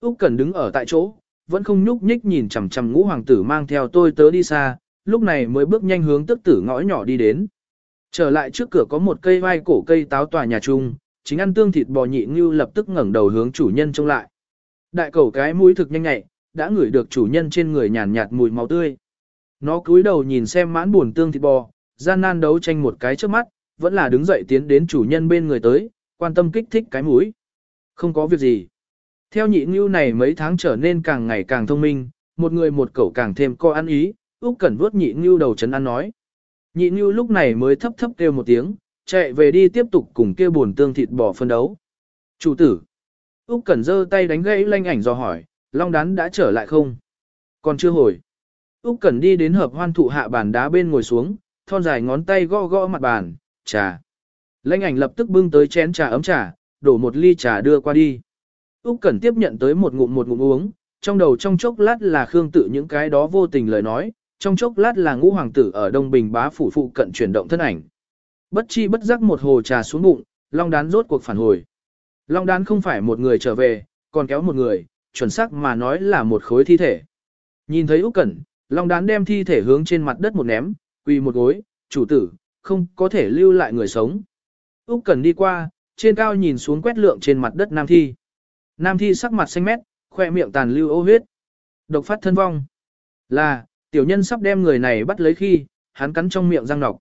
Úc Cẩn đứng ở tại chỗ, vẫn không nhúc nhích nhìn chằm chằm ngũ hoàng tử mang theo tôi tớ đi xa, lúc này mới bước nhanh hướng tức tử ngõ nhỏ đi đến. Trở lại trước cửa có một cây vai cổ cây táo tòa nhà chung, chính ăn tương thịt bò nhị ngưu lập tức ngẩng đầu hướng chủ nhân trông lại. Đại cầu cái mũi thực nhanh nhẹ, đã ngửi được chủ nhân trên người nhàn nhạt mùi máu tươi. Nó cúi đầu nhìn xem mãn buồn tương thịt bò, gian nan đấu tranh một cái trước mắt, vẫn là đứng dậy tiến đến chủ nhân bên người tới, quan tâm kích thích cái mũi. Không có việc gì. Theo nhị ngưu này mấy tháng trở nên càng ngày càng thông minh, một người một cậu càng thêm co ăn ý, Úc Cẩn vuốt nhị ngưu đầu chấn ăn nói. Nhị ngưu lúc này mới thấp thấp kêu một tiếng, chạy về đi tiếp tục cùng kia buồn tương thịt bò phân đấu. Chủ tử. Úc Cẩn giơ tay đánh gãy lanh ảnh do hỏi, Long đán đã trở lại không? Còn chưa hồi. Úc Cẩn đi đến hợp hoan thụ hạ bàn đá bên ngồi xuống, thon dài ngón tay gõ gõ mặt bàn, trà. Lanh ảnh lập tức bưng tới chén trà ấm trà, đổ một ly trà đưa qua đi. Úc Cẩn tiếp nhận tới một ngụm một ngụm uống, trong đầu trong chốc lát là Khương tự những cái đó vô tình lời nói, trong chốc lát là ngũ hoàng tử ở Đông Bình bá phủ phụ cận chuyển động thân ảnh. Bất chi bất giác một hồ trà xuống bụng, Long Đán rốt cuộc phản hồi. Long Đán không phải một người trở về, còn kéo một người, chuẩn xác mà nói là một khối thi thể. Nhìn thấy Úc Cẩn, Long Đán đem thi thể hướng trên mặt đất một ném, quỳ một gối, chủ tử, không có thể lưu lại người sống. Úc Cẩn đi qua, trên cao nhìn xuống quét lượng trên mặt đất nam thi. Nam thi sắc mặt xanh mét, khoe miệng tàn lưu ô huyết. Độc phát thân vong. Là, tiểu nhân sắp đem người này bắt lấy khi, hắn cắn trong miệng răng nọc.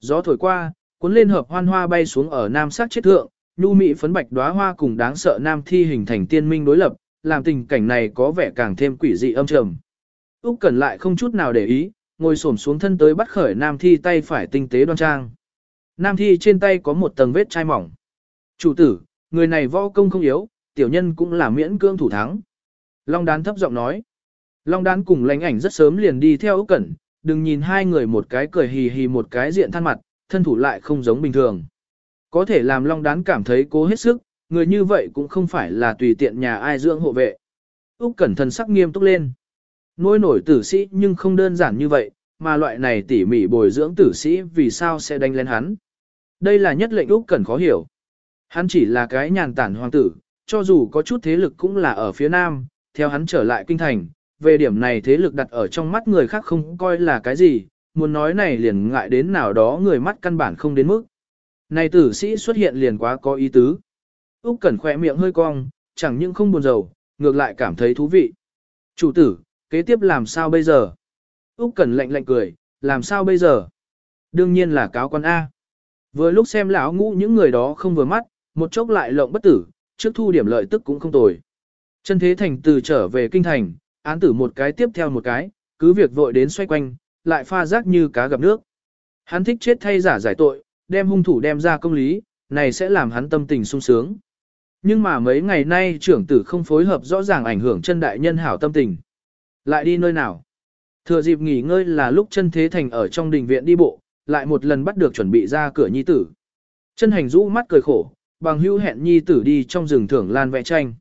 Gió thổi qua, cuốn lên hợp hoan hoa bay xuống ở nam sát chết thượng, nhu mị phấn bạch đóa hoa cùng đáng sợ nam thi hình thành tiên minh đối lập, làm tình cảnh này có vẻ càng thêm quỷ dị âm trầm. Úc Cẩn lại không chút nào để ý, ngồi xổm xuống thân tới bắt khởi nam thi tay phải tinh tế đoan trang. Nam thi trên tay có một tầng vết chai mỏng. Chủ tử, người này võ công không yếu, tiểu nhân cũng là miễn cương thủ thắng. Long đán thấp giọng nói. Long đán cùng lãnh ảnh rất sớm liền đi theo Úc Cẩn, đừng nhìn hai người một cái cười hì hì một cái diện than mặt, thân thủ lại không giống bình thường. Có thể làm Long đán cảm thấy cố hết sức, người như vậy cũng không phải là tùy tiện nhà ai dưỡng hộ vệ. Úc Cẩn thần sắc nghiêm túc lên. Nuôi nổi tử sĩ nhưng không đơn giản như vậy, mà loại này tỉ mỉ bồi dưỡng tử sĩ vì sao sẽ đánh lên hắn. Đây là nhất lệnh Úc Cẩn khó hiểu. Hắn chỉ là cái nhàn tản hoàng tử, cho dù có chút thế lực cũng là ở phía nam, theo hắn trở lại kinh thành, về điểm này thế lực đặt ở trong mắt người khác không coi là cái gì, muốn nói này liền ngại đến nào đó người mắt căn bản không đến mức. Này tử sĩ xuất hiện liền quá có ý tứ. Úc Cẩn khỏe miệng hơi cong, chẳng những không buồn rầu, ngược lại cảm thấy thú vị. Chủ tử, kế tiếp làm sao bây giờ? Úc Cẩn lạnh lạnh cười, làm sao bây giờ? Đương nhiên là cáo quan A. Vừa lúc xem lão ngũ những người đó không vừa mắt, một chốc lại lộng bất tử, trước thu điểm lợi tức cũng không tồi. Chân thế thành từ trở về kinh thành, án tử một cái tiếp theo một cái, cứ việc vội đến xoay quanh, lại pha rác như cá gặp nước. Hắn thích chết thay giả giải tội, đem hung thủ đem ra công lý, này sẽ làm hắn tâm tình sung sướng. Nhưng mà mấy ngày nay trưởng tử không phối hợp rõ ràng ảnh hưởng chân đại nhân hảo tâm tình. Lại đi nơi nào? Thừa dịp nghỉ ngơi là lúc chân thế thành ở trong đình viện đi bộ, lại một lần bắt được chuẩn bị ra cửa nhi tử. Chân hành rũ mắt cười khổ, bằng hưu hẹn nhi tử đi trong rừng thưởng lan vẽ tranh.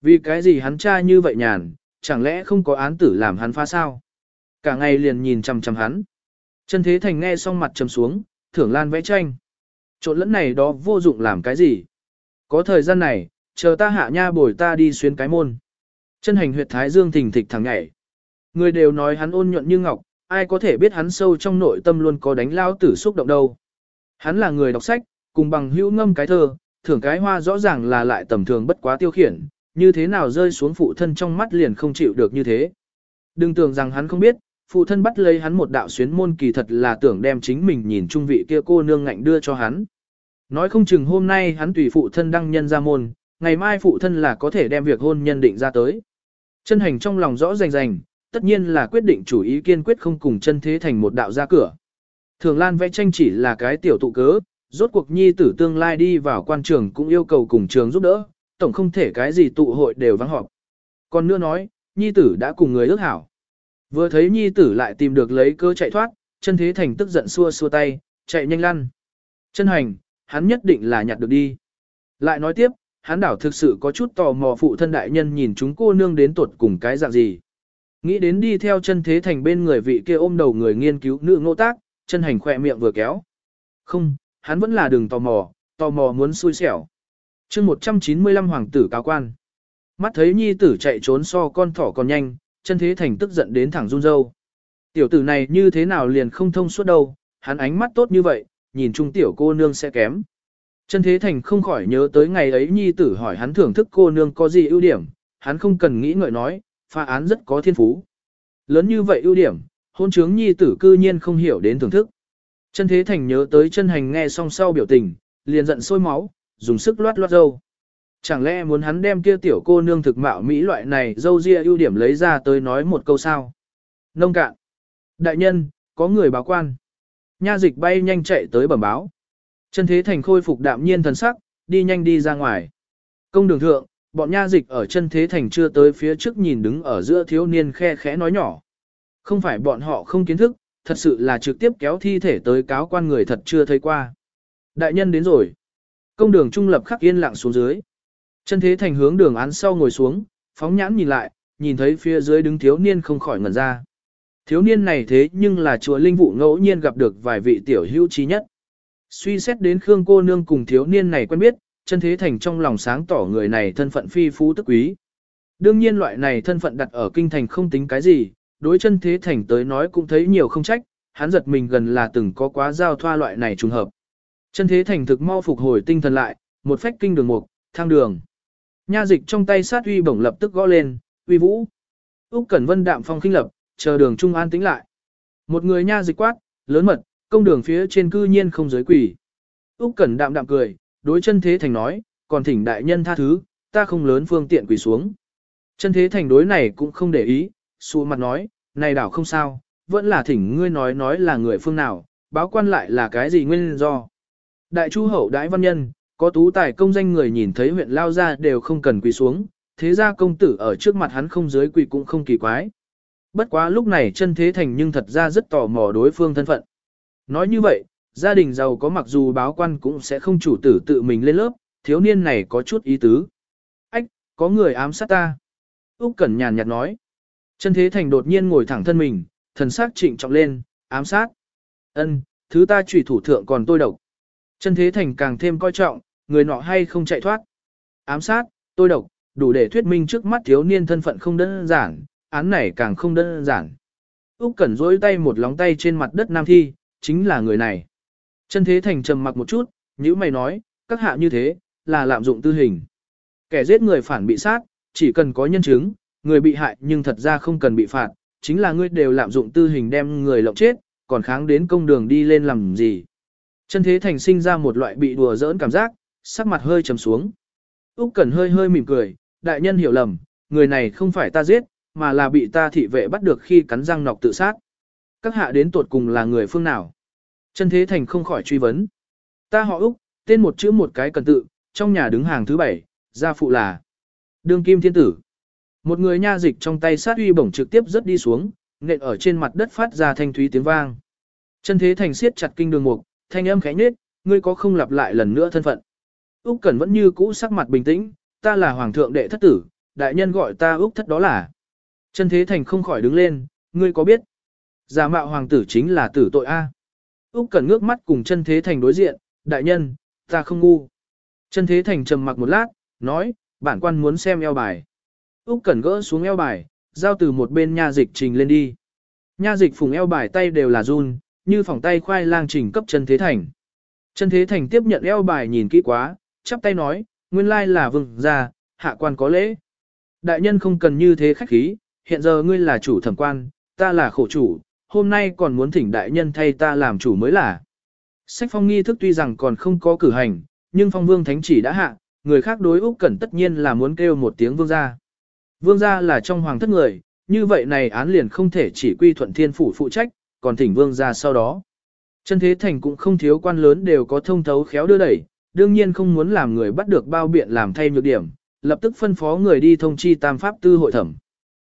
Vì cái gì hắn cha như vậy nhàn, chẳng lẽ không có án tử làm hắn phá sao? Cả ngày liền nhìn chằm chằm hắn. Chân thế thành nghe xong mặt trầm xuống, thưởng lan vẽ tranh. Trộn lẫn này đó vô dụng làm cái gì? Có thời gian này, chờ ta hạ nha bồi ta đi xuyên cái môn. Chân hành huyệt thái dương thình thịch thẳng nhảy. Người đều nói hắn ôn nhuận như ngọc, ai có thể biết hắn sâu trong nội tâm luôn có đánh lao tử xúc động đâu. Hắn là người đọc sách, cùng bằng hữu ngâm cái thơ, thưởng cái hoa rõ ràng là lại tầm thường bất quá tiêu khiển, như thế nào rơi xuống phụ thân trong mắt liền không chịu được như thế. Đừng tưởng rằng hắn không biết, phụ thân bắt lấy hắn một đạo xuyến môn kỳ thật là tưởng đem chính mình nhìn trung vị kia cô nương ngạnh đưa cho hắn. Nói không chừng hôm nay hắn tùy phụ thân đăng nhân ra môn, ngày mai phụ thân là có thể đem việc hôn nhân định ra tới. Chân hành trong lòng rõ rành rành, tất nhiên là quyết định chủ ý kiên quyết không cùng chân thế thành một đạo ra cửa. Thường Lan vẽ tranh chỉ là cái tiểu tụ cớ, rốt cuộc nhi tử tương lai đi vào quan trường cũng yêu cầu cùng trường giúp đỡ, tổng không thể cái gì tụ hội đều vắng họp. Còn nữa nói, nhi tử đã cùng người ước hảo. Vừa thấy nhi tử lại tìm được lấy cơ chạy thoát, chân thế thành tức giận xua xua tay, chạy nhanh lăn. Chân hành, hắn nhất định là nhặt được đi. Lại nói tiếp, hắn đảo thực sự có chút tò mò phụ thân đại nhân nhìn chúng cô nương đến tuột cùng cái dạng gì. Nghĩ đến đi theo chân thế thành bên người vị kia ôm đầu người nghiên cứu nữ ngô tác, chân hành khỏe miệng vừa kéo. Không, hắn vẫn là đường tò mò, tò mò muốn xui xẻo. chương 195 hoàng tử cáo quan. Mắt thấy nhi tử chạy trốn so con thỏ còn nhanh, chân thế thành tức giận đến thẳng run râu. Tiểu tử này như thế nào liền không thông suốt đâu, hắn ánh mắt tốt như vậy, nhìn chung tiểu cô nương sẽ kém. Chân thế thành không khỏi nhớ tới ngày ấy nhi tử hỏi hắn thưởng thức cô nương có gì ưu điểm, hắn không cần nghĩ ngợi nói, pha án rất có thiên phú. Lớn như vậy ưu điểm, hôn trướng nhi tử cư nhiên không hiểu đến thưởng thức. Chân thế thành nhớ tới chân hành nghe xong sau biểu tình, liền giận sôi máu, dùng sức loát loát dâu. Chẳng lẽ muốn hắn đem kia tiểu cô nương thực mạo mỹ loại này dâu ria ưu điểm lấy ra tới nói một câu sao? Nông cạn. Đại nhân, có người báo quan. Nha dịch bay nhanh chạy tới bẩm báo. Chân thế thành khôi phục đạm nhiên thần sắc, đi nhanh đi ra ngoài. Công đường thượng, bọn nha dịch ở chân thế thành chưa tới phía trước nhìn đứng ở giữa thiếu niên khe khẽ nói nhỏ. Không phải bọn họ không kiến thức, thật sự là trực tiếp kéo thi thể tới cáo quan người thật chưa thấy qua. Đại nhân đến rồi. Công đường trung lập khắc yên lặng xuống dưới. Chân thế thành hướng đường án sau ngồi xuống, phóng nhãn nhìn lại, nhìn thấy phía dưới đứng thiếu niên không khỏi ngẩn ra. Thiếu niên này thế nhưng là chùa linh vụ ngẫu nhiên gặp được vài vị tiểu hữu trí nhất. Suy xét đến Khương cô nương cùng thiếu niên này quen biết, chân thế thành trong lòng sáng tỏ người này thân phận phi phú tức quý. Đương nhiên loại này thân phận đặt ở kinh thành không tính cái gì, đối chân thế thành tới nói cũng thấy nhiều không trách, hắn giật mình gần là từng có quá giao thoa loại này trùng hợp. Chân thế thành thực mau phục hồi tinh thần lại, một phách kinh đường mục, thang đường. Nha dịch trong tay sát uy bổng lập tức gõ lên, uy vũ. Úc Cẩn Vân đạm phong kinh lập, chờ đường trung an tĩnh lại. Một người nha dịch quát, lớn mật, công đường phía trên cư nhiên không giới quỷ. Úc Cẩn đạm đạm cười, đối chân thế thành nói, còn thỉnh đại nhân tha thứ, ta không lớn phương tiện quỳ xuống. Chân thế thành đối này cũng không để ý, xua mặt nói, này đảo không sao, vẫn là thỉnh ngươi nói nói là người phương nào, báo quan lại là cái gì nguyên do. Đại chu hậu đãi văn nhân, có tú tài công danh người nhìn thấy huyện lao ra đều không cần quỳ xuống, thế ra công tử ở trước mặt hắn không giới quỳ cũng không kỳ quái. Bất quá lúc này chân thế thành nhưng thật ra rất tò mò đối phương thân phận. Nói như vậy, gia đình giàu có mặc dù báo quan cũng sẽ không chủ tử tự mình lên lớp, thiếu niên này có chút ý tứ. Ách, có người ám sát ta. Úc Cẩn nhàn nhạt nói. Chân thế thành đột nhiên ngồi thẳng thân mình, thần sắc trịnh trọng lên, ám sát. Ân, thứ ta chủy thủ thượng còn tôi độc. Chân thế thành càng thêm coi trọng, người nọ hay không chạy thoát. Ám sát, tôi độc, đủ để thuyết minh trước mắt thiếu niên thân phận không đơn giản, án này càng không đơn giản. Úc Cẩn rỗi tay một lóng tay trên mặt đất nam thi, chính là người này. Chân thế thành trầm mặc một chút, nhíu mày nói, các hạ như thế, là lạm dụng tư hình. Kẻ giết người phản bị sát, chỉ cần có nhân chứng, người bị hại nhưng thật ra không cần bị phạt, chính là ngươi đều lạm dụng tư hình đem người lộng chết, còn kháng đến công đường đi lên làm gì. Chân thế thành sinh ra một loại bị đùa giỡn cảm giác, sắc mặt hơi trầm xuống. Úc Cẩn hơi hơi mỉm cười, đại nhân hiểu lầm, người này không phải ta giết, mà là bị ta thị vệ bắt được khi cắn răng nọc tự sát. Các hạ đến tuột cùng là người phương nào? Chân thế thành không khỏi truy vấn. Ta họ Úc, tên một chữ một cái cần tự, trong nhà đứng hàng thứ bảy, gia phụ là Đương Kim Thiên Tử. Một người nha dịch trong tay sát uy bổng trực tiếp rớt đi xuống, nện ở trên mặt đất phát ra thanh thúy tiếng vang. Chân thế thành siết chặt kinh đường mục, thanh âm khẽ nhếch, ngươi có không lặp lại lần nữa thân phận. Úc Cẩn vẫn như cũ sắc mặt bình tĩnh, ta là hoàng thượng đệ thất tử, đại nhân gọi ta Úc thất đó là. Chân thế thành không khỏi đứng lên, ngươi có biết? Giả mạo hoàng tử chính là tử tội A. Úc Cẩn ngước mắt cùng chân thế thành đối diện, đại nhân, ta không ngu. Chân thế thành trầm mặc một lát, nói, bản quan muốn xem eo bài. Úc Cẩn gỡ xuống eo bài, giao từ một bên nha dịch trình lên đi. Nha dịch phùng eo bài tay đều là run, như phòng tay khoai lang trình cấp chân thế thành. Chân thế thành tiếp nhận eo bài nhìn kỹ quá, chắp tay nói, nguyên lai là vương gia, hạ quan có lễ. Đại nhân không cần như thế khách khí, hiện giờ ngươi là chủ thẩm quan, ta là khổ chủ, hôm nay còn muốn thỉnh đại nhân thay ta làm chủ mới là. Sách phong nghi thức tuy rằng còn không có cử hành, nhưng phong vương thánh chỉ đã hạ, người khác đối Úc Cẩn tất nhiên là muốn kêu một tiếng vương gia. Vương gia là trong hoàng thất người, như vậy này án liền không thể chỉ quy thuận thiên phủ phụ trách, còn thỉnh vương gia sau đó. Chân thế thành cũng không thiếu quan lớn đều có thông thấu khéo đưa đẩy, đương nhiên không muốn làm người bắt được bao biện làm thay nhược điểm, lập tức phân phó người đi thông chi tam pháp tư hội thẩm.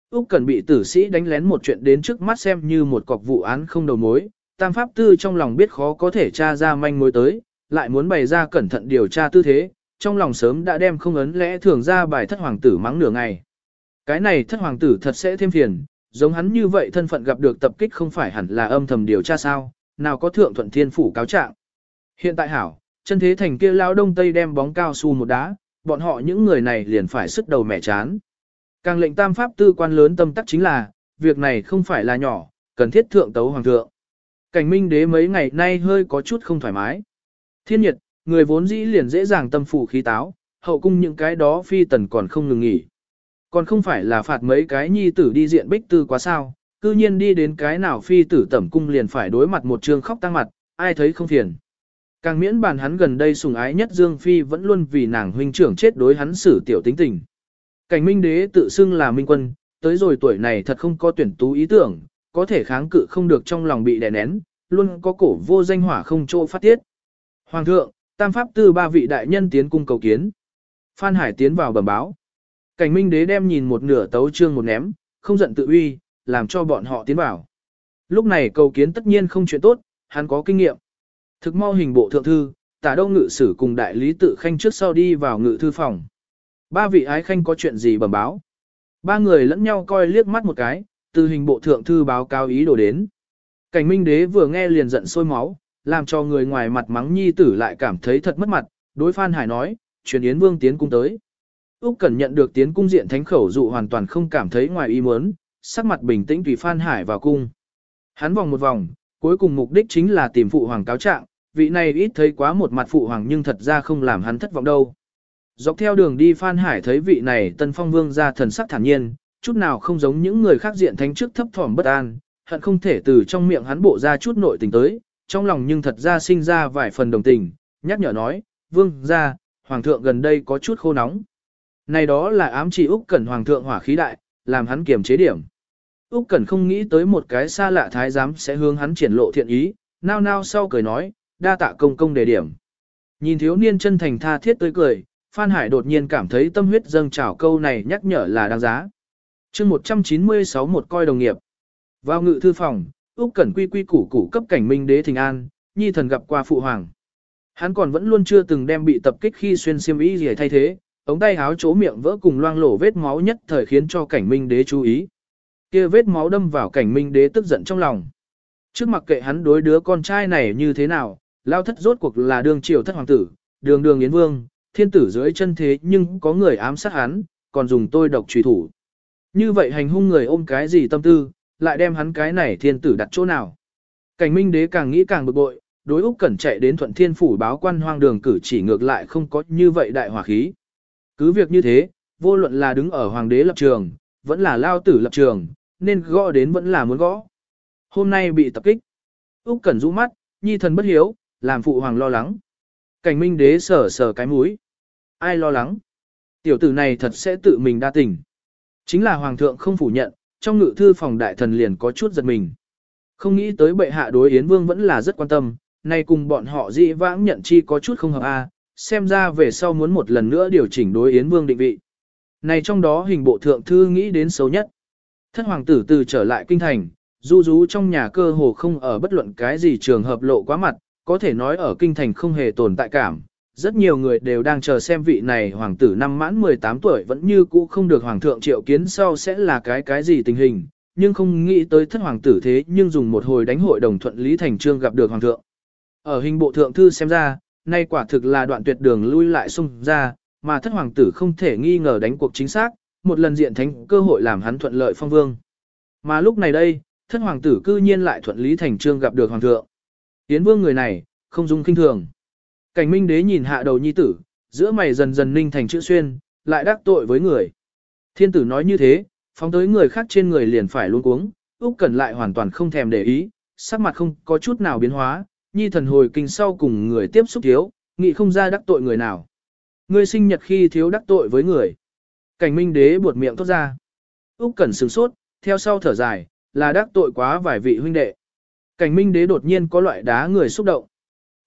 Úc Cẩn bị tử sĩ đánh lén một chuyện đến trước mắt xem như một cọc vụ án không đầu mối, tam pháp tư trong lòng biết khó có thể tra ra manh mối tới, lại muốn bày ra cẩn thận điều tra tư thế, trong lòng sớm đã đem không ấn lẽ thường ra bài thất hoàng tử mắng nửa ngày. Cái này thất hoàng tử thật sẽ thêm phiền, giống hắn như vậy thân phận gặp được tập kích không phải hẳn là âm thầm điều tra sao, nào có thượng thuận thiên phủ cáo trạng. Hiện tại hảo, chân thế thành kia lao đông tây đem bóng cao su một đá, bọn họ những người này liền phải sức đầu mẻ chán. Càng lệnh tam pháp tư quan lớn tâm tắc chính là, việc này không phải là nhỏ, cần thiết thượng tấu hoàng thượng. Cảnh minh đế mấy ngày nay hơi có chút không thoải mái. Thiên nhiệt, người vốn dĩ liền dễ dàng tâm phủ khí táo, hậu cung những cái đó phi tần còn không ngừng nghỉ. Còn không phải là phạt mấy cái nhi tử đi diện bích tư quá sao, cư nhiên đi đến cái nào phi tử tẩm cung liền phải đối mặt một trường khóc tăng mặt, ai thấy không phiền. Càng miễn bàn hắn gần đây sùng ái nhất Dương Phi vẫn luôn vì nàng huynh trưởng chết đối hắn xử tiểu tính tình. Cảnh minh đế tự xưng là minh quân, tới rồi tuổi này thật không có tuyển tú ý tưởng, có thể kháng cự không được trong lòng bị đè nén, luôn có cổ vô danh hỏa không chỗ phát tiết. Hoàng thượng, tam pháp tư ba vị đại nhân tiến cung cầu kiến. Phan Hải tiến vào bẩm báo. Cảnh minh đế đem nhìn một nửa tấu trương một ném, không giận tự uy, làm cho bọn họ tiến vào. Lúc này cầu kiến tất nhiên không chuyện tốt, hắn có kinh nghiệm. Thực mau hình bộ thượng thư, tả đông ngự sử cùng đại lý tự khanh trước sau đi vào ngự thư phòng. Ba vị ái khanh có chuyện gì bẩm báo. Ba người lẫn nhau coi liếc mắt một cái, từ hình bộ thượng thư báo cáo ý đồ đến. Cảnh minh đế vừa nghe liền giận sôi máu, làm cho người ngoài mặt mắng nhi tử lại cảm thấy thật mất mặt, đối Phan Hải nói, truyền Yến Vương tiến cung tới. Úc Cẩn nhận được tiến cung diện thánh khẩu dụ hoàn toàn không cảm thấy ngoài ý muốn, sắc mặt bình tĩnh tùy Phan Hải vào cung. Hắn vòng một vòng, cuối cùng mục đích chính là tìm phụ hoàng cáo trạng, vị này ít thấy quá một mặt phụ hoàng nhưng thật ra không làm hắn thất vọng đâu. Dọc theo đường đi Phan Hải thấy vị này tân phong vương ra thần sắc thản nhiên, chút nào không giống những người khác diện thánh trước thấp thỏm bất an, hận không thể từ trong miệng hắn bộ ra chút nội tình tới, trong lòng nhưng thật ra sinh ra vài phần đồng tình, nhắc nhở nói, vương gia, hoàng thượng gần đây có chút khô nóng. Này đó là ám chỉ Úc Cẩn hoàng thượng hỏa khí đại, làm hắn kiềm chế điểm. Úc Cẩn không nghĩ tới một cái xa lạ thái giám sẽ hướng hắn triển lộ thiện ý, nao nao sau cười nói, đa tạ công công đề điểm. Nhìn thiếu niên chân thành tha thiết tươi cười, Phan Hải đột nhiên cảm thấy tâm huyết dâng trào câu này nhắc nhở là đáng giá. Chương 196 một coi đồng nghiệp. Vào ngự thư phòng, Úc Cẩn quy quy củ củ cấp cảnh minh đế thỉnh an, nhi thần gặp qua phụ hoàng. Hắn còn vẫn luôn chưa từng đem bị tập kích khi xuyên xiêm y gì thay thế, ống tay háo chỗ miệng vỡ cùng loang lổ vết máu nhất thời khiến cho cảnh minh đế chú ý. Kia vết máu đâm vào cảnh minh đế tức giận trong lòng. Trước mặc kệ hắn đối đứa con trai này như thế nào, lao thất rốt cuộc là đường triều thất hoàng tử, đường đường yến vương, thiên tử dưới chân thế nhưng có người ám sát hắn, còn dùng tôi độc truy thủ. Như vậy hành hung người ôm cái gì tâm tư, lại đem hắn cái này thiên tử đặt chỗ nào. Cảnh minh đế càng nghĩ càng bực bội, đối Úc Cẩn chạy đến thuận thiên phủ báo quan hoang đường cử chỉ ngược lại không có như vậy đại hỏa khí. Cứ việc như thế, vô luận là đứng ở hoàng đế lập trường, vẫn là lao tử lập trường, nên gõ đến vẫn là muốn gõ. Hôm nay bị tập kích. Úc Cẩn rũ mắt, nhi thần bất hiếu, làm phụ hoàng lo lắng. Cảnh minh đế sờ sờ cái mũi. Ai lo lắng? Tiểu tử này thật sẽ tự mình đa tình. Chính là hoàng thượng không phủ nhận, trong ngự thư phòng đại thần liền có chút giật mình. Không nghĩ tới bệ hạ đối Yến Vương vẫn là rất quan tâm, nay cùng bọn họ dị vãng nhận chi có chút không hợp a, xem ra về sau muốn một lần nữa điều chỉnh đối Yến Vương định vị. Này trong đó hình bộ thượng thư nghĩ đến xấu nhất. Thất hoàng tử từ trở lại kinh thành, du rú trong nhà cơ hồ không ở bất luận cái gì trường hợp lộ quá mặt, có thể nói ở kinh thành không hề tồn tại cảm. Rất nhiều người đều đang chờ xem vị này hoàng tử năm mãn 18 tuổi vẫn như cũ không được hoàng thượng triệu kiến sau sẽ là cái cái gì tình hình, nhưng không nghĩ tới thất hoàng tử thế nhưng dùng một hồi đánh hội đồng thuận lý thành trương gặp được hoàng thượng. Ở hình bộ thượng thư xem ra, nay quả thực là đoạn tuyệt đường lui lại xung ra, mà thất hoàng tử không thể nghi ngờ đánh cuộc chính xác, một lần diện thánh cơ hội làm hắn thuận lợi phong vương. Mà lúc này đây, thất hoàng tử cư nhiên lại thuận lý thành trương gặp được hoàng thượng. Tiến vương người này, không dung kinh thường. Cảnh minh đế nhìn hạ đầu nhi tử, giữa mày dần dần ninh thành chữ xuyên, lại đắc tội với người. Thiên tử nói như thế, phóng tới người khác trên người liền phải luôn cuống, Úc Cẩn lại hoàn toàn không thèm để ý, sắc mặt không có chút nào biến hóa, nhi thần hồi kinh sau cùng người tiếp xúc thiếu, nghĩ không ra đắc tội người nào. Ngươi sinh nhật khi thiếu đắc tội với người. Cảnh minh đế buột miệng thốt ra. Úc Cẩn sửng sốt, theo sau thở dài, là đắc tội quá vài vị huynh đệ. Cảnh minh đế đột nhiên có loại đá người xúc động.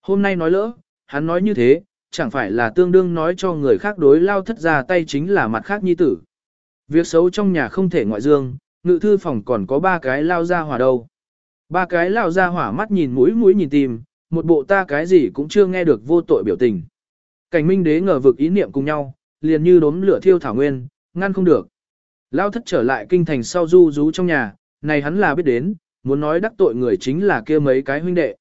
Hôm nay nói lỡ, hắn nói như thế, chẳng phải là tương đương nói cho người khác đối lao thất ra tay chính là mặt khác nhi tử. Việc xấu trong nhà không thể ngoại dương, ngự thư phòng còn có ba cái lao ra hỏa đâu. Ba cái lao ra hỏa mắt nhìn mũi mũi nhìn tìm, một bộ ta cái gì cũng chưa nghe được vô tội biểu tình. Cảnh minh đế ngờ vực ý niệm cùng nhau, liền như đốm lửa thiêu thảo nguyên, ngăn không được. Lao thất trở lại kinh thành sau du rú trong nhà, này hắn là biết đến, muốn nói đắc tội người chính là kia mấy cái huynh đệ.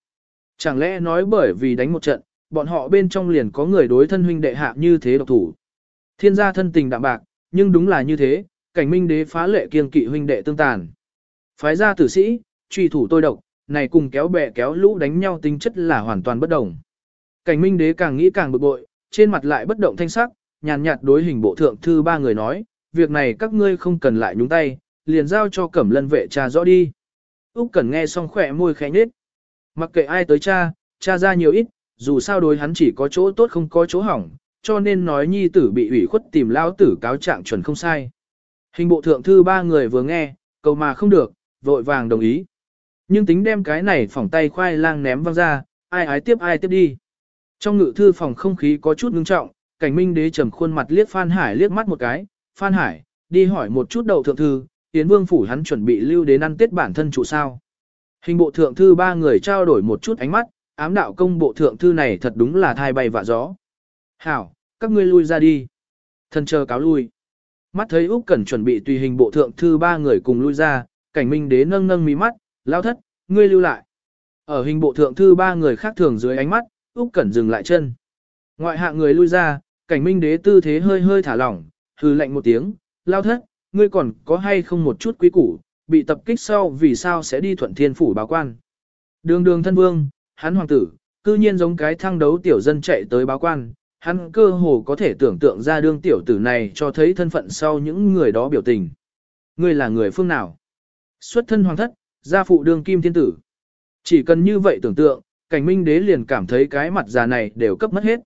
Chẳng lẽ nói bởi vì đánh một trận, bọn họ bên trong liền có người đối thân huynh đệ hạ như thế độc thủ. Thiên gia thân tình đạm bạc, nhưng đúng là như thế, cảnh minh đế phá lệ kiên kỵ huynh đệ tương tàn. Phái ra tử sĩ, truy thủ tôi độc, này cùng kéo bè kéo lũ đánh nhau tính chất là hoàn toàn bất đồng. Cảnh minh đế càng nghĩ càng bực bội, trên mặt lại bất động thanh sắc, nhàn nhạt đối hình bộ thượng thư ba người nói, việc này các ngươi không cần lại nhúng tay, liền giao cho cẩm lân vệ cha rõ đi. Úc Cẩn nghe xong khỏe môi khẽ nhếch. Mặc kệ ai tới cha, cha ra nhiều ít, dù sao đối hắn chỉ có chỗ tốt không có chỗ hỏng, cho nên nói nhi tử bị ủy khuất tìm lao tử cáo trạng chuẩn không sai. Hình bộ thượng thư ba người vừa nghe, cầu mà không được, vội vàng đồng ý. Nhưng tính đem cái này phỏng tay khoai lang ném văng ra, ai ái tiếp ai tiếp đi. Trong ngự thư phòng không khí có chút ngưng trọng, cảnh minh đế trầm khuôn mặt liếc Phan Hải liếc mắt một cái, Phan Hải, đi hỏi một chút đầu thượng thư, Yến Vương phủ hắn chuẩn bị lưu đến ăn tết bản thân chủ sao. Hình bộ thượng thư ba người trao đổi một chút ánh mắt, ám đạo công bộ thượng thư này thật đúng là thai bay vạ gió. Hảo, các ngươi lui ra đi. Thần chờ cáo lui. Mắt thấy Úc Cẩn chuẩn bị tùy hình bộ thượng thư ba người cùng lui ra, cảnh minh đế nâng nâng mí mắt, lao thất, ngươi lưu lại. Ở hình bộ thượng thư ba người khác thường dưới ánh mắt, Úc Cẩn dừng lại chân. Ngoại hạ người lui ra, cảnh minh đế tư thế hơi hơi thả lỏng, hừ lạnh một tiếng, lao thất, ngươi còn có hay không một chút quý củ, bị tập kích sau vì sao sẽ đi thuận thiên phủ báo quan. Đường đường thân vương, hắn hoàng tử, cư nhiên giống cái thăng đấu tiểu dân chạy tới báo quan, hắn cơ hồ có thể tưởng tượng ra đương tiểu tử này cho thấy thân phận sau những người đó biểu tình. Ngươi là người phương nào? Xuất thân hoàng thất, gia phụ đương kim thiên tử. Chỉ cần như vậy tưởng tượng, cảnh minh đế liền cảm thấy cái mặt già này đều cấp mất hết.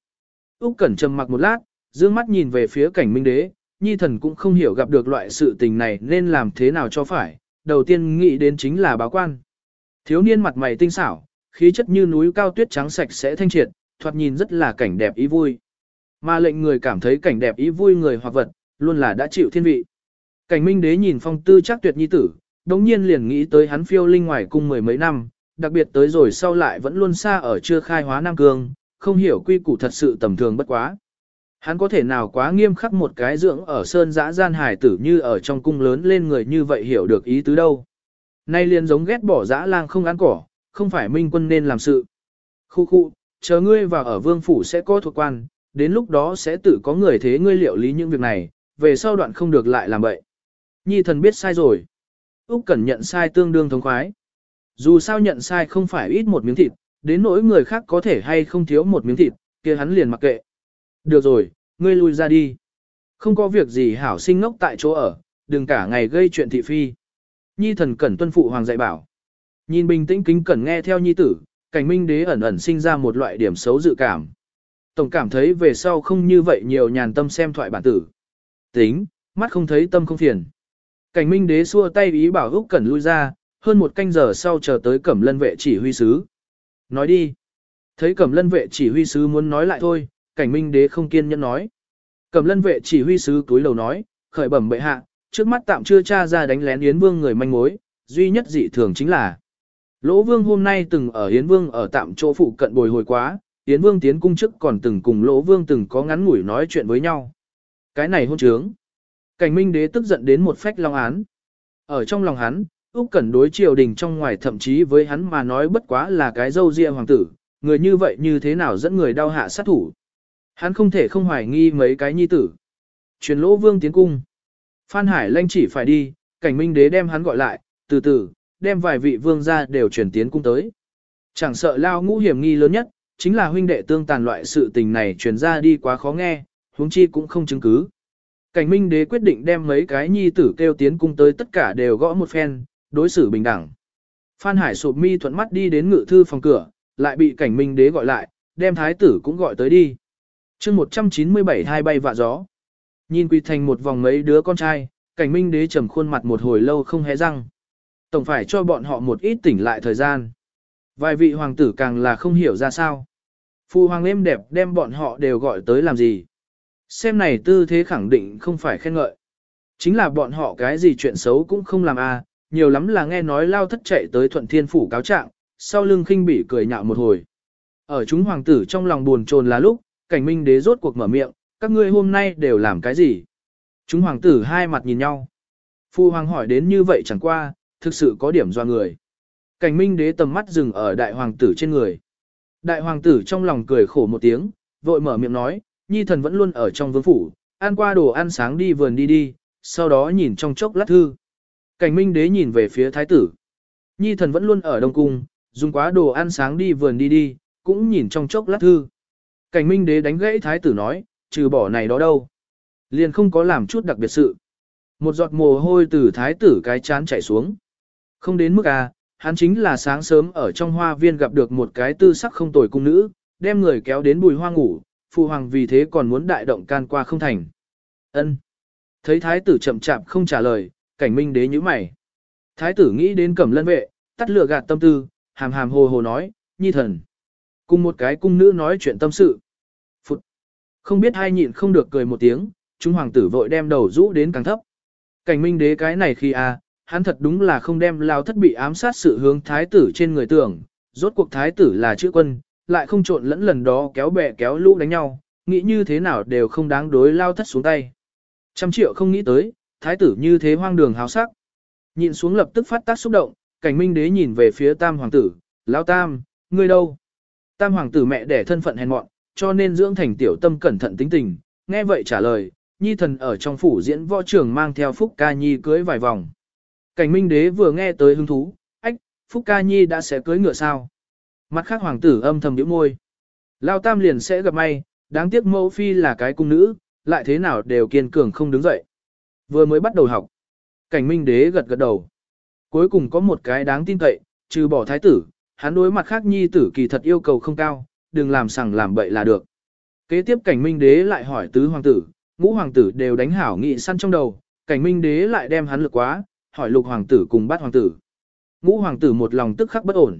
Úc Cẩn trầm mặc một lát, dương mắt nhìn về phía cảnh minh đế, nhi thần cũng không hiểu gặp được loại sự tình này nên làm thế nào cho phải, đầu tiên nghĩ đến chính là báo quan. Thiếu niên mặt mày tinh xảo, khí chất như núi cao tuyết trắng sạch sẽ thanh triệt, thoạt nhìn rất là cảnh đẹp ý vui. Mà lệnh người cảm thấy cảnh đẹp ý vui người hoặc vật, luôn là đã chịu thiên vị. Cảnh minh đế nhìn phong tư chắc tuyệt nhi tử, đống nhiên liền nghĩ tới hắn phiêu linh ngoài cung mười mấy năm, đặc biệt tới rồi sau lại vẫn luôn xa ở chưa khai hóa Nam Cương, không hiểu quy củ thật sự tầm thường bất quá. Hắn có thể nào quá nghiêm khắc một cái dưỡng ở sơn dã gian hải tử như ở trong cung lớn lên người như vậy hiểu được ý tứ đâu. Nay liền giống ghét bỏ dã lang không ăn cỏ, không phải minh quân nên làm sự. Khu khu, chờ ngươi vào ở vương phủ sẽ có thuộc quan, đến lúc đó sẽ tự có người thế ngươi liệu lý những việc này, về sau đoạn không được lại làm vậy. Nhi thần biết sai rồi. Úc Cẩn nhận sai tương đương thống khoái. Dù sao nhận sai không phải ít một miếng thịt, đến nỗi người khác có thể hay không thiếu một miếng thịt, kia hắn liền mặc kệ. Được rồi, ngươi lui ra đi. Không có việc gì hảo sinh ngốc tại chỗ ở, đừng cả ngày gây chuyện thị phi. Nhi thần cẩn tuân phụ hoàng dạy bảo. Nhìn bình tĩnh kính cẩn nghe theo nhi tử, cảnh minh đế ẩn ẩn sinh ra một loại điểm xấu dự cảm. Tổng cảm thấy về sau không như vậy nhiều nhàn tâm xem thoại bản tử. Tính, mắt không thấy tâm không phiền. Cảnh minh đế xua tay ý bảo Úc Cẩn lui ra, hơn một canh giờ sau chờ tới cẩm lân vệ chỉ huy sứ. Nói đi. Thấy cẩm lân vệ chỉ huy sứ muốn nói lại thôi, cảnh minh đế không kiên nhẫn nói. Cẩm lân vệ chỉ huy sứ túi lầu nói, khởi bẩm bệ hạ, trước mắt tạm chưa tra ra đánh lén Yến Vương người manh mối, duy nhất dị thường chính là Lỗ Vương hôm nay từng ở Yến Vương ở tạm chỗ phụ cận bồi hồi quá, Yến Vương tiến cung chức còn từng cùng Lỗ Vương từng có ngắn ngủi nói chuyện với nhau. Cái này hôn trướng. Cảnh Minh Đế tức giận đến một phách long án. Ở trong lòng hắn, Úc Cẩn đối triều đình trong ngoài thậm chí với hắn mà nói bất quá là cái dâu ria hoàng tử, người như vậy như thế nào dẫn người đau hạ sát thủ. Hắn không thể không hoài nghi mấy cái nhi tử. Truyền Lỗ Vương tiến cung. Phan Hải lanh chỉ phải đi, cảnh minh đế đem hắn gọi lại, từ từ, đem vài vị vương gia đều chuyển tiến cung tới. Chẳng sợ lao ngũ hiểm nghi lớn nhất, chính là huynh đệ tương tàn loại sự tình này truyền ra đi quá khó nghe, huống chi cũng không chứng cứ. Cảnh minh đế quyết định đem mấy cái nhi tử kêu tiến cung tới tất cả đều gõ một phen, đối xử bình đẳng. Phan Hải sụp mi thuận mắt đi đến ngự thư phòng cửa, lại bị cảnh minh đế gọi lại, đem thái tử cũng gọi tới đi. chương 197 hai bay vạ gió. Nhìn quỳ thành một vòng mấy đứa con trai, cảnh minh đế trầm khuôn mặt một hồi lâu không hé răng. Tổng phải cho bọn họ một ít tỉnh lại thời gian. Vài vị hoàng tử càng là không hiểu ra sao. Phu hoàng êm đẹp đem bọn họ đều gọi tới làm gì. Xem này tư thế khẳng định không phải khen ngợi. Chính là bọn họ cái gì chuyện xấu cũng không làm à, nhiều lắm là nghe nói lao thất chạy tới thuận thiên phủ cáo trạng, sau lưng khinh bỉ cười nhạo một hồi. Ở chúng hoàng tử trong lòng buồn chồn là lúc, cảnh minh đế rốt cuộc mở miệng, các ngươi hôm nay đều làm cái gì? Chúng hoàng tử hai mặt nhìn nhau. Phu hoàng hỏi đến như vậy chẳng qua, thực sự có điểm do người. Cảnh minh đế tầm mắt dừng ở đại hoàng tử trên người. Đại hoàng tử trong lòng cười khổ một tiếng, vội mở miệng nói, nhi thần vẫn luôn ở trong vương phủ, ăn qua đồ ăn sáng đi vườn đi đi, sau đó nhìn trong chốc lát thư. Cảnh minh đế nhìn về phía thái tử. Nhi thần vẫn luôn ở Đông Cung, dùng quá đồ ăn sáng đi vườn đi đi, cũng nhìn trong chốc lát thư. Cảnh minh đế đánh gãy thái tử nói, trừ bỏ này đó đâu. Liền không có làm chút đặc biệt sự. Một giọt mồ hôi từ thái tử cái chán chảy xuống. Không đến mức à, hắn chính là sáng sớm ở trong hoa viên gặp được một cái tư sắc không tồi cung nữ, đem người kéo đến bùi hoa ngủ, phụ hoàng vì thế còn muốn đại động can qua không thành. Ân. Thấy thái tử chậm chạp không trả lời, cảnh minh đế nhíu mày. Thái tử nghĩ đến cẩm lân vệ, tắt lửa gạt tâm tư, hàm hàm hồ hồ nói, nhi thần. Cùng một cái cung nữ nói chuyện tâm sự. Phụt. Không biết hai nhịn không được cười một tiếng, chúng hoàng tử vội đem đầu rũ đến càng thấp. Cảnh minh đế cái này khi à, hắn thật đúng là không đem lao thất bị ám sát sự hướng thái tử trên người tưởng, rốt cuộc thái tử là chữ quân, lại không trộn lẫn lần đó kéo bè kéo lũ đánh nhau, nghĩ như thế nào đều không đáng đối lao thất xuống tay. Trăm triệu không nghĩ tới, thái tử như thế hoang đường hào sắc. Nhìn xuống lập tức phát tác xúc động, cảnh minh đế nhìn về phía tam hoàng tử, lao tam, ngươi đâu? Tam hoàng tử mẹ đẻ thân phận hèn mọn, cho nên dưỡng thành tiểu tâm cẩn thận tính tình, nghe vậy trả lời, nhi thần ở trong phủ diễn võ trường mang theo Phúc Ca Nhi cưới vài vòng. Cảnh minh đế vừa nghe tới hứng thú, ách, Phúc Ca Nhi đã sẽ cưới ngựa sao? Mặt khác hoàng tử âm thầm nhíu môi. Lao tam liền sẽ gặp may, đáng tiếc mẫu phi là cái cung nữ, lại thế nào đều kiên cường không đứng dậy. Vừa mới bắt đầu học. Cảnh minh đế gật gật đầu. Cuối cùng có một cái đáng tin cậy, trừ bỏ thái tử, hắn đối mặt khác nhi tử kỳ thật yêu cầu không cao, đừng làm sằng làm bậy là được. Kế tiếp cảnh minh đế lại hỏi tứ hoàng tử, ngũ hoàng tử đều đánh hảo nghị săn trong đầu, cảnh minh đế lại đem hắn lực quá, hỏi lục hoàng tử cùng bát hoàng tử. Ngũ hoàng tử một lòng tức khắc bất ổn.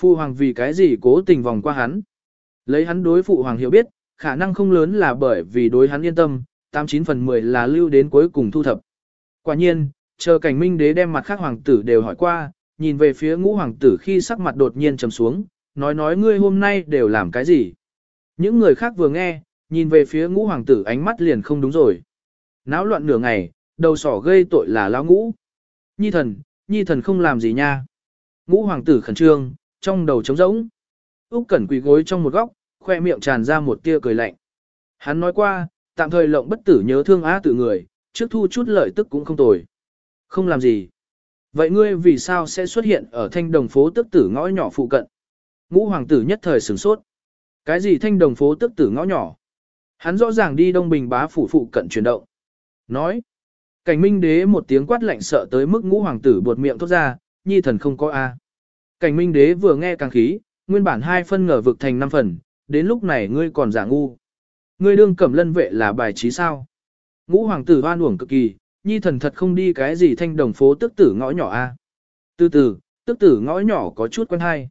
Phụ hoàng vì cái gì cố tình vòng qua hắn. Lấy hắn đối phụ hoàng hiểu biết, khả năng không lớn là bởi vì đối hắn yên tâm, 89 phần 10 là lưu đến cuối cùng thu thập. Quả nhiên, chờ cảnh minh đế đem mặt khác hoàng tử đều hỏi qua, nhìn về phía ngũ hoàng tử khi sắc mặt đột nhiên trầm xuống, nói nói ngươi hôm nay đều làm cái gì. Những người khác vừa nghe, nhìn về phía ngũ hoàng tử ánh mắt liền không đúng rồi. Náo loạn nửa ngày, đầu sỏ gây tội là lão ngũ. Nhi thần, nhi thần không làm gì nha. Ngũ hoàng tử khẩn trương, trong đầu trống rỗng. Úc Cẩn quỳ gối trong một góc, khoe miệng tràn ra một tia cười lạnh. Hắn nói qua, tạm thời lộng bất tử nhớ thương á tự người, trước thu chút lợi tức cũng không tồi. Không làm gì. Vậy ngươi vì sao sẽ xuất hiện ở thanh đồng phố tức tử ngõ nhỏ phụ cận? Ngũ hoàng tử nhất thời sửng sốt. Cái gì thanh đồng phố tức tử ngõ nhỏ? Hắn rõ ràng đi đông bình bá phủ phụ cận chuyển động. Nói. Cảnh minh đế một tiếng quát lạnh sợ tới mức ngũ hoàng tử buột miệng thốt ra, nhi thần không có A. Cảnh minh đế vừa nghe càng khí, nguyên bản hai phân ngờ vực thành năm phần, đến lúc này ngươi còn giả ngu. Ngươi đương cẩm lân vệ là bài trí sao? Ngũ hoàng tử hoan uổng cực kỳ, nhi thần thật không đi cái gì thanh đồng phố tức tử ngõ nhỏ a. Từ từ, tức tử ngõ nhỏ có chút quen hay.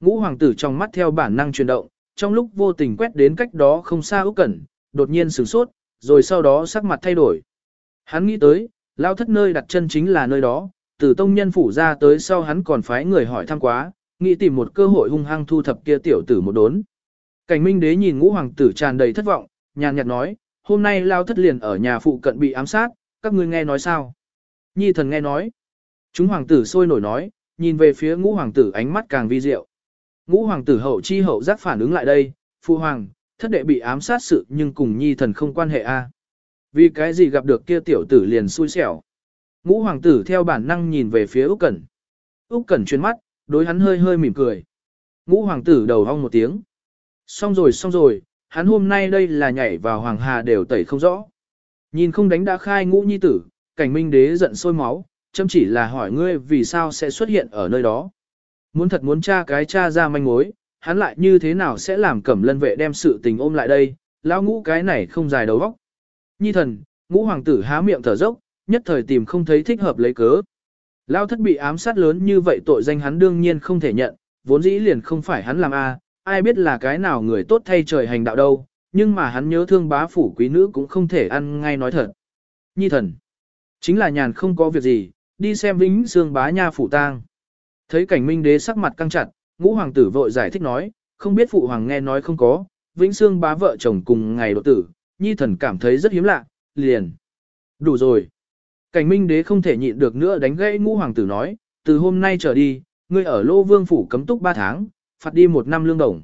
Ngũ hoàng tử trong mắt theo bản năng chuyển động, trong lúc vô tình quét đến cách đó không xa Úc Cẩn, đột nhiên sửng sốt, rồi sau đó sắc mặt thay đổi. Hắn nghĩ tới, lao thất nơi đặt chân chính là nơi đó, từ tông nhân phủ ra tới sau hắn còn phái người hỏi thăm quá, nghĩ tìm một cơ hội hung hăng thu thập kia tiểu tử một đốn. Cảnh minh đế nhìn ngũ hoàng tử tràn đầy thất vọng, nhàn nhạt nói, hôm nay lao thất liền ở nhà phụ cận bị ám sát, các ngươi nghe nói sao? Nhi thần nghe nói. Chúng hoàng tử sôi nổi nói, nhìn về phía ngũ hoàng tử ánh mắt càng vi diệu. Ngũ hoàng tử hậu chi hậu giác phản ứng lại đây, phu hoàng, thất đệ bị ám sát sự nhưng cùng nhi thần không quan hệ a. Vì cái gì gặp được kia tiểu tử liền xui xẻo. Ngũ hoàng tử theo bản năng nhìn về phía Úc Cẩn. Úc Cẩn chuyên mắt, đối hắn hơi hơi mỉm cười. Ngũ hoàng tử đầu hong một tiếng. Xong rồi xong rồi, hắn hôm nay đây là nhảy vào hoàng hà đều tẩy không rõ. Nhìn không đánh đã khai ngũ nhi tử, cảnh minh đế giận sôi máu, châm chỉ là hỏi ngươi vì sao sẽ xuất hiện ở nơi đó. Muốn thật muốn tra cái cha ra manh mối, hắn lại như thế nào sẽ làm cẩm lân vệ đem sự tình ôm lại đây, lão ngũ cái này không dài đầu vóc. Nhi thần, ngũ hoàng tử há miệng thở dốc, nhất thời tìm không thấy thích hợp lấy cớ. Lao thất bị ám sát lớn như vậy tội danh hắn đương nhiên không thể nhận, vốn dĩ liền không phải hắn làm a, ai biết là cái nào người tốt thay trời hành đạo đâu, nhưng mà hắn nhớ thương bá phủ quý nữ cũng không thể ăn ngay nói thật. Nhi thần, chính là nhàn không có việc gì, đi xem vĩnh xương bá nha phủ tang. Thấy cảnh minh đế sắc mặt căng chặt, ngũ hoàng tử vội giải thích nói, không biết phụ hoàng nghe nói không có, vĩnh xương bá vợ chồng cùng ngày độ tử, nhi thần cảm thấy rất hiếm lạ, liền. Đủ rồi. Cảnh minh đế không thể nhịn được nữa đánh gãy ngũ hoàng tử nói, từ hôm nay trở đi, ngươi ở lô vương phủ cấm túc 3 tháng, phạt đi một năm lương đồng.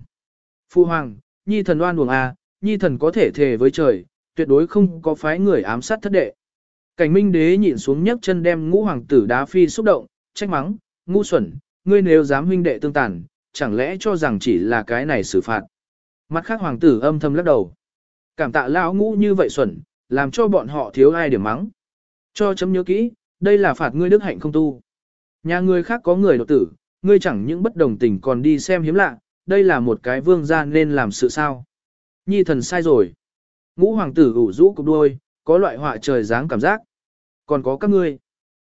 Phu hoàng, nhi thần oan uổng a, à, nhi thần có thể thề với trời, tuyệt đối không có phái người ám sát thất đệ. Cảnh minh đế nhịn xuống nhấc chân đem ngũ hoàng tử đá phi xúc động, trách mắng, ngu xuẩn, ngươi nếu dám huynh đệ tương tàn, chẳng lẽ cho rằng chỉ là cái này xử phạt. Mặt khác hoàng tử âm thầm lắc đầu. Cảm tạ lão ngũ như vậy xuẩn, làm cho bọn họ thiếu ai điểm mắng. Cho chấm nhớ kỹ, đây là phạt ngươi đức hạnh không tu. Nhà ngươi khác có người đột tử, ngươi chẳng những bất đồng tình còn đi xem hiếm lạ, đây là một cái vương gia nên làm sự sao. Nhi thần sai rồi. Ngũ hoàng tử ủ rũ cục đuôi, có loại họa trời dáng cảm giác. Còn có các ngươi.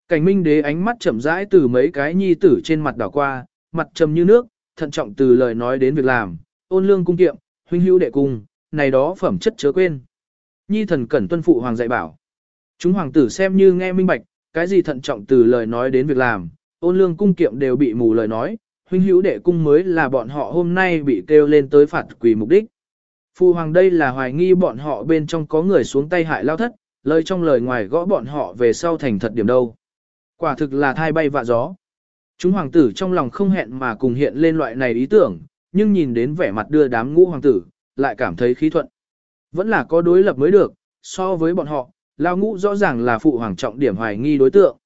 Cảnh minh đế ánh mắt chậm rãi từ mấy cái nhi tử trên mặt đảo qua, mặt trầm như nước, thận trọng từ lời nói đến việc làm, ôn lương cung kiệm, huynh hữu đệ cung, này đó phẩm chất chớ quên. Nhi thần cẩn tuân phụ hoàng dạy bảo. Chúng hoàng tử xem như nghe minh bạch, cái gì thận trọng từ lời nói đến việc làm, ôn lương cung kiệm đều bị mù lời nói, huynh hữu đệ cung mới là bọn họ hôm nay bị kêu lên tới phạt quỳ mục đích. Phu hoàng đây là hoài nghi bọn họ bên trong có người xuống tay hại lao thất, lời trong lời ngoài gõ bọn họ về sau thành thật điểm đâu. Quả thực là thai bay vạ gió. Chúng hoàng tử trong lòng không hẹn mà cùng hiện lên loại này ý tưởng, nhưng nhìn đến vẻ mặt đưa đám ngũ hoàng tử, lại cảm thấy khí thuận. Vẫn là có đối lập mới được, so với bọn họ, lao ngũ rõ ràng là phụ hoàng trọng điểm hoài nghi đối tượng.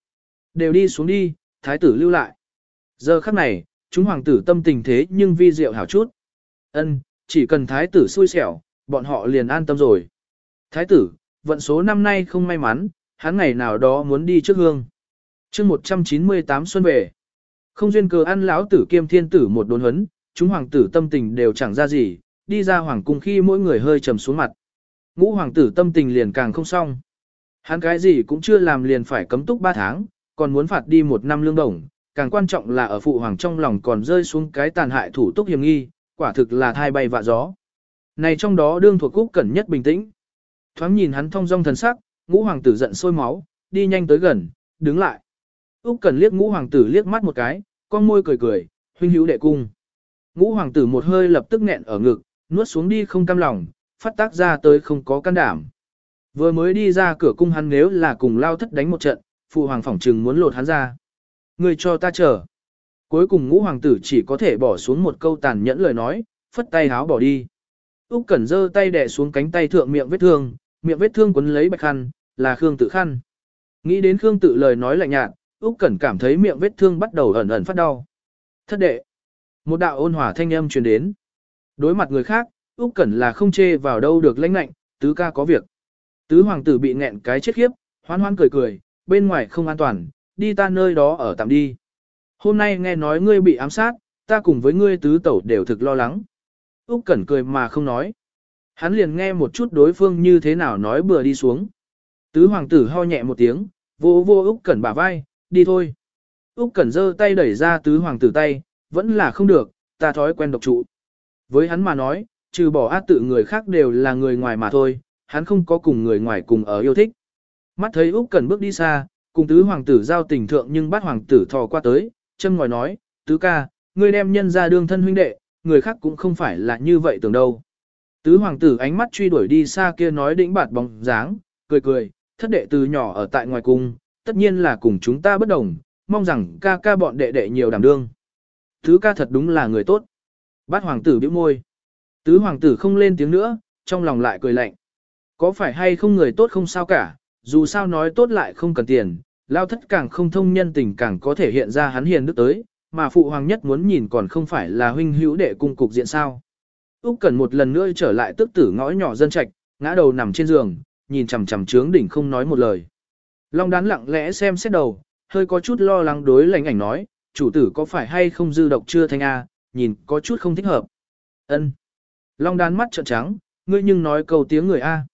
Đều đi xuống đi, thái tử lưu lại. Giờ khắc này, chúng hoàng tử tâm tình thế nhưng vi diệu hảo chút. Ân, chỉ cần thái tử xui xẻo, bọn họ liền an tâm rồi. Thái tử, vận số năm nay không may mắn, hắn ngày nào đó muốn đi trước hương. chương 198 xuân về. Không duyên cờ ăn lão tử kiêm thiên tử một đốn huấn, chúng hoàng tử tâm tình đều chẳng ra gì, đi ra hoàng cung khi mỗi người hơi trầm xuống mặt. Ngũ hoàng tử tâm tình liền càng không xong. Hắn cái gì cũng chưa làm liền phải cấm túc 3 tháng, còn muốn phạt đi một năm lương đồng, càng quan trọng là ở phụ hoàng trong lòng còn rơi xuống cái tàn hại thủ túc hiểm nghi, quả thực là thai bay vạ gió. Này trong đó đương thuộc cúc cẩn nhất bình tĩnh. Thoáng nhìn hắn thông dong thần sắc, ngũ hoàng tử giận sôi máu, đi nhanh tới gần, đứng lại. Úc Cẩn liếc ngũ hoàng tử liếc mắt một cái, con môi cười cười, huynh hữu đệ cung. Ngũ hoàng tử một hơi lập tức nghẹn ở ngực, nuốt xuống đi không cam lòng, phát tác ra tới không có can đảm. Vừa mới đi ra cửa cung hắn nếu là cùng lao thất đánh một trận, phụ hoàng phỏng trừng muốn lột hắn ra. Người cho ta chờ. Cuối cùng ngũ hoàng tử chỉ có thể bỏ xuống một câu tàn nhẫn lời nói, phất tay háo bỏ đi. Úc Cẩn giơ tay đè xuống cánh tay thượng miệng vết thương, miệng vết thương quấn lấy bạch khăn, là Khương Tự khăn. Nghĩ đến Khương Tự lời nói lạnh nhạt, Úc Cẩn cảm thấy miệng vết thương bắt đầu ẩn ẩn phát đau. Thất đệ. Một đạo ôn hòa thanh âm truyền đến. Đối mặt người khác, Úc Cẩn là không chê vào đâu được lãnh lạnh, tứ ca có việc. Tứ hoàng tử bị nghẹn cái chết khiếp, hoan hoan cười cười, bên ngoài không an toàn, đi ta nơi đó ở tạm đi. Hôm nay nghe nói ngươi bị ám sát, ta cùng với ngươi tứ tẩu đều thực lo lắng. Úc Cẩn cười mà không nói. Hắn liền nghe một chút đối phương như thế nào nói bừa đi xuống. Tứ hoàng tử ho nhẹ một tiếng, vô vô Úc Cẩn bả vai, đi thôi. Úc Cẩn giơ tay đẩy ra tứ hoàng tử tay, vẫn là không được, ta thói quen độc trụ. Với hắn mà nói, trừ bỏ ác tự người khác đều là người ngoài mà thôi, hắn không có cùng người ngoài cùng ở yêu thích. Mắt thấy Úc Cẩn bước đi xa, cùng tứ hoàng tử giao tình thượng nhưng bắt hoàng tử thò qua tới, châm ngòi nói, tứ ca, ngươi đem nhân ra đương thân huynh đệ, người khác cũng không phải là như vậy tưởng đâu. Tứ hoàng tử ánh mắt truy đuổi đi xa kia nói đĩnh bạt bóng dáng, cười cười, thất đệ từ nhỏ ở tại ngoài cung, tất nhiên là cùng chúng ta bất đồng, mong rằng ca ca bọn đệ đệ nhiều đảm đương. Tứ ca thật đúng là người tốt. Bát hoàng tử bĩu môi. Tứ hoàng tử không lên tiếng nữa, trong lòng lại cười lạnh. Có phải hay không người tốt không sao cả, dù sao nói tốt lại không cần tiền, lao thất càng không thông nhân tình càng có thể hiện ra hắn hiền đức tới, mà phụ hoàng nhất muốn nhìn còn không phải là huynh hữu đệ cung cục diện sao. Úc Cần một lần nữa trở lại tức tử ngõ nhỏ dân trạch, ngã đầu nằm trên giường, nhìn chằm chằm trướng đỉnh không nói một lời. Long đán lặng lẽ xem xét đầu, hơi có chút lo lắng đối lành ảnh nói, chủ tử có phải hay không dư độc chưa thanh a, nhìn có chút không thích hợp. Ân. Long đán mắt trợn trắng, ngươi nhưng nói câu tiếng người a.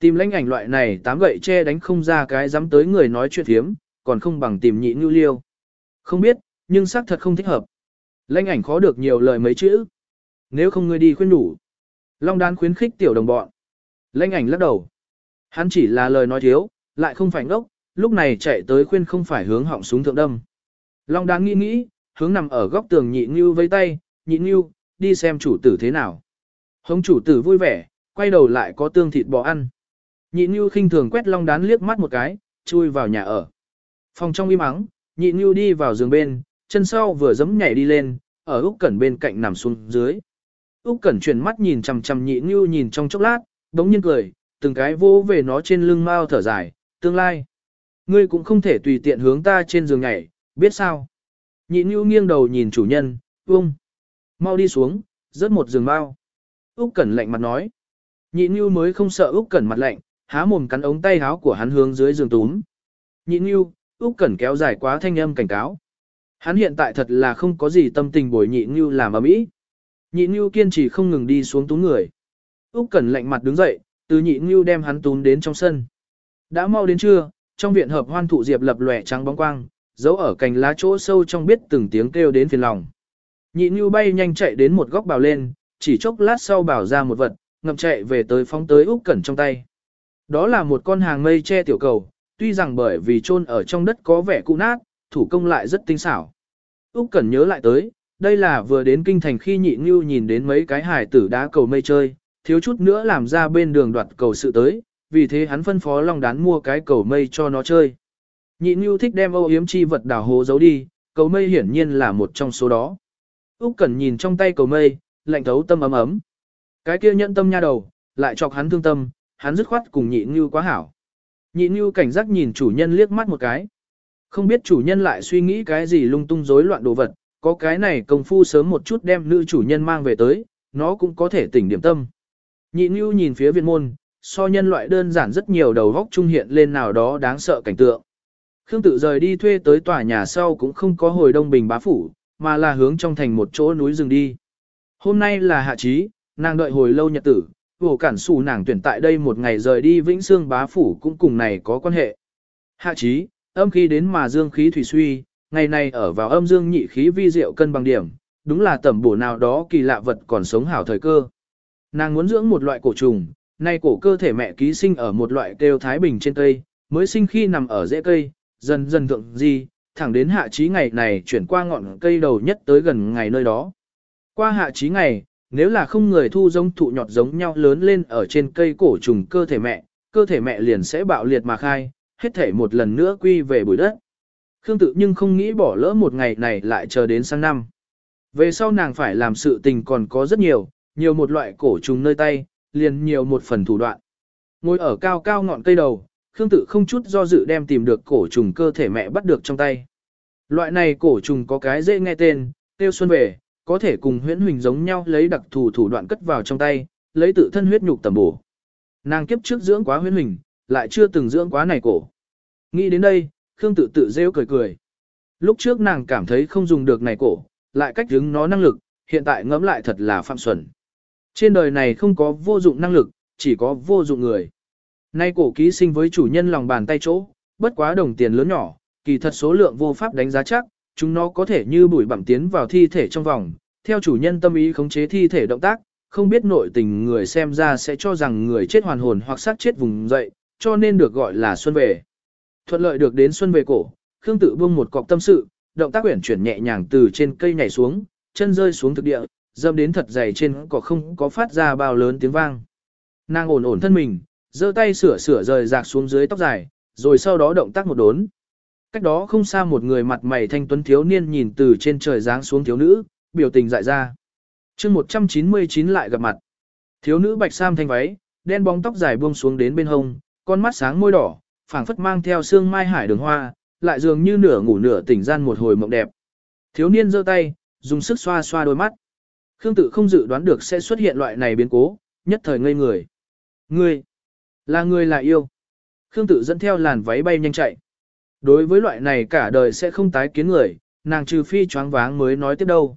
Tìm lãnh ảnh loại này tám gậy che đánh không ra cái dám tới người nói chuyện thiếm, còn không bằng tìm nhị ngưu liêu. Không biết, nhưng xác thật không thích hợp. Lãnh ảnh khó được nhiều lời mấy chữ. Nếu không ngươi đi khuyên đủ. Long đán khuyến khích tiểu đồng bọn. Lãnh ảnh lắc đầu. Hắn chỉ là lời nói thiếu, lại không phải ngốc, lúc này chạy tới khuyên không phải hướng họng súng thượng đâm. Long đán nghĩ nghĩ, hướng nằm ở góc tường nhị ngưu với tay, nhị ngưu, đi xem chủ tử thế nào. Hống chủ tử vui vẻ, quay đầu lại có tương thịt bò ăn. Nhị Nhu khinh thường quét long đán liếc mắt một cái, chui vào nhà ở. Phòng trong im ắng, nhị Nhu đi vào giường bên, chân sau vừa giấm nhảy đi lên, ở Úc Cẩn bên cạnh nằm xuống dưới. Úc Cẩn chuyển mắt nhìn chằm chằm nhị Nhu nhìn trong chốc lát, đống nhiên cười, từng cái vô về nó trên lưng mao thở dài, tương lai. Ngươi cũng không thể tùy tiện hướng ta trên giường nhảy, biết sao? Nhị Nhu nghiêng đầu nhìn chủ nhân, "Ung, Mau đi xuống, rớt một giường mao. Úc Cẩn lạnh mặt nói. Nhị Nhu mới không sợ Úc Cẩn mặt lạnh, há mồm cắn ống tay áo của hắn hướng dưới giường túm. Nhịn Nhu, Úc Cẩn kéo dài quá thanh âm cảnh cáo. Hắn hiện tại thật là không có gì tâm tình bồi nhịn Nhu làm ở mỹ. Nhịn Nhu kiên trì không ngừng đi xuống túm người. Úc Cẩn lạnh mặt đứng dậy, từ nhịn Nhu đem hắn túm đến trong sân. Đã mau đến trưa, trong viện hợp hoan thụ diệp lập lòe trắng bóng quang, giấu ở cành lá chỗ sâu trong biết từng tiếng kêu đến phiền lòng. Nhị Nhu bay nhanh chạy đến một góc bào lên, chỉ chốc lát sau bảo ra một vật, ngậm chạy về tới phóng tới Úc Cẩn trong tay. Đó là một con hàng mây che tiểu cầu, tuy rằng bởi vì chôn ở trong đất có vẻ cũ nát, thủ công lại rất tinh xảo. Úc Cẩn nhớ lại tới, đây là vừa đến kinh thành khi nhị Nưu nhìn đến mấy cái hài tử đá cầu mây chơi, thiếu chút nữa làm ra bên đường đoạt cầu sự tới, vì thế hắn phân phó Long Đán mua cái cầu mây cho nó chơi. Nhị Nưu thích đem ô yếm chi vật đào hố giấu đi, cầu mây hiển nhiên là một trong số đó. Úc Cẩn nhìn trong tay cầu mây, lạnh thấu tâm ấm ấm. Cái kia nhận tâm nha đầu, lại chọc hắn thương tâm, hắn dứt khoát cùng nhị Nhu quá hảo. Nhị Nhu cảnh giác nhìn chủ nhân liếc mắt một cái. Không biết chủ nhân lại suy nghĩ cái gì lung tung rối loạn đồ vật, có cái này công phu sớm một chút đem nữ chủ nhân mang về tới, nó cũng có thể tỉnh điểm tâm. Nhị Nhu nhìn phía viện môn, so nhân loại đơn giản rất nhiều đầu góc trung hiện lên nào đó đáng sợ cảnh tượng. Khương tự rời đi thuê tới tòa nhà sau cũng không có hồi đông bình bá phủ, mà là hướng trong thành một chỗ núi rừng đi. Hôm nay là hạ trí, nàng đợi hồi lâu nhật tử, vô cản xù nàng tuyển tại đây một ngày rời đi vĩnh xương bá phủ cũng cùng này có quan hệ. Hạ trí, âm khí đến mà dương khí thủy suy, ngày này ở vào âm dương nhị khí vi diệu cân bằng điểm, đúng là tẩm bổ nào đó kỳ lạ vật còn sống hảo thời cơ. Nàng muốn dưỡng một loại cổ trùng, nay cổ cơ thể mẹ ký sinh ở một loại kêu thái bình trên cây, mới sinh khi nằm ở rễ cây, dần dần thượng di, thẳng đến hạ trí ngày này chuyển qua ngọn cây đầu nhất tới gần ngày nơi đó. Qua hạ trí ngày, nếu là không người thu giống thụ nhọt giống nhau lớn lên ở trên cây cổ trùng cơ thể mẹ, cơ thể mẹ liền sẽ bạo liệt mà khai, hết thể một lần nữa quy về bụi đất. Khương tự nhưng không nghĩ bỏ lỡ một ngày này lại chờ đến sang năm. Về sau nàng phải làm sự tình còn có rất nhiều, nhiều một loại cổ trùng nơi tay, liền nhiều một phần thủ đoạn. Ngồi ở cao cao ngọn cây đầu, Khương tự không chút do dự đem tìm được cổ trùng cơ thể mẹ bắt được trong tay. Loại này cổ trùng có cái dễ nghe tên, tiêu xuân về, có thể cùng huyễn huỳnh giống nhau lấy đặc thù thủ đoạn cất vào trong tay, lấy tự thân huyết nhục tầm bổ. Nàng kiếp trước dưỡng quá huyễn huỳnh, lại chưa từng dưỡng quá này cổ. Nghĩ đến đây, Khương tự tự rêu cười cười. Lúc trước nàng cảm thấy không dùng được này cổ, lại cách đứng nó năng lực, hiện tại ngẫm lại thật là phạm xuẩn. Trên đời này không có vô dụng năng lực, chỉ có vô dụng người. Nay cổ ký sinh với chủ nhân lòng bàn tay chỗ, bất quá đồng tiền lớn nhỏ, kỳ thật số lượng vô pháp đánh giá chắc, chúng nó có thể như bụi bặm tiến vào thi thể trong vòng, theo chủ nhân tâm ý khống chế thi thể động tác, không biết nội tình người xem ra sẽ cho rằng người chết hoàn hồn hoặc xác chết vùng dậy, cho nên được gọi là xuân về. Thuận lợi được đến xuân về cổ, Khương tự buông một cọc tâm sự, động tác uyển chuyển nhẹ nhàng từ trên cây nhảy xuống, chân rơi xuống thực địa, dâm đến thật dày trên cỏ không có phát ra bao lớn tiếng vang. Nàng ổn ổn thân mình, giơ tay sửa sửa rời rạc xuống dưới tóc dài, rồi sau đó động tác một đốn. Cách đó không xa một người mặt mày thanh tuấn thiếu niên nhìn từ trên trời giáng xuống thiếu nữ, biểu tình dại ra. chương 199 lại gặp mặt. Thiếu nữ bạch sam thanh váy, đen bóng tóc dài buông xuống đến bên hông, con mắt sáng môi đỏ, phảng phất mang theo sương mai hải đường hoa, lại dường như nửa ngủ nửa tỉnh gian một hồi mộng đẹp. Thiếu niên giơ tay, dùng sức xoa xoa đôi mắt. Khương tự không dự đoán được sẽ xuất hiện loại này biến cố, nhất thời ngây người. người là người là yêu. Khương tự dẫn theo làn váy bay nhanh chạy. Đối với loại này cả đời sẽ không tái kiến người, nàng trừ phi choáng váng mới nói tiếp đâu.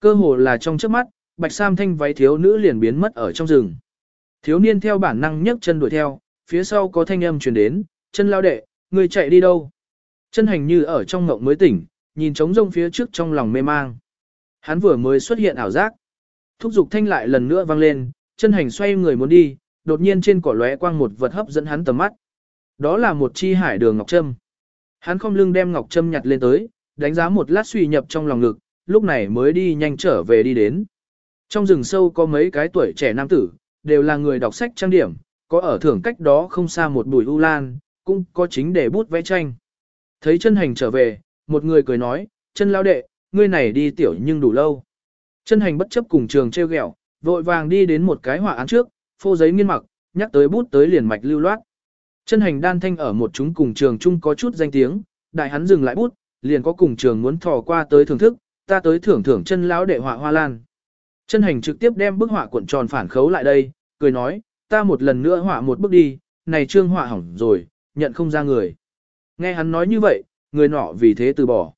Cơ hồ là trong trước mắt, bạch sam thanh váy thiếu nữ liền biến mất ở trong rừng. Thiếu niên theo bản năng nhấc chân đuổi theo, phía sau có thanh âm truyền đến, chân lao đệ, người chạy đi đâu? Chân hành như ở trong ngộng mới tỉnh, nhìn trống rông phía trước trong lòng mê mang. Hắn vừa mới xuất hiện ảo giác. Thúc giục thanh lại lần nữa vang lên, chân hành xoay người muốn đi, đột nhiên trên cỏ lóe quang một vật hấp dẫn hắn tầm mắt. Đó là một chi hải đường ngọc trâm. Hắn không lưng đem ngọc trâm nhặt lên tới, đánh giá một lát suy nhập trong lòng ngực, lúc này mới đi nhanh trở về đi đến. Trong rừng sâu có mấy cái tuổi trẻ nam tử, đều là người đọc sách trang điểm, có ở thưởng cách đó không xa một bụi u lan, cũng có chính để bút vẽ tranh. Thấy chân hành trở về, một người cười nói, chân lao đệ, ngươi này đi tiểu nhưng đủ lâu. Chân hành bất chấp cùng trường treo ghẹo, vội vàng đi đến một cái họa án trước, phô giấy nghiên mặc, nhắc tới bút tới liền mạch lưu loát. Chân hành đan thanh ở một chúng cùng trường chung có chút danh tiếng, đại hắn dừng lại bút, liền có cùng trường muốn thò qua tới thưởng thức, ta tới thưởng thưởng chân lão đệ họa hoa lan. Chân hành trực tiếp đem bức họa cuộn tròn phản khấu lại đây, cười nói, ta một lần nữa họa một bức đi, này trương họa hỏng rồi, nhận không ra người. Nghe hắn nói như vậy, người nọ vì thế từ bỏ.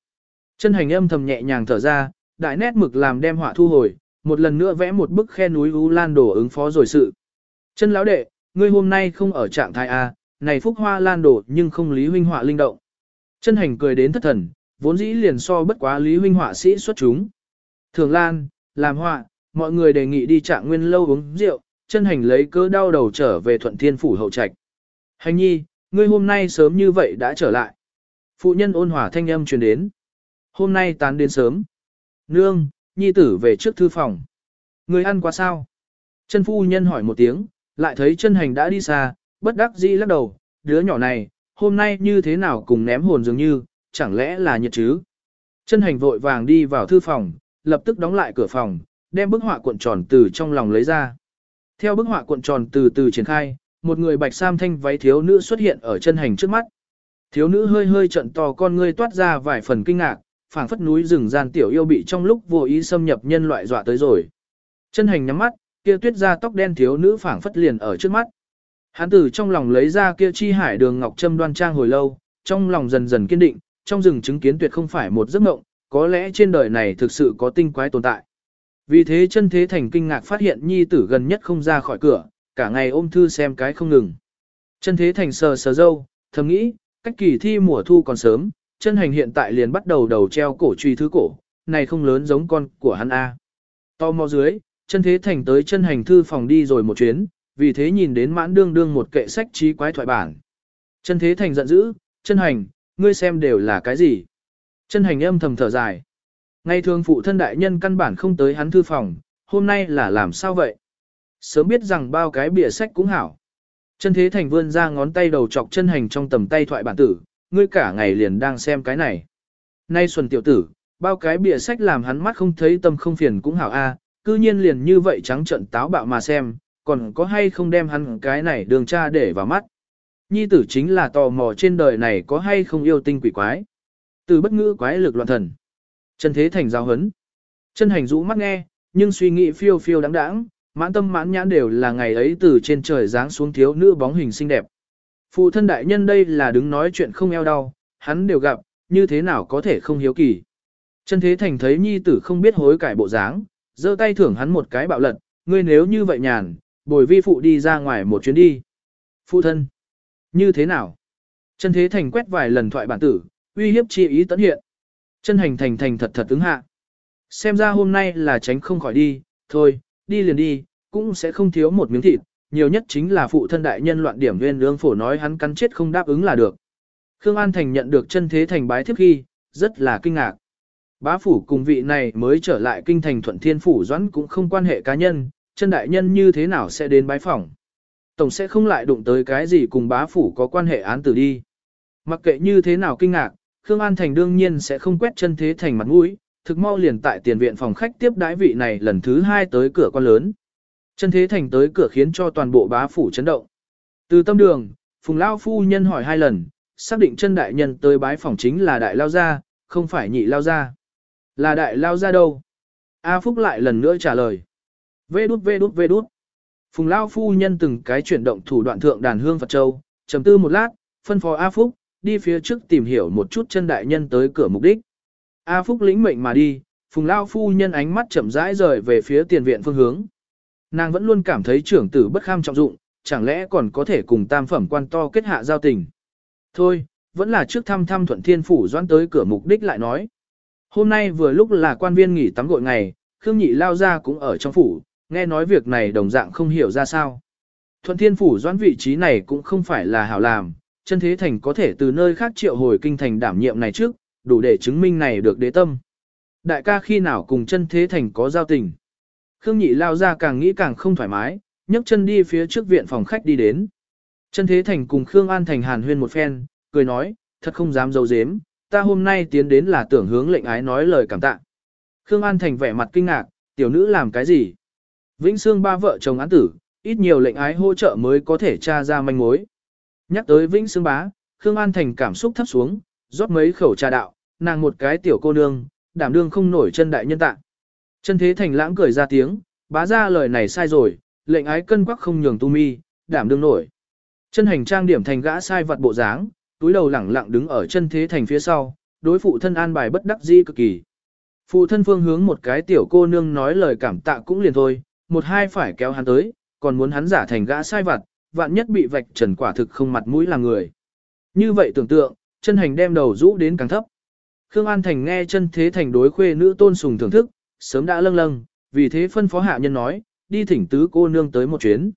Chân hành âm thầm nhẹ nhàng thở ra, đại nét mực làm đem họa thu hồi, một lần nữa vẽ một bức khe núi U Lan đổ ứng phó rồi sự. Chân lão đệ, ngươi hôm nay không ở trạng thái A, này phúc hoa lan đổ nhưng không lý huynh họa linh động. Chân hành cười đến thất thần, vốn dĩ liền so bất quá lý huynh họa sĩ xuất chúng. Thường lan, làm họa, mọi người đề nghị đi trạng nguyên lâu uống rượu, chân hành lấy cớ đau đầu trở về thuận thiên phủ hậu trạch. Hành nhi, ngươi hôm nay sớm như vậy đã trở lại. Phụ nhân ôn hòa thanh âm truyền đến. Hôm nay tán đến sớm. Nương, nhi tử về trước thư phòng. Ngươi ăn quá sao? Chân phu nhân hỏi một tiếng, lại thấy chân hành đã đi xa, bất đắc dĩ lắc đầu, đứa nhỏ này, hôm nay như thế nào cùng ném hồn dường như, chẳng lẽ là nhiệt chứ? Chân hành vội vàng đi vào thư phòng, lập tức đóng lại cửa phòng, đem bức họa cuộn tròn từ trong lòng lấy ra. Theo bức họa cuộn tròn từ từ triển khai, một người bạch sam thanh váy thiếu nữ xuất hiện ở chân hành trước mắt. Thiếu nữ hơi hơi trận to con ngươi toát ra vài phần kinh ngạc, phảng phất núi rừng gian tiểu yêu bị trong lúc vô ý xâm nhập nhân loại dọa tới rồi. Chân hành nhắm mắt, kia tuyết ra tóc đen thiếu nữ phảng phất liền ở trước mắt. Hắn từ trong lòng lấy ra kia chi hải đường ngọc trâm đoan trang hồi lâu, trong lòng dần dần kiên định, trong rừng chứng kiến tuyệt không phải một giấc mộng, có lẽ trên đời này thực sự có tinh quái tồn tại. Vì thế chân thế thành kinh ngạc phát hiện nhi tử gần nhất không ra khỏi cửa, cả ngày ôm thư xem cái không ngừng. Chân thế thành sờ sờ dâu, thầm nghĩ, cách kỳ thi mùa thu còn sớm, chân hành hiện tại liền bắt đầu đầu treo cổ truy thứ cổ, này không lớn giống con của hắn A. To mò dưới, chân thế thành tới chân hành thư phòng đi rồi một chuyến, vì thế nhìn đến mãn đương đương một kệ sách trí quái thoại bản. Chân thế thành giận dữ, chân hành, ngươi xem đều là cái gì. Chân hành âm thầm thở dài. Ngày thường phụ thân đại nhân căn bản không tới hắn thư phòng, hôm nay là làm sao vậy? Sớm biết rằng bao cái bìa sách cũng hảo. Chân thế thành vươn ra ngón tay đầu chọc chân hành trong tầm tay thoại bản tử, ngươi cả ngày liền đang xem cái này. Nay xuân tiểu tử, bao cái bìa sách làm hắn mắt không thấy tâm không phiền cũng hảo a, cư nhiên liền như vậy trắng trận táo bạo mà xem, còn có hay không đem hắn cái này đường cha để vào mắt. Nhi tử chính là tò mò trên đời này có hay không yêu tinh quỷ quái. Từ bất ngữ quái lực loạn thần. Chân thế thành giáo hấn. Chân hành rũ mắt nghe, nhưng suy nghĩ phiêu phiêu đáng đáng, mãn tâm mãn nhãn đều là ngày ấy từ trên trời giáng xuống thiếu nữ bóng hình xinh đẹp. Phụ thân đại nhân đây là đứng nói chuyện không eo đau, hắn đều gặp, như thế nào có thể không hiếu kỳ. Chân thế thành thấy nhi tử không biết hối cải bộ dáng, giơ tay thưởng hắn một cái bạo lật, ngươi nếu như vậy nhàn, bồi vi phụ đi ra ngoài một chuyến đi. Phụ thân, như thế nào? Chân thế thành quét vài lần thoại bản tử, uy hiếp chi ý tấn hiện. Chân hành thành thành thật thật ứng hạ. Xem ra hôm nay là tránh không khỏi đi, thôi, đi liền đi, cũng sẽ không thiếu một miếng thịt, nhiều nhất chính là phụ thân đại nhân loạn điểm nguyên lương phổ nói hắn cắn chết không đáp ứng là được. Khương An Thành nhận được chân thế thành bái thiếp khi, rất là kinh ngạc. Bá phủ cùng vị này mới trở lại kinh thành thuận thiên phủ doãn cũng không quan hệ cá nhân, chân đại nhân như thế nào sẽ đến bái phỏng. Tổng sẽ không lại đụng tới cái gì cùng bá phủ có quan hệ án tử đi. Mặc kệ như thế nào kinh ngạc, Khương An Thành đương nhiên sẽ không quét chân thế thành mặt mũi, thực mau liền tại tiền viện phòng khách tiếp đái vị này lần thứ hai tới cửa quan lớn. Chân thế thành tới cửa khiến cho toàn bộ bá phủ chấn động. Từ tâm đường, Phùng Lao Phu Nhân hỏi hai lần, xác định chân đại nhân tới bái phòng chính là đại lao gia, không phải nhị lao gia. Là đại lao gia đâu? A Phúc lại lần nữa trả lời. Vê đút vê đút vê đút. Phùng Lao Phu Nhân từng cái chuyển động thủ đoạn thượng đàn hương Phật Châu, trầm tư một lát, phân phó A Phúc, đi phía trước tìm hiểu một chút chân đại nhân tới cửa mục đích. A Phúc lĩnh mệnh mà đi, Phùng Lao Phu Nhân ánh mắt chậm rãi rời về phía tiền viện phương hướng. Nàng vẫn luôn cảm thấy trưởng tử bất kham trọng dụng, chẳng lẽ còn có thể cùng tam phẩm quan to kết hạ giao tình. Thôi, vẫn là trước thăm thăm thuận thiên phủ doãn tới cửa mục đích lại nói. Hôm nay vừa lúc là quan viên nghỉ tắm gội ngày, Khương Nhị lao ra cũng ở trong phủ, nghe nói việc này đồng dạng không hiểu ra sao. Thuận thiên phủ doãn vị trí này cũng không phải là hảo làm, chân thế thành có thể từ nơi khác triệu hồi kinh thành đảm nhiệm này trước, đủ để chứng minh này được đế tâm. Đại ca khi nào cùng chân thế thành có giao tình. Khương nhị lao ra càng nghĩ càng không thoải mái, nhấc chân đi phía trước viện phòng khách đi đến. Chân thế thành cùng Khương An Thành hàn huyên một phen, cười nói, thật không dám dấu dếm, ta hôm nay tiến đến là tưởng hướng lệnh ái nói lời cảm tạ. Khương An Thành vẻ mặt kinh ngạc, tiểu nữ làm cái gì? Vĩnh Sương ba vợ chồng án tử, ít nhiều lệnh ái hỗ trợ mới có thể tra ra manh mối. Nhắc tới Vĩnh Sương Bá, Khương An Thành cảm xúc thấp xuống, rót mấy khẩu trà đạo, nàng một cái tiểu cô nương, đảm đương không nổi chân đại nhân tạng. Chân thế thành lãng cười ra tiếng, bá ra lời này sai rồi, lệnh ái cân quắc không nhường tu mi, đảm đương nổi. Chân hành trang điểm thành gã sai vật bộ dáng, túi đầu lẳng lặng đứng ở chân thế thành phía sau, đối phụ thân an bài bất đắc dĩ cực kỳ. Phụ thân phương hướng một cái tiểu cô nương nói lời cảm tạ cũng liền thôi, một hai phải kéo hắn tới, còn muốn hắn giả thành gã sai vặt, vạn nhất bị vạch trần quả thực không mặt mũi là người. Như vậy tưởng tượng, chân hành đem đầu rũ đến càng thấp. Khương An Thành nghe chân thế thành đối khuê nữ tôn sùng thưởng thức, sớm đã lâng lâng, vì thế phân phó hạ nhân nói, đi thỉnh tứ cô nương tới một chuyến.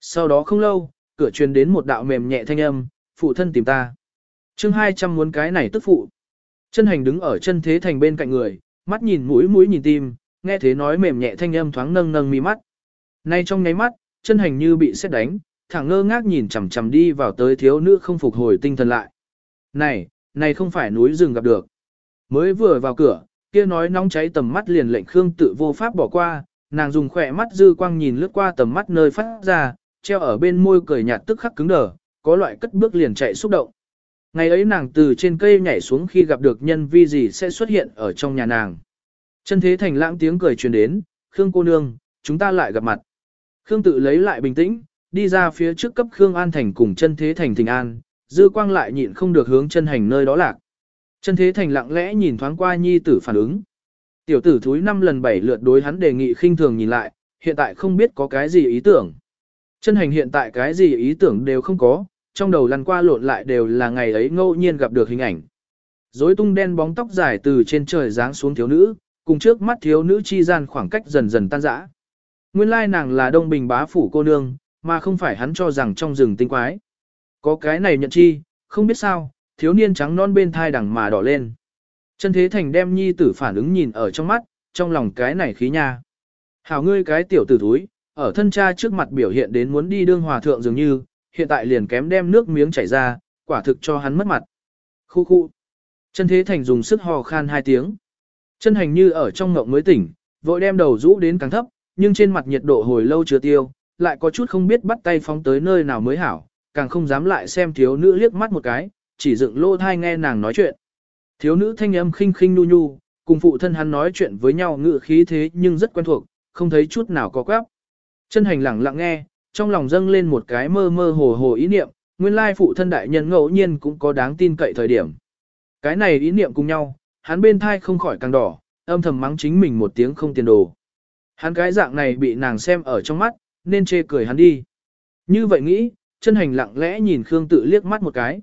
Sau đó không lâu, cửa truyền đến một đạo mềm nhẹ thanh âm, phụ thân tìm ta. chương 200 muốn cái này tức phụ. Chân hành đứng ở chân thế thành bên cạnh người, mắt nhìn mũi mũi nhìn tim, nghe thế nói mềm nhẹ thanh âm thoáng nâng nâng mi mắt. Nay trong nháy mắt, chân hành như bị xét đánh, thẳng ngơ ngác nhìn chằm chằm đi vào tới thiếu nữ không phục hồi tinh thần lại. Này, này không phải núi rừng gặp được. Mới vừa vào cửa, kia nói nóng cháy tầm mắt liền lệnh Khương tự vô pháp bỏ qua, nàng dùng khỏe mắt dư quang nhìn lướt qua tầm mắt nơi phát ra, treo ở bên môi cười nhạt tức khắc cứng đờ, có loại cất bước liền chạy xúc động. Ngày ấy nàng từ trên cây nhảy xuống khi gặp được nhân vi gì sẽ xuất hiện ở trong nhà nàng. Chân thế thành lãng tiếng cười truyền đến, Khương cô nương, chúng ta lại gặp mặt. Khương tự lấy lại bình tĩnh, đi ra phía trước cấp Khương An Thành cùng chân thế thành thình an, dư quang lại nhịn không được hướng chân hành nơi đó lạc. Chân thế thành lặng lẽ nhìn thoáng qua nhi tử phản ứng. Tiểu tử thúi năm lần bảy lượt đối hắn đề nghị khinh thường nhìn lại, hiện tại không biết có cái gì ý tưởng. Chân hành hiện tại cái gì ý tưởng đều không có, trong đầu lăn qua lộn lại đều là ngày ấy ngẫu nhiên gặp được hình ảnh. Dối tung đen bóng tóc dài từ trên trời giáng xuống thiếu nữ, cùng trước mắt thiếu nữ chi gian khoảng cách dần dần tan rã. Nguyên lai nàng là đông bình bá phủ cô nương, mà không phải hắn cho rằng trong rừng tinh quái. Có cái này nhận chi, không biết sao, thiếu niên trắng non bên thai đằng mà đỏ lên. Chân thế thành đem nhi tử phản ứng nhìn ở trong mắt, trong lòng cái này khí nha. Hảo ngươi cái tiểu tử thúi, ở thân cha trước mặt biểu hiện đến muốn đi đương hòa thượng dường như, hiện tại liền kém đem nước miếng chảy ra, quả thực cho hắn mất mặt. Khu khu. Chân thế thành dùng sức hò khan hai tiếng. Chân hành như ở trong ngộng mới tỉnh, vội đem đầu rũ đến càng thấp, nhưng trên mặt nhiệt độ hồi lâu chưa tiêu, lại có chút không biết bắt tay phóng tới nơi nào mới hảo, càng không dám lại xem thiếu nữ liếc mắt một cái, chỉ dựng lô thai nghe nàng nói chuyện. Thiếu nữ thanh âm khinh khinh nu nhu, cùng phụ thân hắn nói chuyện với nhau ngự khí thế nhưng rất quen thuộc, không thấy chút nào có quáp. Chân hành lặng lặng nghe, trong lòng dâng lên một cái mơ mơ hồ hồ ý niệm, nguyên lai phụ thân đại nhân ngẫu nhiên cũng có đáng tin cậy thời điểm. Cái này ý niệm cùng nhau, hắn bên thai không khỏi càng đỏ, âm thầm mắng chính mình một tiếng không tiền đồ. Hắn cái dạng này bị nàng xem ở trong mắt, nên chê cười hắn đi. Như vậy nghĩ, chân hành lặng lẽ nhìn Khương tự liếc mắt một cái.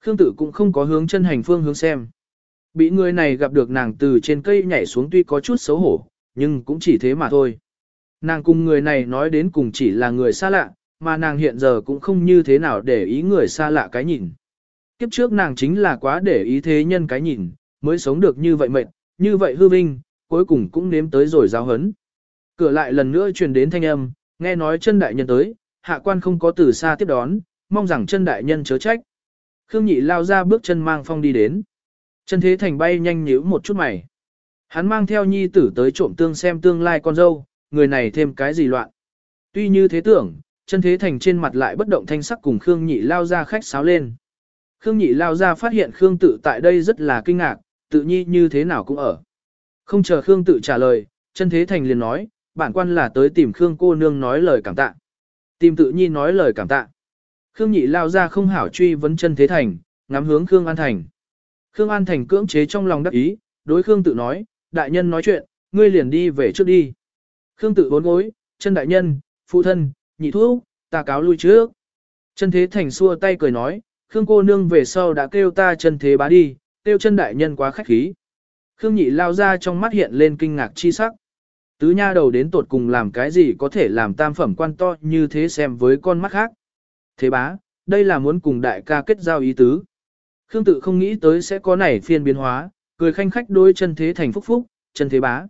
Khương tự cũng không có hướng chân hành phương hướng xem. Bị người này gặp được nàng từ trên cây nhảy xuống tuy có chút xấu hổ, nhưng cũng chỉ thế mà thôi. Nàng cùng người này nói đến cùng chỉ là người xa lạ, mà nàng hiện giờ cũng không như thế nào để ý người xa lạ cái nhìn. Kiếp trước nàng chính là quá để ý thế nhân cái nhìn, mới sống được như vậy mệt, như vậy hư vinh, cuối cùng cũng nếm tới rồi giáo hấn. Cửa lại lần nữa truyền đến thanh âm, nghe nói chân đại nhân tới, hạ quan không có từ xa tiếp đón, mong rằng chân đại nhân chớ trách. Khương nhị lao ra bước chân mang phong đi đến. Chân thế thành bay nhanh nhíu một chút mày. Hắn mang theo nhi tử tới trộm tương xem tương lai con dâu, người này thêm cái gì loạn. Tuy như thế tưởng, chân thế thành trên mặt lại bất động thanh sắc cùng Khương nhị lao ra khách sáo lên. Khương nhị lao ra phát hiện Khương tự tại đây rất là kinh ngạc, tự nhi như thế nào cũng ở. Không chờ Khương tự trả lời, chân thế thành liền nói, bản quan là tới tìm Khương cô nương nói lời cảm tạ. Tìm tự nhi nói lời cảm tạ. Khương nhị lao ra không hảo truy vấn chân thế thành, ngắm hướng Khương An Thành. Khương An Thành cưỡng chế trong lòng đắc ý, đối Khương tự nói, đại nhân nói chuyện, ngươi liền đi về trước đi. Khương tự bốn gối, chân đại nhân, phụ thân, nhị thuốc, ta cáo lui trước. Chân thế thành xua tay cười nói, Khương cô nương về sau đã kêu ta chân thế bá đi, Tiêu chân đại nhân quá khách khí. Khương nhị lao ra trong mắt hiện lên kinh ngạc chi sắc. Tứ nha đầu đến tột cùng làm cái gì có thể làm tam phẩm quan to như thế xem với con mắt khác. Thế bá, đây là muốn cùng đại ca kết giao ý tứ. Khương tự không nghĩ tới sẽ có nảy phiên biến hóa, cười khanh khách đôi chân thế thành phúc phúc, chân thế bá.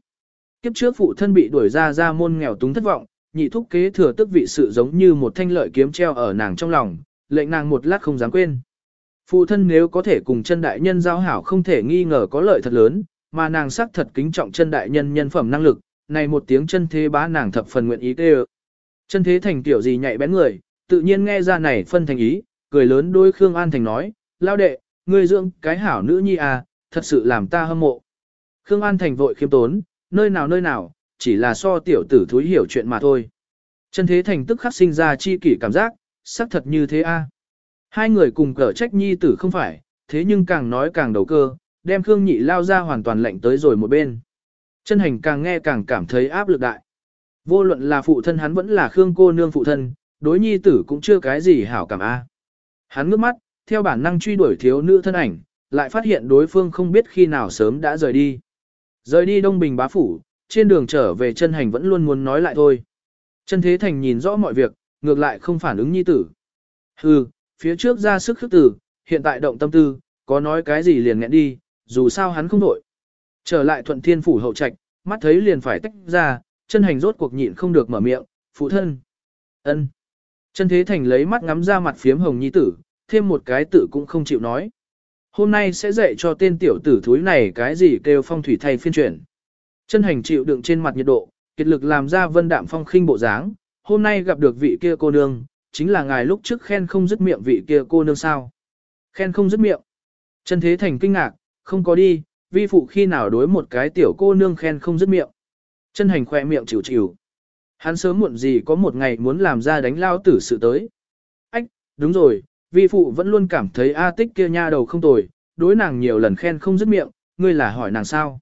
Kiếp trước phụ thân bị đuổi ra ra môn nghèo túng thất vọng, nhị thúc kế thừa tức vị sự giống như một thanh lợi kiếm treo ở nàng trong lòng, lệnh nàng một lát không dám quên. Phụ thân nếu có thể cùng chân đại nhân giao hảo không thể nghi ngờ có lợi thật lớn, mà nàng sắc thật kính trọng chân đại nhân nhân phẩm năng lực, này một tiếng chân thế bá nàng thập phần nguyện ý tê Chân thế thành tiểu gì nhạy bén người, tự nhiên nghe ra này phân thành ý, cười lớn đôi Khương An Thành nói, lao đệ, ngươi dưỡng cái hảo nữ nhi à, thật sự làm ta hâm mộ. Khương An Thành vội khiêm tốn, nơi nào nơi nào, chỉ là so tiểu tử thúi hiểu chuyện mà thôi. Chân thế thành tức khắc sinh ra chi kỷ cảm giác, xác thật như thế a. Hai người cùng cở trách nhi tử không phải, thế nhưng càng nói càng đầu cơ, đem Khương Nhị lao ra hoàn toàn lệnh tới rồi một bên. Chân hành càng nghe càng cảm thấy áp lực đại. Vô luận là phụ thân hắn vẫn là Khương cô nương phụ thân, đối nhi tử cũng chưa cái gì hảo cảm a. Hắn ngước mắt, theo bản năng truy đuổi thiếu nữ thân ảnh, lại phát hiện đối phương không biết khi nào sớm đã rời đi. Rời đi Đông Bình bá phủ, trên đường trở về chân hành vẫn luôn muốn nói lại thôi. Chân thế thành nhìn rõ mọi việc, ngược lại không phản ứng nhi tử. Hừ, phía trước ra sức khước tử, hiện tại động tâm tư, có nói cái gì liền nghẹn đi, dù sao hắn không đổi. Trở lại thuận thiên phủ hậu trạch, mắt thấy liền phải tách ra, chân hành rốt cuộc nhịn không được mở miệng, phụ thân. ân. Chân thế thành lấy mắt ngắm ra mặt phiếm hồng nhi tử, thêm một cái tự cũng không chịu nói. Hôm nay sẽ dạy cho tên tiểu tử thúi này cái gì kêu phong thủy thay phiên chuyển. Chân hành chịu đựng trên mặt nhiệt độ, kiệt lực làm ra vân đạm phong khinh bộ dáng, hôm nay gặp được vị kia cô nương, chính là ngài lúc trước khen không dứt miệng vị kia cô nương sao. Khen không dứt miệng. Chân thế thành kinh ngạc, không có đi, vi phụ khi nào đối một cái tiểu cô nương khen không dứt miệng. Chân hành khỏe miệng chịu chịu. Hắn sớm muộn gì có một ngày muốn làm ra đánh lao tử sự tới. Ách, đúng rồi, vi phụ vẫn luôn cảm thấy A tích kia nha đầu không tồi, đối nàng nhiều lần khen không dứt miệng, ngươi là hỏi nàng sao.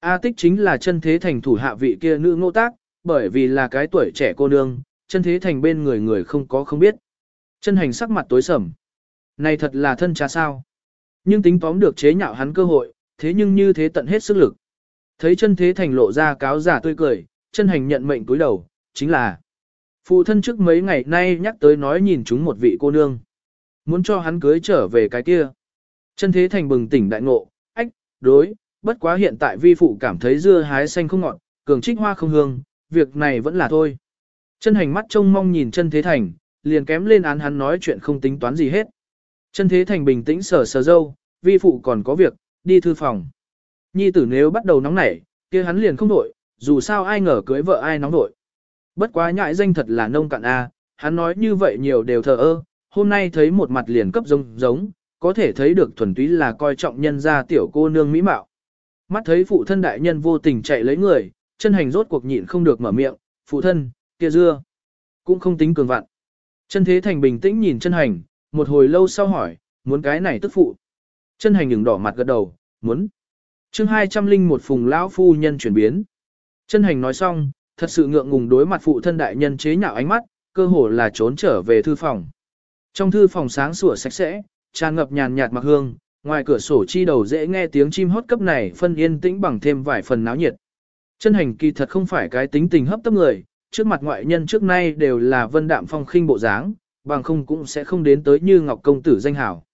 A tích chính là chân thế thành thủ hạ vị kia nữ ngô tác, bởi vì là cái tuổi trẻ cô nương, chân thế thành bên người người không có không biết. Chân hành sắc mặt tối sầm. Này thật là thân cha sao. Nhưng tính tóm được chế nhạo hắn cơ hội, thế nhưng như thế tận hết sức lực. Thấy chân thế thành lộ ra cáo giả tươi cười, chân hành nhận mệnh cúi đầu, chính là phụ thân trước mấy ngày nay nhắc tới nói nhìn chúng một vị cô nương. Muốn cho hắn cưới trở về cái kia. Chân thế thành bừng tỉnh đại ngộ, ách, đối, bất quá hiện tại vi phụ cảm thấy dưa hái xanh không ngọt, cường trích hoa không hương, việc này vẫn là thôi. Chân hành mắt trông mong nhìn chân thế thành, liền kém lên án hắn nói chuyện không tính toán gì hết. Chân thế thành bình tĩnh sờ sờ dâu, vi phụ còn có việc, đi thư phòng. Nhi tử nếu bắt đầu nóng nảy, kia hắn liền không đổi, dù sao ai ngờ cưới vợ ai nóng đổi. Bất quá nhại danh thật là nông cạn a, hắn nói như vậy nhiều đều thờ ơ, hôm nay thấy một mặt liền cấp giống giống, có thể thấy được thuần túy là coi trọng nhân gia tiểu cô nương mỹ mạo. Mắt thấy phụ thân đại nhân vô tình chạy lấy người, chân hành rốt cuộc nhịn không được mở miệng, phụ thân, kia dưa, cũng không tính cường vặn. Chân thế thành bình tĩnh nhìn chân hành, một hồi lâu sau hỏi, muốn cái này tức phụ. Chân hành ngừng đỏ mặt gật đầu, muốn. chương 200 linh một phùng lão phu nhân chuyển biến. Chân hành nói xong, thật sự ngượng ngùng đối mặt phụ thân đại nhân chế nhạo ánh mắt, cơ hồ là trốn trở về thư phòng. Trong thư phòng sáng sủa sạch sẽ, tràn ngập nhàn nhạt mặc hương, ngoài cửa sổ chi đầu dễ nghe tiếng chim hót cấp này phân yên tĩnh bằng thêm vài phần náo nhiệt. Chân hành kỳ thật không phải cái tính tình hấp tấp người, trước mặt ngoại nhân trước nay đều là vân đạm phong khinh bộ dáng, bằng không cũng sẽ không đến tới như ngọc công tử danh hảo.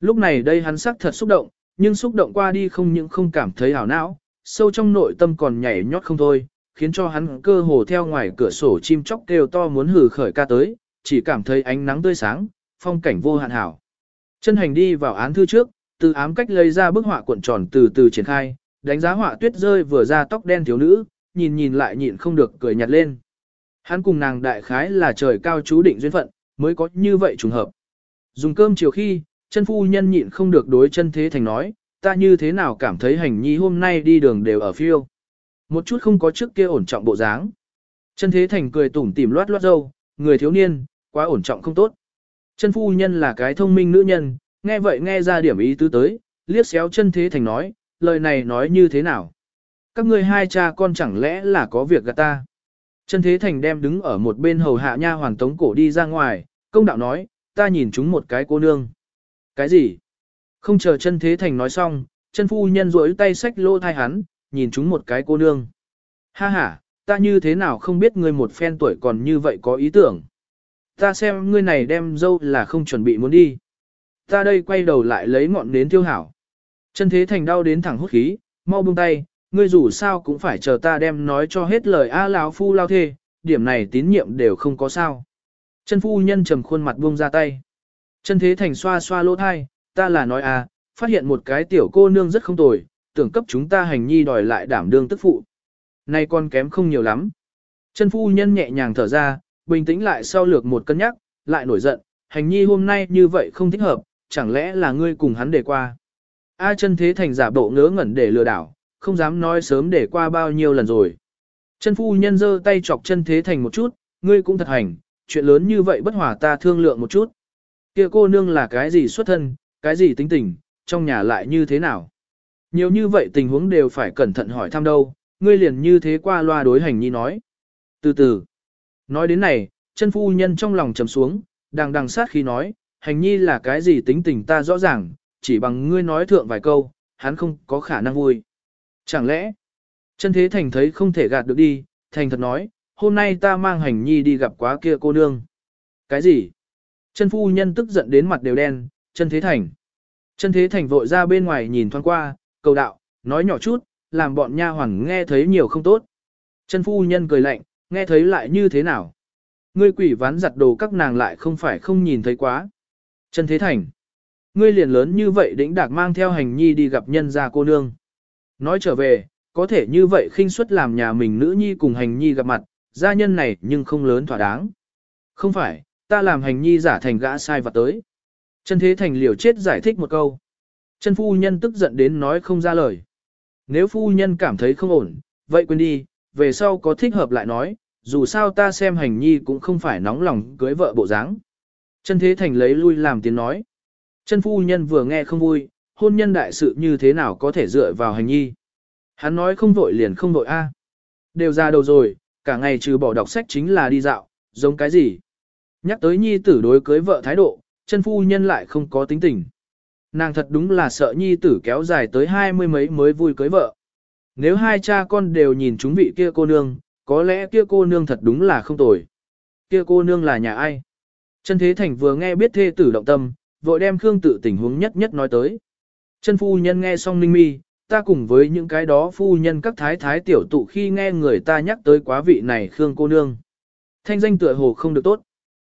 Lúc này đây hắn sắc thật xúc động, nhưng xúc động qua đi không những không cảm thấy hảo não, sâu trong nội tâm còn nhảy nhót không thôi, khiến cho hắn cơ hồ theo ngoài cửa sổ chim chóc kêu to muốn hử khởi ca tới, chỉ cảm thấy ánh nắng tươi sáng, phong cảnh vô hạn hảo. Chân hành đi vào án thư trước, từ ám cách lấy ra bức họa cuộn tròn từ từ triển khai, đánh giá họa tuyết rơi vừa ra tóc đen thiếu nữ, nhìn nhìn lại nhịn không được cười nhạt lên. Hắn cùng nàng đại khái là trời cao chú định duyên phận, mới có như vậy trùng hợp. Dùng cơm chiều khi, chân phu nhân nhịn không được đối chân thế thành nói, ta như thế nào cảm thấy hành nhi hôm nay đi đường đều ở phiêu. Một chút không có trước kia ổn trọng bộ dáng. Chân thế thành cười tủm tỉm loát loát dâu, người thiếu niên, quá ổn trọng không tốt. Chân phu nhân là cái thông minh nữ nhân, nghe vậy nghe ra điểm ý tứ tới, liếc xéo chân thế thành nói, lời này nói như thế nào? Các ngươi hai cha con chẳng lẽ là có việc gạt ta? Chân thế thành đem đứng ở một bên hầu hạ nha hoàn tống cổ đi ra ngoài, công đạo nói, ta nhìn chúng một cái cô nương. Cái gì? Không chờ chân thế thành nói xong, chân phu nhân rỗi tay xách lô thai hắn, nhìn chúng một cái cô nương. Ha ha, ta như thế nào không biết ngươi một phen tuổi còn như vậy có ý tưởng. Ta xem ngươi này đem dâu là không chuẩn bị muốn đi. Ta đây quay đầu lại lấy ngọn nến tiêu hảo. Chân thế thành đau đến thẳng hút khí, mau buông tay, ngươi dù sao cũng phải chờ ta đem nói cho hết lời a lão phu lao thê, điểm này tín nhiệm đều không có sao. Chân phu nhân trầm khuôn mặt buông ra tay. Chân thế thành xoa xoa lỗ thai, ta là nói à, phát hiện một cái tiểu cô nương rất không tồi, tưởng cấp chúng ta hành nhi đòi lại đảm đương tức phụ. Nay con kém không nhiều lắm. Chân phu nhân nhẹ nhàng thở ra, bình tĩnh lại sau lược một cân nhắc, lại nổi giận, hành nhi hôm nay như vậy không thích hợp, chẳng lẽ là ngươi cùng hắn để qua. A chân thế thành giả bộ ngớ ngẩn để lừa đảo, không dám nói sớm để qua bao nhiêu lần rồi. Chân phu nhân giơ tay chọc chân thế thành một chút, ngươi cũng thật hành, chuyện lớn như vậy bất hòa ta thương lượng một chút. Kia cô nương là cái gì xuất thân, cái gì tính tình, trong nhà lại như thế nào. Nhiều như vậy tình huống đều phải cẩn thận hỏi thăm đâu, ngươi liền như thế qua loa đối hành nhi nói. Từ từ, nói đến này, chân phu nhân trong lòng trầm xuống, đang đằng sát khi nói, hành nhi là cái gì tính tình ta rõ ràng, chỉ bằng ngươi nói thượng vài câu, hắn không có khả năng vui. Chẳng lẽ, chân thế thành thấy không thể gạt được đi, thành thật nói, hôm nay ta mang hành nhi đi gặp quá kia cô nương. Cái gì? Chân phu nhân tức giận đến mặt đều đen, chân thế thành. Chân thế thành vội ra bên ngoài nhìn thoáng qua, cầu đạo, nói nhỏ chút, làm bọn nha hoàn nghe thấy nhiều không tốt. Chân phu nhân cười lạnh, nghe thấy lại như thế nào? Ngươi quỷ ván giặt đồ các nàng lại không phải không nhìn thấy quá. Chân thế thành. Ngươi liền lớn như vậy đĩnh đạc mang theo hành nhi đi gặp nhân gia cô nương. Nói trở về, có thể như vậy khinh suất làm nhà mình nữ nhi cùng hành nhi gặp mặt, gia nhân này nhưng không lớn thỏa đáng. Không phải, ta làm hành nhi giả thành gã sai và tới. Chân thế thành liều chết giải thích một câu. Chân phu nhân tức giận đến nói không ra lời. Nếu phu nhân cảm thấy không ổn, vậy quên đi, về sau có thích hợp lại nói, dù sao ta xem hành nhi cũng không phải nóng lòng cưới vợ bộ dáng. Chân thế thành lấy lui làm tiếng nói. Chân phu nhân vừa nghe không vui, hôn nhân đại sự như thế nào có thể dựa vào hành nhi. Hắn nói không vội liền không vội a. Đều ra đầu rồi, cả ngày trừ bỏ đọc sách chính là đi dạo, giống cái gì. Nhắc tới nhi tử đối cưới vợ thái độ, chân phu nhân lại không có tính tình. Nàng thật đúng là sợ nhi tử kéo dài tới hai mươi mấy mới vui cưới vợ. Nếu hai cha con đều nhìn chúng vị kia cô nương, có lẽ kia cô nương thật đúng là không tồi. Kia cô nương là nhà ai? Chân Thế Thành vừa nghe biết thê tử động tâm, vội đem Khương tự tình huống nhất nhất nói tới. Chân phu nhân nghe xong ninh mi, ta cùng với những cái đó phu nhân các thái thái tiểu tụ khi nghe người ta nhắc tới quá vị này Khương cô nương. Thanh danh tựa hồ không được tốt.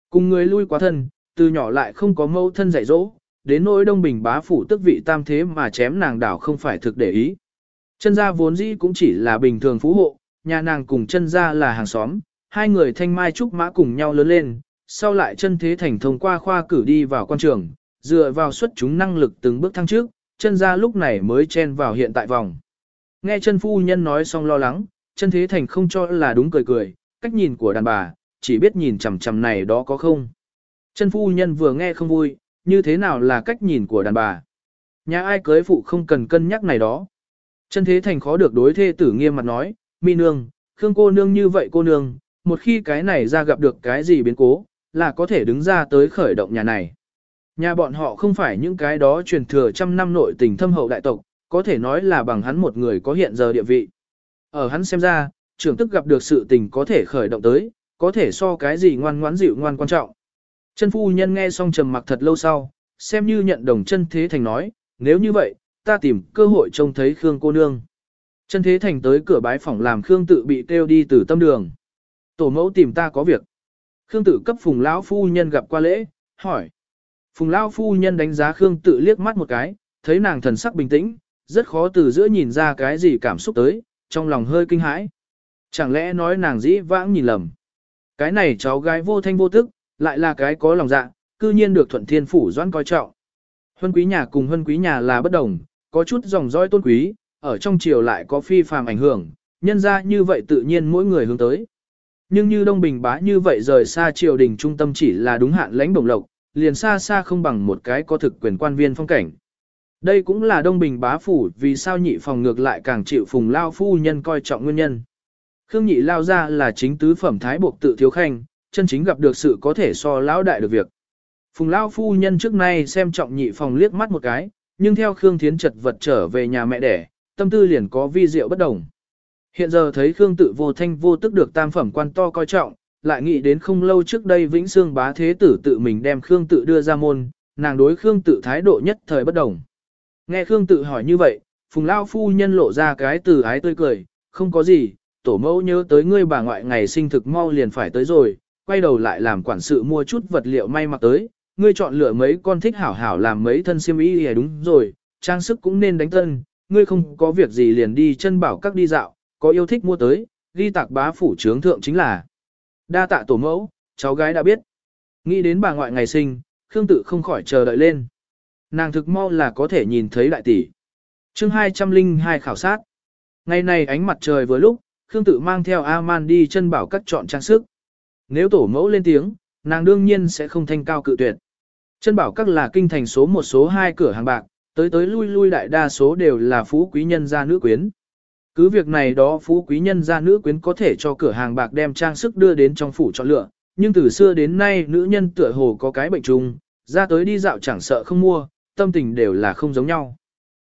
Cùng người lui quá thân, từ nhỏ lại không có mâu thân dạy dỗ, đến nỗi đông bình bá phủ tức vị tam thế mà chém nàng đảo không phải thực để ý. Chân gia vốn dĩ cũng chỉ là bình thường phú hộ, nhà nàng cùng chân gia là hàng xóm, hai người thanh mai trúc mã cùng nhau lớn lên, sau lại chân thế thành thông qua khoa cử đi vào quan trường, dựa vào xuất chúng năng lực từng bước thăng trước, chân ra lúc này mới chen vào hiện tại vòng. Nghe chân phu nhân nói xong lo lắng, chân thế thành không cho là đúng cười cười, cách nhìn của đàn bà, chỉ biết nhìn chằm chằm này đó có không. Chân phu nhân vừa nghe không vui, như thế nào là cách nhìn của đàn bà. Nhà ai cưới phụ không cần cân nhắc này đó. Chân thế thành khó được đối thê tử nghiêm mặt nói, mi nương, khương cô nương như vậy cô nương, một khi cái này ra gặp được cái gì biến cố, là có thể đứng ra tới khởi động nhà này. Nhà bọn họ không phải những cái đó truyền thừa trăm năm nội tình thâm hậu đại tộc, có thể nói là bằng hắn một người có hiện giờ địa vị. Ở hắn xem ra, trưởng tức gặp được sự tình có thể khởi động tới, có thể so cái gì ngoan ngoãn dịu ngoan quan trọng. Chân phu nhân nghe xong trầm mặc thật lâu sau, xem như nhận đồng chân thế thành nói, nếu như vậy, ta tìm cơ hội trông thấy Khương cô nương. Chân thế thành tới cửa bái phòng làm Khương tự bị kêu đi từ tâm đường. Tổ mẫu tìm ta có việc. Khương tự cấp phùng lão phu nhân gặp qua lễ, hỏi. Phùng lão phu nhân đánh giá Khương tự liếc mắt một cái, thấy nàng thần sắc bình tĩnh, rất khó từ giữa nhìn ra cái gì cảm xúc tới, trong lòng hơi kinh hãi. Chẳng lẽ nói nàng dĩ vãng nhìn lầm. Cái này cháu gái vô thanh vô tức, lại là cái có lòng dạ, cư nhiên được thuận thiên phủ doãn coi trọng. Huân quý nhà cùng huân quý nhà là bất đồng, có chút dòng dõi tôn quý, ở trong triều lại có phi phàm ảnh hưởng, nhân ra như vậy tự nhiên mỗi người hướng tới. Nhưng như Đông Bình bá như vậy rời xa triều đình trung tâm chỉ là đúng hạn lãnh bổng lộc, liền xa xa không bằng một cái có thực quyền quan viên phong cảnh. Đây cũng là Đông Bình bá phủ vì sao nhị phòng ngược lại càng chịu phùng lao phu nhân coi trọng nguyên nhân. Khương nhị lao ra là chính tứ phẩm thái buộc tự thiếu khanh, chân chính gặp được sự có thể so lão đại được việc. Phùng lao phu nhân trước nay xem trọng nhị phòng liếc mắt một cái, nhưng theo Khương Thiến chật vật trở về nhà mẹ đẻ, tâm tư liền có vi diệu bất đồng. Hiện giờ thấy Khương tự vô thanh vô tức được tam phẩm quan to coi trọng, lại nghĩ đến không lâu trước đây Vĩnh Sương bá thế tử tự mình đem Khương tự đưa ra môn, nàng đối Khương tự thái độ nhất thời bất đồng. Nghe Khương tự hỏi như vậy, Phùng Lao phu nhân lộ ra cái từ ái tươi cười, không có gì, tổ mẫu nhớ tới ngươi bà ngoại ngày sinh thực mau liền phải tới rồi, quay đầu lại làm quản sự mua chút vật liệu may mặc tới, ngươi chọn lựa mấy con thích hảo hảo làm mấy thân xiêm y thì đúng rồi, trang sức cũng nên đánh tân, ngươi không có việc gì liền đi chân bảo các đi dạo, có yêu thích mua tới, ghi tạc bá phủ trướng thượng chính là. Đa tạ tổ mẫu, cháu gái đã biết. Nghĩ đến bà ngoại ngày sinh, Khương tự không khỏi chờ đợi lên. Nàng thực mau là có thể nhìn thấy đại tỷ. chương 202 khảo sát. Ngày này ánh mặt trời vừa lúc, Khương tự mang theo Aman đi chân bảo các chọn trang sức. Nếu tổ mẫu lên tiếng, nàng đương nhiên sẽ không thanh cao cự tuyệt. Chân bảo các là kinh thành số một số hai cửa hàng bạc, tới tới lui lui đại đa số đều là phú quý nhân gia nữ quyến. Cứ việc này đó phú quý nhân gia nữ quyến có thể cho cửa hàng bạc đem trang sức đưa đến trong phủ chọn lựa, nhưng từ xưa đến nay nữ nhân tựa hồ có cái bệnh chung, ra tới đi dạo chẳng sợ không mua, tâm tình đều là không giống nhau.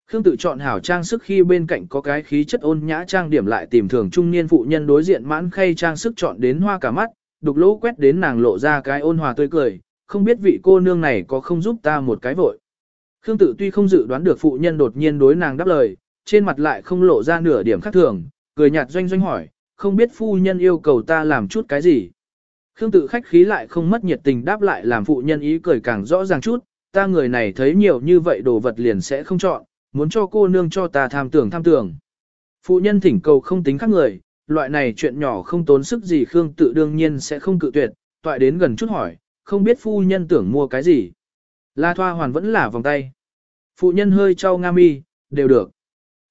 Khương tự chọn hảo trang sức khi bên cạnh có cái khí chất ôn nhã trang điểm lại tìm thường trung niên phụ nhân đối diện mãn khay trang sức chọn đến hoa cả mắt, đục lỗ quét đến nàng lộ ra cái ôn hòa tươi cười, không biết vị cô nương này có không giúp ta một cái vội. Khương tự tuy không dự đoán được phụ nhân đột nhiên đối nàng đáp lời, trên mặt lại không lộ ra nửa điểm khác thường, cười nhạt doanh doanh hỏi, không biết phu nhân yêu cầu ta làm chút cái gì. Khương tự khách khí lại không mất nhiệt tình đáp lại làm phụ nhân ý cười càng rõ ràng chút, ta người này thấy nhiều như vậy đồ vật liền sẽ không chọn, muốn cho cô nương cho ta tham tưởng tham tưởng. Phụ nhân thỉnh cầu không tính khác người, loại này chuyện nhỏ không tốn sức gì Khương tự đương nhiên sẽ không cự tuyệt, toại đến gần chút hỏi, không biết phu nhân tưởng mua cái gì. La Thoa Hoàn vẫn là vòng tay. Phụ nhân hơi trao nga mi, đều được.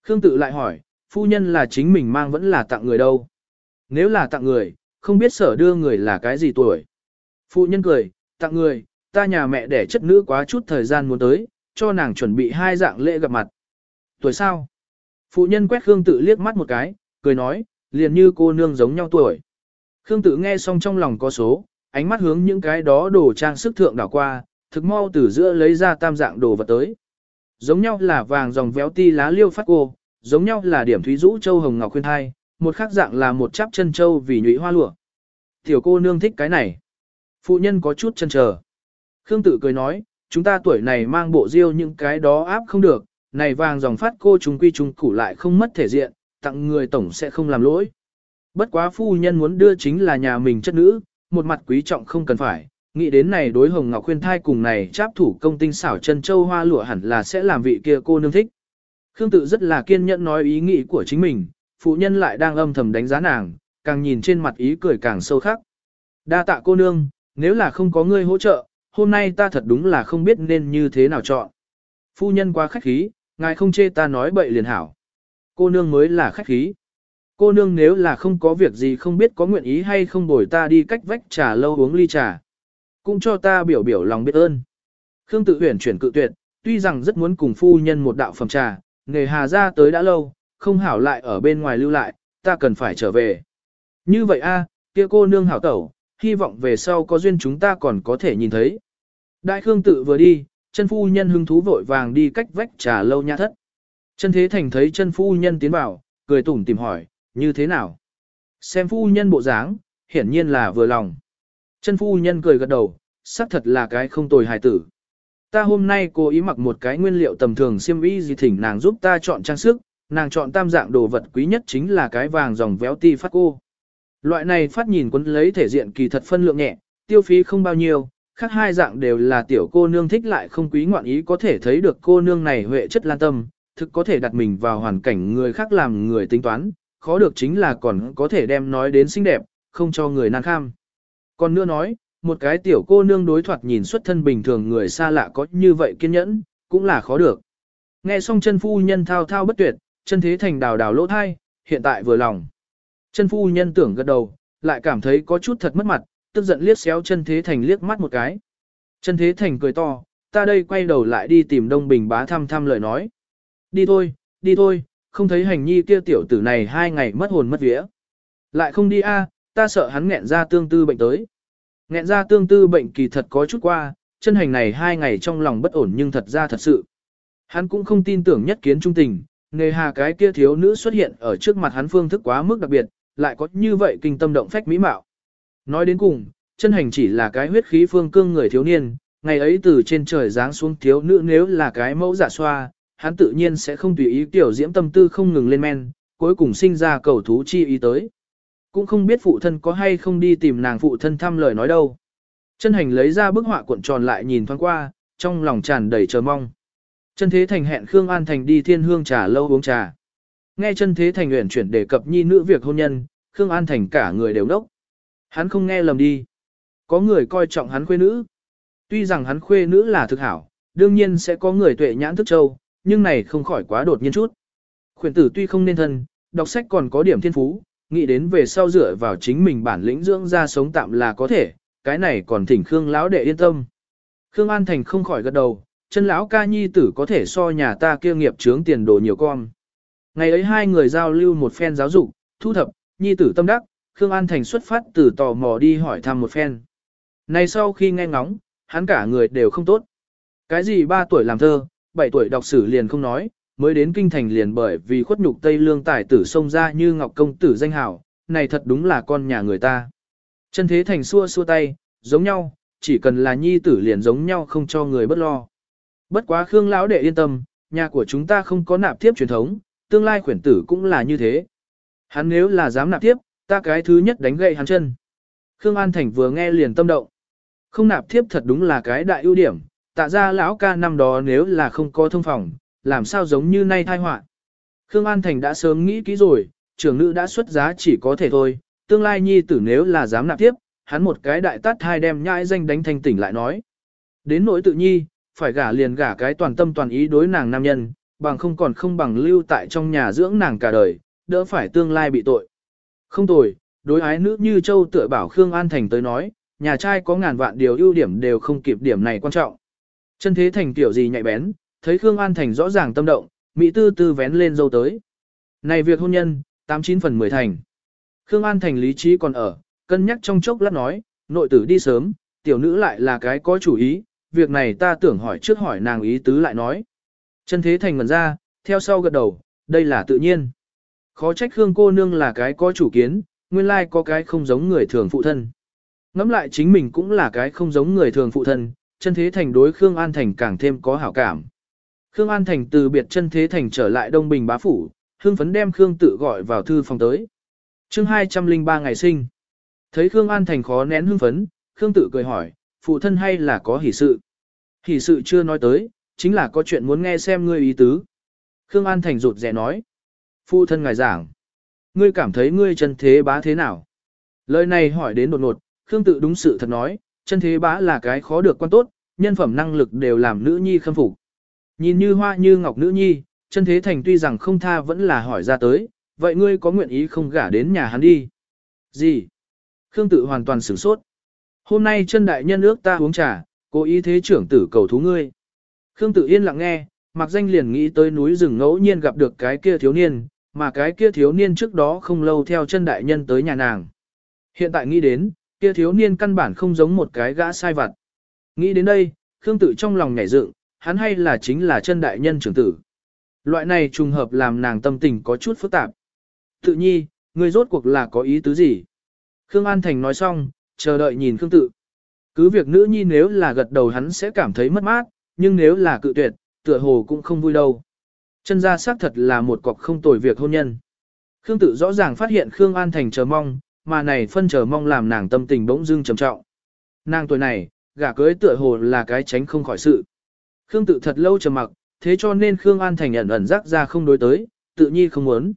Khương tự lại hỏi, phu nhân là chính mình mang vẫn là tặng người đâu. Nếu là tặng người, không biết sở đưa người là cái gì tuổi. phu nhân cười, tặng người, ta nhà mẹ đẻ chất nữ quá chút thời gian muốn tới, cho nàng chuẩn bị hai dạng lễ gặp mặt. Tuổi sao? Phụ nhân quét Khương tự liếc mắt một cái, cười nói, liền như cô nương giống nhau tuổi. Khương tự nghe xong trong lòng có số, ánh mắt hướng những cái đó đồ trang sức thượng đảo qua, thực mau từ giữa lấy ra tam dạng đồ vật tới. Giống nhau là vàng dòng véo ti lá liêu phát cô, giống nhau là điểm thúy rũ châu hồng ngọc khuyên thai, một khác dạng là một chắp chân châu vì nhụy hoa lụa. Tiểu cô nương thích cái này. Phụ nhân có chút chân chờ. Khương tự cười nói, chúng ta tuổi này mang bộ riêu những cái đó áp không được, này vàng dòng phát cô chúng quy chúng củ lại không mất thể diện, tặng người tổng sẽ không làm lỗi. Bất quá phu nhân muốn đưa chính là nhà mình chất nữ, một mặt quý trọng không cần phải, nghĩ đến này đối hồng ngọc khuyên thai cùng này cháp thủ công tinh xảo chân châu hoa lụa hẳn là sẽ làm vị kia cô nương thích. Khương tự rất là kiên nhẫn nói ý nghĩ của chính mình, phụ nhân lại đang âm thầm đánh giá nàng, càng nhìn trên mặt ý cười càng sâu khắc. Đa tạ cô nương, nếu là không có ngươi hỗ trợ, hôm nay ta thật đúng là không biết nên như thế nào chọn. Phu nhân quá khách khí, ngài không chê ta nói bậy liền hảo. Cô nương mới là khách khí. Cô nương nếu là không có việc gì không biết có nguyện ý hay không bồi ta đi cách vách trà lâu uống ly trà. Cũng cho ta biểu biểu lòng biết ơn. Khương tự huyền chuyển cự tuyệt, tuy rằng rất muốn cùng phu nhân một đạo phẩm trà, nghề hà ra tới đã lâu, không hảo lại ở bên ngoài lưu lại, ta cần phải trở về. Như vậy a, kia cô nương hảo tẩu, hy vọng về sau có duyên chúng ta còn có thể nhìn thấy. Đại Khương tự vừa đi, chân phu nhân hứng thú vội vàng đi cách vách trà lâu nhà thất. Chân thế thành thấy chân phu nhân tiến vào, cười tủm tìm hỏi, như thế nào? Xem phu nhân bộ dáng, hiển nhiên là vừa lòng. Chân phu nhân cười gật đầu, xác thật là cái không tồi hài tử. Ta hôm nay cố ý mặc một cái nguyên liệu tầm thường xiêm y gì thỉnh nàng giúp ta chọn trang sức, nàng chọn tam dạng đồ vật quý nhất chính là cái vàng dòng véo ti phát cô. Loại này phát nhìn quấn lấy thể diện kỳ thật phân lượng nhẹ, tiêu phí không bao nhiêu, khác hai dạng đều là tiểu cô nương thích lại không quý ngoạn ý có thể thấy được cô nương này huệ chất lan tâm, thực có thể đặt mình vào hoàn cảnh người khác làm người tính toán, khó được chính là còn có thể đem nói đến xinh đẹp, không cho người nan kham. Còn nữa nói, một cái tiểu cô nương đối thoạt nhìn xuất thân bình thường người xa lạ có như vậy kiên nhẫn, cũng là khó được. Nghe xong chân phu nhân thao thao bất tuyệt, chân thế thành đào đào lỗ thai, hiện tại vừa lòng. Chân phu nhân tưởng gật đầu, lại cảm thấy có chút thật mất mặt, tức giận liếc xéo chân thế thành liếc mắt một cái. Chân thế thành cười to, ta đây quay đầu lại đi tìm Đông Bình bá thăm thăm lời nói. Đi thôi, đi thôi, không thấy hành nhi kia tiểu tử này hai ngày mất hồn mất vía. Lại không đi a, ta sợ hắn nghẹn ra tương tư bệnh tới. Nghẹn ra tương tư bệnh kỳ thật có chút qua, chân hành này hai ngày trong lòng bất ổn nhưng thật ra thật sự. Hắn cũng không tin tưởng nhất kiến trung tình, nghề hà cái kia thiếu nữ xuất hiện ở trước mặt hắn phương thức quá mức đặc biệt, lại có như vậy kinh tâm động phách mỹ mạo. Nói đến cùng, chân hành chỉ là cái huyết khí phương cương người thiếu niên, ngày ấy từ trên trời giáng xuống thiếu nữ nếu là cái mẫu giả xoa, hắn tự nhiên sẽ không tùy ý tiểu diễm tâm tư không ngừng lên men, cuối cùng sinh ra cầu thú chi ý tới. Cũng không biết phụ thân có hay không đi tìm nàng phụ thân thăm lời nói đâu. Chân hành lấy ra bức họa cuộn tròn lại nhìn thoáng qua, trong lòng tràn đầy chờ mong. Chân thế thành hẹn Khương An Thành đi thiên hương trà lâu uống trà. Nghe chân thế thành nguyện chuyển đề cập nhi nữ việc hôn nhân, Khương An Thành cả người đều đốc. Hắn không nghe lầm đi. Có người coi trọng hắn khuê nữ. Tuy rằng hắn khuê nữ là thực hảo, đương nhiên sẽ có người tuệ nhãn thức châu, nhưng này không khỏi quá đột nhiên chút. Khuyển tử tuy không nên thân, đọc sách còn có điểm thiên phú, nghĩ đến về sau dựa vào chính mình bản lĩnh dưỡng ra sống tạm là có thể, cái này còn thỉnh Khương lão đệ yên tâm. Khương An Thành không khỏi gật đầu, chân lão ca nhi tử có thể so nhà ta kia nghiệp chướng tiền đồ nhiều con. Ngày ấy hai người giao lưu một phen giáo dục, thu thập, nhi tử tâm đắc, Khương An Thành xuất phát từ tò mò đi hỏi thăm một phen. Này sau khi nghe ngóng, hắn cả người đều không tốt. Cái gì ba tuổi làm thơ, 7 tuổi đọc sử liền không nói, mới đến kinh thành liền bởi vì khuất nhục Tây Lương tài tử xông ra như Ngọc Công tử danh hảo, này thật đúng là con nhà người ta. Chân thế thành xua xua tay, giống nhau, chỉ cần là nhi tử liền giống nhau không cho người bất lo. Bất quá Khương lão đệ yên tâm, nhà của chúng ta không có nạp tiếp truyền thống, tương lai khuyển tử cũng là như thế. Hắn nếu là dám nạp tiếp, ta cái thứ nhất đánh gậy hắn chân. Khương An Thành vừa nghe liền tâm động. Không nạp tiếp thật đúng là cái đại ưu điểm, tạ ra lão ca năm đó nếu là không có thông phòng, làm sao giống như nay thai họa. Khương An Thành đã sớm nghĩ kỹ rồi, trưởng nữ đã xuất giá chỉ có thể thôi, tương lai nhi tử nếu là dám nạp tiếp, hắn một cái đại tát hai đem nhãi danh đánh thanh tỉnh lại nói. Đến nỗi tự nhi, phải gả liền gả cái toàn tâm toàn ý đối nàng nam nhân, bằng không còn không bằng lưu tại trong nhà dưỡng nàng cả đời, đỡ phải tương lai bị tội. Không tồi, đối ái nữ như châu tựa bảo Khương An Thành tới nói, nhà trai có ngàn vạn điều ưu điểm đều không kịp điểm này quan trọng. Chân thế thành tiểu gì nhạy bén, thấy Khương An Thành rõ ràng tâm động, Mỹ tư tư vén lên dâu tới. Này việc hôn nhân, 89 phần 10 thành. Khương An Thành lý trí còn ở, cân nhắc trong chốc lát nói, nội tử đi sớm, tiểu nữ lại là cái có chủ ý, việc này ta tưởng hỏi trước hỏi nàng ý tứ lại nói. Chân thế thành ngần ra, theo sau gật đầu, đây là tự nhiên. Khó trách Khương cô nương là cái có chủ kiến, nguyên lai có cái không giống người thường phụ thân. Ngắm lại chính mình cũng là cái không giống người thường phụ thân, chân thế thành đối Khương An Thành càng thêm có hảo cảm. Khương An Thành từ biệt chân thế thành trở lại Đông Bình bá phủ, hương phấn đem Khương tự gọi vào thư phòng tới. chương 203 ngày sinh. Thấy Khương An Thành khó nén hương phấn, Khương tự cười hỏi, phụ thân hay là có hỷ sự? Hỷ sự chưa nói tới, chính là có chuyện muốn nghe xem ngươi ý tứ. Khương An Thành rụt rẻ nói. Phụ thân ngài giảng. Ngươi cảm thấy ngươi chân thế bá thế nào? Lời này hỏi đến đột ngột, Khương tự đúng sự thật nói, chân thế bá là cái khó được quan tốt, nhân phẩm năng lực đều làm nữ nhi khâm phục. Nhìn như hoa như ngọc nữ nhi, chân thế thành tuy rằng không tha vẫn là hỏi ra tới, vậy ngươi có nguyện ý không gả đến nhà hắn đi? Gì? Khương tự hoàn toàn sửng sốt. Hôm nay chân đại nhân ước ta uống trà, cố ý thế trưởng tử cầu thú ngươi. Khương tự yên lặng nghe, mặc danh liền nghĩ tới núi rừng ngẫu nhiên gặp được cái kia thiếu niên, mà cái kia thiếu niên trước đó không lâu theo chân đại nhân tới nhà nàng. Hiện tại nghĩ đến, kia thiếu niên căn bản không giống một cái gã sai vặt. Nghĩ đến đây, Khương tự trong lòng nhảy dựng, hắn hay là chính là chân đại nhân trưởng tử. Loại này trùng hợp làm nàng tâm tình có chút phức tạp. Tự nhi, người rốt cuộc là có ý tứ gì? Khương An Thành nói xong, chờ đợi nhìn Khương tự. Cứ việc nữ nhi nếu là gật đầu hắn sẽ cảm thấy mất mát, nhưng nếu là cự tuyệt, tựa hồ cũng không vui đâu. Chân gia xác thật là một cọc không tồi việc hôn nhân. Khương tự rõ ràng phát hiện Khương An Thành chờ mong, mà này phân chờ mong làm nàng tâm tình bỗng dưng trầm trọng. Nàng tuổi này, gả cưới tựa hồ là cái tránh không khỏi sự. Khương tự thật lâu trầm mặc, thế cho nên Khương An Thành ẩn ẩn rắc ra không đối tới, tự nhi không muốn.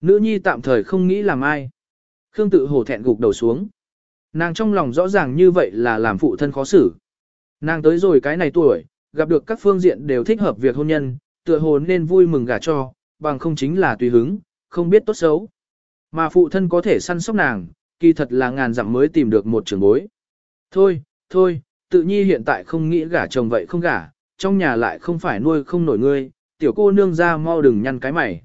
Nữ nhi tạm thời không nghĩ làm ai. Khương tự hổ thẹn gục đầu xuống. Nàng trong lòng rõ ràng như vậy là làm phụ thân khó xử. Nàng tới rồi cái này tuổi, gặp được các phương diện đều thích hợp việc hôn nhân, tựa hồ nên vui mừng gả cho, bằng không chính là tùy hứng, không biết tốt xấu. Mà phụ thân có thể săn sóc nàng, kỳ thật là ngàn dặm mới tìm được một trường bối. Thôi, thôi, tự nhi hiện tại không nghĩ gả chồng vậy không gả, trong nhà lại không phải nuôi không nổi ngươi, tiểu cô nương ra mau đừng nhăn cái mày.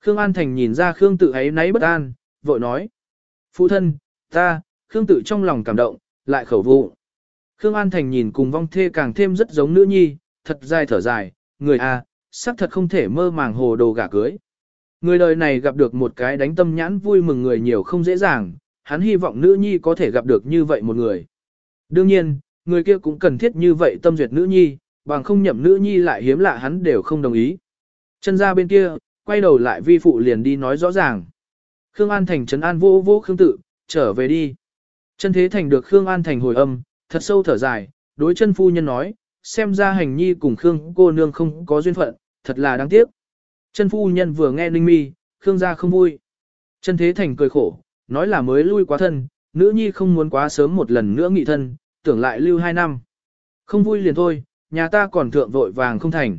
Khương An Thành nhìn ra Khương tự ấy náy bất an, vội nói. Phụ thân, ta, Khương tự trong lòng cảm động, lại khẩu vụ. Khương An Thành nhìn cùng vong thê càng thêm rất giống nữ nhi, thật dài thở dài, người a, à, xác thật không thể mơ màng hồ đồ gả cưới. Người đời này gặp được một cái đánh tâm nhãn vui mừng người nhiều không dễ dàng, hắn hy vọng nữ nhi có thể gặp được như vậy một người. Đương nhiên, người kia cũng cần thiết như vậy tâm duyệt nữ nhi, bằng không nhậm nữ nhi lại hiếm lạ hắn đều không đồng ý. Chân ra bên kia, quay đầu lại vi phụ liền đi nói rõ ràng. Khương An Thành trấn an vô vô Khương tự, trở về đi. Chân thế thành được Khương An Thành hồi âm, thật sâu thở dài, đối chân phu nhân nói, xem ra hành nhi cùng Khương cô nương không có duyên phận, thật là đáng tiếc. Chân phu nhân vừa nghe ninh mi, Khương gia không vui. Chân thế thành cười khổ, nói là mới lui quá thân, nữ nhi không muốn quá sớm một lần nữa nghị thân, tưởng lại lưu hai năm. Không vui liền thôi, nhà ta còn thượng vội vàng không thành.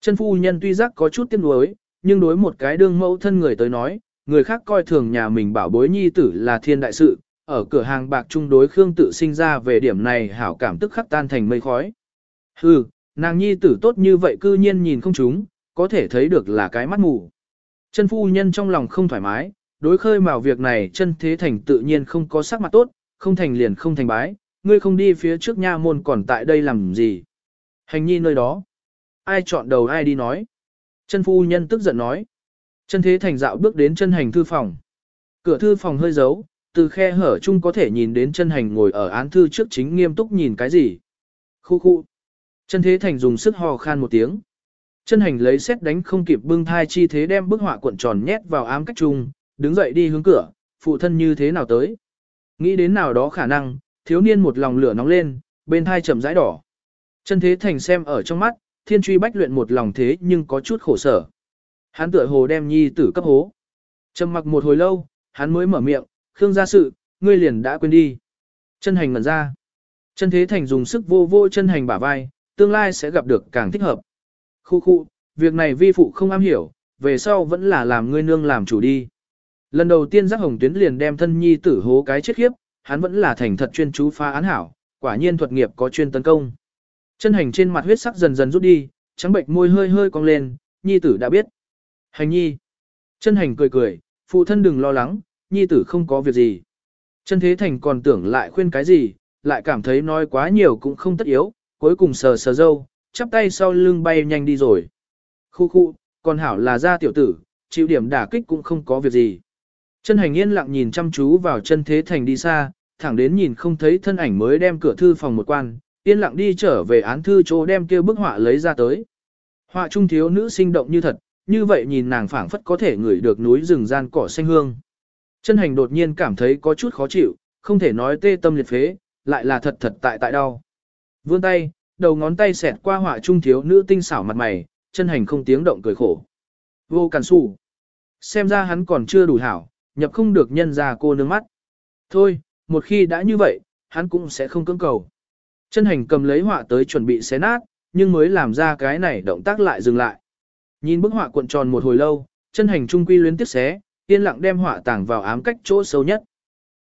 Chân phu nhân tuy giác có chút tiếc nuối, nhưng đối một cái đương mẫu thân người tới nói, người khác coi thường nhà mình bảo bối nhi tử là thiên đại sự, ở cửa hàng bạc trung đối Khương tự sinh ra về điểm này hảo cảm tức khắc tan thành mây khói. Hừ, nàng nhi tử tốt như vậy cư nhiên nhìn không chúng, có thể thấy được là cái mắt mù. Chân phu nhân trong lòng không thoải mái, đối khơi mào việc này chân thế thành tự nhiên không có sắc mặt tốt, không thành liền không thành bái, ngươi không đi phía trước nha môn còn tại đây làm gì. Hành nhi nơi đó. Ai chọn đầu ai đi nói. Chân phu nhân tức giận nói. Chân thế thành dạo bước đến chân hành thư phòng. Cửa thư phòng hơi giấu, từ khe hở chung có thể nhìn đến chân hành ngồi ở án thư trước chính nghiêm túc nhìn cái gì. Khu khu. Chân thế thành dùng sức hò khan một tiếng. Chân hành lấy xét đánh không kịp bưng thai chi thế đem bức họa cuộn tròn nhét vào ám cách chung, đứng dậy đi hướng cửa, phụ thân như thế nào tới. Nghĩ đến nào đó khả năng, thiếu niên một lòng lửa nóng lên, bên thai chậm rãi đỏ. Chân thế thành xem ở trong mắt, thiên truy bách luyện một lòng thế nhưng có chút khổ sở. Hắn tựa hồ đem nhi tử cấp hố. Trầm mặc một hồi lâu, hắn mới mở miệng, Khương gia sự, ngươi liền đã quên đi. Chân hành ngẩn ra. Chân thế thành dùng sức vô vô chân hành bả vai, tương lai sẽ gặp được càng thích hợp. Khu khu, việc này vi phụ không am hiểu, về sau vẫn là làm ngươi nương làm chủ đi. Lần đầu tiên giác hồng tuyến liền đem thân nhi tử hố cái chết khiếp, hắn vẫn là thành thật chuyên chú phá án hảo, quả nhiên thuật nghiệp có chuyên tấn công. Chân hành trên mặt huyết sắc dần dần rút đi, trắng bệnh môi hơi hơi cong lên, nhi tử đã biết. Hành nhi. Chân hành cười cười, phụ thân đừng lo lắng, nhi tử không có việc gì. Chân thế thành còn tưởng lại khuyên cái gì, lại cảm thấy nói quá nhiều cũng không tất yếu, cuối cùng sờ sờ dâu, chắp tay sau lưng bay nhanh đi rồi. Khu khu, còn hảo là ra tiểu tử, chịu điểm đả kích cũng không có việc gì. Chân hành yên lặng nhìn chăm chú vào chân thế thành đi xa, thẳng đến nhìn không thấy thân ảnh mới đem cửa thư phòng một quan, yên lặng đi trở về án thư chỗ đem kia bức họa lấy ra tới. Họa trung thiếu nữ sinh động như thật, như vậy nhìn nàng phảng phất có thể ngửi được núi rừng gian cỏ xanh hương. Chân hành đột nhiên cảm thấy có chút khó chịu, không thể nói tê tâm liệt phế, lại là thật thật tại tại đau. Vươn tay, đầu ngón tay xẹt qua họa trung thiếu nữ tinh xảo mặt mày, chân hành không tiếng động cười khổ. Vô cản sủ. Xem ra hắn còn chưa đủ hảo, nhập không được nhân ra cô nương mắt. Thôi, một khi đã như vậy, hắn cũng sẽ không cưỡng cầu. Chân hành cầm lấy họa tới chuẩn bị xé nát, nhưng mới làm ra cái này động tác lại dừng lại. Nhìn bức họa cuộn tròn một hồi lâu, chân hành trung quy luyến tiếp xé, yên lặng đem họa tàng vào ám cách chỗ sâu nhất.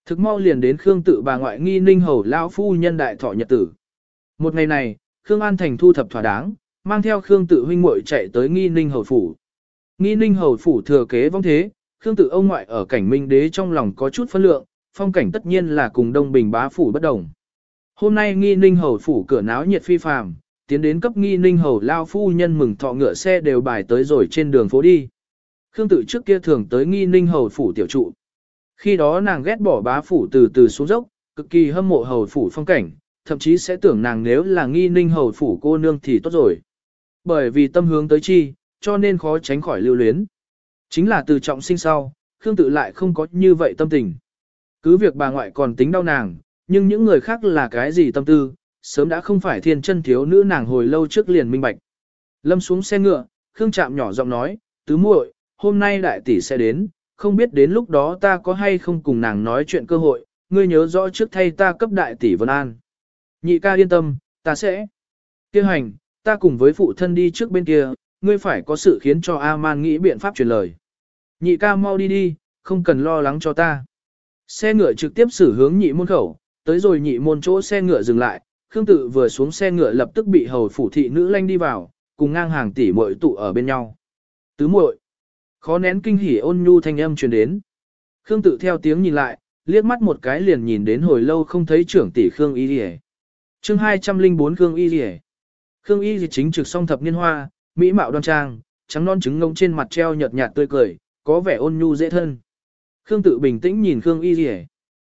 Thực mau liền đến Khương tự bà ngoại nghi ninh hầu lão phu nhân đại thọ nhật tử. Một ngày này, Khương An Thành thu thập thỏa đáng, mang theo Khương tự huynh muội chạy tới nghi ninh hầu phủ. Nghi ninh hầu phủ thừa kế vong thế, Khương tự ông ngoại ở cảnh minh đế trong lòng có chút phân lượng, phong cảnh tất nhiên là cùng đông bình bá phủ bất đồng. Hôm nay nghi ninh hầu phủ cửa náo nhiệt phi phàm, tiến đến cấp nghi ninh hầu lao phu nhân mừng thọ ngựa xe đều bài tới rồi trên đường phố đi. Khương tự trước kia thường tới nghi ninh hầu phủ tiểu trụ. Khi đó nàng ghét bỏ bá phủ từ từ xuống dốc, cực kỳ hâm mộ hầu phủ phong cảnh, thậm chí sẽ tưởng nàng nếu là nghi ninh hầu phủ cô nương thì tốt rồi. Bởi vì tâm hướng tới chi, cho nên khó tránh khỏi lưu luyến. Chính là từ trọng sinh sau, Khương tự lại không có như vậy tâm tình. Cứ việc bà ngoại còn tính đau nàng, nhưng những người khác là cái gì tâm tư, sớm đã không phải thiên chân thiếu nữ nàng hồi lâu trước liền minh bạch. Lâm xuống xe ngựa, Khương chạm nhỏ giọng nói, tứ muội, hôm nay đại tỷ sẽ đến, không biết đến lúc đó ta có hay không cùng nàng nói chuyện cơ hội, ngươi nhớ rõ trước thay ta cấp đại tỷ Vân An. Nhị ca yên tâm, ta sẽ. Kêu hành, ta cùng với phụ thân đi trước bên kia, ngươi phải có sự khiến cho A-man nghĩ biện pháp truyền lời. Nhị ca mau đi đi, không cần lo lắng cho ta. Xe ngựa trực tiếp xử hướng nhị môn khẩu, tới rồi nhị môn chỗ xe ngựa dừng lại, Khương Tự vừa xuống xe ngựa lập tức bị hầu phủ thị nữ lanh đi vào, cùng ngang hàng tỷ muội tụ ở bên nhau. Tứ muội, khó nén kinh hỉ ôn nhu thanh âm truyền đến. Khương Tự theo tiếng nhìn lại, liếc mắt một cái liền nhìn đến hồi lâu không thấy trưởng tỷ Khương Y Liễu. Chương 204 Khương Y Liễu. Khương Y Liễu chính trực song thập niên hoa, mỹ mạo đoan trang, trắng non trứng ngông trên mặt treo nhợt nhạt tươi cười, có vẻ ôn nhu dễ thân. Khương tự bình tĩnh nhìn Khương Y Lìa.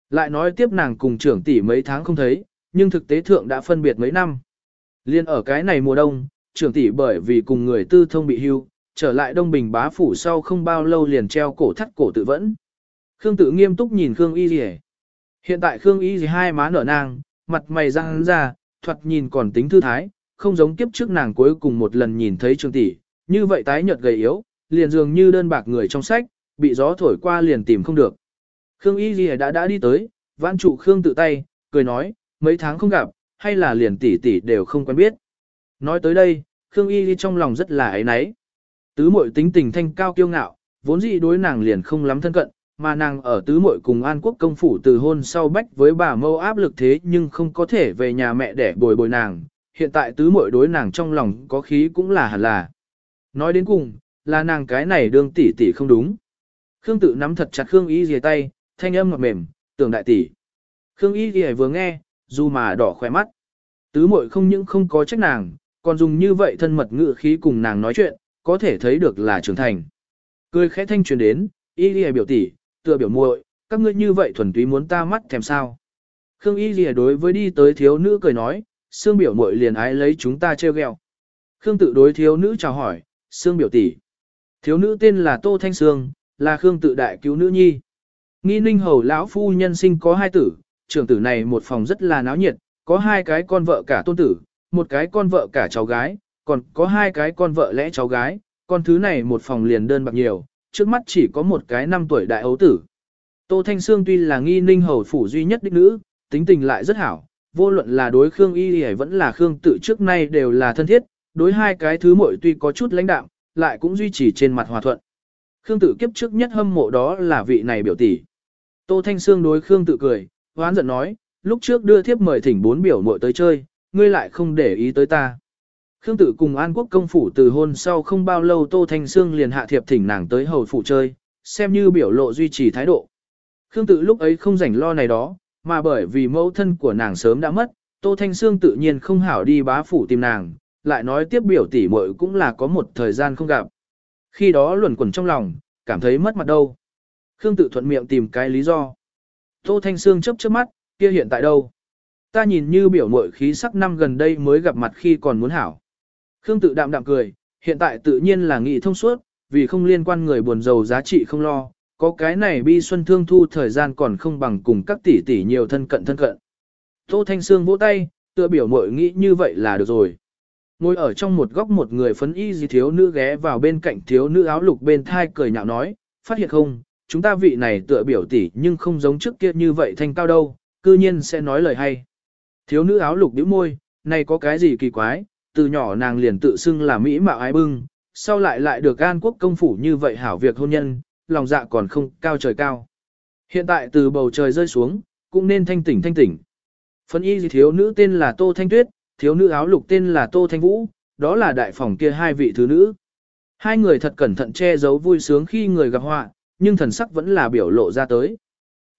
Lại nói tiếp nàng cùng trưởng tỷ mấy tháng không thấy, nhưng thực tế thượng đã phân biệt mấy năm. Liên ở cái này mùa đông, trưởng tỷ bởi vì cùng người tư thông bị hưu, trở lại Đông Bình bá phủ sau không bao lâu liền treo cổ thắt cổ tự vẫn. Khương tự nghiêm túc nhìn Khương Y Lìa. Hiện tại Khương Y Lìa hai má nở nang, mặt mày răng ra, thoạt nhìn còn tính thư thái, không giống kiếp trước nàng cuối cùng một lần nhìn thấy trưởng tỷ, như vậy tái nhợt gầy yếu, liền dường như đơn bạc người trong sách, bị gió thổi qua liền tìm không được. Khương Y Ghi đã đã đi tới, vãn trụ Khương tự tay, cười nói, mấy tháng không gặp, hay là liền tỷ tỷ đều không quen biết. Nói tới đây, Khương Y trong lòng rất là ấy náy. Tứ Mội tính tình thanh cao kiêu ngạo, vốn dĩ đối nàng liền không lắm thân cận, mà nàng ở tứ muội cùng An Quốc công phủ từ hôn sau bách với bà mâu áp lực thế nhưng không có thể về nhà mẹ để bồi bồi nàng, hiện tại tứ muội đối nàng trong lòng có khí cũng là hẳn là. Nói đến cùng, là nàng cái này đương tỷ tỷ không đúng. Khương tự nắm thật chặt Khương Y dìa tay, thanh âm ngọt mềm, tưởng đại tỷ. Khương Y dìa vừa nghe, dù mà đỏ khỏe mắt. Tứ muội không những không có trách nàng, còn dùng như vậy thân mật ngữ khí cùng nàng nói chuyện, có thể thấy được là trưởng thành. Cười khẽ thanh truyền đến, Y dìa biểu tỷ, tựa biểu muội, các ngươi như vậy thuần túy muốn ta mắt thèm sao. Khương Y dìa đối với đi tới thiếu nữ cười nói, xương biểu muội liền ái lấy chúng ta treo gheo. Khương tự đối thiếu nữ chào hỏi, xương biểu tỷ. Thiếu nữ tên là Tô Thanh Sương, là Khương tự đại cứu nữ nhi. Nghi ninh hầu lão phu nhân sinh có hai tử, trưởng tử này một phòng rất là náo nhiệt, có hai cái con vợ cả tôn tử, một cái con vợ cả cháu gái, còn có hai cái con vợ lẽ cháu gái, con thứ này một phòng liền đơn bạc nhiều, trước mắt chỉ có một cái năm tuổi đại ấu tử. Tô Thanh Sương tuy là nghi ninh hầu phủ duy nhất đích nữ, tính tình lại rất hảo, vô luận là đối Khương Y hay vẫn là Khương tự trước nay đều là thân thiết, đối hai cái thứ muội tuy có chút lãnh đạm, lại cũng duy trì trên mặt hòa thuận. Khương tự kiếp trước nhất hâm mộ đó là vị này biểu tỷ. Tô Thanh Sương đối Khương tự cười, hoán giận nói, lúc trước đưa thiếp mời thỉnh bốn biểu muội tới chơi, ngươi lại không để ý tới ta. Khương tự cùng An Quốc công phủ từ hôn sau không bao lâu Tô Thanh Sương liền hạ thiệp thỉnh nàng tới hầu phủ chơi, xem như biểu lộ duy trì thái độ. Khương tự lúc ấy không rảnh lo này đó, mà bởi vì mẫu thân của nàng sớm đã mất, Tô Thanh Sương tự nhiên không hảo đi bá phủ tìm nàng, lại nói tiếp biểu tỷ muội cũng là có một thời gian không gặp. Khi đó luẩn quẩn trong lòng, cảm thấy mất mặt đâu. Khương tự thuận miệng tìm cái lý do. Tô Thanh Sương chớp chớp mắt, kia hiện tại đâu? Ta nhìn như biểu muội khí sắc năm gần đây mới gặp mặt khi còn muốn hảo. Khương tự đạm đạm cười, hiện tại tự nhiên là nghị thông suốt, vì không liên quan người buồn giàu giá trị không lo, có cái này bi xuân thương thu thời gian còn không bằng cùng các tỷ tỷ nhiều thân cận thân cận. Tô Thanh Sương vỗ tay, tựa biểu muội nghĩ như vậy là được rồi. Ngồi ở trong một góc một người phấn y gì thiếu nữ ghé vào bên cạnh thiếu nữ áo lục bên thai cười nhạo nói, phát hiện không, chúng ta vị này tựa biểu tỷ nhưng không giống trước kia như vậy thanh cao đâu, cư nhiên sẽ nói lời hay. Thiếu nữ áo lục bĩu môi, này có cái gì kỳ quái, từ nhỏ nàng liền tự xưng là mỹ mạo ái bưng, sau lại lại được an quốc công phủ như vậy hảo việc hôn nhân, lòng dạ còn không cao trời cao. Hiện tại từ bầu trời rơi xuống, cũng nên thanh tỉnh thanh tỉnh. Phân y gì thiếu nữ tên là Tô Thanh Tuyết, thiếu nữ áo lục tên là Tô Thanh Vũ, đó là đại phòng kia hai vị thứ nữ. Hai người thật cẩn thận che giấu vui sướng khi người gặp họa, nhưng thần sắc vẫn là biểu lộ ra tới.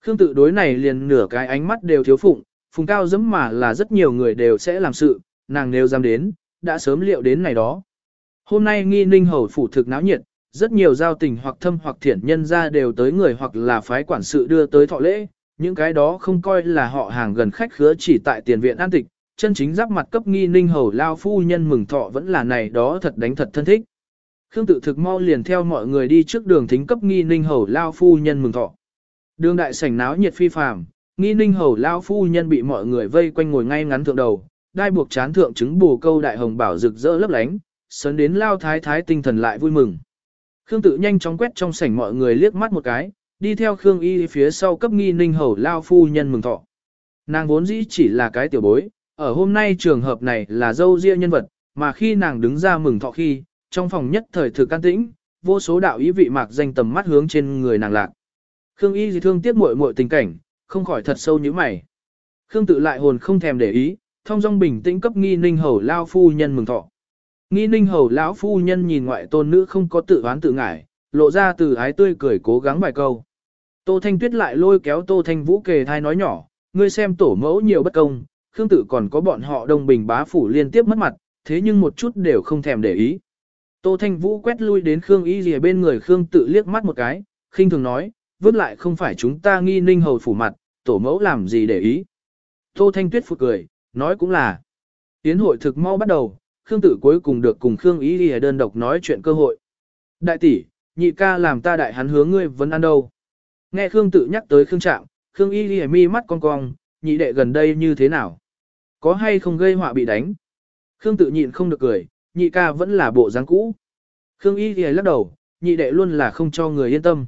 Khương tự đối này liền nửa cái ánh mắt đều thiếu phụng, phùng cao dẫm mà là rất nhiều người đều sẽ làm sự, nàng nếu dám đến, đã sớm liệu đến này đó. Hôm nay nghi ninh hầu phủ thực náo nhiệt, rất nhiều giao tình hoặc thâm hoặc thiện nhân ra đều tới người hoặc là phái quản sự đưa tới thọ lễ, những cái đó không coi là họ hàng gần khách khứa chỉ tại tiền viện an tịch, chân chính giáp mặt cấp nghi ninh hầu lao phu nhân mừng thọ vẫn là này đó thật đánh thật thân thích. Khương tự thực mau liền theo mọi người đi trước đường thính cấp nghi ninh hầu lao phu nhân mừng thọ. Đường đại sảnh náo nhiệt phi phàm, nghi ninh hầu lao phu nhân bị mọi người vây quanh ngồi ngay ngắn thượng đầu, đai buộc chán thượng chứng bù câu đại hồng bảo rực rỡ lấp lánh, sớn đến lao thái thái tinh thần lại vui mừng. Khương tự nhanh chóng quét trong sảnh mọi người liếc mắt một cái, đi theo Khương y phía sau cấp nghi ninh hầu lao phu nhân mừng thọ. Nàng vốn dĩ chỉ là cái tiểu bối, ở hôm nay trường hợp này là dâu riêng nhân vật, mà khi nàng đứng ra mừng thọ khi, trong phòng nhất thời thực can tĩnh, vô số đạo ý vị mạc danh tầm mắt hướng trên người nàng lạc. Khương y gì thương tiếc muội muội tình cảnh, không khỏi thật sâu như mày. Khương tự lại hồn không thèm để ý, thông dong bình tĩnh cấp nghi ninh hầu lao phu nhân mừng thọ. Nghi ninh hầu lão phu nhân nhìn ngoại tôn nữ không có tự oán tự ngại, lộ ra từ ái tươi cười cố gắng vài câu. Tô Thanh Tuyết lại lôi kéo Tô Thanh Vũ kề thai nói nhỏ, ngươi xem tổ mẫu nhiều bất công, Khương Tự còn có bọn họ đông bình bá phủ liên tiếp mất mặt, thế nhưng một chút đều không thèm để ý. Tô Thanh Vũ quét lui đến Khương Y Lìa bên người Khương Tự liếc mắt một cái, khinh thường nói, vứt lại không phải chúng ta nghi ninh hầu phủ mặt, tổ mẫu làm gì để ý. Tô Thanh Tuyết phụ cười, nói cũng là. Tiến hội thực mau bắt đầu, Khương Tự cuối cùng được cùng Khương Y Lìa đơn độc nói chuyện cơ hội. Đại tỷ, nhị ca làm ta đại hắn hướng ngươi vẫn ăn đâu. Nghe Khương Tự nhắc tới Khương Trạm, Khương Y Lìa mi mắt cong cong, nhị đệ gần đây như thế nào? Có hay không gây họa bị đánh? Khương tự nhịn không được cười, nhị ca vẫn là bộ dáng cũ. Khương y thì lắc đầu, nhị đệ luôn là không cho người yên tâm.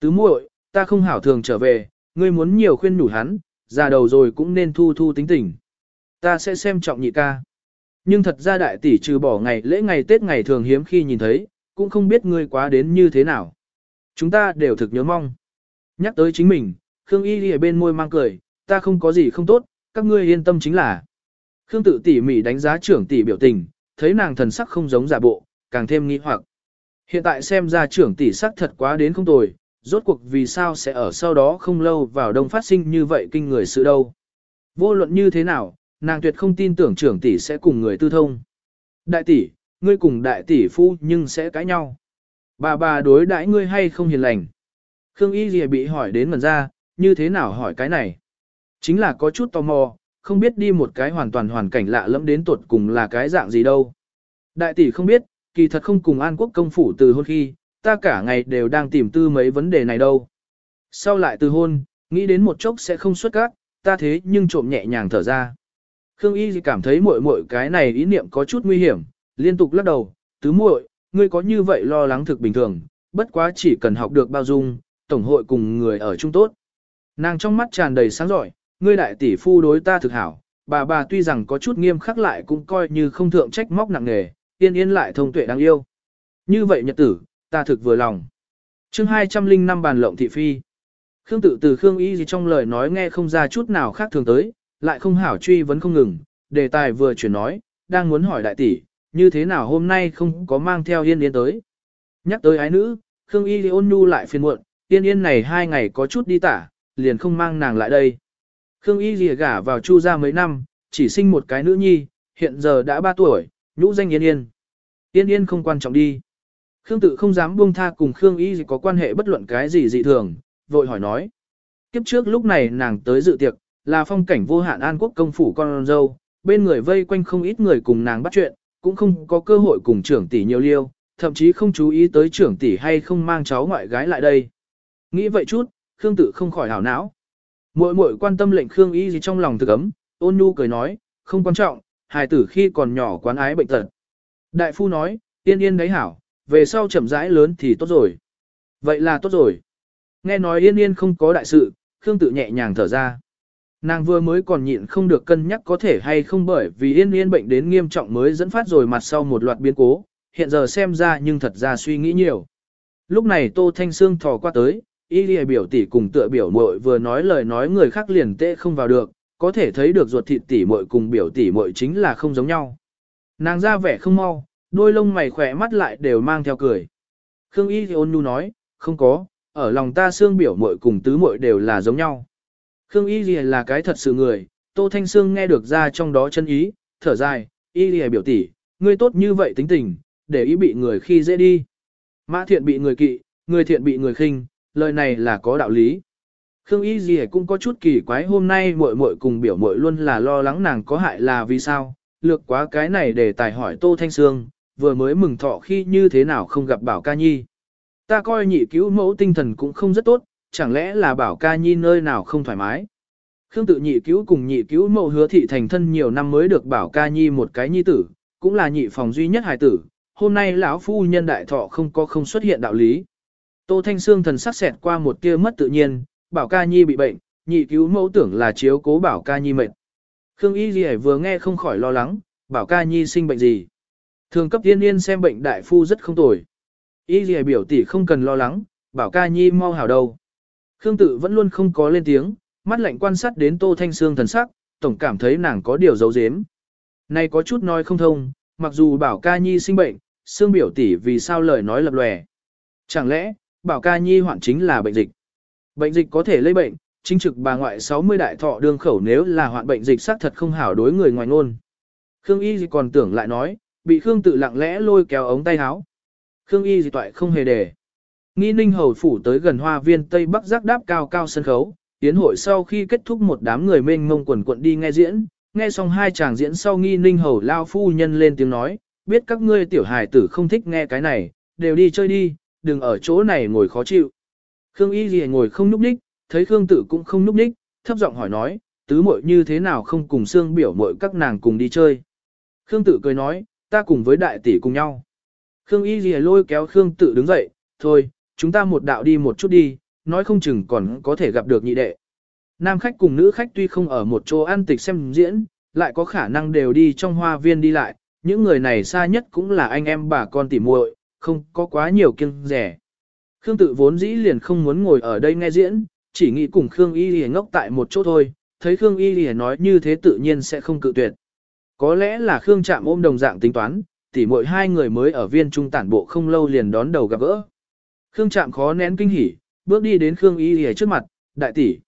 Tứ muội, ta không hảo thường trở về, Ngươi muốn nhiều khuyên nhủ hắn, già đầu rồi cũng nên thu thu tính tình. Ta sẽ xem trọng nhị ca. Nhưng thật ra đại tỷ trừ bỏ ngày lễ ngày Tết ngày thường hiếm khi nhìn thấy, cũng không biết ngươi quá đến như thế nào. Chúng ta đều thực nhớ mong. Nhắc tới chính mình, Khương Y Ghi ở bên môi mang cười, ta không có gì không tốt, các ngươi yên tâm chính là. Khương tự tỉ mỉ đánh giá trưởng tỷ biểu tình, thấy nàng thần sắc không giống giả bộ, càng thêm nghi hoặc. Hiện tại xem ra trưởng tỷ sắc thật quá đến không tồi, rốt cuộc vì sao sẽ ở sau đó không lâu vào đông phát sinh như vậy kinh người sự đâu. Vô luận như thế nào, nàng tuyệt không tin tưởng trưởng tỷ sẽ cùng người tư thông. Đại tỷ, ngươi cùng đại tỷ phu nhưng sẽ cãi nhau. Bà bà đối đãi ngươi hay không hiền lành. Khương Y Lìa bị hỏi đến mần ra, như thế nào hỏi cái này. Chính là có chút tò mò, không biết đi một cái hoàn toàn hoàn cảnh lạ lẫm đến tuột cùng là cái dạng gì đâu. Đại tỷ không biết, kỳ thật không cùng An Quốc công phủ từ hôn khi, ta cả ngày đều đang tìm tư mấy vấn đề này đâu. Sau lại từ hôn, nghĩ đến một chốc sẽ không xuất cát, ta thế nhưng trộm nhẹ nhàng thở ra. Khương Y cảm thấy muội muội cái này ý niệm có chút nguy hiểm, liên tục lắc đầu, tứ muội, ngươi có như vậy lo lắng thực bình thường, bất quá chỉ cần học được bao dung, tổng hội cùng người ở chung tốt. Nàng trong mắt tràn đầy sáng giỏi, ngươi đại tỷ phu đối ta thực hảo, bà bà tuy rằng có chút nghiêm khắc lại cũng coi như không thượng trách móc nặng nề, yên yên lại thông tuệ đáng yêu. Như vậy nhật tử, ta thực vừa lòng. chương 205 bàn lộng thị phi. Khương tự từ Khương Y gì trong lời nói nghe không ra chút nào khác thường tới, lại không hảo truy vấn không ngừng, đề tài vừa chuyển nói, đang muốn hỏi đại tỷ, như thế nào hôm nay không có mang theo yên yên tới. Nhắc tới ái nữ, Khương Y ôn nhu lại phiền muộn, yên yên này hai ngày có chút đi tả, liền không mang nàng lại đây. Khương Y lìa gả vào Chu gia mấy năm, chỉ sinh một cái nữ nhi, hiện giờ đã ba tuổi, nhũ danh Yên Yên. Yên Yên không quan trọng đi. Khương tự không dám buông tha cùng Khương Y có quan hệ bất luận cái gì dị thường, vội hỏi nói. Kiếp trước lúc này nàng tới dự tiệc, là phong cảnh vô hạn an quốc công phủ con dâu, bên người vây quanh không ít người cùng nàng bắt chuyện, cũng không có cơ hội cùng trưởng tỷ nhiều liêu, thậm chí không chú ý tới trưởng tỷ hay không mang cháu ngoại gái lại đây. Nghĩ vậy chút, Khương tự không khỏi hảo não. Muội muội quan tâm lệnh Khương Y gì trong lòng thực ấm, ôn nhu cười nói, không quan trọng, hài tử khi còn nhỏ quán ái bệnh tật. Đại phu nói, yên yên đấy hảo, về sau chậm rãi lớn thì tốt rồi. Vậy là tốt rồi. Nghe nói yên yên không có đại sự, Khương tự nhẹ nhàng thở ra. Nàng vừa mới còn nhịn không được cân nhắc có thể hay không bởi vì yên yên bệnh đến nghiêm trọng mới dẫn phát rồi mặt sau một loạt biến cố, hiện giờ xem ra nhưng thật ra suy nghĩ nhiều. Lúc này Tô Thanh Sương thò qua tới, y lìa biểu tỷ cùng tựa biểu muội vừa nói lời nói người khác liền tệ không vào được, có thể thấy được ruột thịt tỷ muội cùng biểu tỷ muội chính là không giống nhau. Nàng ra vẻ không mau, đôi lông mày khỏe mắt lại đều mang theo cười. Khương y thì ôn nhu nói, không có, ở lòng ta xương biểu muội cùng tứ muội đều là giống nhau. Khương y lìa là cái thật sự người, Tô Thanh Sương nghe được ra trong đó chân ý, thở dài, y lìa biểu tỷ, ngươi tốt như vậy tính tình, để ý bị người khi dễ đi. Mã thiện bị người kỵ, người thiện bị người khinh, lời này là có đạo lý. Khương Y Dì cũng có chút kỳ quái hôm nay muội muội cùng biểu muội luôn là lo lắng nàng có hại là vì sao, lược quá cái này để tài hỏi Tô Thanh Sương, vừa mới mừng thọ khi như thế nào không gặp Bảo Ca Nhi. Ta coi nhị cứu mẫu tinh thần cũng không rất tốt, chẳng lẽ là Bảo Ca Nhi nơi nào không thoải mái. Khương tự nhị cứu cùng nhị cứu mẫu hứa thị thành thân nhiều năm mới được Bảo Ca Nhi một cái nhi tử, cũng là nhị phòng duy nhất hài tử, hôm nay lão phu nhân đại thọ không có không xuất hiện đạo lý. Tô Thanh Sương thần sắc xẹt qua một tia mất tự nhiên, bảo ca nhi bị bệnh, nhị cứu mẫu tưởng là chiếu cố bảo ca nhi mệt. Khương Y Ghi vừa nghe không khỏi lo lắng, bảo ca nhi sinh bệnh gì. Thường cấp tiên yên xem bệnh đại phu rất không tồi. Y Ghi biểu tỷ không cần lo lắng, bảo ca nhi mau hảo đâu. Khương tự vẫn luôn không có lên tiếng, mắt lạnh quan sát đến Tô Thanh Sương thần sắc, tổng cảm thấy nàng có điều giấu giếm. Này có chút nói không thông, mặc dù bảo ca nhi sinh bệnh, Sương biểu tỷ vì sao lời nói lập lòe. Chẳng lẽ, bảo ca nhi hoạn chính là bệnh dịch. Bệnh dịch có thể lây bệnh, chính trực bà ngoại 60 đại thọ đương khẩu nếu là hoạn bệnh dịch xác thật không hảo đối người ngoài ngôn. Khương Y còn tưởng lại nói, bị Khương tự lặng lẽ lôi kéo ống tay áo. Khương Y gì toại không hề để Nghi ninh hầu phủ tới gần hoa viên Tây Bắc giác đáp cao cao sân khấu, tiến hội sau khi kết thúc một đám người mênh mông quần quận đi nghe diễn, nghe xong hai chàng diễn sau nghi ninh hầu lao phu nhân lên tiếng nói, biết các ngươi tiểu hài tử không thích nghe cái này, đều đi chơi đi, đừng ở chỗ này ngồi khó chịu. Khương Y Ghi ngồi không núp đích, thấy Khương Tự cũng không núp đích, thấp giọng hỏi nói, tứ muội như thế nào không cùng xương biểu muội các nàng cùng đi chơi. Khương Tự cười nói, ta cùng với đại tỷ cùng nhau. Khương Y Ghi lôi kéo Khương Tự đứng dậy, thôi, chúng ta một đạo đi một chút đi, nói không chừng còn có thể gặp được nhị đệ. nam khách cùng nữ khách tuy không ở một chỗ ăn tịch xem diễn, lại có khả năng đều đi trong hoa viên đi lại, những người này xa nhất cũng là anh em bà con tỉ muội, không có quá nhiều kiêng rẻ. Khương tự vốn dĩ liền không muốn ngồi ở đây nghe diễn, chỉ nghĩ cùng Khương Y Lì ngốc tại một chỗ thôi, thấy Khương Y Lì nói như thế tự nhiên sẽ không cự tuyệt. Có lẽ là Khương chạm ôm đồng dạng tính toán, tỉ mỗi hai người mới ở viên trung tản bộ không lâu liền đón đầu gặp gỡ. Khương chạm khó nén kinh hỉ, bước đi đến Khương Y Lì trước mặt, đại tỷ.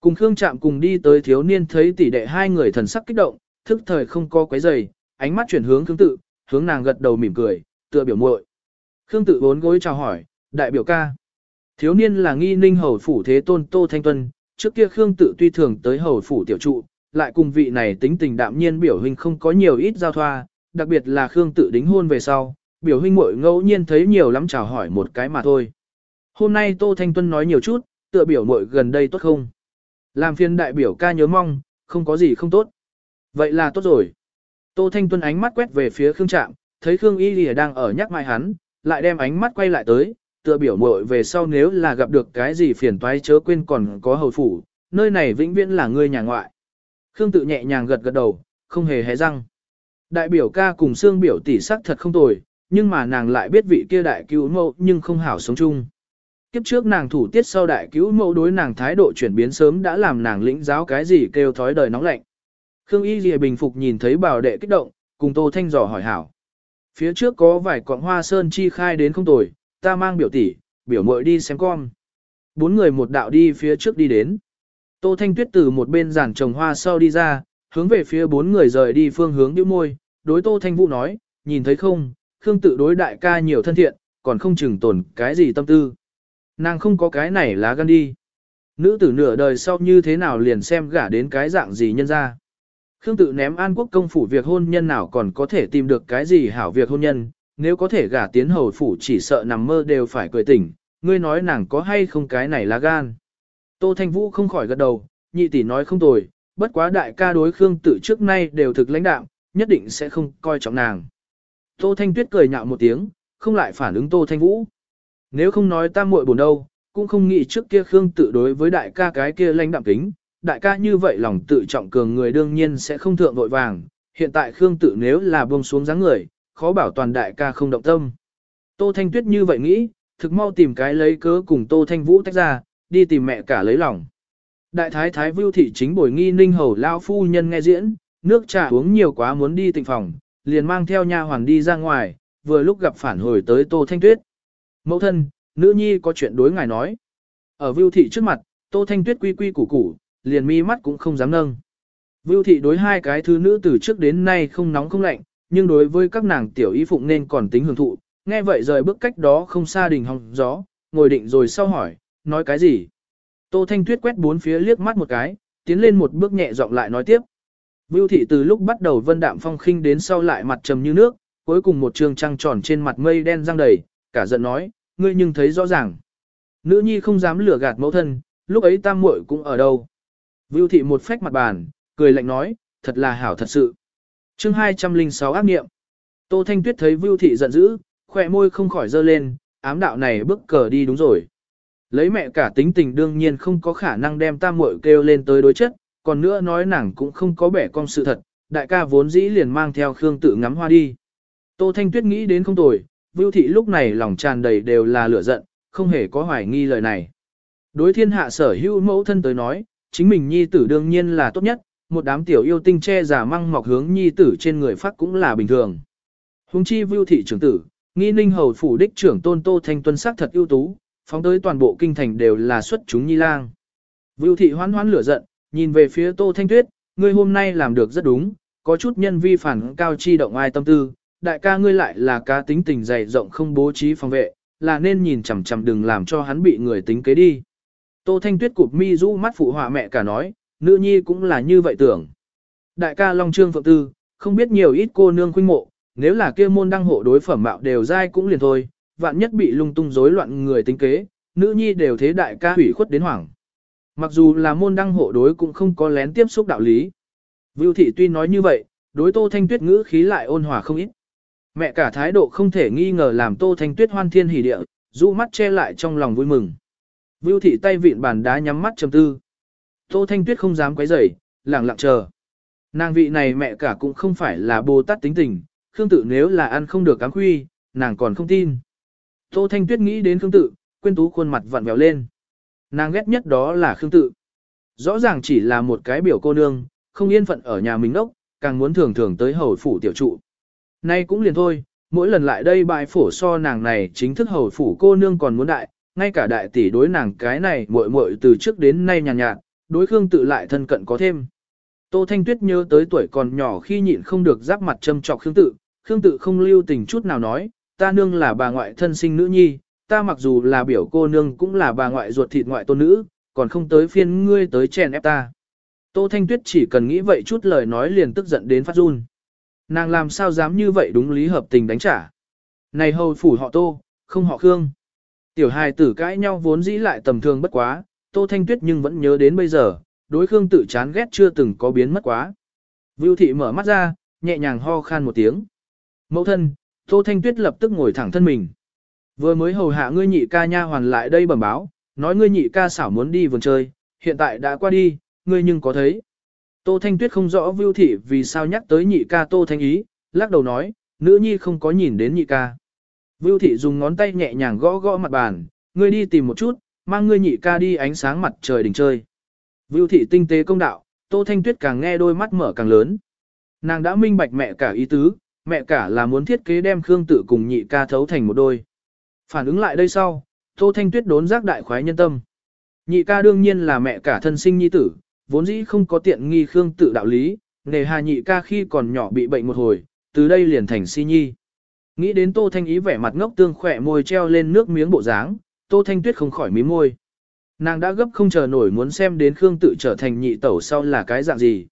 Cùng Khương chạm cùng đi tới thiếu niên thấy tỷ đệ hai người thần sắc kích động, thức thời không co quấy giày, ánh mắt chuyển hướng Khương tự, hướng nàng gật đầu mỉm cười, tựa biểu muội. Khương tự bốn gối chào hỏi, đại biểu ca. Thiếu niên là nghi ninh hầu phủ thế tôn Tô Thanh Tuân, trước kia Khương tự tuy thường tới hầu phủ tiểu trụ, lại cùng vị này tính tình đạm nhiên biểu huynh không có nhiều ít giao thoa, đặc biệt là Khương tự đính hôn về sau, biểu huynh muội ngẫu nhiên thấy nhiều lắm chào hỏi một cái mà thôi. Hôm nay Tô Thanh Tuân nói nhiều chút, tựa biểu muội gần đây tốt không? Làm phiên đại biểu ca nhớ mong, không có gì không tốt. Vậy là tốt rồi. Tô Thanh Tuân ánh mắt quét về phía Khương Trạm, thấy Khương Y Lìa đang ở nhắc mai hắn, lại đem ánh mắt quay lại tới, tựa biểu muội về sau nếu là gặp được cái gì phiền toái chớ quên còn có hầu phủ, nơi này vĩnh viễn là ngươi nhà ngoại. Khương tự nhẹ nhàng gật gật đầu, không hề hé răng. Đại biểu ca cùng xương biểu tỷ sắc thật không tồi, nhưng mà nàng lại biết vị kia đại cứu mẫu nhưng không hảo sống chung. Kiếp trước nàng thủ tiết sau đại cứu mẫu đối nàng thái độ chuyển biến sớm đã làm nàng lĩnh giáo cái gì kêu thói đời nóng lạnh. Khương Y Lìa bình phục nhìn thấy bảo đệ kích động, cùng Tô Thanh dò hỏi hảo. Phía trước có vài cọng hoa sơn chi khai đến không tồi, ta mang biểu tỷ, biểu muội đi xem con. Bốn người một đạo đi phía trước đi đến. Tô Thanh Tuyết từ một bên giàn trồng hoa sau đi ra, hướng về phía bốn người rời đi phương hướng điêu môi, đối Tô Thanh Vũ nói, nhìn thấy không, Khương tự đối đại ca nhiều thân thiện, còn không chừng tổn cái gì tâm tư. Nàng không có cái này lá gan đi. Nữ tử nửa đời sau như thế nào liền xem gả đến cái dạng gì nhân ra. Khương tự ném an quốc công phủ việc hôn nhân nào còn có thể tìm được cái gì hảo việc hôn nhân, nếu có thể gả tiến hầu phủ chỉ sợ nằm mơ đều phải cười tỉnh, ngươi nói nàng có hay không cái này lá gan. Tô Thanh Vũ không khỏi gật đầu, nhị tỷ nói không tồi, bất quá đại ca đối Khương tự trước nay đều thực lãnh đạm, nhất định sẽ không coi trọng nàng. Tô Thanh Tuyết cười nhạo một tiếng, không lại phản ứng Tô Thanh Vũ. Nếu không nói ta muội buồn đâu, cũng không nghĩ trước kia Khương tự đối với đại ca cái kia lãnh đạm kính, đại ca như vậy lòng tự trọng cường người đương nhiên sẽ không thượng vội vàng, hiện tại Khương tự nếu là buông xuống dáng người, khó bảo toàn đại ca không động tâm. Tô Thanh Tuyết như vậy nghĩ, thực mau tìm cái lấy cớ cùng Tô Thanh Vũ tách ra, đi tìm mẹ cả lấy lòng. Đại thái thái Vưu thị chính bồi nghi ninh hầu lão phu nhân nghe diễn, nước trà uống nhiều quá muốn đi tịnh phòng, liền mang theo nha hoàn đi ra ngoài, vừa lúc gặp phản hồi tới Tô Thanh Tuyết. Mẫu thân, nữ nhi có chuyện đối ngài nói. Ở Vưu thị trước mặt, Tô Thanh Tuyết quy quy củ củ, liền mi mắt cũng không dám nâng. Vưu thị đối hai cái thứ nữ từ trước đến nay không nóng không lạnh, nhưng đối với các nàng tiểu y phụng nên còn tính hưởng thụ, nghe vậy rời bước cách đó không xa đình hòng gió, ngồi định rồi sau hỏi, nói cái gì? Tô Thanh Tuyết quét bốn phía liếc mắt một cái, tiến lên một bước nhẹ giọng lại nói tiếp. Vưu thị từ lúc bắt đầu vân đạm phong khinh đến sau lại mặt trầm như nước, cuối cùng một trường trăng tròn trên mặt mây đen răng đầy, cả giận nói, ngươi nhưng thấy rõ ràng. Nữ nhi không dám lừa gạt mẫu thân, lúc ấy tam muội cũng ở đâu. Vưu thị một phách mặt bàn, cười lạnh nói, thật là hảo thật sự. chương 206 ác nghiệm. Tô Thanh Tuyết thấy Vưu thị giận dữ, khỏe môi không khỏi dơ lên, ám đạo này bước cờ đi đúng rồi. Lấy mẹ cả tính tình đương nhiên không có khả năng đem tam muội kêu lên tới đối chất, còn nữa nói nàng cũng không có bẻ con sự thật, đại ca vốn dĩ liền mang theo Khương tự ngắm hoa đi. Tô Thanh Tuyết nghĩ đến không tồi, Vưu thị lúc này lòng tràn đầy đều là lửa giận, không hề có hoài nghi lời này. Đối thiên hạ sở hữu mẫu thân tới nói, chính mình nhi tử đương nhiên là tốt nhất, một đám tiểu yêu tinh che giả măng mọc hướng nhi tử trên người phát cũng là bình thường. Hùng chi vưu thị trưởng tử, nghi ninh hầu phủ đích trưởng tôn tô thanh tuân sắc thật ưu tú, phóng tới toàn bộ kinh thành đều là xuất chúng nhi lang. Vưu thị hoán hoán lửa giận, nhìn về phía tô thanh tuyết, ngươi hôm nay làm được rất đúng, có chút nhân vi phản cao chi động ai tâm tư, đại ca ngươi lại là cá tính tình dày rộng không bố trí phòng vệ, là nên nhìn chằm chằm đừng làm cho hắn bị người tính kế đi. Tô Thanh Tuyết cụp mi rũ mắt phụ họa mẹ cả nói, nữ nhi cũng là như vậy tưởng. Đại ca Long Trương Phượng Tư, không biết nhiều ít cô nương khuynh mộ, nếu là kia môn đăng hộ đối phẩm mạo đều dai cũng liền thôi, vạn nhất bị lung tung rối loạn người tính kế, nữ nhi đều thế đại ca hủy khuất đến hoảng. Mặc dù là môn đăng hộ đối cũng không có lén tiếp xúc đạo lý. Vưu thị tuy nói như vậy, đối Tô Thanh Tuyết ngữ khí lại ôn hòa không ít. Mẹ cả thái độ không thể nghi ngờ làm Tô Thanh Tuyết hoan thiên hỉ địa, rũ mắt che lại trong lòng vui mừng. Vưu thị tay vịn bàn đá nhắm mắt trầm tư. Tô Thanh Tuyết không dám quấy rầy, lặng lặng chờ. Nàng vị này mẹ cả cũng không phải là Bồ Tát tính tình, Khương Tự nếu là ăn không được cám khuy, nàng còn không tin. Tô Thanh Tuyết nghĩ đến Khương Tự, quên tú khuôn mặt vặn vẹo lên. Nàng ghét nhất đó là Khương Tự. Rõ ràng chỉ là một cái biểu cô nương, không yên phận ở nhà mình ốc, càng muốn thường thường tới hầu phủ tiểu trụ. Nay cũng liền thôi, mỗi lần lại đây bại phổ so nàng này chính thức hầu phủ cô nương còn muốn đại, ngay cả đại tỷ đối nàng cái này muội muội từ trước đến nay nhàn nhạt, nhạt, đối Khương tự lại thân cận có thêm. Tô Thanh Tuyết nhớ tới tuổi còn nhỏ khi nhịn không được giáp mặt châm trọc Khương tự, Khương tự không lưu tình chút nào nói, ta nương là bà ngoại thân sinh nữ nhi, ta mặc dù là biểu cô nương cũng là bà ngoại ruột thịt ngoại tôn nữ, còn không tới phiên ngươi tới chèn ép ta. Tô Thanh Tuyết chỉ cần nghĩ vậy chút lời nói liền tức giận đến phát run. Nàng làm sao dám như vậy đúng lý hợp tình đánh trả. Này hầu phủ họ Tô, không họ Khương. Tiểu hài tử cãi nhau vốn dĩ lại tầm thường bất quá, Tô Thanh Tuyết nhưng vẫn nhớ đến bây giờ, đối Khương tự chán ghét chưa từng có biến mất quá. Vưu thị mở mắt ra, nhẹ nhàng ho khan một tiếng. Mẫu thân, Tô Thanh Tuyết lập tức ngồi thẳng thân mình. Vừa mới hầu hạ ngươi nhị ca nha hoàn lại đây bẩm báo, nói ngươi nhị ca xảo muốn đi vườn chơi, hiện tại đã qua đi, ngươi nhưng có thấy. Tô Thanh Tuyết không rõ Vưu Thị vì sao nhắc tới nhị ca Tô Thanh Ý, lắc đầu nói, nữ nhi không có nhìn đến nhị ca. Vưu Thị dùng ngón tay nhẹ nhàng gõ gõ mặt bàn, ngươi đi tìm một chút, mang ngươi nhị ca đi ánh sáng mặt trời đỉnh chơi. Vưu Thị tinh tế công đạo, Tô Thanh Tuyết càng nghe đôi mắt mở càng lớn. Nàng đã minh bạch mẹ cả ý tứ, mẹ cả là muốn thiết kế đem Khương tử cùng nhị ca thấu thành một đôi. Phản ứng lại đây sau, Tô Thanh Tuyết đốn giác đại khoái nhân tâm. Nhị ca đương nhiên là mẹ cả thân sinh nhi tử, vốn dĩ không có tiện nghi Khương tử đạo lý, nề hà nhị ca khi còn nhỏ bị bệnh một hồi, từ đây liền thành si nhi. Nghĩ đến Tô Thanh Ý vẻ mặt ngốc tương khỏe môi treo lên nước miếng bộ dáng, Tô Thanh Tuyết không khỏi mím môi. Nàng đã gấp không chờ nổi muốn xem đến Khương tự trở thành nhị tẩu sau là cái dạng gì.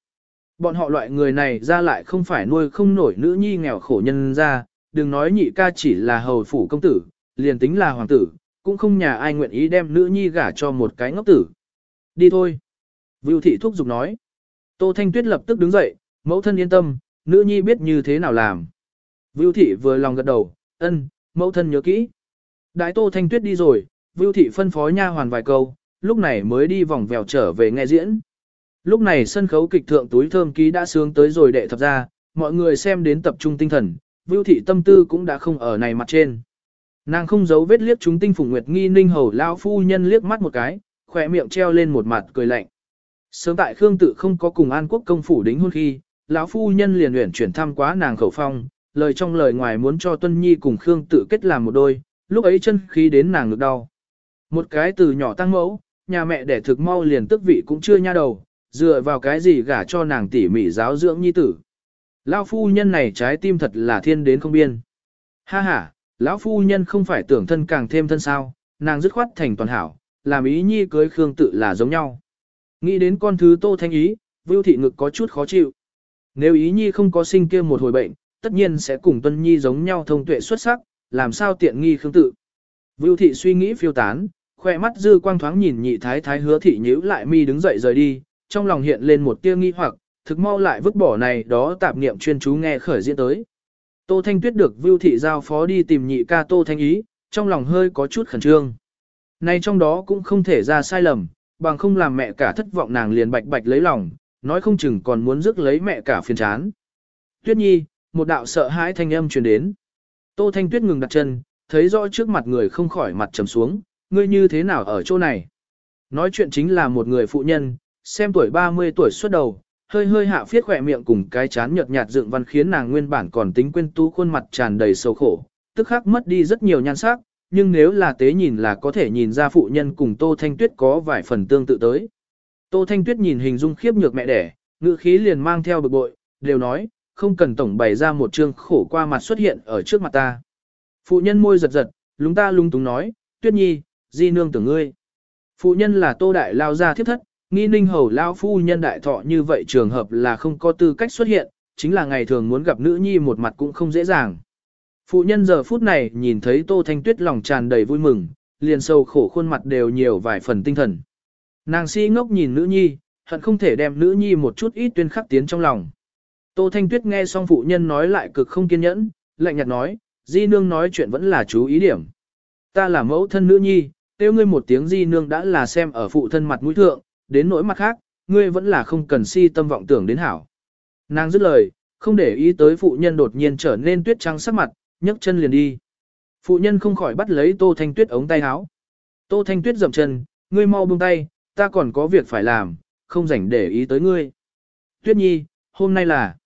Bọn họ loại người này ra lại không phải nuôi không nổi nữ nhi nghèo khổ nhân ra, đừng nói nhị ca chỉ là hầu phủ công tử, liền tính là hoàng tử, cũng không nhà ai nguyện ý đem nữ nhi gả cho một cái ngốc tử. Đi thôi. Vưu thị thúc giục nói. Tô Thanh Tuyết lập tức đứng dậy, mẫu thân yên tâm, nữ nhi biết như thế nào làm. Vưu thị vừa lòng gật đầu, ân, mẫu thân nhớ kỹ. Đại Tô Thanh Tuyết đi rồi, Vưu thị phân phó nha hoàn vài câu, lúc này mới đi vòng vèo trở về nghe diễn. Lúc này sân khấu kịch thượng túi thơm ký đã sướng tới rồi đệ thập ra, mọi người xem đến tập trung tinh thần, Vưu thị tâm tư cũng đã không ở này mặt trên. Nàng không giấu vết liếc chúng tinh phùng nguyệt nghi ninh hầu lão phu nhân liếc mắt một cái, khỏe miệng treo lên một mặt cười lạnh. Sớm tại Khương tự không có cùng An Quốc công phủ đính hôn khi, lão phu nhân liền luyện chuyển thăm quá nàng khẩu phong, lời trong lời ngoài muốn cho Tuân Nhi cùng Khương tự kết làm một đôi, lúc ấy chân khí đến nàng ngực đau. Một cái từ nhỏ tăng mẫu, nhà mẹ đẻ thực mau liền tức vị cũng chưa nha đầu, dựa vào cái gì gả cho nàng tỉ mỉ giáo dưỡng nhi tử. Lão phu nhân này trái tim thật là thiên đến không biên. Ha ha, lão phu nhân không phải tưởng thân càng thêm thân sao, nàng dứt khoát thành toàn hảo, làm ý nhi cưới Khương tự là giống nhau. Nghĩ đến con thứ Tô Thanh Ý, Vưu Thị ngực có chút khó chịu. Nếu Ý Nhi không có sinh kia một hồi bệnh, tất nhiên sẽ cùng Tuân Nhi giống nhau thông tuệ xuất sắc, làm sao tiện nghi khương tự. Vưu Thị suy nghĩ phiêu tán, khoe mắt dư quang thoáng nhìn nhị thái thái hứa thị nhíu lại mi đứng dậy rời đi, trong lòng hiện lên một tia nghi hoặc, thực mau lại vứt bỏ này đó tạp niệm chuyên chú nghe khởi diễn tới. Tô Thanh Tuyết được Vưu Thị giao phó đi tìm nhị ca Tô Thanh Ý, trong lòng hơi có chút khẩn trương. Này trong đó cũng không thể ra sai lầm, bằng không làm mẹ cả thất vọng nàng liền bạch bạch lấy lòng, nói không chừng còn muốn rước lấy mẹ cả phiền chán. Tuyết nhi, một đạo sợ hãi thanh âm truyền đến. Tô Thanh Tuyết ngừng đặt chân, thấy rõ trước mặt người không khỏi mặt trầm xuống, ngươi như thế nào ở chỗ này. Nói chuyện chính là một người phụ nhân, xem tuổi 30 tuổi xuất đầu, hơi hơi hạ phiết khỏe miệng cùng cái chán nhợt nhạt dựng văn khiến nàng nguyên bản còn tính quên tú khuôn mặt tràn đầy sầu khổ, tức khắc mất đi rất nhiều nhan sắc, nhưng nếu là tế nhìn là có thể nhìn ra phụ nhân cùng Tô Thanh Tuyết có vài phần tương tự tới. Tô Thanh Tuyết nhìn hình dung khiếp nhược mẹ đẻ, ngữ khí liền mang theo bực bội, đều nói, không cần tổng bày ra một chương khổ qua mặt xuất hiện ở trước mặt ta. Phụ nhân môi giật giật, lúng ta lung túng nói, Tuyết Nhi, di nương tưởng ngươi. Phụ nhân là Tô Đại lao ra thiếp thất, nghi ninh hầu lao phu nhân đại thọ như vậy trường hợp là không có tư cách xuất hiện, chính là ngày thường muốn gặp nữ nhi một mặt cũng không dễ dàng. Phụ nhân giờ phút này nhìn thấy Tô Thanh Tuyết lòng tràn đầy vui mừng, liền sâu khổ khuôn mặt đều nhiều vài phần tinh thần. Nàng si ngốc nhìn nữ nhi, hận không thể đem nữ nhi một chút ít tuyên khắc tiến trong lòng. Tô Thanh Tuyết nghe xong phụ nhân nói lại cực không kiên nhẫn, lạnh nhạt nói, di nương nói chuyện vẫn là chú ý điểm. Ta là mẫu thân nữ nhi, tiêu ngươi một tiếng di nương đã là xem ở phụ thân mặt mũi thượng, đến nỗi mặt khác, ngươi vẫn là không cần si tâm vọng tưởng đến hảo. Nàng dứt lời, không để ý tới phụ nhân đột nhiên trở nên tuyết trắng sắc mặt, nhấc chân liền đi. Phụ nhân không khỏi bắt lấy Tô Thanh Tuyết ống tay áo. Tô Thanh Tuyết dậm chân, ngươi mau buông tay, ta còn có việc phải làm, không rảnh để ý tới ngươi. Tuyết Nhi, hôm nay là...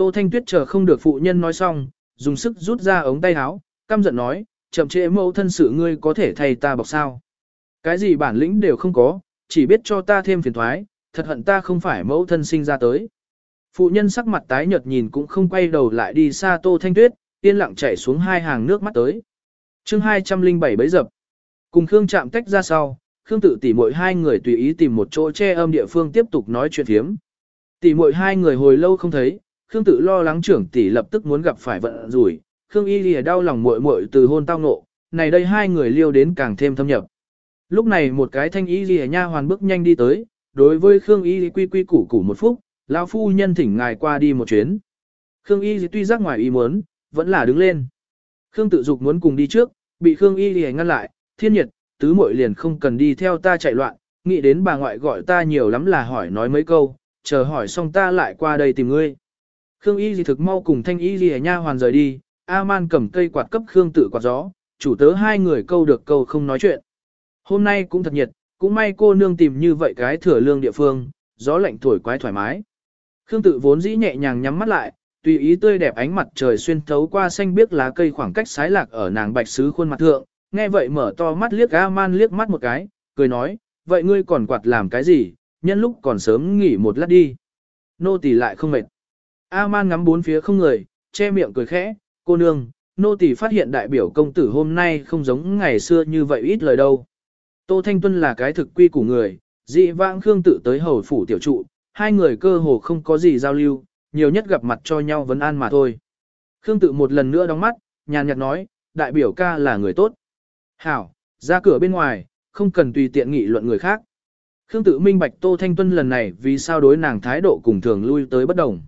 Tô Thanh Tuyết chờ không được phụ nhân nói xong, dùng sức rút ra ống tay áo, căm giận nói, chậm trễ mẫu thân sự ngươi có thể thay ta bọc sao. Cái gì bản lĩnh đều không có, chỉ biết cho ta thêm phiền thoái, thật hận ta không phải mẫu thân sinh ra tới. Phụ nhân sắc mặt tái nhợt nhìn cũng không quay đầu lại đi xa Tô Thanh Tuyết, yên lặng chảy xuống hai hàng nước mắt tới. chương 207 bấy dập. Cùng Khương chạm tách ra sau, Khương tự tỉ mỗi hai người tùy ý tìm một chỗ che âm địa phương tiếp tục nói chuyện thiếm. Tỉ mỗi hai người hồi lâu không thấy, Khương tự lo lắng trưởng tỷ lập tức muốn gặp phải vận rủi, Khương Y lìa đau lòng muội muội từ hôn tao nộ, này đây hai người liêu đến càng thêm thâm nhập. Lúc này một cái thanh Y lìa nha hoàn bước nhanh đi tới, đối với Khương Y quy quy củ củ một phút, lão phu nhân thỉnh ngài qua đi một chuyến. Khương Y tuy giác ngoài ý muốn, vẫn là đứng lên. Khương tự dục muốn cùng đi trước, bị Khương Y lìa ngăn lại, thiên nhiệt, tứ muội liền không cần đi theo ta chạy loạn, nghĩ đến bà ngoại gọi ta nhiều lắm là hỏi nói mấy câu, chờ hỏi xong ta lại qua đây tìm ngươi. Khương Y Di thực mau cùng thanh Y gì nha hoàn rời đi, A-man cầm cây quạt cấp Khương tự quạt gió, chủ tớ hai người câu được câu không nói chuyện. Hôm nay cũng thật nhiệt, cũng may cô nương tìm như vậy cái thừa lương địa phương, gió lạnh thổi quái thoải mái. Khương tự vốn dĩ nhẹ nhàng nhắm mắt lại, tùy ý tươi đẹp ánh mặt trời xuyên thấu qua xanh biếc lá cây khoảng cách sái lạc ở nàng bạch sứ khuôn mặt thượng, nghe vậy mở to mắt liếc A-man liếc mắt một cái, cười nói, vậy ngươi còn quạt làm cái gì, nhân lúc còn sớm nghỉ một lát đi. Nô tỳ lại không mệt. A-man ngắm bốn phía không người, che miệng cười khẽ, cô nương, nô tỳ phát hiện đại biểu công tử hôm nay không giống ngày xưa như vậy ít lời đâu. Tô Thanh Tuân là cái thực quy của người, dị vãng Khương tự tới hầu phủ tiểu trụ, hai người cơ hồ không có gì giao lưu, nhiều nhất gặp mặt cho nhau vấn an mà thôi. Khương tự một lần nữa đóng mắt, nhàn nhạt nói, đại biểu ca là người tốt. Hảo, ra cửa bên ngoài, không cần tùy tiện nghị luận người khác. Khương tự minh bạch Tô Thanh Tuân lần này vì sao đối nàng thái độ cùng thường lui tới bất đồng.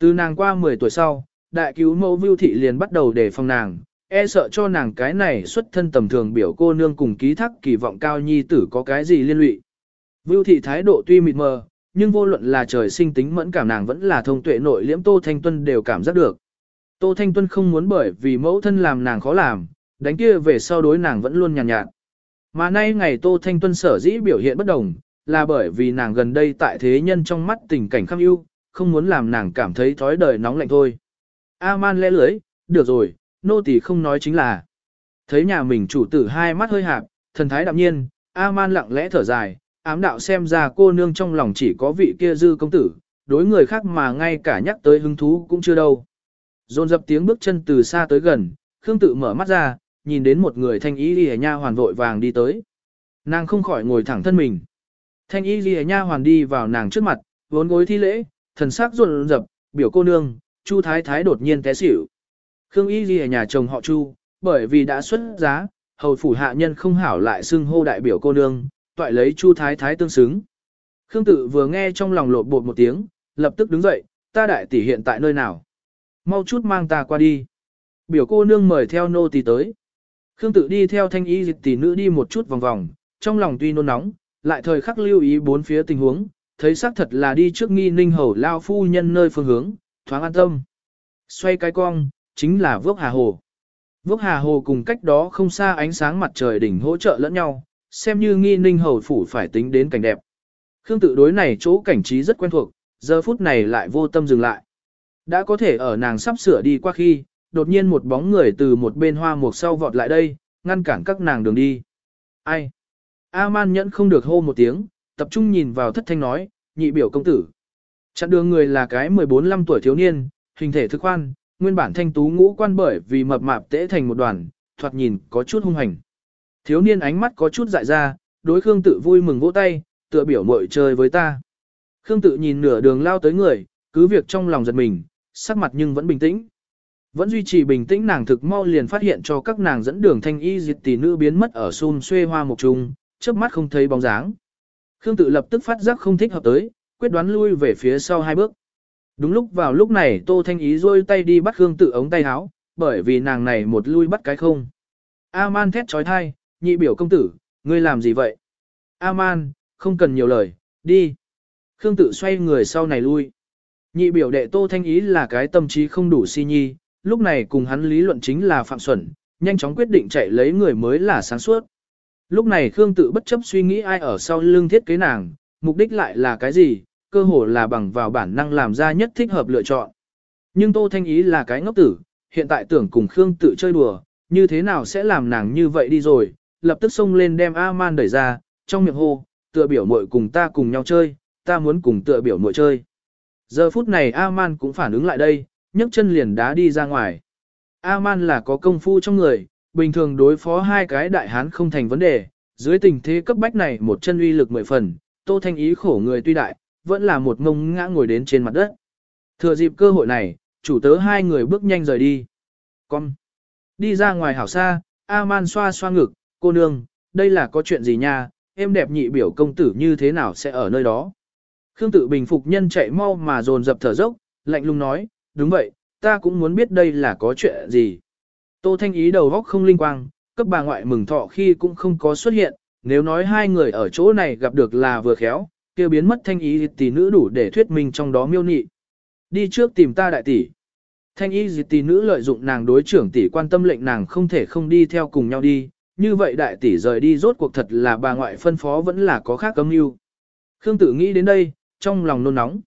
Từ nàng qua 10 tuổi sau, đại cứu mẫu Vưu Thị liền bắt đầu đề phòng nàng, e sợ cho nàng cái này xuất thân tầm thường biểu cô nương cùng ký thác kỳ vọng cao nhi tử có cái gì liên lụy. Vưu Thị thái độ tuy mịt mờ, nhưng vô luận là trời sinh tính mẫn cảm nàng vẫn là thông tuệ nội liễm Tô Thanh Tuân đều cảm giác được. Tô Thanh Tuân không muốn bởi vì mẫu thân làm nàng khó làm, đánh kia về sau đối nàng vẫn luôn nhàn nhạt, nhạt. Mà nay ngày Tô Thanh Tuân sở dĩ biểu hiện bất đồng, là bởi vì nàng gần đây tại thế nhân trong mắt tình cảnh khăm ưu, không muốn làm nàng cảm thấy thói đời nóng lạnh thôi. A-man lẽ lưới, được rồi, nô tỳ không nói chính là. Thấy nhà mình chủ tử hai mắt hơi hạp, thần thái đạm nhiên, A-man lặng lẽ thở dài, ám đạo xem ra cô nương trong lòng chỉ có vị kia dư công tử, đối người khác mà ngay cả nhắc tới hứng thú cũng chưa đâu. Dồn dập tiếng bước chân từ xa tới gần, Khương tự mở mắt ra, nhìn đến một người thanh y lìa nha hoàn vội vàng đi tới. Nàng không khỏi ngồi thẳng thân mình. Thanh y lìa nha hoàn đi vào nàng trước mặt, vốn gối thi lễ, thần sắc run rập, biểu cô nương, Chu Thái Thái đột nhiên té xỉu. Khương Y Ghi ở nhà chồng họ Chu, bởi vì đã xuất giá, hầu phủ hạ nhân không hảo lại xưng hô đại biểu cô nương, toại lấy Chu Thái Thái tương xứng. Khương Tự vừa nghe trong lòng lột bột một tiếng, lập tức đứng dậy, ta đại tỷ hiện tại nơi nào? Mau chút mang ta qua đi. Biểu cô nương mời theo nô tỳ tới. Khương Tự đi theo thanh y dịch tỷ nữ đi một chút vòng vòng, trong lòng tuy nôn nóng, lại thời khắc lưu ý bốn phía tình huống, thấy xác thật là đi trước nghi ninh hầu lao phu nhân nơi phương hướng, thoáng an tâm. Xoay cái cong, chính là vước hà hồ. Vước hà hồ cùng cách đó không xa ánh sáng mặt trời đỉnh hỗ trợ lẫn nhau, xem như nghi ninh hầu phủ phải tính đến cảnh đẹp. Khương tự đối này chỗ cảnh trí rất quen thuộc, giờ phút này lại vô tâm dừng lại. Đã có thể ở nàng sắp sửa đi qua khi, đột nhiên một bóng người từ một bên hoa mục sau vọt lại đây, ngăn cản các nàng đường đi. Ai? A-man nhẫn không được hô một tiếng, tập trung nhìn vào thất thanh nói, nhị biểu công tử. Chặn đường người là cái 14-15 tuổi thiếu niên, hình thể thức khoan, nguyên bản thanh tú ngũ quan bởi vì mập mạp tễ thành một đoàn, thoạt nhìn có chút hung hành. Thiếu niên ánh mắt có chút dại ra, đối Khương tự vui mừng vỗ tay, tựa biểu mội chơi với ta. Khương tự nhìn nửa đường lao tới người, cứ việc trong lòng giật mình, sắc mặt nhưng vẫn bình tĩnh. Vẫn duy trì bình tĩnh nàng thực mau liền phát hiện cho các nàng dẫn đường thanh y diệt tỷ nữ biến mất ở xun xuê hoa mục trung, chớp mắt không thấy bóng dáng. Khương tự lập tức phát giác không thích hợp tới, quyết đoán lui về phía sau hai bước. Đúng lúc vào lúc này Tô Thanh Ý rôi tay đi bắt Khương tự ống tay áo, bởi vì nàng này một lui bắt cái không. A-man thét trói thai, nhị biểu công tử, ngươi làm gì vậy? A-man, không cần nhiều lời, đi. Khương tự xoay người sau này lui. Nhị biểu đệ Tô Thanh Ý là cái tâm trí không đủ si nhi, lúc này cùng hắn lý luận chính là phạm xuẩn, nhanh chóng quyết định chạy lấy người mới là sáng suốt. Lúc này Khương tự bất chấp suy nghĩ ai ở sau lưng thiết kế nàng, mục đích lại là cái gì, cơ hồ là bằng vào bản năng làm ra nhất thích hợp lựa chọn. Nhưng Tô Thanh Ý là cái ngốc tử, hiện tại tưởng cùng Khương tự chơi đùa, như thế nào sẽ làm nàng như vậy đi rồi, lập tức xông lên đem A-man đẩy ra, trong miệng hô, tựa biểu muội cùng ta cùng nhau chơi, ta muốn cùng tựa biểu muội chơi. Giờ phút này A-man cũng phản ứng lại đây, nhấc chân liền đá đi ra ngoài. A-man là có công phu trong người, bình thường đối phó hai cái đại hán không thành vấn đề, dưới tình thế cấp bách này một chân uy lực mười phần, Tô Thanh Ý khổ người tuy đại, vẫn là một ngông ngã ngồi đến trên mặt đất. Thừa dịp cơ hội này, chủ tớ hai người bước nhanh rời đi. Con! Đi ra ngoài hảo xa, A-man xoa xoa ngực, cô nương, đây là có chuyện gì nha, em đẹp nhị biểu công tử như thế nào sẽ ở nơi đó. Khương tự bình phục nhân chạy mau mà dồn dập thở dốc, lạnh lùng nói, đúng vậy, ta cũng muốn biết đây là có chuyện gì. Tô Thanh Ý đầu góc không linh quang, cấp bà ngoại mừng thọ khi cũng không có xuất hiện, nếu nói hai người ở chỗ này gặp được là vừa khéo, kia biến mất Thanh Ý tỷ nữ đủ để thuyết minh trong đó miêu nị. Đi trước tìm ta đại tỷ. Thanh Y tỷ nữ lợi dụng nàng đối trưởng tỷ quan tâm lệnh nàng không thể không đi theo cùng nhau đi, như vậy đại tỷ rời đi rốt cuộc thật là bà ngoại phân phó vẫn là có khác cấm mưu. Khương Tử nghĩ đến đây, trong lòng nôn nóng.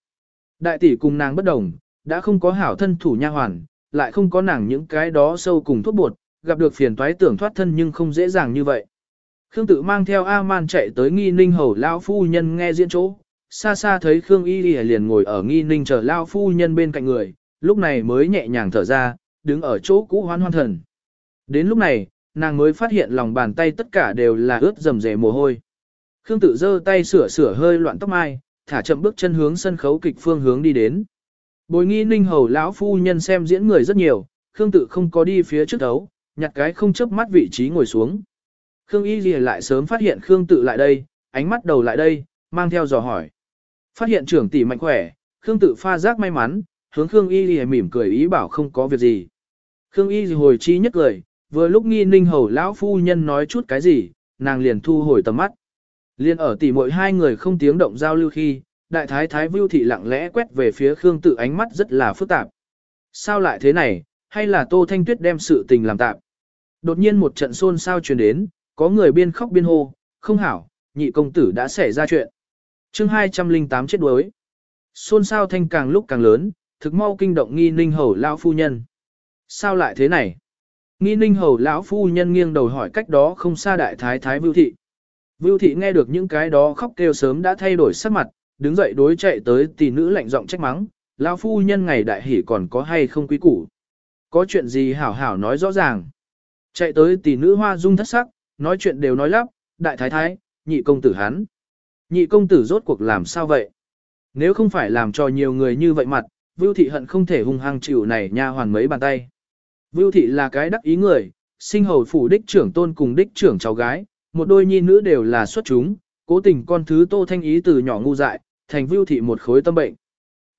Đại tỷ cùng nàng bất đồng, đã không có hảo thân thủ nha hoàn, lại không có nàng những cái đó sâu cùng thuốc bột, gặp được phiền toái tưởng thoát thân nhưng không dễ dàng như vậy. Khương tự mang theo A-man chạy tới nghi ninh hầu lão phu nhân nghe diễn chỗ, xa xa thấy Khương Y liền ngồi ở nghi ninh chờ lão phu nhân bên cạnh người, lúc này mới nhẹ nhàng thở ra, đứng ở chỗ cũ hoan hoan thần. Đến lúc này, nàng mới phát hiện lòng bàn tay tất cả đều là ướt rầm rề mồ hôi. Khương tự giơ tay sửa sửa hơi loạn tóc mai, thả chậm bước chân hướng sân khấu kịch phương hướng đi đến. Bồi nghi ninh hầu lão phu nhân xem diễn người rất nhiều, Khương tự không có đi phía trước đấu, nhặt cái không chấp mắt vị trí ngồi xuống. Khương y gì lại sớm phát hiện Khương tự lại đây, ánh mắt đầu lại đây, mang theo dò hỏi. Phát hiện trưởng tỷ mạnh khỏe, Khương tự pha giác may mắn, hướng Khương y gì mỉm cười ý bảo không có việc gì. Khương y gì hồi chi nhất cười, vừa lúc nghi ninh hầu lão phu nhân nói chút cái gì, nàng liền thu hồi tầm mắt. Liên ở tỷ mỗi hai người không tiếng động giao lưu khi, đại thái thái vưu thị lặng lẽ quét về phía Khương tự ánh mắt rất là phức tạp. Sao lại thế này, hay là Tô Thanh Tuyết đem sự tình làm tạm? Đột nhiên một trận xôn xao truyền đến, có người biên khóc biên hô, không hảo, nhị công tử đã xảy ra chuyện. chương 208 chết đuối. Xôn xao thanh càng lúc càng lớn, thực mau kinh động nghi ninh hầu lão phu nhân. Sao lại thế này? Nghi ninh hầu lão phu nhân nghiêng đầu hỏi cách đó không xa đại thái thái vưu thị. Vưu thị nghe được những cái đó khóc kêu sớm đã thay đổi sắc mặt, đứng dậy đối chạy tới tỷ nữ lạnh giọng trách mắng, lão phu nhân ngày đại hỉ còn có hay không quý củ. Có chuyện gì hảo hảo nói rõ ràng. Chạy tới tỷ nữ hoa dung thất sắc, nói chuyện đều nói lắp, đại thái thái, nhị công tử hắn. Nhị công tử rốt cuộc làm sao vậy? Nếu không phải làm cho nhiều người như vậy mặt, Vưu thị hận không thể hung hăng chịu này nha hoàn mấy bàn tay. Vưu thị là cái đắc ý người, sinh hầu phủ đích trưởng tôn cùng đích trưởng cháu gái, một đôi nhi nữ đều là xuất chúng, cố tình con thứ Tô Thanh Ý từ nhỏ ngu dại, thành Vưu thị một khối tâm bệnh.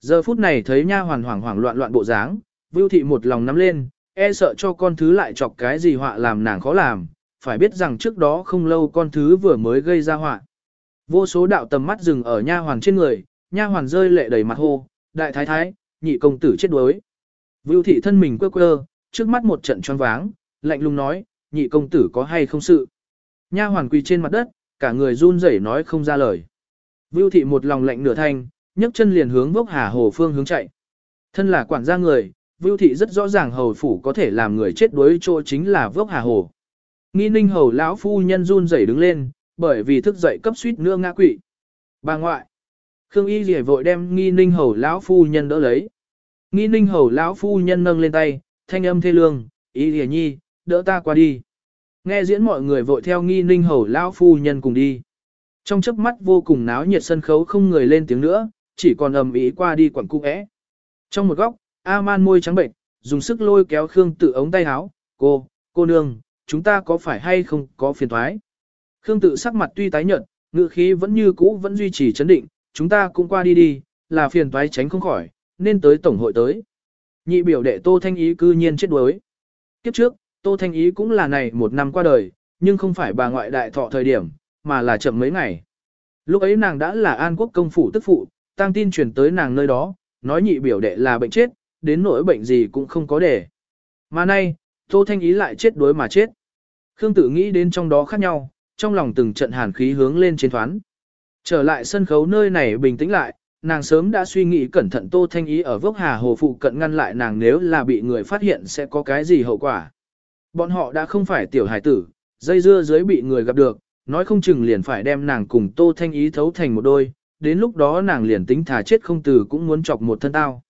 Giờ phút này thấy nha hoàn hoảng hoảng loạn loạn bộ dáng, Vưu thị một lòng nắm lên, e sợ cho con thứ lại chọc cái gì họa làm nàng khó làm, phải biết rằng trước đó không lâu con thứ vừa mới gây ra họa. Vô số đạo tầm mắt dừng ở nha hoàn trên người, nha hoàn rơi lệ đầy mặt hô, đại thái thái, nhị công tử chết đuối. Vưu thị thân mình quơ quơ, trước mắt một trận choáng váng, lạnh lùng nói, nhị công tử có hay không sự. Nha hoàn quỳ trên mặt đất, cả người run rẩy nói không ra lời. Vưu thị một lòng lạnh nửa thanh, nhấc chân liền hướng vốc hà hồ phương hướng chạy. Thân là quản gia người, Vưu thị rất rõ ràng hầu phủ có thể làm người chết đuối chỗ chính là vốc hà hồ. Nghi ninh hầu lão phu nhân run rẩy đứng lên, bởi vì thức dậy cấp suýt nữa ngã quỵ. Bà ngoại. Khương y rỉa vội đem nghi ninh hầu lão phu nhân đỡ lấy. Nghi ninh hầu lão phu nhân nâng lên tay, thanh âm thê lương, y rỉa nhi, đỡ ta qua đi. Nghe diễn mọi người vội theo nghi ninh hầu lão phu nhân cùng đi. Trong chớp mắt vô cùng náo nhiệt sân khấu không người lên tiếng nữa, chỉ còn ầm ĩ qua đi quẩn cung é. Trong một góc, A-man môi trắng bệnh, dùng sức lôi kéo Khương tự ống tay áo, cô, cô nương, chúng ta có phải hay không có phiền thoái. Khương tự sắc mặt tuy tái nhợt, ngự khí vẫn như cũ vẫn duy trì chấn định, chúng ta cũng qua đi đi, là phiền toái tránh không khỏi, nên tới tổng hội tới. Nhị biểu đệ Tô Thanh Ý cư nhiên chết đuối. Kiếp trước, Tô Thanh Ý cũng là này một năm qua đời, nhưng không phải bà ngoại đại thọ thời điểm, mà là chậm mấy ngày. Lúc ấy nàng đã là an quốc công phủ tức phụ, tăng tin truyền tới nàng nơi đó, nói nhị biểu đệ là bệnh chết, đến nỗi bệnh gì cũng không có để. Mà nay, Tô Thanh Ý lại chết đối mà chết. Khương Tử nghĩ đến trong đó khác nhau, trong lòng từng trận hàn khí hướng lên trên thoán. Trở lại sân khấu nơi này bình tĩnh lại, nàng sớm đã suy nghĩ cẩn thận Tô Thanh Ý ở Vốc Hà Hồ Phụ cận ngăn lại nàng nếu là bị người phát hiện sẽ có cái gì hậu quả. Bọn họ đã không phải tiểu hải tử, dây dưa dưới bị người gặp được, nói không chừng liền phải đem nàng cùng Tô Thanh Ý thấu thành một đôi, đến lúc đó nàng liền tính thả chết không từ cũng muốn chọc một thân tao.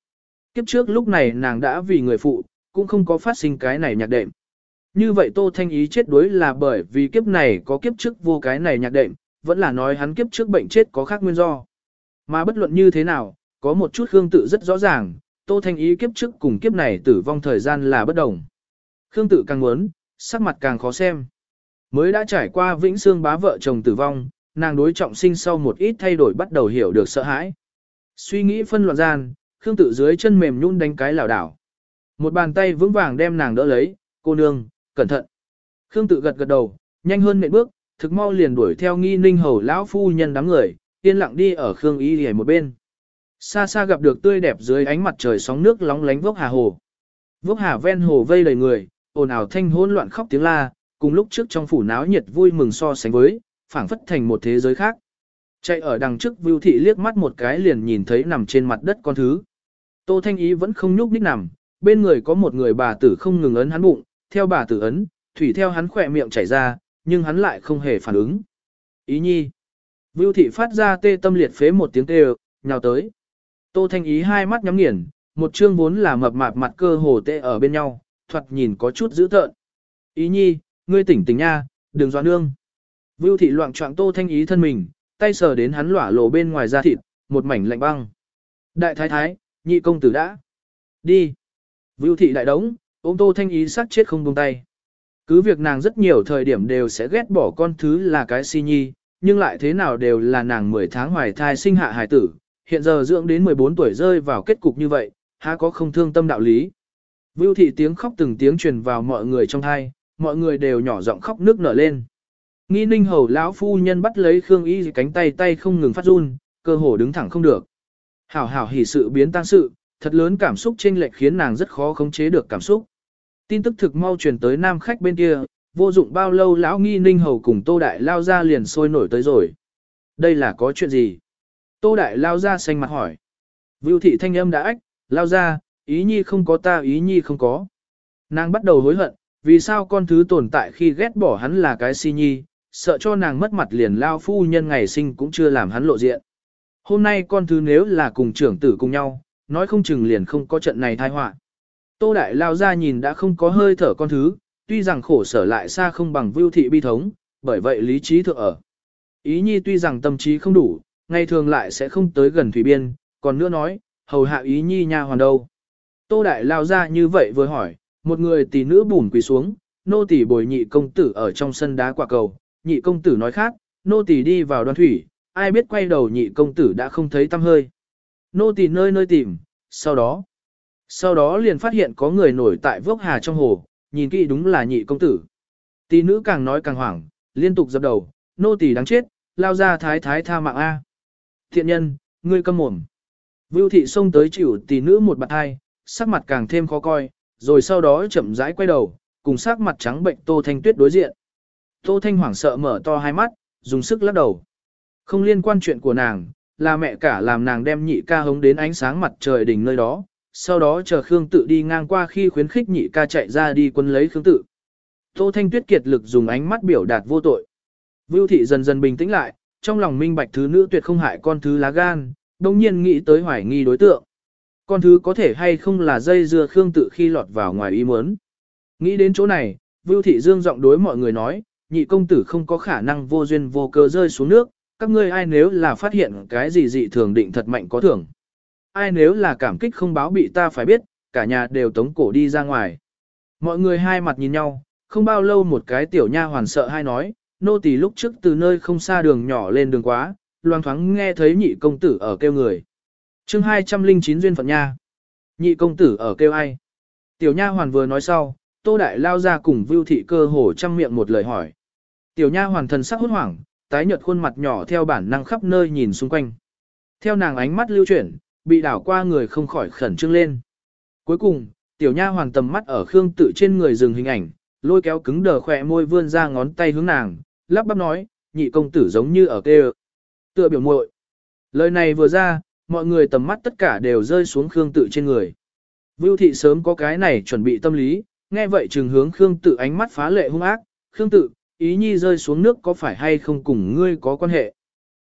Kiếp trước lúc này nàng đã vì người phụ, cũng không có phát sinh cái này nhạc đệm. Như vậy Tô Thanh Ý chết đuối là bởi vì kiếp này có kiếp trước vô cái này nhạc đệm, vẫn là nói hắn kiếp trước bệnh chết có khác nguyên do. Mà bất luận như thế nào, có một chút hương tự rất rõ ràng, Tô Thanh Ý kiếp trước cùng kiếp này tử vong thời gian là bất đồng. Khương tự càng muốn, sắc mặt càng khó xem. Mới đã trải qua vĩnh xương bá vợ chồng tử vong, nàng đối trọng sinh sau một ít thay đổi bắt đầu hiểu được sợ hãi. Suy nghĩ phân loạn gian, Khương tự dưới chân mềm nhún đánh cái lảo đảo. Một bàn tay vững vàng đem nàng đỡ lấy, cô nương, cẩn thận. Khương tự gật gật đầu, nhanh hơn nện bước, thực mau liền đuổi theo nghi ninh hầu lão phu nhân đám người, yên lặng đi ở Khương Y Liễu một bên. Xa xa gặp được tươi đẹp dưới ánh mặt trời sóng nước lóng lánh vốc hà hồ. Vốc hà ven hồ vây đầy người, ồn ào thanh hỗn loạn khóc tiếng la, cùng lúc trước trong phủ náo nhiệt vui mừng so sánh với, phảng phất thành một thế giới khác. Chạy ở đằng trước Vưu Thị liếc mắt một cái liền nhìn thấy nằm trên mặt đất con thứ. Tô Thanh Ý vẫn không nhúc nhích nằm, bên người có một người bà tử không ngừng ấn hắn bụng, theo bà tử ấn, thủy theo hắn khỏe miệng chảy ra, nhưng hắn lại không hề phản ứng. Ý nhi. Vưu thị phát ra tê tâm liệt phế một tiếng kêu, nhào tới. Tô Thanh Ý hai mắt nhắm nghiền, một chương vốn là mập mạp mặt cơ hồ tê ở bên nhau, thoạt nhìn có chút dữ tợn. Ý nhi, ngươi tỉnh tỉnh nha, đừng doan nương. Vưu thị loạn trọng Tô Thanh Ý thân mình, tay sờ đến hắn lỏa lộ bên ngoài da thịt, một mảnh lạnh băng. Đại thái thái, nhị công tử đã. Đi. Vưu thị đại đống, ôm Tô Thanh Ý sát chết không buông tay. Cứ việc nàng rất nhiều thời điểm đều sẽ ghét bỏ con thứ là cái si nhi, nhưng lại thế nào đều là nàng 10 tháng hoài thai sinh hạ hài tử, hiện giờ dưỡng đến 14 tuổi rơi vào kết cục như vậy, há có không thương tâm đạo lý. Vưu thị tiếng khóc từng tiếng truyền vào mọi người trong thai, mọi người đều nhỏ giọng khóc nước nở lên. Nghi ninh hầu lão phu nhân bắt lấy Khương Y cánh tay tay không ngừng phát run, cơ hồ đứng thẳng không được. Hảo hảo hỉ sự biến tăng sự, thật lớn cảm xúc chênh lệch khiến nàng rất khó khống chế được cảm xúc. Tin tức thực mau truyền tới nam khách bên kia, vô dụng bao lâu lão nghi ninh hầu cùng tô đại lao ra liền sôi nổi tới rồi. Đây là có chuyện gì? Tô đại lao ra xanh mặt hỏi. Vưu thị thanh âm đã ách, lao ra, ý nhi không có ta ý nhi không có. Nàng bắt đầu hối hận, vì sao con thứ tồn tại khi ghét bỏ hắn là cái si nhi, sợ cho nàng mất mặt liền lao phu nhân ngày sinh cũng chưa làm hắn lộ diện. Hôm nay con thứ nếu là cùng trưởng tử cùng nhau, nói không chừng liền không có trận này thai họa. Tô Đại Lao ra nhìn đã không có hơi thở con thứ, tuy rằng khổ sở lại xa không bằng vưu thị bi thống, bởi vậy lý trí thượng ở. Ý nhi tuy rằng tâm trí không đủ, ngày thường lại sẽ không tới gần thủy biên, còn nữa nói, hầu hạ ý nhi nha hoàn đâu. Tô Đại Lao ra như vậy vừa hỏi, một người tỷ nữ bùn quỳ xuống, nô tỷ bồi nhị công tử ở trong sân đá quả cầu, nhị công tử nói khác, nô tỷ đi vào đoan thủy, ai biết quay đầu nhị công tử đã không thấy tăm hơi. Nô tỷ nơi nơi tìm, sau đó, sau đó liền phát hiện có người nổi tại vốc hà trong hồ, nhìn kỹ đúng là nhị công tử. Tỷ nữ càng nói càng hoảng, liên tục dập đầu, nô tỳ đáng chết, lao ra thái thái tha mạng A. Thiện nhân, ngươi câm mồm. Vưu thị xông tới chịu tỷ nữ một bạt hai, sắc mặt càng thêm khó coi, rồi sau đó chậm rãi quay đầu, cùng sắc mặt trắng bệnh Tô Thanh Tuyết đối diện. Tô Thanh hoảng sợ mở to hai mắt, dùng sức lắc đầu. Không liên quan chuyện của nàng, là mẹ cả làm nàng đem nhị ca hống đến ánh sáng mặt trời đỉnh nơi đó, sau đó chờ Khương Tự đi ngang qua khi khuyến khích nhị ca chạy ra đi quân lấy Khương Tự. Tô Thanh Tuyết kiệt lực dùng ánh mắt biểu đạt vô tội. Vưu thị dần dần bình tĩnh lại, trong lòng minh bạch thứ nữ tuyệt không hại con thứ lá gan, đồng nhiên nghĩ tới hoài nghi đối tượng. Con thứ có thể hay không là dây dưa Khương Tự khi lọt vào ngoài ý muốn. Nghĩ đến chỗ này, Vưu thị dương giọng đối mọi người nói, nhị công tử không có khả năng vô duyên vô cớ rơi xuống nước, các ngươi ai nếu là phát hiện cái gì dị thường định thật mạnh có thưởng ai nếu là cảm kích không báo bị ta phải biết, cả nhà đều tống cổ đi ra ngoài. Mọi người hai mặt nhìn nhau, không bao lâu một cái tiểu nha hoàn sợ hai nói, nô tỳ lúc trước từ nơi không xa đường nhỏ lên đường quá, loang thoáng nghe thấy nhị công tử ở kêu người chương 209 duyên phận nha. Nhị công tử ở kêu ai? Tiểu nha hoàn vừa nói sau, tô đại lao ra cùng vưu thị cơ hồ chăm miệng một lời hỏi. Tiểu nha hoàn thần sắc hốt hoảng, tái nhợt khuôn mặt nhỏ theo bản năng khắp nơi nhìn xung quanh. Theo nàng ánh mắt lưu chuyển, bị đảo qua người không khỏi khẩn trương lên. Cuối cùng, tiểu nha hoàn tầm mắt ở Khương tự trên người dừng hình ảnh, lôi kéo cứng đờ khỏe môi vươn ra ngón tay hướng nàng, lắp bắp nói, nhị công tử giống như ở kê Tựa biểu muội. Lời này vừa ra, mọi người tầm mắt tất cả đều rơi xuống Khương tự trên người. Vưu thị sớm có cái này chuẩn bị tâm lý, nghe vậy trừng hướng Khương tự ánh mắt phá lệ hung ác, Khương tự, ý nhi rơi xuống nước có phải hay không cùng ngươi có quan hệ.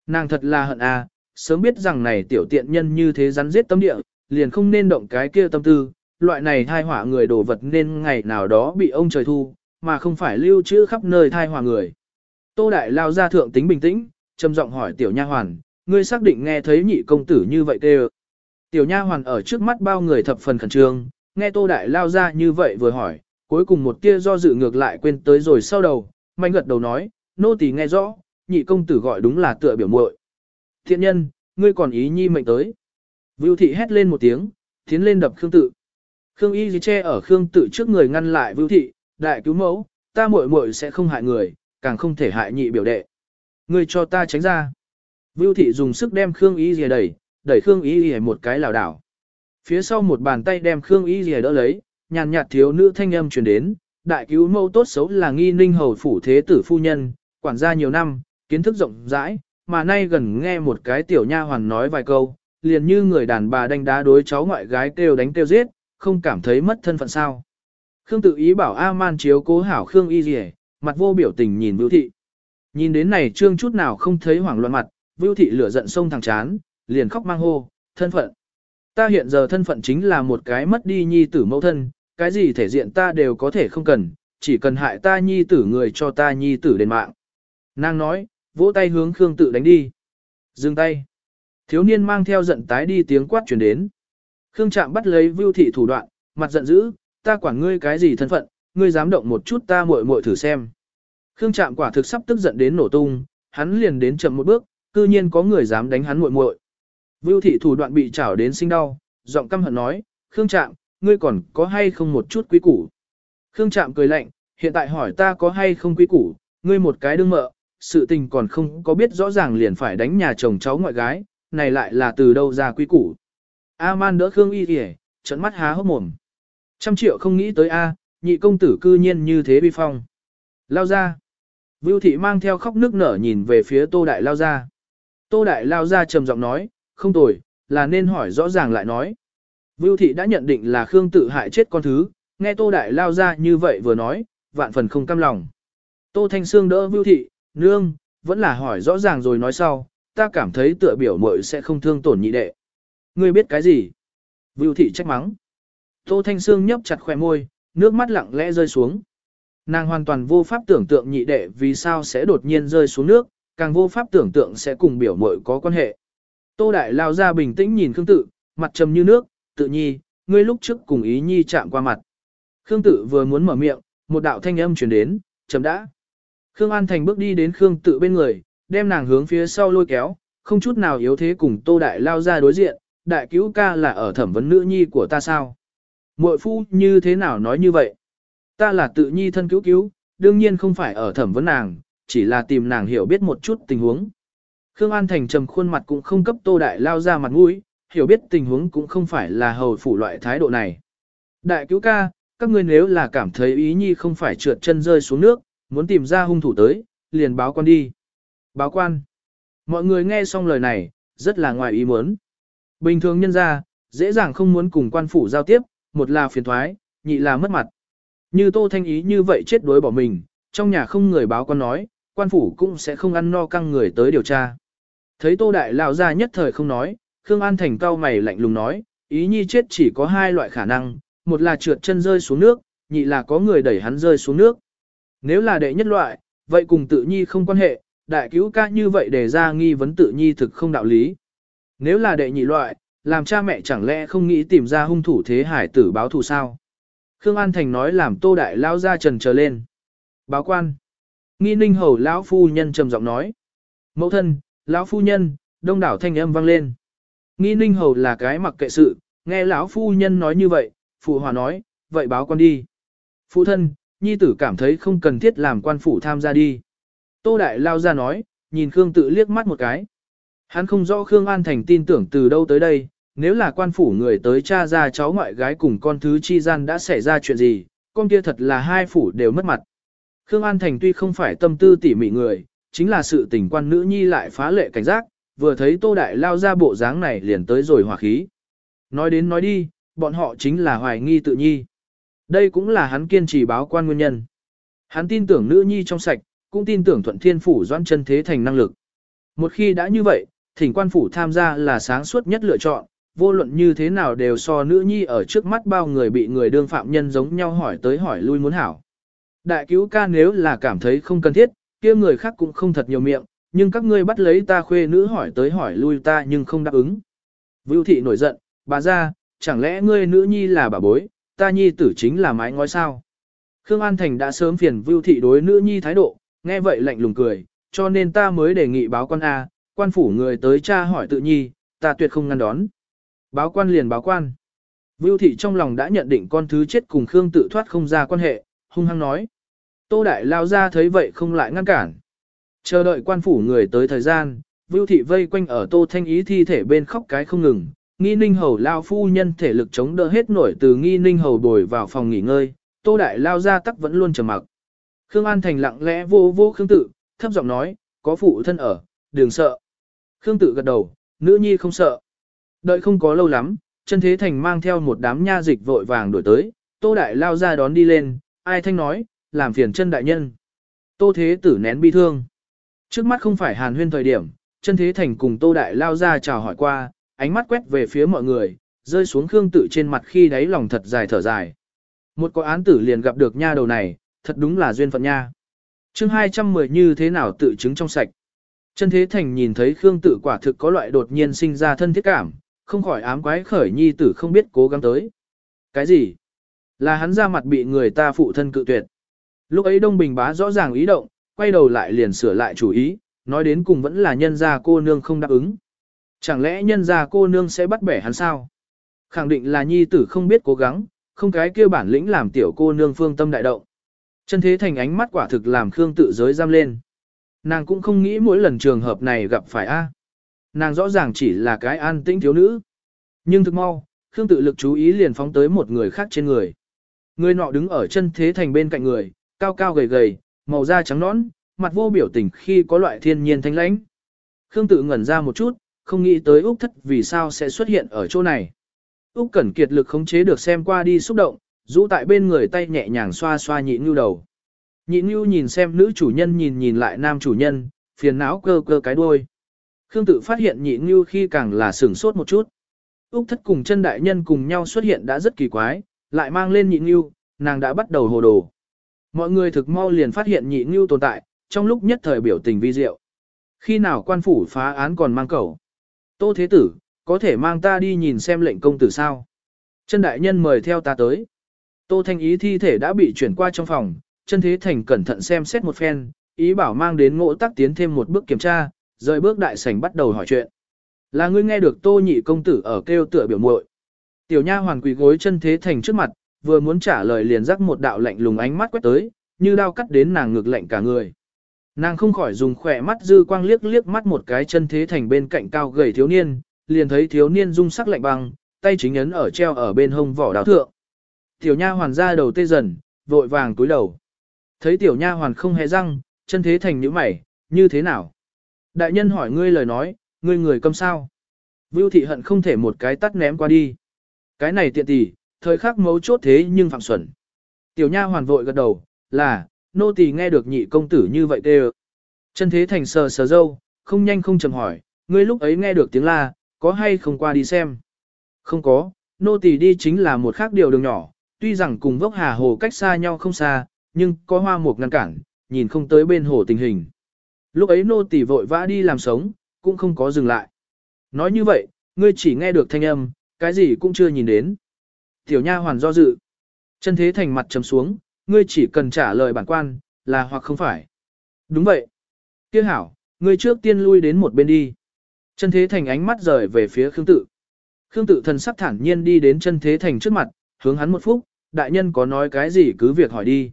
Nàng thật là hận à, sớm biết rằng này tiểu tiện nhân như thế rắn giết tâm địa, liền không nên động cái kia tâm tư, loại này thai họa người đổ vật nên ngày nào đó bị ông trời thu, mà không phải lưu trữ khắp nơi thai họa người. Tô Đại lao ra thượng tính bình tĩnh, trầm giọng hỏi tiểu nha hoàn, ngươi xác định nghe thấy nhị công tử như vậy kêu. Tiểu nha hoàn ở trước mắt bao người thập phần khẩn trương, nghe Tô Đại lao ra như vậy vừa hỏi, cuối cùng một tia do dự ngược lại quên tới rồi sau đầu, mạnh gật đầu nói, nô tỳ nghe rõ, nhị công tử gọi đúng là tựa biểu muội. Thiện nhân, ngươi còn ý nhi mệnh tới. Vưu thị hét lên một tiếng, tiến lên đập Khương tự. Khương y gì che ở Khương tự trước người ngăn lại Vưu thị, đại cứu mẫu, ta muội muội sẽ không hại người, càng không thể hại nhị biểu đệ. Ngươi cho ta tránh ra. Vưu thị dùng sức đem Khương y gì đẩy, đẩy Khương y gì một cái lảo đảo. Phía sau một bàn tay đem Khương y gì đỡ lấy, nhàn nhạt thiếu nữ thanh âm truyền đến, đại cứu mẫu tốt xấu là nghi ninh hầu phủ thế tử phu nhân, quản gia nhiều năm, kiến thức rộng rãi, mà nay gần nghe một cái tiểu nha hoàn nói vài câu, liền như người đàn bà đánh đá đối cháu ngoại gái kêu đánh kêu giết, không cảm thấy mất thân phận sao. Khương tự ý bảo A-man chiếu cố hảo Khương y rỉ, mặt vô biểu tình nhìn Vưu Thị. Nhìn đến này trương chút nào không thấy hoảng loạn mặt, Vưu Thị lửa giận sông thẳng chán, liền khóc mang hô, thân phận. Ta hiện giờ thân phận chính là một cái mất đi nhi tử mẫu thân, cái gì thể diện ta đều có thể không cần, chỉ cần hại ta nhi tử người cho ta nhi tử đền mạng. Nàng nói, vỗ tay hướng Khương tự đánh đi. Dừng tay. Thiếu niên mang theo giận tái đi tiếng quát chuyển đến. Khương Trạm bắt lấy Vưu Thị thủ đoạn, mặt giận dữ, ta quản ngươi cái gì thân phận, ngươi dám động một chút ta muội muội thử xem. Khương Trạm quả thực sắp tức giận đến nổ tung, hắn liền đến chậm một bước, cư nhiên có người dám đánh hắn muội muội. Vưu Thị thủ đoạn bị chảo đến sinh đau, giọng căm hận nói, Khương Trạm, ngươi còn có hay không một chút quý củ. Khương Trạm cười lạnh, hiện tại hỏi ta có hay không quý củ, ngươi một cái đương mợ, sự tình còn không có biết rõ ràng liền phải đánh nhà chồng cháu ngoại gái, này lại là từ đâu ra quý củ. A-man đỡ Khương Y kìa, trận mắt há hốc mồm. Trăm triệu không nghĩ tới A, nhị công tử cư nhiên như thế bi phong. Lao ra. Vưu thị mang theo khóc nước nở nhìn về phía tô đại lao ra. Tô đại lao ra trầm giọng nói, không tồi, là nên hỏi rõ ràng lại nói. Vưu thị đã nhận định là Khương tự hại chết con thứ, nghe tô đại lao ra như vậy vừa nói, vạn phần không cam lòng. Tô Thanh Sương đỡ Vưu thị, nương, vẫn là hỏi rõ ràng rồi nói sau, ta cảm thấy tựa biểu muội sẽ không thương tổn nhị đệ. Ngươi biết cái gì? Vưu thị trách mắng. Tô Thanh Sương nhấp chặt khỏe môi, nước mắt lặng lẽ rơi xuống. Nàng hoàn toàn vô pháp tưởng tượng nhị đệ vì sao sẽ đột nhiên rơi xuống nước, càng vô pháp tưởng tượng sẽ cùng biểu muội có quan hệ. Tô Đại lao ra bình tĩnh nhìn Khương Tự, mặt trầm như nước, tự nhi, ngươi lúc trước cùng ý nhi chạm qua mặt. Khương Tự vừa muốn mở miệng, một đạo thanh âm truyền đến, chấm đã. Khương An Thành bước đi đến Khương Tự bên người, đem nàng hướng phía sau lôi kéo, không chút nào yếu thế cùng Tô Đại lao ra đối diện, đại cứu ca là ở thẩm vấn nữ nhi của ta sao? Muội phu như thế nào nói như vậy? Ta là tự nhi thân cứu cứu, đương nhiên không phải ở thẩm vấn nàng, chỉ là tìm nàng hiểu biết một chút tình huống. Khương An Thành trầm khuôn mặt cũng không cấp Tô Đại lao ra mặt mũi, hiểu biết tình huống cũng không phải là hầu phủ loại thái độ này. Đại cứu ca, các ngươi nếu là cảm thấy ý nhi không phải trượt chân rơi xuống nước, muốn tìm ra hung thủ tới, liền báo quan đi. Báo quan. Mọi người nghe xong lời này, rất là ngoài ý muốn. Bình thường nhân ra, dễ dàng không muốn cùng quan phủ giao tiếp, một là phiền thoái, nhị là mất mặt. Như Tô Thanh Ý như vậy chết đối bỏ mình, trong nhà không người báo quan nói, quan phủ cũng sẽ không ăn no căng người tới điều tra. Thấy Tô Đại Lão ra nhất thời không nói, Khương An Thành cao mày lạnh lùng nói, ý nhi chết chỉ có hai loại khả năng, một là trượt chân rơi xuống nước, nhị là có người đẩy hắn rơi xuống nước. Nếu là đệ nhất loại, vậy cùng tự nhi không quan hệ, đại cứu ca như vậy để ra nghi vấn tự nhi thực không đạo lý. Nếu là đệ nhị loại, làm cha mẹ chẳng lẽ không nghĩ tìm ra hung thủ thế hải tử báo thù sao? Khương An Thành nói làm tô đại lao ra trần trở lên. Báo quan. Nghi ninh hầu lão phu nhân trầm giọng nói. Mẫu thân, lão phu nhân, đông đảo thanh âm vang lên. Nghi ninh hầu là cái mặc kệ sự, nghe lão phu nhân nói như vậy, phụ hòa nói, vậy báo quan đi. Phụ thân, nhi tử cảm thấy không cần thiết làm quan phủ tham gia đi. Tô đại lao ra nói, nhìn Khương tự liếc mắt một cái. Hắn không rõ Khương An Thành tin tưởng từ đâu tới đây, nếu là quan phủ người tới cha ra cháu ngoại gái cùng con thứ chi gian đã xảy ra chuyện gì, con kia thật là hai phủ đều mất mặt. Khương An Thành tuy không phải tâm tư tỉ mỉ người, chính là sự tình quan nữ nhi lại phá lệ cảnh giác, vừa thấy Tô Đại lao ra bộ dáng này liền tới rồi hỏa khí. Nói đến nói đi, bọn họ chính là hoài nghi tự nhi. Đây cũng là hắn kiên trì báo quan nguyên nhân. Hắn tin tưởng nữ nhi trong sạch, cũng tin tưởng thuận thiên phủ doãn chân thế thành năng lực. Một khi đã như vậy, thỉnh quan phủ tham gia là sáng suốt nhất lựa chọn, vô luận như thế nào đều so nữ nhi ở trước mắt bao người bị người đương phạm nhân giống nhau hỏi tới hỏi lui muốn hảo. Đại cứu ca nếu là cảm thấy không cần thiết, kia người khác cũng không thật nhiều miệng, nhưng các ngươi bắt lấy ta khuê nữ hỏi tới hỏi lui ta nhưng không đáp ứng. Vưu thị nổi giận, bà ra, chẳng lẽ ngươi nữ nhi là bà bối, ta nhi tử chính là mái ngói sao? Khương An Thành đã sớm phiền Vưu thị đối nữ nhi thái độ, nghe vậy lạnh lùng cười, cho nên ta mới đề nghị báo quan A, quan phủ người tới cha hỏi tự nhi, ta tuyệt không ngăn đón. Báo quan liền báo quan. Vưu thị trong lòng đã nhận định con thứ chết cùng Khương tự thoát không ra quan hệ, hung hăng nói. Tô Đại lao ra thấy vậy không lại ngăn cản. Chờ đợi quan phủ người tới thời gian, Vưu thị vây quanh ở Tô Thanh Ý thi thể bên khóc cái không ngừng, nghi ninh hầu lao phu nhân thể lực chống đỡ hết nổi từ nghi ninh hầu bồi vào phòng nghỉ ngơi, Tô Đại lao ra tắc vẫn luôn trầm mặc. Khương An Thành lặng lẽ vô vô Khương tự, thấp giọng nói, có phụ thân ở, đừng sợ. Khương tự gật đầu, nữ nhi không sợ. Đợi không có lâu lắm, chân thế thành mang theo một đám nha dịch vội vàng đổi tới, Tô Đại lao ra đón đi lên, ai thanh nói, làm phiền chân đại nhân. Tô Thế Tử nén bi thương. Trước mắt không phải hàn huyên thời điểm, chân thế thành cùng Tô Đại lao ra chào hỏi qua, ánh mắt quét về phía mọi người, rơi xuống Khương tử trên mặt khi đáy lòng thật dài thở dài. Một có án tử liền gặp được nha đầu này, thật đúng là duyên phận nha. chương 210 như thế nào tự chứng trong sạch. Chân thế thành nhìn thấy Khương tử quả thực có loại đột nhiên sinh ra thân thiết cảm, không khỏi ám quái khởi nhi tử không biết cố gắng tới. Cái gì? Là hắn ra mặt bị người ta phụ thân cự tuyệt. Lúc ấy Đông Bình bá rõ ràng ý động, quay đầu lại liền sửa lại chủ ý, nói đến cùng vẫn là nhân gia cô nương không đáp ứng. Chẳng lẽ nhân gia cô nương sẽ bắt bẻ hắn sao? Khẳng định là nhi tử không biết cố gắng, không cái kia bản lĩnh làm tiểu cô nương phương tâm đại động. Chân thế thành ánh mắt quả thực làm Khương tự giới giam lên. Nàng cũng không nghĩ mỗi lần trường hợp này gặp phải A. Nàng rõ ràng chỉ là cái an tĩnh thiếu nữ. Nhưng thực mau, Khương tự lực chú ý liền phóng tới một người khác trên người. Người nọ đứng ở chân thế thành bên cạnh người, cao cao gầy gầy, màu da trắng nõn, mặt vô biểu tình khi có loại thiên nhiên thanh lãnh. Khương tự ngẩn ra một chút, không nghĩ tới Úc thất vì sao sẽ xuất hiện ở chỗ này. Úc Cẩn kiệt lực khống chế được xem qua đi xúc động, rũ tại bên người tay nhẹ nhàng xoa xoa nhịn nhu đầu. Nhịn nhu nhìn xem nữ chủ nhân nhìn nhìn lại nam chủ nhân, phiền não cơ cơ cái đuôi. Khương tự phát hiện nhịn nhu khi càng là sửng sốt một chút. Úc thất cùng chân đại nhân cùng nhau xuất hiện đã rất kỳ quái, lại mang lên nhịn nhu, nàng đã bắt đầu hồ đồ. Mọi người thực mau liền phát hiện nhị ngưu tồn tại, trong lúc nhất thời biểu tình vi diệu. Khi nào quan phủ phá án còn mang cầu? Tô Thế Tử, có thể mang ta đi nhìn xem lệnh công tử sao? Chân đại nhân mời theo ta tới. Tô Thanh Ý thi thể đã bị chuyển qua trong phòng, chân thế thành cẩn thận xem xét một phen, ý bảo mang đến ngộ tắc tiến thêm một bước kiểm tra, rời bước đại sảnh bắt đầu hỏi chuyện. Là ngươi nghe được Tô Nhị công tử ở kêu tựa biểu muội. Tiểu nha hoàn quỳ gối chân thế thành trước mặt, vừa muốn trả lời liền rắc một đạo lạnh lùng ánh mắt quét tới, như đao cắt đến nàng ngược lạnh cả người. Nàng không khỏi dùng khỏe mắt dư quang liếc liếc mắt một cái chân thế thành bên cạnh cao gầy thiếu niên, liền thấy thiếu niên dung sắc lạnh băng, tay chính ấn ở treo ở bên hông vỏ đào thượng. Tiểu nha hoàn ra đầu tê dần, vội vàng túi đầu. Thấy tiểu nha hoàn không hề răng, chân thế thành nhíu mày, như thế nào? Đại nhân hỏi ngươi lời nói, ngươi người câm sao? Vưu thị hận không thể một cái tắt ném qua đi. Cái này tiện tỷ, thời khắc mấu chốt thế nhưng phạm xuẩn. Tiểu nha hoàn vội gật đầu, là, nô tỳ nghe được nhị công tử như vậy tê Chân thế thành sờ sờ dâu, không nhanh không chậm hỏi, ngươi lúc ấy nghe được tiếng la, có hay không qua đi xem? Không có, nô tỳ đi chính là một khác điều đường nhỏ, tuy rằng cùng vốc hà hồ cách xa nhau không xa, nhưng có hoa mục ngăn cản, nhìn không tới bên hồ tình hình. Lúc ấy nô tỳ vội vã đi làm sống, cũng không có dừng lại. Nói như vậy, ngươi chỉ nghe được thanh âm, cái gì cũng chưa nhìn đến. Tiểu nha hoàn do dự. Chân thế thành mặt trầm xuống, ngươi chỉ cần trả lời bản quan, là hoặc không phải. Đúng vậy. Kia hảo, ngươi trước tiên lui đến một bên đi. Chân thế thành ánh mắt rời về phía Khương tự. Khương tự thần sắc thản nhiên đi đến chân thế thành trước mặt, hướng hắn một phút, đại nhân có nói cái gì cứ việc hỏi đi.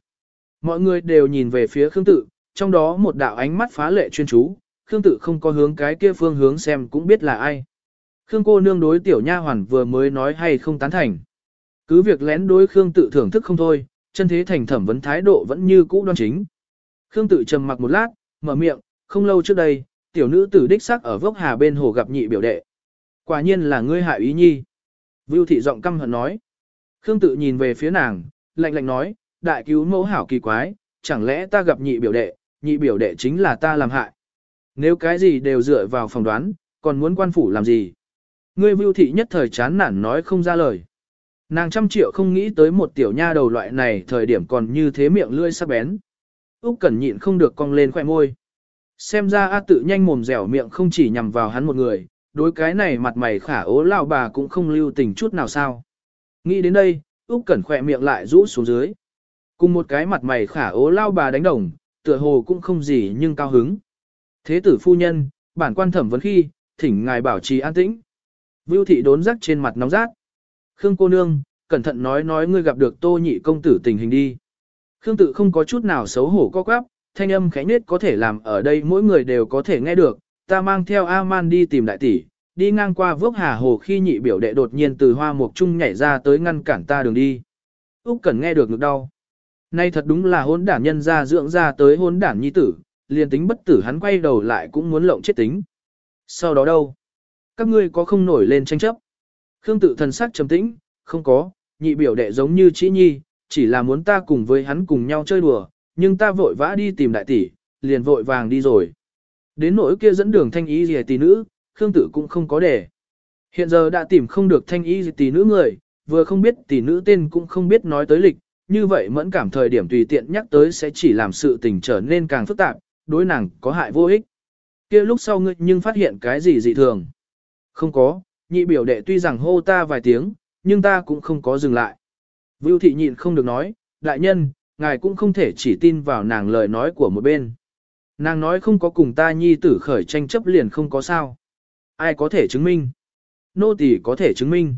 Mọi người đều nhìn về phía Khương tự, trong đó một đạo ánh mắt phá lệ chuyên chú, Khương tự không có hướng cái kia phương hướng xem cũng biết là ai. Khương cô nương đối tiểu nha hoàn vừa mới nói hay không tán thành. Cứ việc lén đối Khương tự thưởng thức không thôi, chân thế thành thẩm vấn thái độ vẫn như cũ đoan chính. Khương tự trầm mặc một lát, mở miệng, không lâu trước đây, tiểu nữ tử đích xác ở vốc hà bên hồ gặp nhị biểu đệ. Quả nhiên là ngươi hại ý nhi. Vưu thị giọng căm hận nói. Khương tự nhìn về phía nàng, lạnh lạnh nói, đại cứu mẫu hảo kỳ quái, chẳng lẽ ta gặp nhị biểu đệ, nhị biểu đệ chính là ta làm hại. Nếu cái gì đều dựa vào phỏng đoán, còn muốn quan phủ làm gì? Ngươi vưu thị nhất thời chán nản nói không ra lời. Nàng trăm triệu không nghĩ tới một tiểu nha đầu loại này thời điểm còn như thế miệng lưỡi sắc bén. Úc Cẩn nhịn không được cong lên khóe môi. Xem ra A tự nhanh mồm dẻo miệng không chỉ nhằm vào hắn một người, đối cái này mặt mày khả ố lão bà cũng không lưu tình chút nào sao. Nghĩ đến đây, Úc Cẩn khỏe miệng lại rũ xuống dưới. Cùng một cái mặt mày khả ố lão bà đánh đồng, tựa hồ cũng không gì nhưng cao hứng. Thế tử phu nhân, bản quan thẩm vấn khi, thỉnh ngài bảo trì an tĩnh. Vưu thị đốn rắc trên mặt nóng rát. Khương cô nương, cẩn thận nói nói ngươi gặp được tô nhị công tử tình hình đi. Khương tự không có chút nào xấu hổ co quắp, thanh âm khẽ nết có thể làm ở đây mỗi người đều có thể nghe được, ta mang theo A-man đi tìm đại tỷ, đi ngang qua vước hà hồ khi nhị biểu đệ đột nhiên từ hoa mục trung nhảy ra tới ngăn cản ta đường đi. Úc cần nghe được ngực đau. Nay thật đúng là hôn đản nhân ra dưỡng ra tới hôn đản nhi tử, liền tính bất tử hắn quay đầu lại cũng muốn lộng chết tính. Sau đó đâu? Các ngươi có không nổi lên tranh chấp? Khương tự thần sắc trầm tĩnh, không có, nhị biểu đệ giống như chỉ nhi, chỉ là muốn ta cùng với hắn cùng nhau chơi đùa, nhưng ta vội vã đi tìm đại tỷ, liền vội vàng đi rồi. Đến nỗi kia dẫn đường thanh ý gì tỷ nữ, Khương Tự cũng không có để. Hiện giờ đã tìm không được thanh ý gì tỷ nữ người, vừa không biết tỷ nữ tên cũng không biết nói tới lịch, như vậy mẫn cảm thời điểm tùy tiện nhắc tới sẽ chỉ làm sự tình trở nên càng phức tạp, đối nàng có hại vô ích. Kia lúc sau ngươi nhưng phát hiện cái gì dị thường? Không có, nhị biểu đệ tuy rằng hô ta vài tiếng, nhưng ta cũng không có dừng lại. Vưu thị nhịn không được nói, đại nhân, ngài cũng không thể chỉ tin vào nàng lời nói của một bên. Nàng nói không có cùng ta nhi tử khởi tranh chấp liền không có sao. Ai có thể chứng minh? Nô tỳ có thể chứng minh.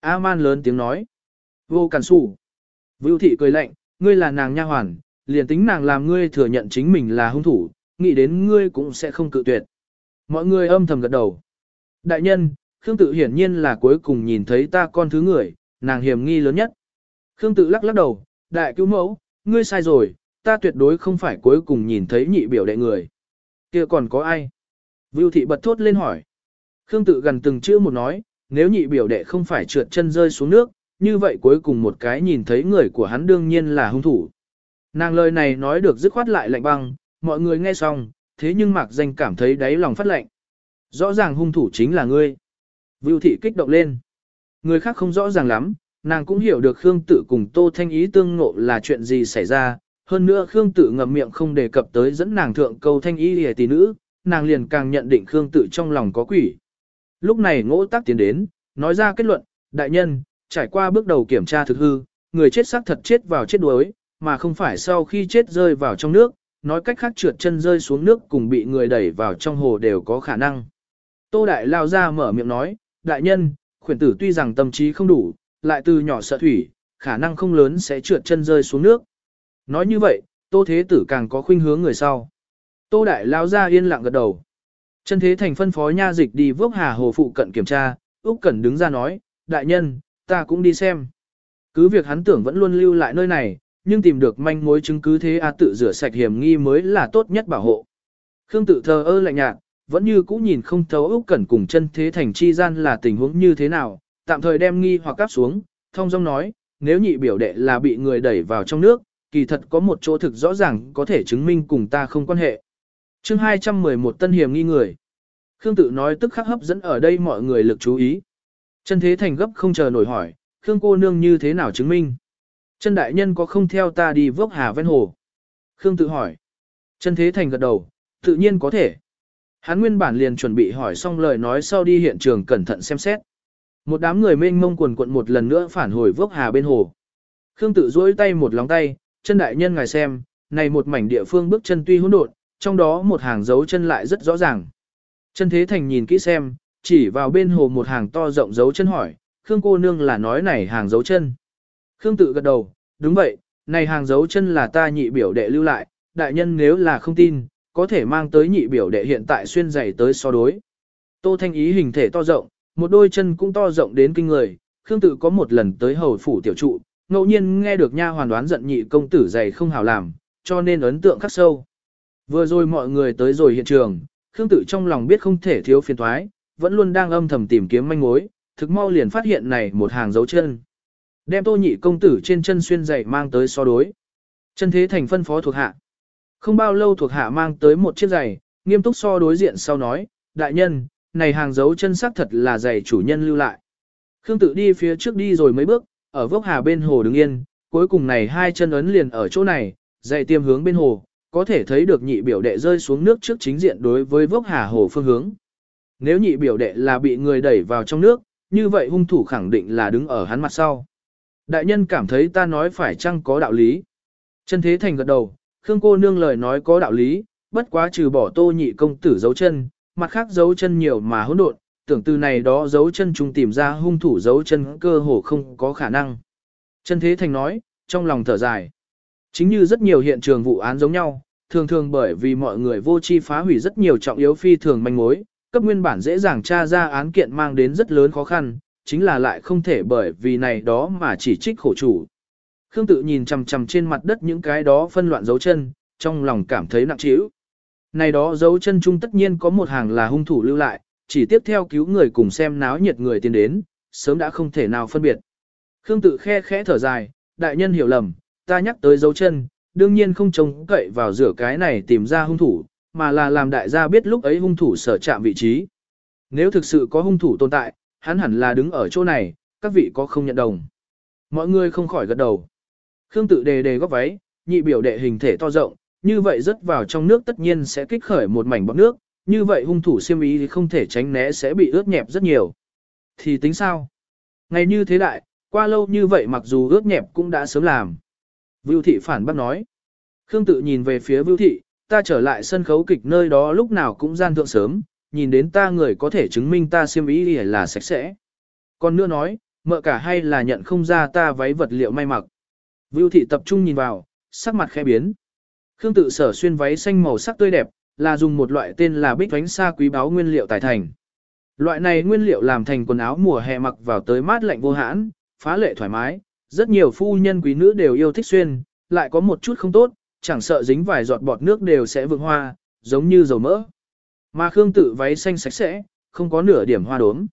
A-man lớn tiếng nói. Vô cản sủ. Vưu thị cười lạnh, ngươi là nàng nha hoàn, liền tính nàng làm ngươi thừa nhận chính mình là hung thủ, nghĩ đến ngươi cũng sẽ không cự tuyệt. Mọi người âm thầm gật đầu. Đại nhân, Khương tự hiển nhiên là cuối cùng nhìn thấy ta con thứ người, nàng hiểm nghi lớn nhất. Khương tự lắc lắc đầu, đại cứu mẫu, ngươi sai rồi, ta tuyệt đối không phải cuối cùng nhìn thấy nhị biểu đệ người. kia còn có ai? Vưu thị bật thốt lên hỏi. Khương tự gần từng chữ một nói, nếu nhị biểu đệ không phải trượt chân rơi xuống nước, như vậy cuối cùng một cái nhìn thấy người của hắn đương nhiên là hung thủ. Nàng lời này nói được dứt khoát lại lạnh băng, mọi người nghe xong, thế nhưng mạc danh cảm thấy đáy lòng phát lạnh. Rõ ràng hung thủ chính là ngươi. Vưu thị kích động lên. Người khác không rõ ràng lắm, nàng cũng hiểu được Khương Tự cùng Tô Thanh Ý tương ngộ là chuyện gì xảy ra. Hơn nữa Khương Tự ngậm miệng không đề cập tới dẫn nàng thượng câu Thanh Ý hề tỷ nữ, nàng liền càng nhận định Khương Tự trong lòng có quỷ. Lúc này ngỗ tác tiến đến, nói ra kết luận, đại nhân, trải qua bước đầu kiểm tra thực hư, người chết xác thật chết vào chết đuối, mà không phải sau khi chết rơi vào trong nước, nói cách khác trượt chân rơi xuống nước cùng bị người đẩy vào trong hồ đều có khả năng. Tô Đại lao ra mở miệng nói, đại nhân, khuyển tử tuy rằng tâm trí không đủ, lại từ nhỏ sợ thủy, khả năng không lớn sẽ trượt chân rơi xuống nước. Nói như vậy, Tô Thế Tử càng có khuynh hướng người sau. Tô Đại lao ra yên lặng gật đầu. Chân Thế Thành phân phó nha dịch đi vốc hà hồ phụ cận kiểm tra, Úc Cẩn đứng ra nói, đại nhân, ta cũng đi xem. Cứ việc hắn tưởng vẫn luôn lưu lại nơi này, nhưng tìm được manh mối chứng cứ thế A tự rửa sạch hiểm nghi mới là tốt nhất bảo hộ. Khương tự thờ ơ lạnh nhạt, vẫn như cũ nhìn không thấu Úc Cẩn cùng chân thế thành chi gian là tình huống như thế nào, tạm thời đem nghi hoặc cắp xuống, thông dong nói, nếu nhị biểu đệ là bị người đẩy vào trong nước, kỳ thật có một chỗ thực rõ ràng có thể chứng minh cùng ta không quan hệ. Chương 211 tân hiểm nghi người. Khương tự nói tức khắc hấp dẫn ở đây mọi người lực chú ý. Chân thế thành gấp không chờ nổi hỏi, Khương cô nương như thế nào chứng minh? Chân đại nhân có không theo ta đi vốc hà ven hồ? Khương tự hỏi. Chân thế thành gật đầu, tự nhiên có thể. Hắn nguyên bản liền chuẩn bị hỏi xong lời nói sau đi hiện trường cẩn thận xem xét. Một đám người mênh mông quần quận một lần nữa phản hồi vốc hà bên hồ. Khương tự duỗi tay một lóng tay, chân đại nhân ngài xem, này một mảnh địa phương bước chân tuy hỗn độn, trong đó một hàng dấu chân lại rất rõ ràng. Chân thế thành nhìn kỹ xem, chỉ vào bên hồ một hàng to rộng dấu chân hỏi, Khương cô nương là nói này hàng dấu chân. Khương tự gật đầu, đúng vậy, này hàng dấu chân là ta nhị biểu đệ lưu lại, đại nhân nếu là không tin, có thể mang tới nhị biểu đệ hiện tại xuyên giày tới so đối. Tô Thanh Ý hình thể to rộng, một đôi chân cũng to rộng đến kinh người, Khương Tự có một lần tới hầu phủ tiểu trụ, ngẫu nhiên nghe được nha hoàn đoán giận nhị công tử giày không hảo làm, cho nên ấn tượng khắc sâu. Vừa rồi mọi người tới rồi hiện trường, Khương Tự trong lòng biết không thể thiếu phiền toái, vẫn luôn đang âm thầm tìm kiếm manh mối, thực mau liền phát hiện này một hàng dấu chân. Đem tô nhị công tử trên chân xuyên giày mang tới so đối. Chân thế thành phân phó thuộc hạ. Không bao lâu thuộc hạ mang tới một chiếc giày, nghiêm túc so đối diện sau nói, đại nhân, này hàng dấu chân xác thật là giày chủ nhân lưu lại. Khương tự đi phía trước đi rồi mấy bước, ở vốc hà bên hồ đứng yên, cuối cùng này hai chân ấn liền ở chỗ này, giày tiêm hướng bên hồ, có thể thấy được nhị biểu đệ rơi xuống nước trước chính diện đối với vốc hà hồ phương hướng. Nếu nhị biểu đệ là bị người đẩy vào trong nước, như vậy hung thủ khẳng định là đứng ở hắn mặt sau. Đại nhân cảm thấy ta nói phải chăng có đạo lý. Chân thế thành gật đầu, Khương cô nương lời nói có đạo lý, bất quá trừ bỏ tô nhị công tử dấu chân, mặt khác dấu chân nhiều mà hỗn độn, tưởng từ này đó dấu chân chúng tìm ra hung thủ dấu chân cơ hồ không có khả năng. Chân thế thành nói, trong lòng thở dài. Chính như rất nhiều hiện trường vụ án giống nhau, thường thường bởi vì mọi người vô chi phá hủy rất nhiều trọng yếu phi thường manh mối, cấp nguyên bản dễ dàng tra ra án kiện mang đến rất lớn khó khăn, chính là lại không thể bởi vì này đó mà chỉ trích khổ chủ. Khương tự nhìn chằm chằm trên mặt đất những cái đó phân loạn dấu chân, trong lòng cảm thấy nặng trĩu. Này đó dấu chân chung tất nhiên có một hàng là hung thủ lưu lại, chỉ tiếp theo cứu người cùng xem náo nhiệt người tiến đến, sớm đã không thể nào phân biệt. Khương tự khe khẽ thở dài, đại nhân hiểu lầm, ta nhắc tới dấu chân, đương nhiên không trông cậy vào rửa cái này tìm ra hung thủ, mà là làm đại gia biết lúc ấy hung thủ sở chạm vị trí. Nếu thực sự có hung thủ tồn tại, hắn hẳn là đứng ở chỗ này, các vị có không nhận đồng. Mọi người không khỏi gật đầu. Khương tự đề đề góc váy, nhị biểu đệ hình thể to rộng, như vậy rớt vào trong nước tất nhiên sẽ kích khởi một mảnh bọt nước, như vậy hung thủ siêm ý thì không thể tránh né sẽ bị ướt nhẹp rất nhiều. Thì tính sao? Ngày như thế đại, qua lâu như vậy mặc dù ướt nhẹp cũng đã sớm làm. Vưu thị phản bác nói. Khương tự nhìn về phía Vưu thị, ta trở lại sân khấu kịch nơi đó lúc nào cũng gian thượng sớm, nhìn đến ta người có thể chứng minh ta siêm ý là sạch sẽ. Còn nữa nói, mợ cả hay là nhận không ra ta váy vật liệu may mặc. Vưu thị tập trung nhìn vào, sắc mặt khẽ biến. Khương tự sở xuyên váy xanh màu sắc tươi đẹp, là dùng một loại tên là bích vánh sa quý báu nguyên liệu tài thành. Loại này nguyên liệu làm thành quần áo mùa hè mặc vào tới mát lạnh vô hãn, phá lệ thoải mái, rất nhiều phu nhân quý nữ đều yêu thích xuyên, lại có một chút không tốt, chẳng sợ dính vài giọt bọt nước đều sẽ vương hoa, giống như dầu mỡ. Mà Khương tự váy xanh sạch sẽ, không có nửa điểm hoa đốm.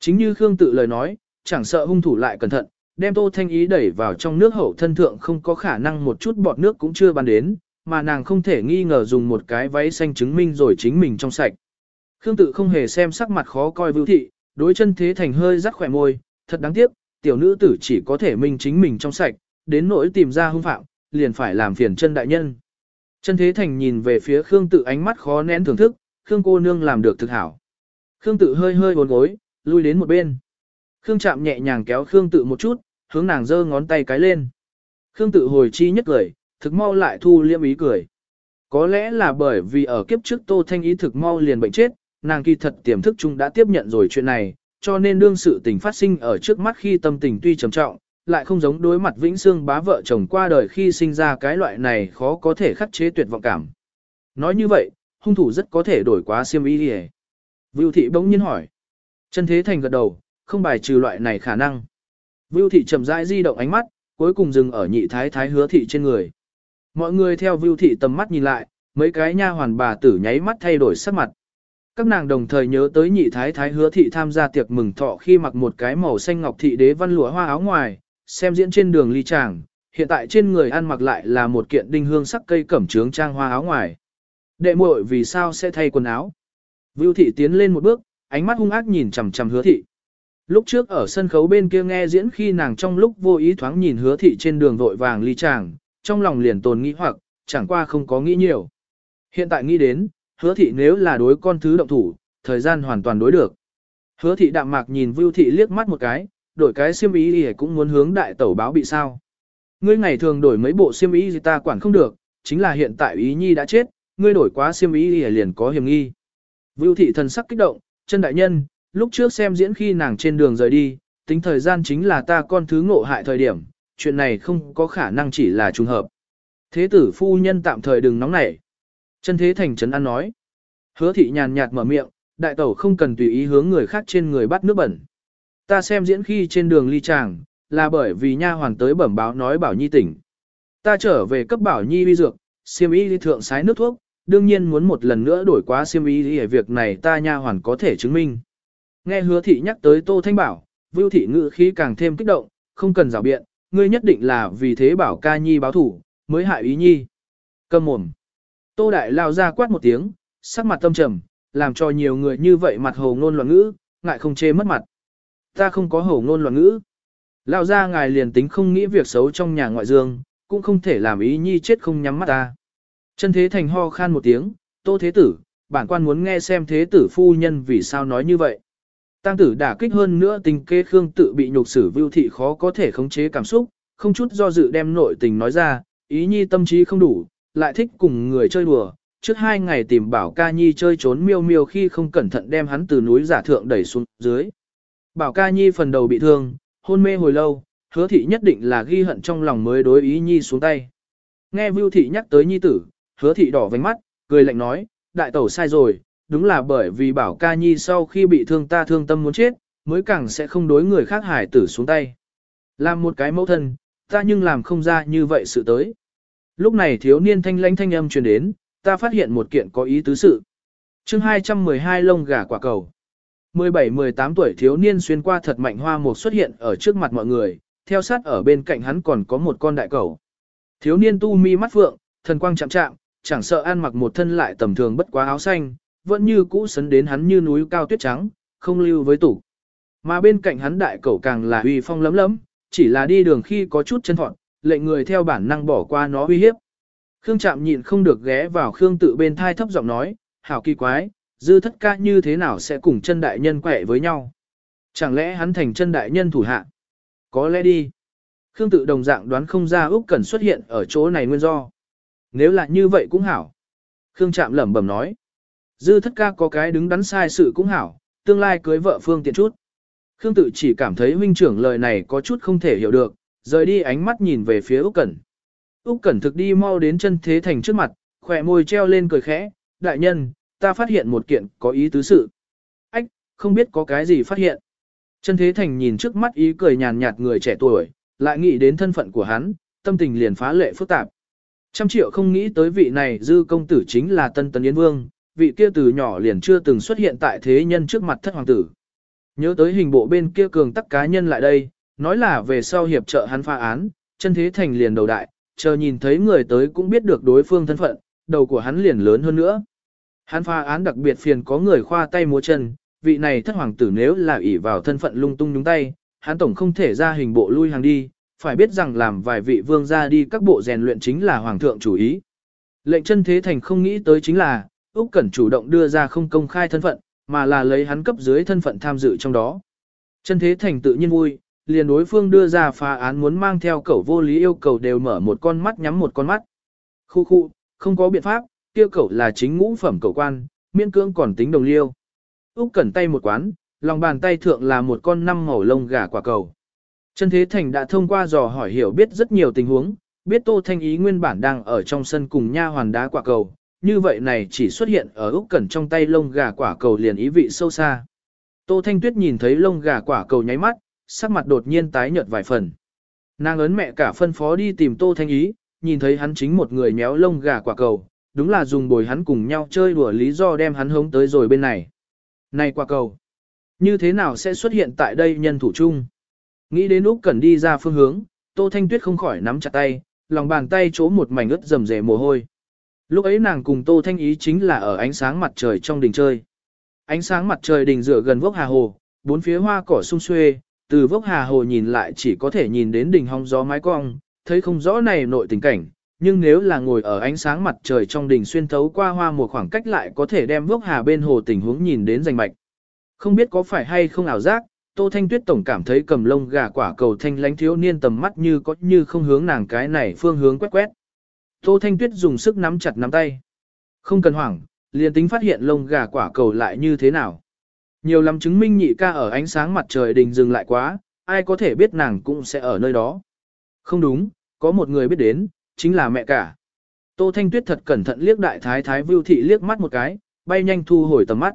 Chính như Khương tự lời nói, chẳng sợ hung thủ lại cẩn thận, đem Tô Thanh Ý đẩy vào trong nước hậu thân thượng không có khả năng một chút bọt nước cũng chưa ban đến, mà nàng không thể nghi ngờ dùng một cái váy xanh chứng minh rồi chính mình trong sạch. Khương tự không hề xem sắc mặt khó coi vưu thị, đối chân thế thành hơi rắc khỏe môi, thật đáng tiếc, tiểu nữ tử chỉ có thể minh chính mình trong sạch, đến nỗi tìm ra hung phạm, liền phải làm phiền chân đại nhân. Chân thế thành nhìn về phía Khương tự ánh mắt khó nén thưởng thức, Khương cô nương làm được thực hảo. Khương tự hơi hơi bốn gối, lui đến một bên. Khương chạm nhẹ nhàng kéo Khương tự một chút, hướng nàng giơ ngón tay cái lên. Khương tự hồi chi nhất cười, thực mau lại thu liêm ý cười. Có lẽ là bởi vì ở kiếp trước Tô Thanh ý thực mau liền bệnh chết, nàng kỳ thật tiềm thức chung đã tiếp nhận rồi chuyện này, cho nên đương sự tình phát sinh ở trước mắt khi tâm tình tuy trầm trọng, lại không giống đối mặt Vĩnh Xương bá vợ chồng qua đời khi sinh ra cái loại này khó có thể khắc chế tuyệt vọng cảm. Nói như vậy, hung thủ rất có thể đổi quá siêm ý đi Vưu thị bỗng nhiên hỏi. Chân thế thành gật đầu, không bài trừ loại này khả năng. Vưu thị chậm rãi di động ánh mắt, cuối cùng dừng ở nhị thái thái hứa thị trên người. Mọi người theo Vưu thị tầm mắt nhìn lại, mấy cái nha hoàn bà tử nháy mắt thay đổi sắc mặt. Các nàng đồng thời nhớ tới nhị thái thái hứa thị tham gia tiệc mừng thọ khi mặc một cái màu xanh ngọc thị đế văn lụa hoa áo ngoài, xem diễn trên đường ly tràng, hiện tại trên người ăn mặc lại là một kiện đinh hương sắc cây cẩm trướng trang hoa áo ngoài. Đệ muội vì sao sẽ thay quần áo? Vưu thị tiến lên một bước, ánh mắt hung ác nhìn chằm chằm hứa thị. Lúc trước ở sân khấu bên kia nghe diễn khi nàng trong lúc vô ý thoáng nhìn hứa thị trên đường vội vàng ly chàng, trong lòng liền tồn nghĩ hoặc, chẳng qua không có nghĩ nhiều. Hiện tại nghĩ đến, hứa thị nếu là đối con thứ động thủ, thời gian hoàn toàn đối được. Hứa thị đạm mạc nhìn Vưu thị liếc mắt một cái, đổi cái xiêm ý thì cũng muốn hướng đại tẩu báo bị sao. Ngươi ngày thường đổi mấy bộ xiêm ý gì ta quản không được, chính là hiện tại ý nhi đã chết, ngươi đổi quá xiêm ý thì liền có hiểm nghi. Vưu thị thần sắc kích động, chân đại nhân, lúc trước xem diễn khi nàng trên đường rời đi, tính thời gian chính là ta con thứ ngộ hại thời điểm, chuyện này không có khả năng chỉ là trùng hợp. Thế tử phu nhân tạm thời đừng nóng nảy. Chân thế thành trấn ăn nói. Hứa thị nhàn nhạt mở miệng, đại tẩu không cần tùy ý hướng người khác trên người bắt nước bẩn. Ta xem diễn khi trên đường ly tràng, là bởi vì nha hoàn tới bẩm báo nói bảo nhi tỉnh. Ta trở về cấp bảo nhi vi dược, siêm y đi thượng sái nước thuốc, đương nhiên muốn một lần nữa đổi quá siêm y đi việc này ta nha hoàn có thể chứng minh. Nghe hứa thị nhắc tới Tô Thanh Bảo, Vưu thị ngữ khí càng thêm kích động, không cần rào biện, ngươi nhất định là vì thế bảo ca nhi báo thủ, mới hại ý nhi. Cầm mồm. Tô Đại lao ra quát một tiếng, sắc mặt tâm trầm, làm cho nhiều người như vậy mặt hồ ngôn loạn ngữ, ngại không chê mất mặt. Ta không có hồ ngôn loạn ngữ. Lao ra ngài liền tính không nghĩ việc xấu trong nhà ngoại dương, cũng không thể làm ý nhi chết không nhắm mắt ta. Chân thế thành ho khan một tiếng, tô thế tử, bản quan muốn nghe xem thế tử phu nhân vì sao nói như vậy. Tăng tử đả kích hơn nữa tình kê khương tự bị nhục sử vưu thị khó có thể khống chế cảm xúc, không chút do dự đem nội tình nói ra, ý nhi tâm trí không đủ, lại thích cùng người chơi đùa. Trước hai ngày tìm bảo ca nhi chơi trốn miêu miêu khi không cẩn thận đem hắn từ núi giả thượng đẩy xuống dưới. Bảo ca nhi phần đầu bị thương, hôn mê hồi lâu, hứa thị nhất định là ghi hận trong lòng mới đối ý nhi xuống tay. Nghe Vưu thị nhắc tới nhi tử, hứa thị đỏ vánh mắt, cười lạnh nói, đại tẩu sai rồi, đúng là bởi vì bảo ca nhi sau khi bị thương ta thương tâm muốn chết, mới càng sẽ không đối người khác hải tử xuống tay. Làm một cái mẫu thân, ta nhưng làm không ra như vậy sự tới. Lúc này thiếu niên thanh lãnh thanh âm truyền đến, ta phát hiện một kiện có ý tứ sự. chương 212 lông gà quả cầu. 17-18 tuổi thiếu niên xuyên qua thật mạnh hoa một xuất hiện ở trước mặt mọi người, theo sát ở bên cạnh hắn còn có một con đại cầu. Thiếu niên tu mi mắt phượng, thần quang chạm chạm, chẳng sợ ăn mặc một thân lại tầm thường bất quá áo xanh, vẫn như cũ sấn đến hắn như núi cao tuyết trắng, không lưu với tủ. Mà bên cạnh hắn đại cầu càng là uy phong lấm lấm, chỉ là đi đường khi có chút chân thọn, lệnh người theo bản năng bỏ qua nó uy hiếp. Khương Trạm nhịn không được ghé vào Khương tự bên thai thấp giọng nói, hảo kỳ quái, dư thất ca như thế nào sẽ cùng chân đại nhân quẻ với nhau. Chẳng lẽ hắn thành chân đại nhân thủ hạ? Có lẽ đi. Khương tự đồng dạng đoán không ra Úc Cẩn xuất hiện ở chỗ này nguyên do. Nếu là như vậy cũng hảo. Khương Trạm lẩm bẩm nói. Dư thất ca có cái đứng đắn sai sự cũng hảo, tương lai cưới vợ phương tiện chút. Khương tự chỉ cảm thấy huynh trưởng lời này có chút không thể hiểu được, rời đi ánh mắt nhìn về phía Úc Cẩn. Úc Cẩn thực đi mau đến chân thế thành trước mặt, khỏe môi treo lên cười khẽ, đại nhân, ta phát hiện một kiện có ý tứ sự. Ách, không biết có cái gì phát hiện. Chân thế thành nhìn trước mắt ý cười nhàn nhạt người trẻ tuổi, lại nghĩ đến thân phận của hắn, tâm tình liền phá lệ phức tạp. Trăm triệu không nghĩ tới vị này dư công tử chính là tân tấn yến vương, vị kia từ nhỏ liền chưa từng xuất hiện tại thế nhân trước mặt thất hoàng tử. Nhớ tới hình bộ bên kia cường tắc cá nhân lại đây, nói là về sau hiệp trợ hắn pha án, chân thế thành liền đầu đại, chờ nhìn thấy người tới cũng biết được đối phương thân phận, đầu của hắn liền lớn hơn nữa. Hắn pha án đặc biệt phiền có người khoa tay múa chân, vị này thất hoàng tử nếu là ỷ vào thân phận lung tung nhúng tay, hắn tổng không thể ra hình bộ lui hàng đi, phải biết rằng làm vài vị vương ra đi các bộ rèn luyện chính là hoàng thượng chủ ý. Lệnh chân thế thành không nghĩ tới chính là, Úc Cẩn chủ động đưa ra không công khai thân phận, mà là lấy hắn cấp dưới thân phận tham dự trong đó. Chân thế thành tự nhiên vui, liền đối phương đưa ra phá án muốn mang theo cẩu vô lý yêu cầu đều mở một con mắt nhắm một con mắt. Khu khu, không có biện pháp, kia cẩu là chính ngũ phẩm cẩu quan, miễn cưỡng còn tính đồng liêu. Úc Cẩn tay một quán, lòng bàn tay thượng là một con năm màu lông gà quả cầu. Chân Thế Thành đã thông qua dò hỏi hiểu biết rất nhiều tình huống, biết Tô Thanh Ý nguyên bản đang ở trong sân cùng nha hoàn đá quả cầu, như vậy này chỉ xuất hiện ở Úc Cẩn trong tay lông gà quả cầu liền ý vị sâu xa. Tô Thanh Tuyết nhìn thấy lông gà quả cầu nháy mắt, sắc mặt đột nhiên tái nhợt vài phần. Nàng ấn mẹ cả phân phó đi tìm Tô Thanh Ý, nhìn thấy hắn chính một người méo lông gà quả cầu, đúng là dùng bồi hắn cùng nhau chơi đùa lý do đem hắn hống tới rồi bên này. Này quả cầu, như thế nào sẽ xuất hiện tại đây nhân thủ chung? Nghĩ đến Úc Cẩn đi ra phương hướng, Tô Thanh Tuyết không khỏi nắm chặt tay, lòng bàn tay chỗ một mảnh ướt rầm rề mồ hôi. Lúc ấy nàng cùng Tô Thanh Ý chính là ở ánh sáng mặt trời trong đình chơi. Ánh sáng mặt trời đình dựa gần vốc hà hồ, bốn phía hoa cỏ sung xuê, từ vốc hà hồ nhìn lại chỉ có thể nhìn đến đỉnh hong gió mái cong, thấy không rõ này nội tình cảnh, nhưng nếu là ngồi ở ánh sáng mặt trời trong đình xuyên thấu qua hoa một khoảng cách lại có thể đem vốc hà bên hồ tình huống nhìn đến rành mạch. Không biết có phải hay không ảo giác, Tô Thanh Tuyết tổng cảm thấy cầm lông gà quả cầu thanh lánh thiếu niên tầm mắt như có như không hướng nàng cái này phương hướng quét quét. Tô Thanh Tuyết dùng sức nắm chặt nắm tay. Không cần hoảng, liền tính phát hiện lông gà quả cầu lại như thế nào. Nhiều lắm chứng minh nhị ca ở ánh sáng mặt trời đình dừng lại quá, ai có thể biết nàng cũng sẽ ở nơi đó. Không đúng, có một người biết đến, chính là mẹ cả. Tô Thanh Tuyết thật cẩn thận liếc đại thái thái Vưu Thị liếc mắt một cái, bay nhanh thu hồi tầm mắt.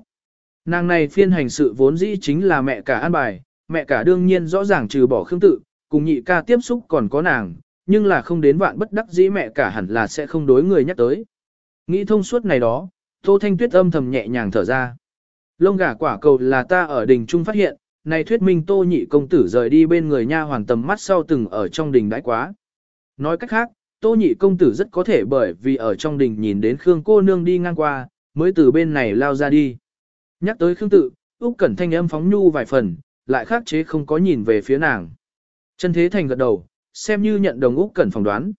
Nàng này phiên hành sự vốn dĩ chính là mẹ cả an bài, mẹ cả đương nhiên rõ ràng trừ bỏ khương tự, cùng nhị ca tiếp xúc còn có nàng, nhưng là không đến vạn bất đắc dĩ mẹ cả hẳn là sẽ không đối người nhắc tới. Nghĩ thông suốt này đó, Tô Thanh Tuyết âm thầm nhẹ nhàng thở ra. Lông gà quả cầu là ta ở đình trung phát hiện, này thuyết minh Tô nhị công tử rời đi bên người nha hoàn tầm mắt sau từng ở trong đình đãi quá. Nói cách khác, Tô nhị công tử rất có thể bởi vì ở trong đình nhìn đến Khương cô nương đi ngang qua, mới từ bên này lao ra đi. Nhắc tới Khương tự, Úc Cẩn thanh âm phóng nhu vài phần, lại khắc chế không có nhìn về phía nàng. Chân Thế Thành gật đầu, xem như nhận đồng Úc Cẩn phỏng đoán.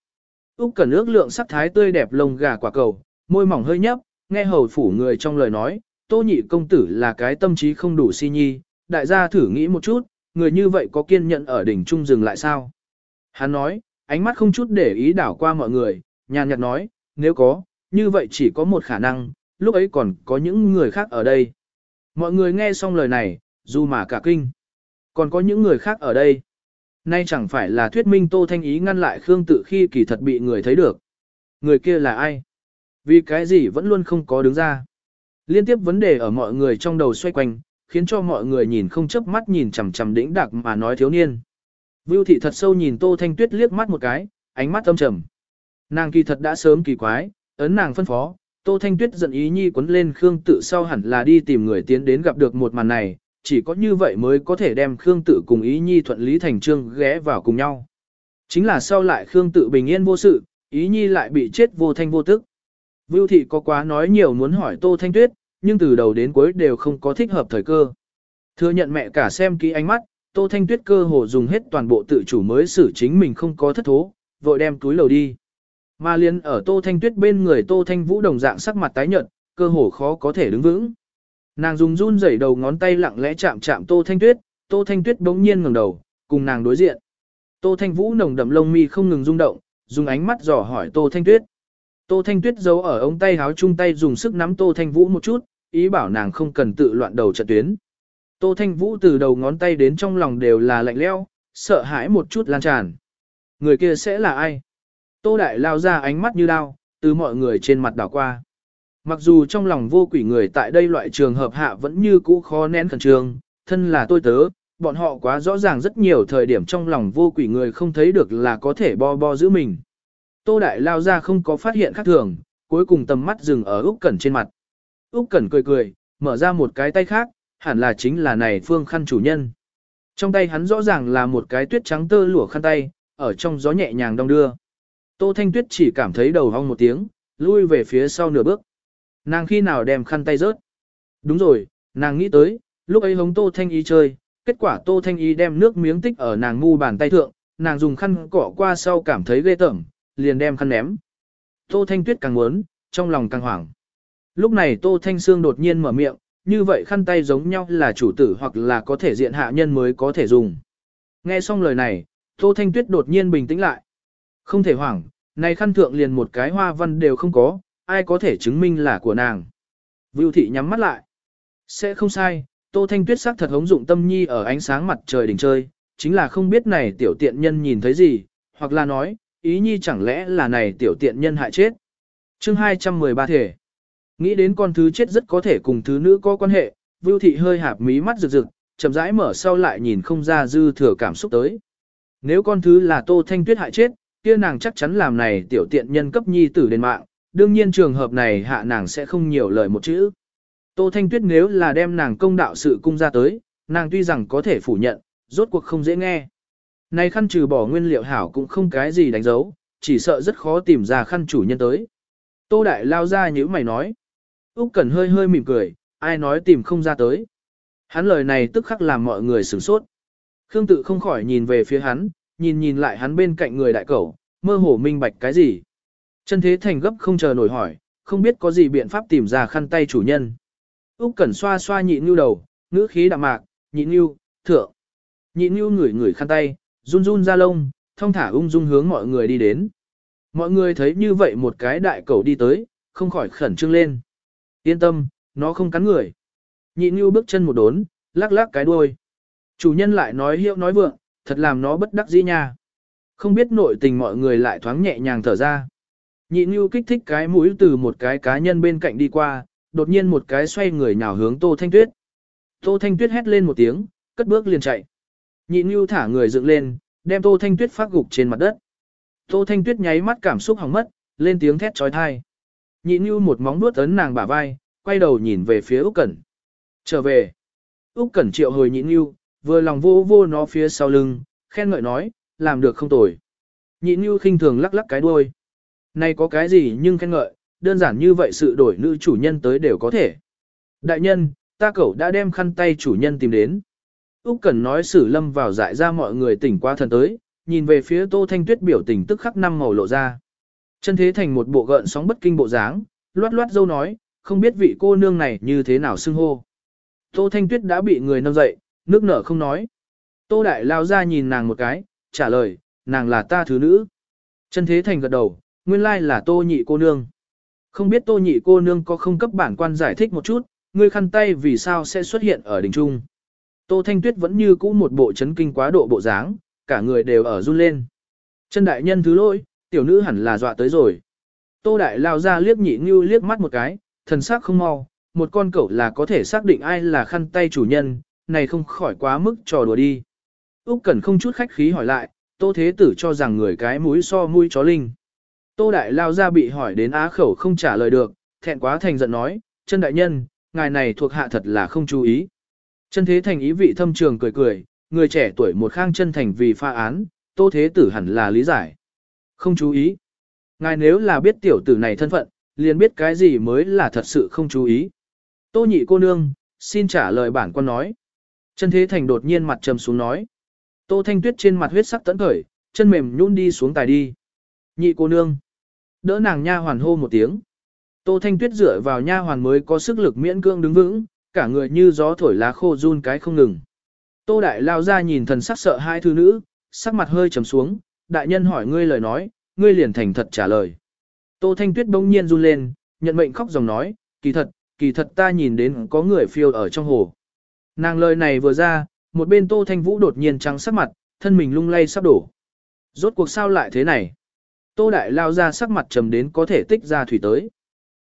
Úc Cẩn ước lượng sắc thái tươi đẹp lông gà quả cầu, môi mỏng hơi nhấp, nghe hầu phủ người trong lời nói, Tô nhị công tử là cái tâm trí không đủ si nhi, đại gia thử nghĩ một chút, người như vậy có kiên nhẫn ở đỉnh trung dừng lại sao? Hắn nói, ánh mắt không chút để ý đảo qua mọi người, nhàn nhạt nói, nếu có, như vậy chỉ có một khả năng, lúc ấy còn có những người khác ở đây. Mọi người nghe xong lời này, dù mà cả kinh. Còn có những người khác ở đây. Nay chẳng phải là thuyết minh Tô Thanh Ý ngăn lại Khương Tự khi kỳ thật bị người thấy được. Người kia là ai? Vì cái gì vẫn luôn không có đứng ra. Liên tiếp vấn đề ở mọi người trong đầu xoay quanh, khiến cho mọi người nhìn không chớp mắt nhìn chằm chằm đĩnh đặc mà nói thiếu niên. Vưu thị thật sâu nhìn Tô Thanh Tuyết liếc mắt một cái, ánh mắt âm trầm. Nàng kỳ thật đã sớm kỳ quái, ấn nàng phân phó, Tô Thanh Tuyết giận ý nhi quấn lên Khương Tự sau hẳn là đi tìm người tiến đến gặp được một màn này, chỉ có như vậy mới có thể đem Khương Tự cùng ý nhi thuận lý thành trương ghé vào cùng nhau. Chính là sau lại Khương Tự bình yên vô sự, ý nhi lại bị chết vô thanh vô tức. Vưu thị có quá nói nhiều muốn hỏi Tô Thanh Tuyết, nhưng từ đầu đến cuối đều không có thích hợp thời cơ. Thừa nhận mẹ cả xem kỹ ánh mắt, Tô Thanh Tuyết cơ hồ dùng hết toàn bộ tự chủ mới xử chính mình không có thất thố, vội đem túi lầu đi. Mà liên ở Tô Thanh Tuyết bên người Tô Thanh Vũ đồng dạng sắc mặt tái nhợt, cơ hồ khó có thể đứng vững. Nàng dùng run rẩy đầu ngón tay lặng lẽ chạm chạm Tô Thanh Tuyết, Tô Thanh Tuyết bỗng nhiên ngẩng đầu, cùng nàng đối diện. Tô Thanh Vũ nồng đậm lông mi không ngừng rung động, dùng ánh mắt dò hỏi Tô Thanh Tuyết. Tô Thanh Tuyết giấu ở ống tay háo chung tay dùng sức nắm Tô Thanh Vũ một chút, ý bảo nàng không cần tự loạn đầu trận tuyến. Tô Thanh Vũ từ đầu ngón tay đến trong lòng đều là lạnh leo, sợ hãi một chút lan tràn. Người kia sẽ là ai? Tô Đại lao ra ánh mắt như đao, từ mọi người trên mặt đảo qua. Mặc dù trong lòng vô quỷ người tại đây loại trường hợp hạ vẫn như cũ khó nén khẩn trương, thân là tôi tớ, bọn họ quá rõ ràng rất nhiều thời điểm trong lòng vô quỷ người không thấy được là có thể bo bo giữ mình. Tô Đại lao ra không có phát hiện khác thường, cuối cùng tầm mắt dừng ở Úc Cẩn trên mặt. Úc Cẩn cười cười, mở ra một cái tay khác, hẳn là chính là này phương khăn chủ nhân. Trong tay hắn rõ ràng là một cái tuyết trắng tơ lụa khăn tay, ở trong gió nhẹ nhàng đong đưa. Tô Thanh Tuyết chỉ cảm thấy đầu hong một tiếng, lui về phía sau nửa bước. Nàng khi nào đem khăn tay rớt? Đúng rồi, nàng nghĩ tới, lúc ấy hống Tô Thanh Y chơi, kết quả Tô Thanh Y đem nước miếng tích ở nàng ngu bàn tay thượng, nàng dùng khăn cọ qua sau cảm thấy ghê tởm, liền đem khăn ném. Tô Thanh Tuyết càng muốn, trong lòng càng hoảng. Lúc này Tô Thanh Sương đột nhiên mở miệng, như vậy khăn tay giống nhau là chủ tử hoặc là có thể diện hạ nhân mới có thể dùng. Nghe xong lời này, Tô Thanh Tuyết đột nhiên bình tĩnh lại. Không thể hoảng, này khăn thượng liền một cái hoa văn đều không có, ai có thể chứng minh là của nàng. Vưu thị nhắm mắt lại. Sẽ không sai, Tô Thanh Tuyết sắc thật hống dụng tâm nhi ở ánh sáng mặt trời đỉnh chơi, chính là không biết này tiểu tiện nhân nhìn thấy gì, hoặc là nói, ý nhi chẳng lẽ là này tiểu tiện nhân hại chết. chương 213 thể. Nghĩ đến con thứ chết rất có thể cùng thứ nữ có quan hệ, Vưu thị hơi hạp mí mắt rực rực, chậm rãi mở sau lại nhìn không ra dư thừa cảm xúc tới. Nếu con thứ là Tô Thanh Tuyết hại chết, kia nàng chắc chắn làm này tiểu tiện nhân cấp nhi tử đến mạng, đương nhiên trường hợp này hạ nàng sẽ không nhiều lời một chữ. Tô Thanh Tuyết nếu là đem nàng công đạo sự cung ra tới, nàng tuy rằng có thể phủ nhận, rốt cuộc không dễ nghe. Này khăn trừ bỏ nguyên liệu hảo cũng không cái gì đánh dấu, chỉ sợ rất khó tìm ra khăn chủ nhân tới. Tô Đại lao ra như mày nói. Úc Cẩn hơi hơi mỉm cười, ai nói tìm không ra tới. Hắn lời này tức khắc làm mọi người sửng sốt. Khương tự không khỏi nhìn về phía hắn, nhìn nhìn lại hắn bên cạnh người đại cẩu, mơ hồ minh bạch cái gì. Chân thế thành gấp không chờ nổi hỏi, không biết có gì biện pháp tìm ra khăn tay chủ nhân. Úc Cẩn xoa xoa nhịn nhu đầu, ngữ khí đạm mạc, nhịn nhu, thượng. Nhịn nhu ngửi ngửi khăn tay, run run ra lông, thông thả ung dung hướng mọi người đi đến. Mọi người thấy như vậy một cái đại cẩu đi tới, không khỏi khẩn trương lên. Yên tâm, nó không cắn người. Nhịn nhu bước chân một đốn, lắc lắc cái đuôi. Chủ nhân lại nói hiệu nói vượng, thật làm nó bất đắc dĩ nha. Không biết nội tình mọi người lại thoáng nhẹ nhàng thở ra. Nhị Nhu kích thích cái mũi từ một cái cá nhân bên cạnh đi qua, đột nhiên một cái xoay người nhào hướng Tô Thanh Tuyết. Tô Thanh Tuyết hét lên một tiếng, cất bước liền chạy. Nhị Nhu thả người dựng lên, đem Tô Thanh Tuyết phát gục trên mặt đất. Tô Thanh Tuyết nháy mắt cảm xúc hỏng mất, lên tiếng thét trói thai. Nhị Nhu một móng nuốt ấn nàng bả vai, quay đầu nhìn về phía Úc Cẩn. Trở về. Úc Cẩn triệu hồi Nhị Nhu, vừa lòng vô vô nó phía sau lưng, khen ngợi nói, làm được không tồi. Nhị Nhu khinh thường lắc lắc cái đuôi. Này có cái gì nhưng khen ngợi, đơn giản như vậy sự đổi nữ chủ nhân tới đều có thể. Đại nhân, ta cậu đã đem khăn tay chủ nhân tìm đến. Úc Cẩn nói sử lâm vào dại ra mọi người tỉnh qua thần tới, nhìn về phía Tô Thanh Tuyết biểu tình tức khắc năm màu lộ ra. Chân thế thành một bộ gợn sóng bất kinh bộ dáng, loát loát dâu nói, không biết vị cô nương này như thế nào xưng hô. Tô Thanh Tuyết đã bị người nâng dậy, nước nở không nói. Tô Đại lao ra nhìn nàng một cái, trả lời, nàng là ta thứ nữ. Chân thế thành gật đầu, nguyên lai là Tô nhị cô nương. Không biết Tô nhị cô nương có không cấp bản quan giải thích một chút, ngươi khăn tay vì sao sẽ xuất hiện ở đỉnh trung. Tô Thanh Tuyết vẫn như cũ một bộ chấn kinh quá độ bộ dáng, cả người đều ở run lên. Chân đại nhân thứ lỗi, tiểu nữ hẳn là dọa tới rồi. Tô đại lao ra liếc nhị như liếc mắt một cái, thần sắc không mau, một con cẩu là có thể xác định ai là khăn tay chủ nhân, này không khỏi quá mức trò đùa đi. Úc Cẩn không chút khách khí hỏi lại, Tô Thế Tử cho rằng người cái mũi so mũi chó linh. Tô Đại Lao ra bị hỏi đến á khẩu không trả lời được, thẹn quá thành giận nói, chân đại nhân, ngài này thuộc hạ thật là không chú ý. Chân thế thành ý vị thâm trường cười cười, người trẻ tuổi một khang chân thành vì pha án, Tô Thế Tử hẳn là lý giải. Không chú ý. Ngài nếu là biết tiểu tử này thân phận, liền biết cái gì mới là thật sự không chú ý. Tô nhị cô nương, xin trả lời bản quan nói. Chân thế thành đột nhiên mặt trầm xuống nói. Tô thanh tuyết trên mặt huyết sắc tẫn khởi, chân mềm nhún đi xuống tài đi. Nhị cô nương. Đỡ nàng nha hoàn hô một tiếng. Tô thanh tuyết dựa vào nha hoàn mới có sức lực miễn cương đứng vững, cả người như gió thổi lá khô run cái không ngừng. Tô đại lao ra nhìn thần sắc sợ hai thư nữ, sắc mặt hơi trầm xuống, đại nhân hỏi ngươi lời nói, ngươi liền thành thật trả lời. Tô thanh tuyết bỗng nhiên run lên, nhận mệnh khóc dòng nói, kỳ thật, kỳ thật ta nhìn đến có người phiêu ở trong hồ. Nàng lời này vừa ra, một bên Tô Thanh Vũ đột nhiên trắng sắc mặt, thân mình lung lay sắp đổ. Rốt cuộc sao lại thế này? Tô Đại lao ra sắc mặt trầm đến có thể tích ra thủy tới.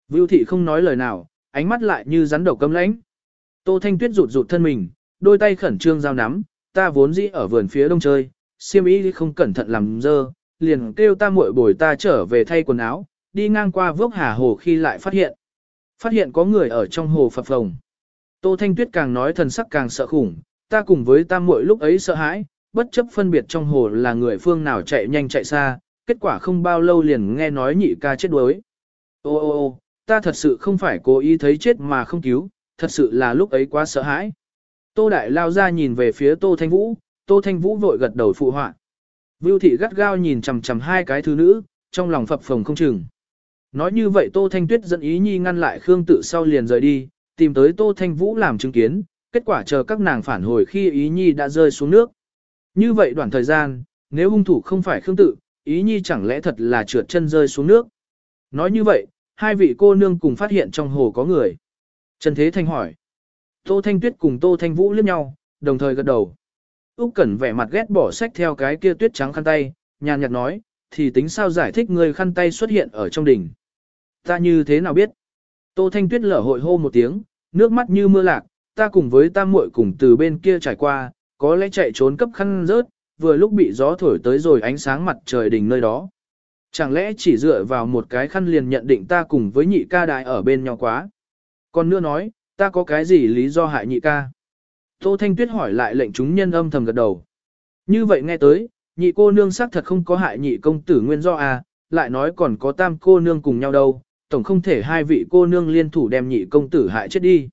Vưu thị không nói lời nào, ánh mắt lại như rắn đầu cấm lãnh. Tô Thanh Tuyết rụt rụt thân mình, đôi tay khẩn trương giao nắm, ta vốn dĩ ở vườn phía đông chơi, siêm ý không cẩn thận làm dơ, liền kêu ta muội bồi ta trở về thay quần áo, đi ngang qua vốc hà hồ khi lại phát hiện. Phát hiện có người ở trong hồ phập phồng. Tô Thanh Tuyết càng nói thần sắc càng sợ khủng, ta cùng với ta muội lúc ấy sợ hãi, bất chấp phân biệt trong hồ là người phương nào chạy nhanh chạy xa, kết quả không bao lâu liền nghe nói nhị ca chết đuối. Ô ô ô, ta thật sự không phải cố ý thấy chết mà không cứu, thật sự là lúc ấy quá sợ hãi. Tô Đại lao ra nhìn về phía Tô Thanh Vũ, Tô Thanh Vũ vội gật đầu phụ họa. Vưu thị gắt gao nhìn chằm chằm hai cái thứ nữ, trong lòng phập phồng không chừng. Nói như vậy Tô Thanh Tuyết dẫn ý nhi ngăn lại Khương Tự sau liền rời đi, tìm tới Tô Thanh Vũ làm chứng kiến, kết quả chờ các nàng phản hồi khi ý nhi đã rơi xuống nước. Như vậy đoạn thời gian, nếu hung thủ không phải Khương Tự, ý nhi chẳng lẽ thật là trượt chân rơi xuống nước. Nói như vậy, hai vị cô nương cùng phát hiện trong hồ có người. Trần Thế Thanh hỏi. Tô Thanh Tuyết cùng Tô Thanh Vũ liếc nhau, đồng thời gật đầu. Úc Cẩn vẻ mặt ghét bỏ sách theo cái kia tuyết trắng khăn tay, nhàn nhạt nói, thì tính sao giải thích người khăn tay xuất hiện ở trong đỉnh. Ta như thế nào biết? Tô Thanh Tuyết lở hội hô một tiếng, nước mắt như mưa lạc, ta cùng với tam muội cùng từ bên kia trải qua, có lẽ chạy trốn cấp khăn rớt, vừa lúc bị gió thổi tới rồi ánh sáng mặt trời đỉnh nơi đó. Chẳng lẽ chỉ dựa vào một cái khăn liền nhận định ta cùng với nhị ca đại ở bên nhau quá? Còn nữa nói, ta có cái gì lý do hại nhị ca? Tô Thanh Tuyết hỏi lại lệnh chúng nhân âm thầm gật đầu. Như vậy nghe tới, nhị cô nương xác thật không có hại nhị công tử nguyên do à, lại nói còn có tam cô nương cùng nhau đâu, tổng không thể hai vị cô nương liên thủ đem nhị công tử hại chết đi.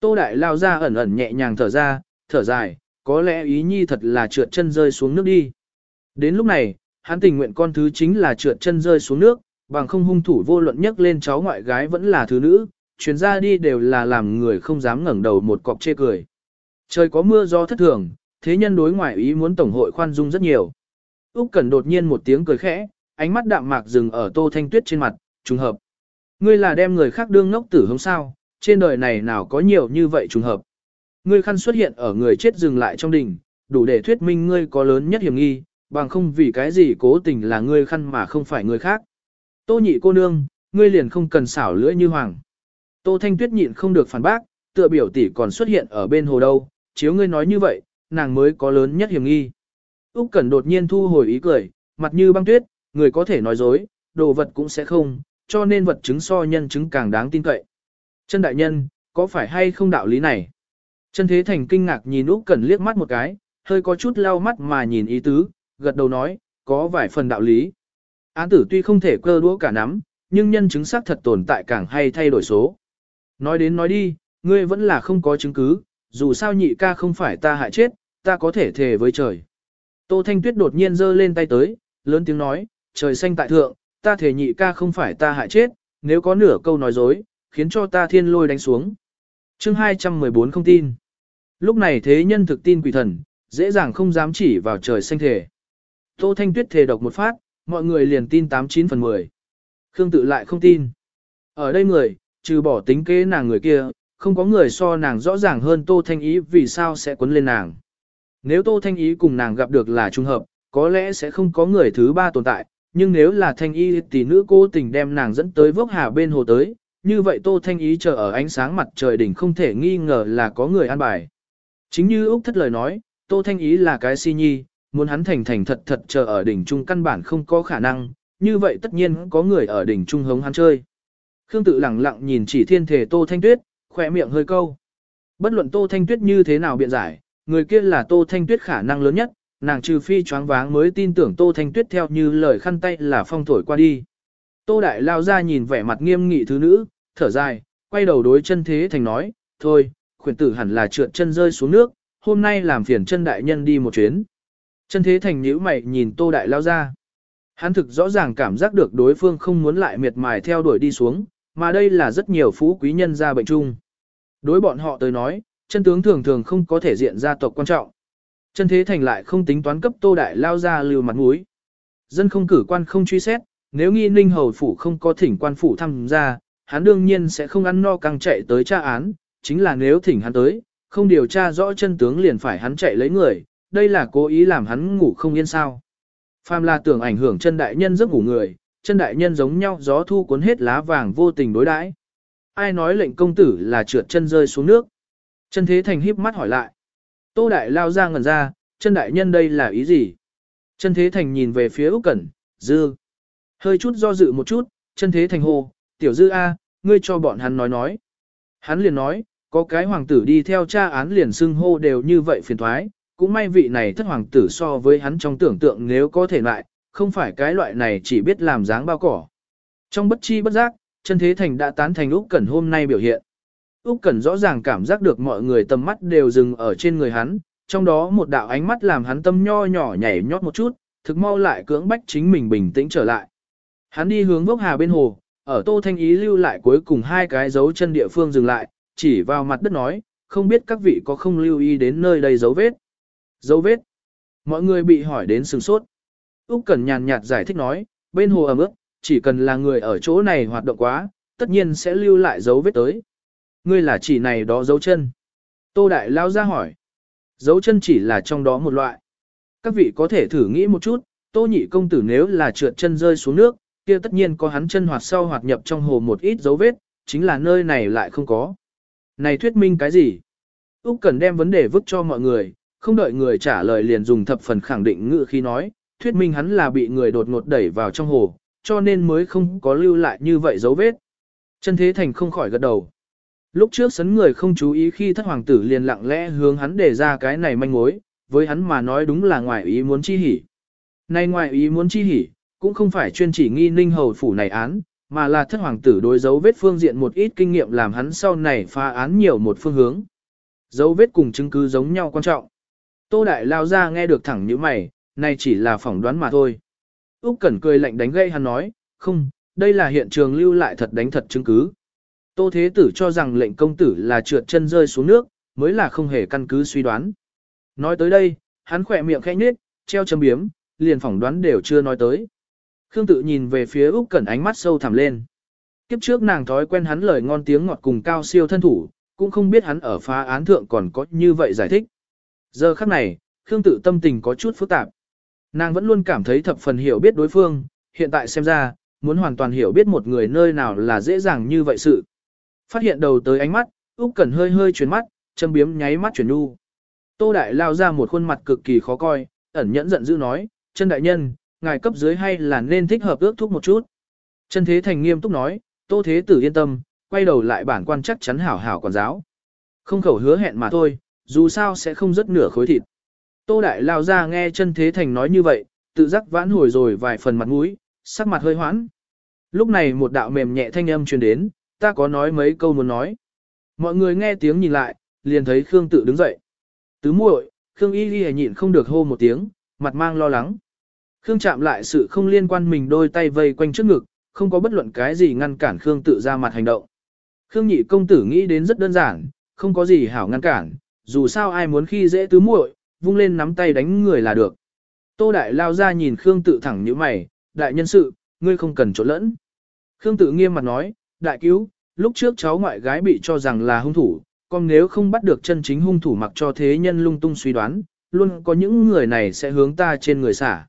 Tô Đại lao ra ẩn ẩn nhẹ nhàng thở ra, thở dài, có lẽ ý nhi thật là trượt chân rơi xuống nước đi. Đến lúc này, hắn tình nguyện con thứ chính là trượt chân rơi xuống nước, bằng không hung thủ vô luận nhắc lên cháu ngoại gái vẫn là thứ nữ, chuyến ra đi đều là làm người không dám ngẩng đầu một cọc chê cười. Trời có mưa do thất thường, thế nhân đối ngoại ý muốn tổng hội khoan dung rất nhiều. Úc Cẩn đột nhiên một tiếng cười khẽ, ánh mắt đạm mạc dừng ở Tô Thanh Tuyết trên mặt, trùng hợp. Ngươi là đem người khác đương ngốc tử hống sao, trên đời này nào có nhiều như vậy trùng hợp. Ngươi khăn xuất hiện ở người chết dừng lại trong đỉnh, đủ để thuyết minh ngươi có lớn nhất hiểm nghi, bằng không vì cái gì cố tình là ngươi khăn mà không phải người khác. Tô nhị cô nương, ngươi liền không cần xảo lưỡi như hoàng. Tô Thanh Tuyết nhịn không được phản bác, tựa biểu tỷ còn xuất hiện ở bên hồ đâu, chiếu ngươi nói như vậy, nàng mới có lớn nhất hiểm nghi. Úc Cẩn đột nhiên thu hồi ý cười, mặt như băng tuyết, người có thể nói dối, đồ vật cũng sẽ không, cho nên vật chứng so nhân chứng càng đáng tin cậy. Chân đại nhân, có phải hay không đạo lý này? Chân Thế Thành kinh ngạc nhìn Úc Cẩn liếc mắt một cái, hơi có chút lau mắt mà nhìn ý tứ, gật đầu nói, có vài phần đạo lý. Án tử tuy không thể cơ đũa cả nắm, nhưng nhân chứng xác thật tồn tại càng hay thay đổi số. Nói đến nói đi, ngươi vẫn là không có chứng cứ, dù sao nhị ca không phải ta hại chết, ta có thể thề với trời. Tô Thanh Tuyết đột nhiên giơ lên tay tới, lớn tiếng nói, trời xanh tại thượng, ta thể nhị ca không phải ta hại chết, nếu có nửa câu nói dối, khiến cho ta thiên lôi đánh xuống. chương 214 không tin. Lúc này thế nhân thực tin quỷ thần, dễ dàng không dám chỉ vào trời xanh thể. Tô Thanh Tuyết thề độc một phát, mọi người liền tin 89 phần 10. Khương tự lại không tin. Ở đây người, trừ bỏ tính kế nàng người kia, không có người so nàng rõ ràng hơn Tô Thanh Ý vì sao sẽ quấn lên nàng. Nếu Tô Thanh Ý cùng nàng gặp được là trùng hợp, có lẽ sẽ không có người thứ ba tồn tại, nhưng nếu là Thanh Ý tỷ nữ cô tình đem nàng dẫn tới vốc hà bên hồ tới, như vậy Tô Thanh Ý chờ ở ánh sáng mặt trời đỉnh không thể nghi ngờ là có người an bài. Chính như Úc thất lời nói, Tô Thanh Ý là cái si nhi, muốn hắn thành thành thật thật chờ ở đỉnh trung căn bản không có khả năng, như vậy tất nhiên có người ở đỉnh trung hống hắn chơi. Khương tự lặng lặng nhìn chỉ thiên thể Tô Thanh Tuyết, khỏe miệng hơi câu. Bất luận Tô Thanh Tuyết như thế nào biện giải, người kia là Tô Thanh Tuyết khả năng lớn nhất, nàng trừ phi choáng váng mới tin tưởng Tô Thanh Tuyết theo như lời khăn tay là phong thổi qua đi. Tô Đại lao ra nhìn vẻ mặt nghiêm nghị thứ nữ, thở dài, quay đầu đối chân thế thành nói, thôi, khuyển tử hẳn là trượt chân rơi xuống nước, hôm nay làm phiền chân đại nhân đi một chuyến. Chân thế thành nhíu mày nhìn Tô Đại lao ra. Hắn thực rõ ràng cảm giác được đối phương không muốn lại miệt mài theo đuổi đi xuống, mà đây là rất nhiều phú quý nhân ra bệnh chung. Đối bọn họ tới nói, chân tướng thường thường không có thể diện gia tộc quan trọng. Chân thế thành lại không tính toán cấp tô đại lao ra lưu mặt mũi. Dân không cử quan không truy xét, nếu nghi ninh hầu phủ không có thỉnh quan phủ tham gia, hắn đương nhiên sẽ không ăn no căng chạy tới tra án, chính là nếu thỉnh hắn tới, không điều tra rõ chân tướng liền phải hắn chạy lấy người, đây là cố ý làm hắn ngủ không yên sao. Phàm là tưởng ảnh hưởng chân đại nhân giấc ngủ người, chân đại nhân giống nhau gió thu cuốn hết lá vàng vô tình đối đãi. Ai nói lệnh công tử là trượt chân rơi xuống nước? Chân thế thành híp mắt hỏi lại. Tô đại lao ra ngẩn ra, chân đại nhân đây là ý gì? Chân thế thành nhìn về phía Úc Cẩn, dư. Hơi chút do dự một chút, chân thế thành hô, tiểu dư A, ngươi cho bọn hắn nói nói. Hắn liền nói, có cái hoàng tử đi theo cha án liền xưng hô đều như vậy phiền thoái, cũng may vị này thất hoàng tử so với hắn trong tưởng tượng nếu có thể lại, không phải cái loại này chỉ biết làm dáng bao cỏ. Trong bất chi bất giác, chân thế thành đã tán thành Úc Cẩn hôm nay biểu hiện. Úc Cẩn rõ ràng cảm giác được mọi người tầm mắt đều dừng ở trên người hắn, trong đó một đạo ánh mắt làm hắn tâm nho nhỏ nhảy nhót một chút, thực mau lại cưỡng bách chính mình bình tĩnh trở lại. Hắn đi hướng vốc hà bên hồ, ở Tô Thanh Ý lưu lại cuối cùng hai cái dấu chân địa phương dừng lại, chỉ vào mặt đất nói, không biết các vị có không lưu ý đến nơi đây dấu vết. Dấu vết. Mọi người bị hỏi đến sừng sốt. Úc Cẩn nhàn nhạt giải thích nói, bên hồ ẩm ướt, chỉ cần là người ở chỗ này hoạt động quá, tất nhiên sẽ lưu lại dấu vết tới. Ngươi là chỉ này đó dấu chân. Tô Đại Lao ra hỏi. Dấu chân chỉ là trong đó một loại. Các vị có thể thử nghĩ một chút, Tô Nhị Công Tử nếu là trượt chân rơi xuống nước, kia tất nhiên có hắn chân hoạt sau hoạt nhập trong hồ một ít dấu vết, chính là nơi này lại không có. Này thuyết minh cái gì? Úc Cẩn đem vấn đề vứt cho mọi người, không đợi người trả lời liền dùng thập phần khẳng định ngữ khi nói, thuyết minh hắn là bị người đột ngột đẩy vào trong hồ, cho nên mới không có lưu lại như vậy dấu vết. Chân Thế Thành không khỏi gật đầu. Lúc trước sấn người không chú ý khi thất hoàng tử liền lặng lẽ hướng hắn để ra cái này manh mối, với hắn mà nói đúng là ngoài ý muốn chi hỉ. Nay ngoài ý muốn chi hỉ, cũng không phải chuyên chỉ nghi ninh hầu phủ này án, mà là thất hoàng tử đối dấu vết phương diện một ít kinh nghiệm làm hắn sau này phá án nhiều một phương hướng. Dấu vết cùng chứng cứ giống nhau quan trọng. Tô Đại lao ra nghe được thẳng như mày, này chỉ là phỏng đoán mà thôi. Úc Cẩn cười lạnh đánh gây hắn nói, không, đây là hiện trường lưu lại thật đánh thật chứng cứ. Tô Thế Tử cho rằng lệnh công tử là trượt chân rơi xuống nước, mới là không hề căn cứ suy đoán. Nói tới đây, hắn khỏe miệng khẽ nhếch, treo châm biếm, liền phỏng đoán đều chưa nói tới. Khương tự nhìn về phía Úc Cẩn ánh mắt sâu thẳm lên. Kiếp trước nàng thói quen hắn lời ngon tiếng ngọt cùng cao siêu thân thủ, cũng không biết hắn ở phá án thượng còn có như vậy giải thích. Giờ khắc này, Khương tự tâm tình có chút phức tạp. Nàng vẫn luôn cảm thấy thập phần hiểu biết đối phương, hiện tại xem ra, muốn hoàn toàn hiểu biết một người nơi nào là dễ dàng như vậy sự. Phát hiện đầu tới ánh mắt, Úc Cẩn hơi hơi chuyển mắt, châm biếm nháy mắt chuyển nu. Tô Đại lao ra một khuôn mặt cực kỳ khó coi, ẩn nhẫn giận dữ nói, chân đại nhân, ngài cấp dưới hay là nên thích hợp ước thúc một chút. Trần Thế Thành nghiêm túc nói, Tô Thế Tử yên tâm, quay đầu lại bản quan chắc chắn hảo hảo quản giáo. Không khẩu hứa hẹn mà thôi, dù sao sẽ không rất nửa khối thịt. Tô Đại lao ra nghe Trần Thế Thành nói như vậy, tự giác vãn hồi rồi vài phần mặt mũi, sắc mặt hơi hoãn. Lúc này một đạo mềm nhẹ thanh âm truyền đến, ta có nói mấy câu muốn nói. Mọi người nghe tiếng nhìn lại, liền thấy Khương tự đứng dậy. Tứ muội, Khương y ghi nhịn không được hô một tiếng, mặt mang lo lắng. Khương chạm lại sự không liên quan mình đôi tay vây quanh trước ngực, không có bất luận cái gì ngăn cản Khương tự ra mặt hành động. Khương nhị công tử nghĩ đến rất đơn giản, không có gì hảo ngăn cản, dù sao ai muốn khi dễ tứ muội, vung lên nắm tay đánh người là được. Tô đại lao ra nhìn Khương tự thẳng như mày, đại nhân sự, ngươi không cần trộn lẫn. Khương tự nghiêm mặt nói, đại cứu, lúc trước cháu ngoại gái bị cho rằng là hung thủ, còn nếu không bắt được chân chính hung thủ mặc cho thế nhân lung tung suy đoán, luôn có những người này sẽ hướng ta trên người xả.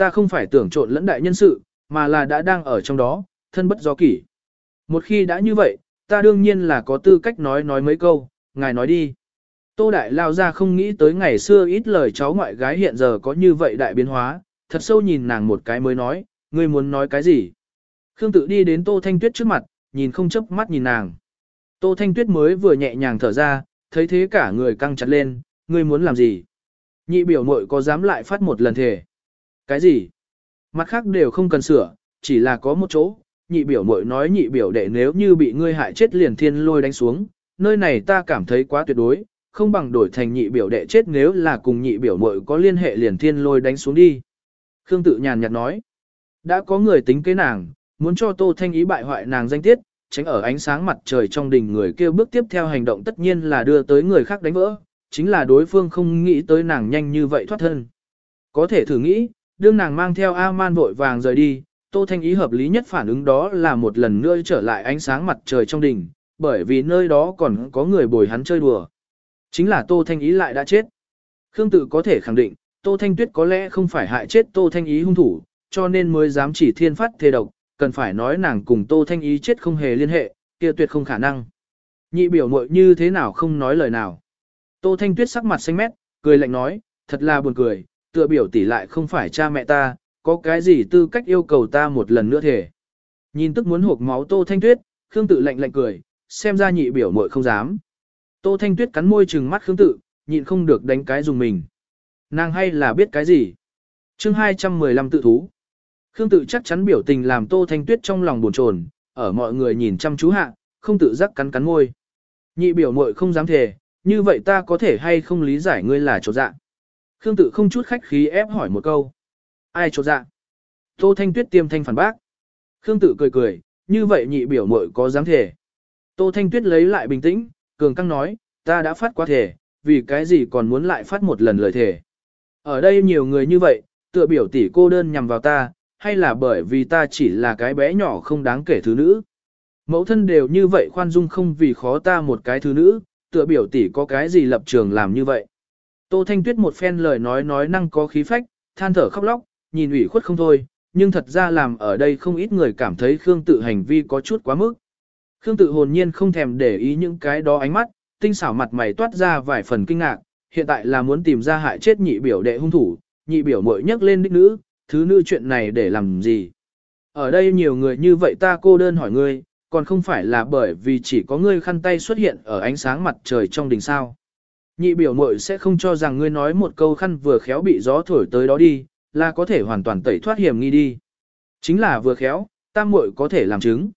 Ta không phải tưởng trộn lẫn đại nhân sự, mà là đã đang ở trong đó, thân bất do kỷ. Một khi đã như vậy, ta đương nhiên là có tư cách nói nói mấy câu, ngài nói đi. Tô Đại Lao ra không nghĩ tới ngày xưa ít lời cháu ngoại gái hiện giờ có như vậy đại biến hóa, thật sâu nhìn nàng một cái mới nói, ngươi muốn nói cái gì. Khương tự đi đến Tô Thanh Tuyết trước mặt, nhìn không chớp mắt nhìn nàng. Tô Thanh Tuyết mới vừa nhẹ nhàng thở ra, thấy thế cả người căng chặt lên, ngươi muốn làm gì? Nhị biểu muội có dám lại phát một lần thề? Cái gì? Mặt khác đều không cần sửa, chỉ là có một chỗ, nhị biểu mội nói nhị biểu đệ nếu như bị ngươi hại chết liền thiên lôi đánh xuống, nơi này ta cảm thấy quá tuyệt đối, không bằng đổi thành nhị biểu đệ chết nếu là cùng nhị biểu mội có liên hệ liền thiên lôi đánh xuống đi. Khương tự nhàn nhạt nói, đã có người tính kế nàng, muốn cho Tô Thanh Ý bại hoại nàng danh tiết, tránh ở ánh sáng mặt trời trong đình người kêu bước tiếp theo hành động tất nhiên là đưa tới người khác đánh vỡ, chính là đối phương không nghĩ tới nàng nhanh như vậy thoát thân. Có thể thử nghĩ, đương nàng mang theo A-man vội vàng rời đi, Tô Thanh Ý hợp lý nhất phản ứng đó là một lần nữa trở lại ánh sáng mặt trời trong đỉnh, bởi vì nơi đó còn có người bồi hắn chơi đùa. Chính là Tô Thanh Ý lại đã chết. Khương Tự có thể khẳng định, Tô Thanh Tuyết có lẽ không phải hại chết Tô Thanh Ý hung thủ, cho nên mới dám chỉ thiên phát thề độc, cần phải nói nàng cùng Tô Thanh Ý chết không hề liên hệ, kia tuyệt không khả năng. Nhị biểu muội như thế nào không nói lời nào. Tô Thanh Tuyết sắc mặt xanh mét, cười lạnh nói, thật là buồn cười, tựa biểu tỷ lại không phải cha mẹ ta, có cái gì tư cách yêu cầu ta một lần nữa thể. Nhìn tức muốn hộp máu Tô Thanh Tuyết, Khương Tự lạnh lạnh cười, xem ra nhị biểu muội không dám. Tô Thanh Tuyết cắn môi trừng mắt Khương Tự, nhịn không được đánh cái dùng mình. Nàng hay là biết cái gì? Chương 215 tự thú. Khương tự chắc chắn biểu tình làm Tô Thanh Tuyết trong lòng buồn chồn, ở mọi người nhìn chăm chú hạ, không tự giác cắn cắn môi. Nhị biểu muội không dám thề, như vậy ta có thể hay không lý giải ngươi là chỗ dạng? Khương tự không chút khách khí ép hỏi một câu. Ai chỗ dạ? Tô Thanh Tuyết tiêm thanh phản bác. Khương tự cười cười, như vậy nhị biểu muội có dám thể. Tô Thanh Tuyết lấy lại bình tĩnh, cường căng nói, ta đã phát quá thể, vì cái gì còn muốn lại phát một lần lời thể? Ở đây nhiều người như vậy, tựa biểu tỷ cô đơn nhằm vào ta, hay là bởi vì ta chỉ là cái bé nhỏ không đáng kể thứ nữ. Mẫu thân đều như vậy khoan dung không vì khó ta một cái thứ nữ, tựa biểu tỷ có cái gì lập trường làm như vậy. Tô Thanh Tuyết một phen lời nói nói năng có khí phách, than thở khóc lóc, nhìn ủy khuất không thôi, nhưng thật ra làm ở đây không ít người cảm thấy Khương tự hành vi có chút quá mức. Khương tự hồn nhiên không thèm để ý những cái đó ánh mắt, tinh xảo mặt mày toát ra vài phần kinh ngạc, hiện tại là muốn tìm ra hại chết nhị biểu đệ hung thủ, nhị biểu muội nhắc lên đích nữ, thứ nữ chuyện này để làm gì? Ở đây nhiều người như vậy ta cô đơn hỏi ngươi, còn không phải là bởi vì chỉ có ngươi khăn tay xuất hiện ở ánh sáng mặt trời trong đỉnh sao. Nhị biểu muội sẽ không cho rằng ngươi nói một câu khăn vừa khéo bị gió thổi tới đó đi, là có thể hoàn toàn tẩy thoát hiểm nghi đi. Chính là vừa khéo, tam muội có thể làm chứng.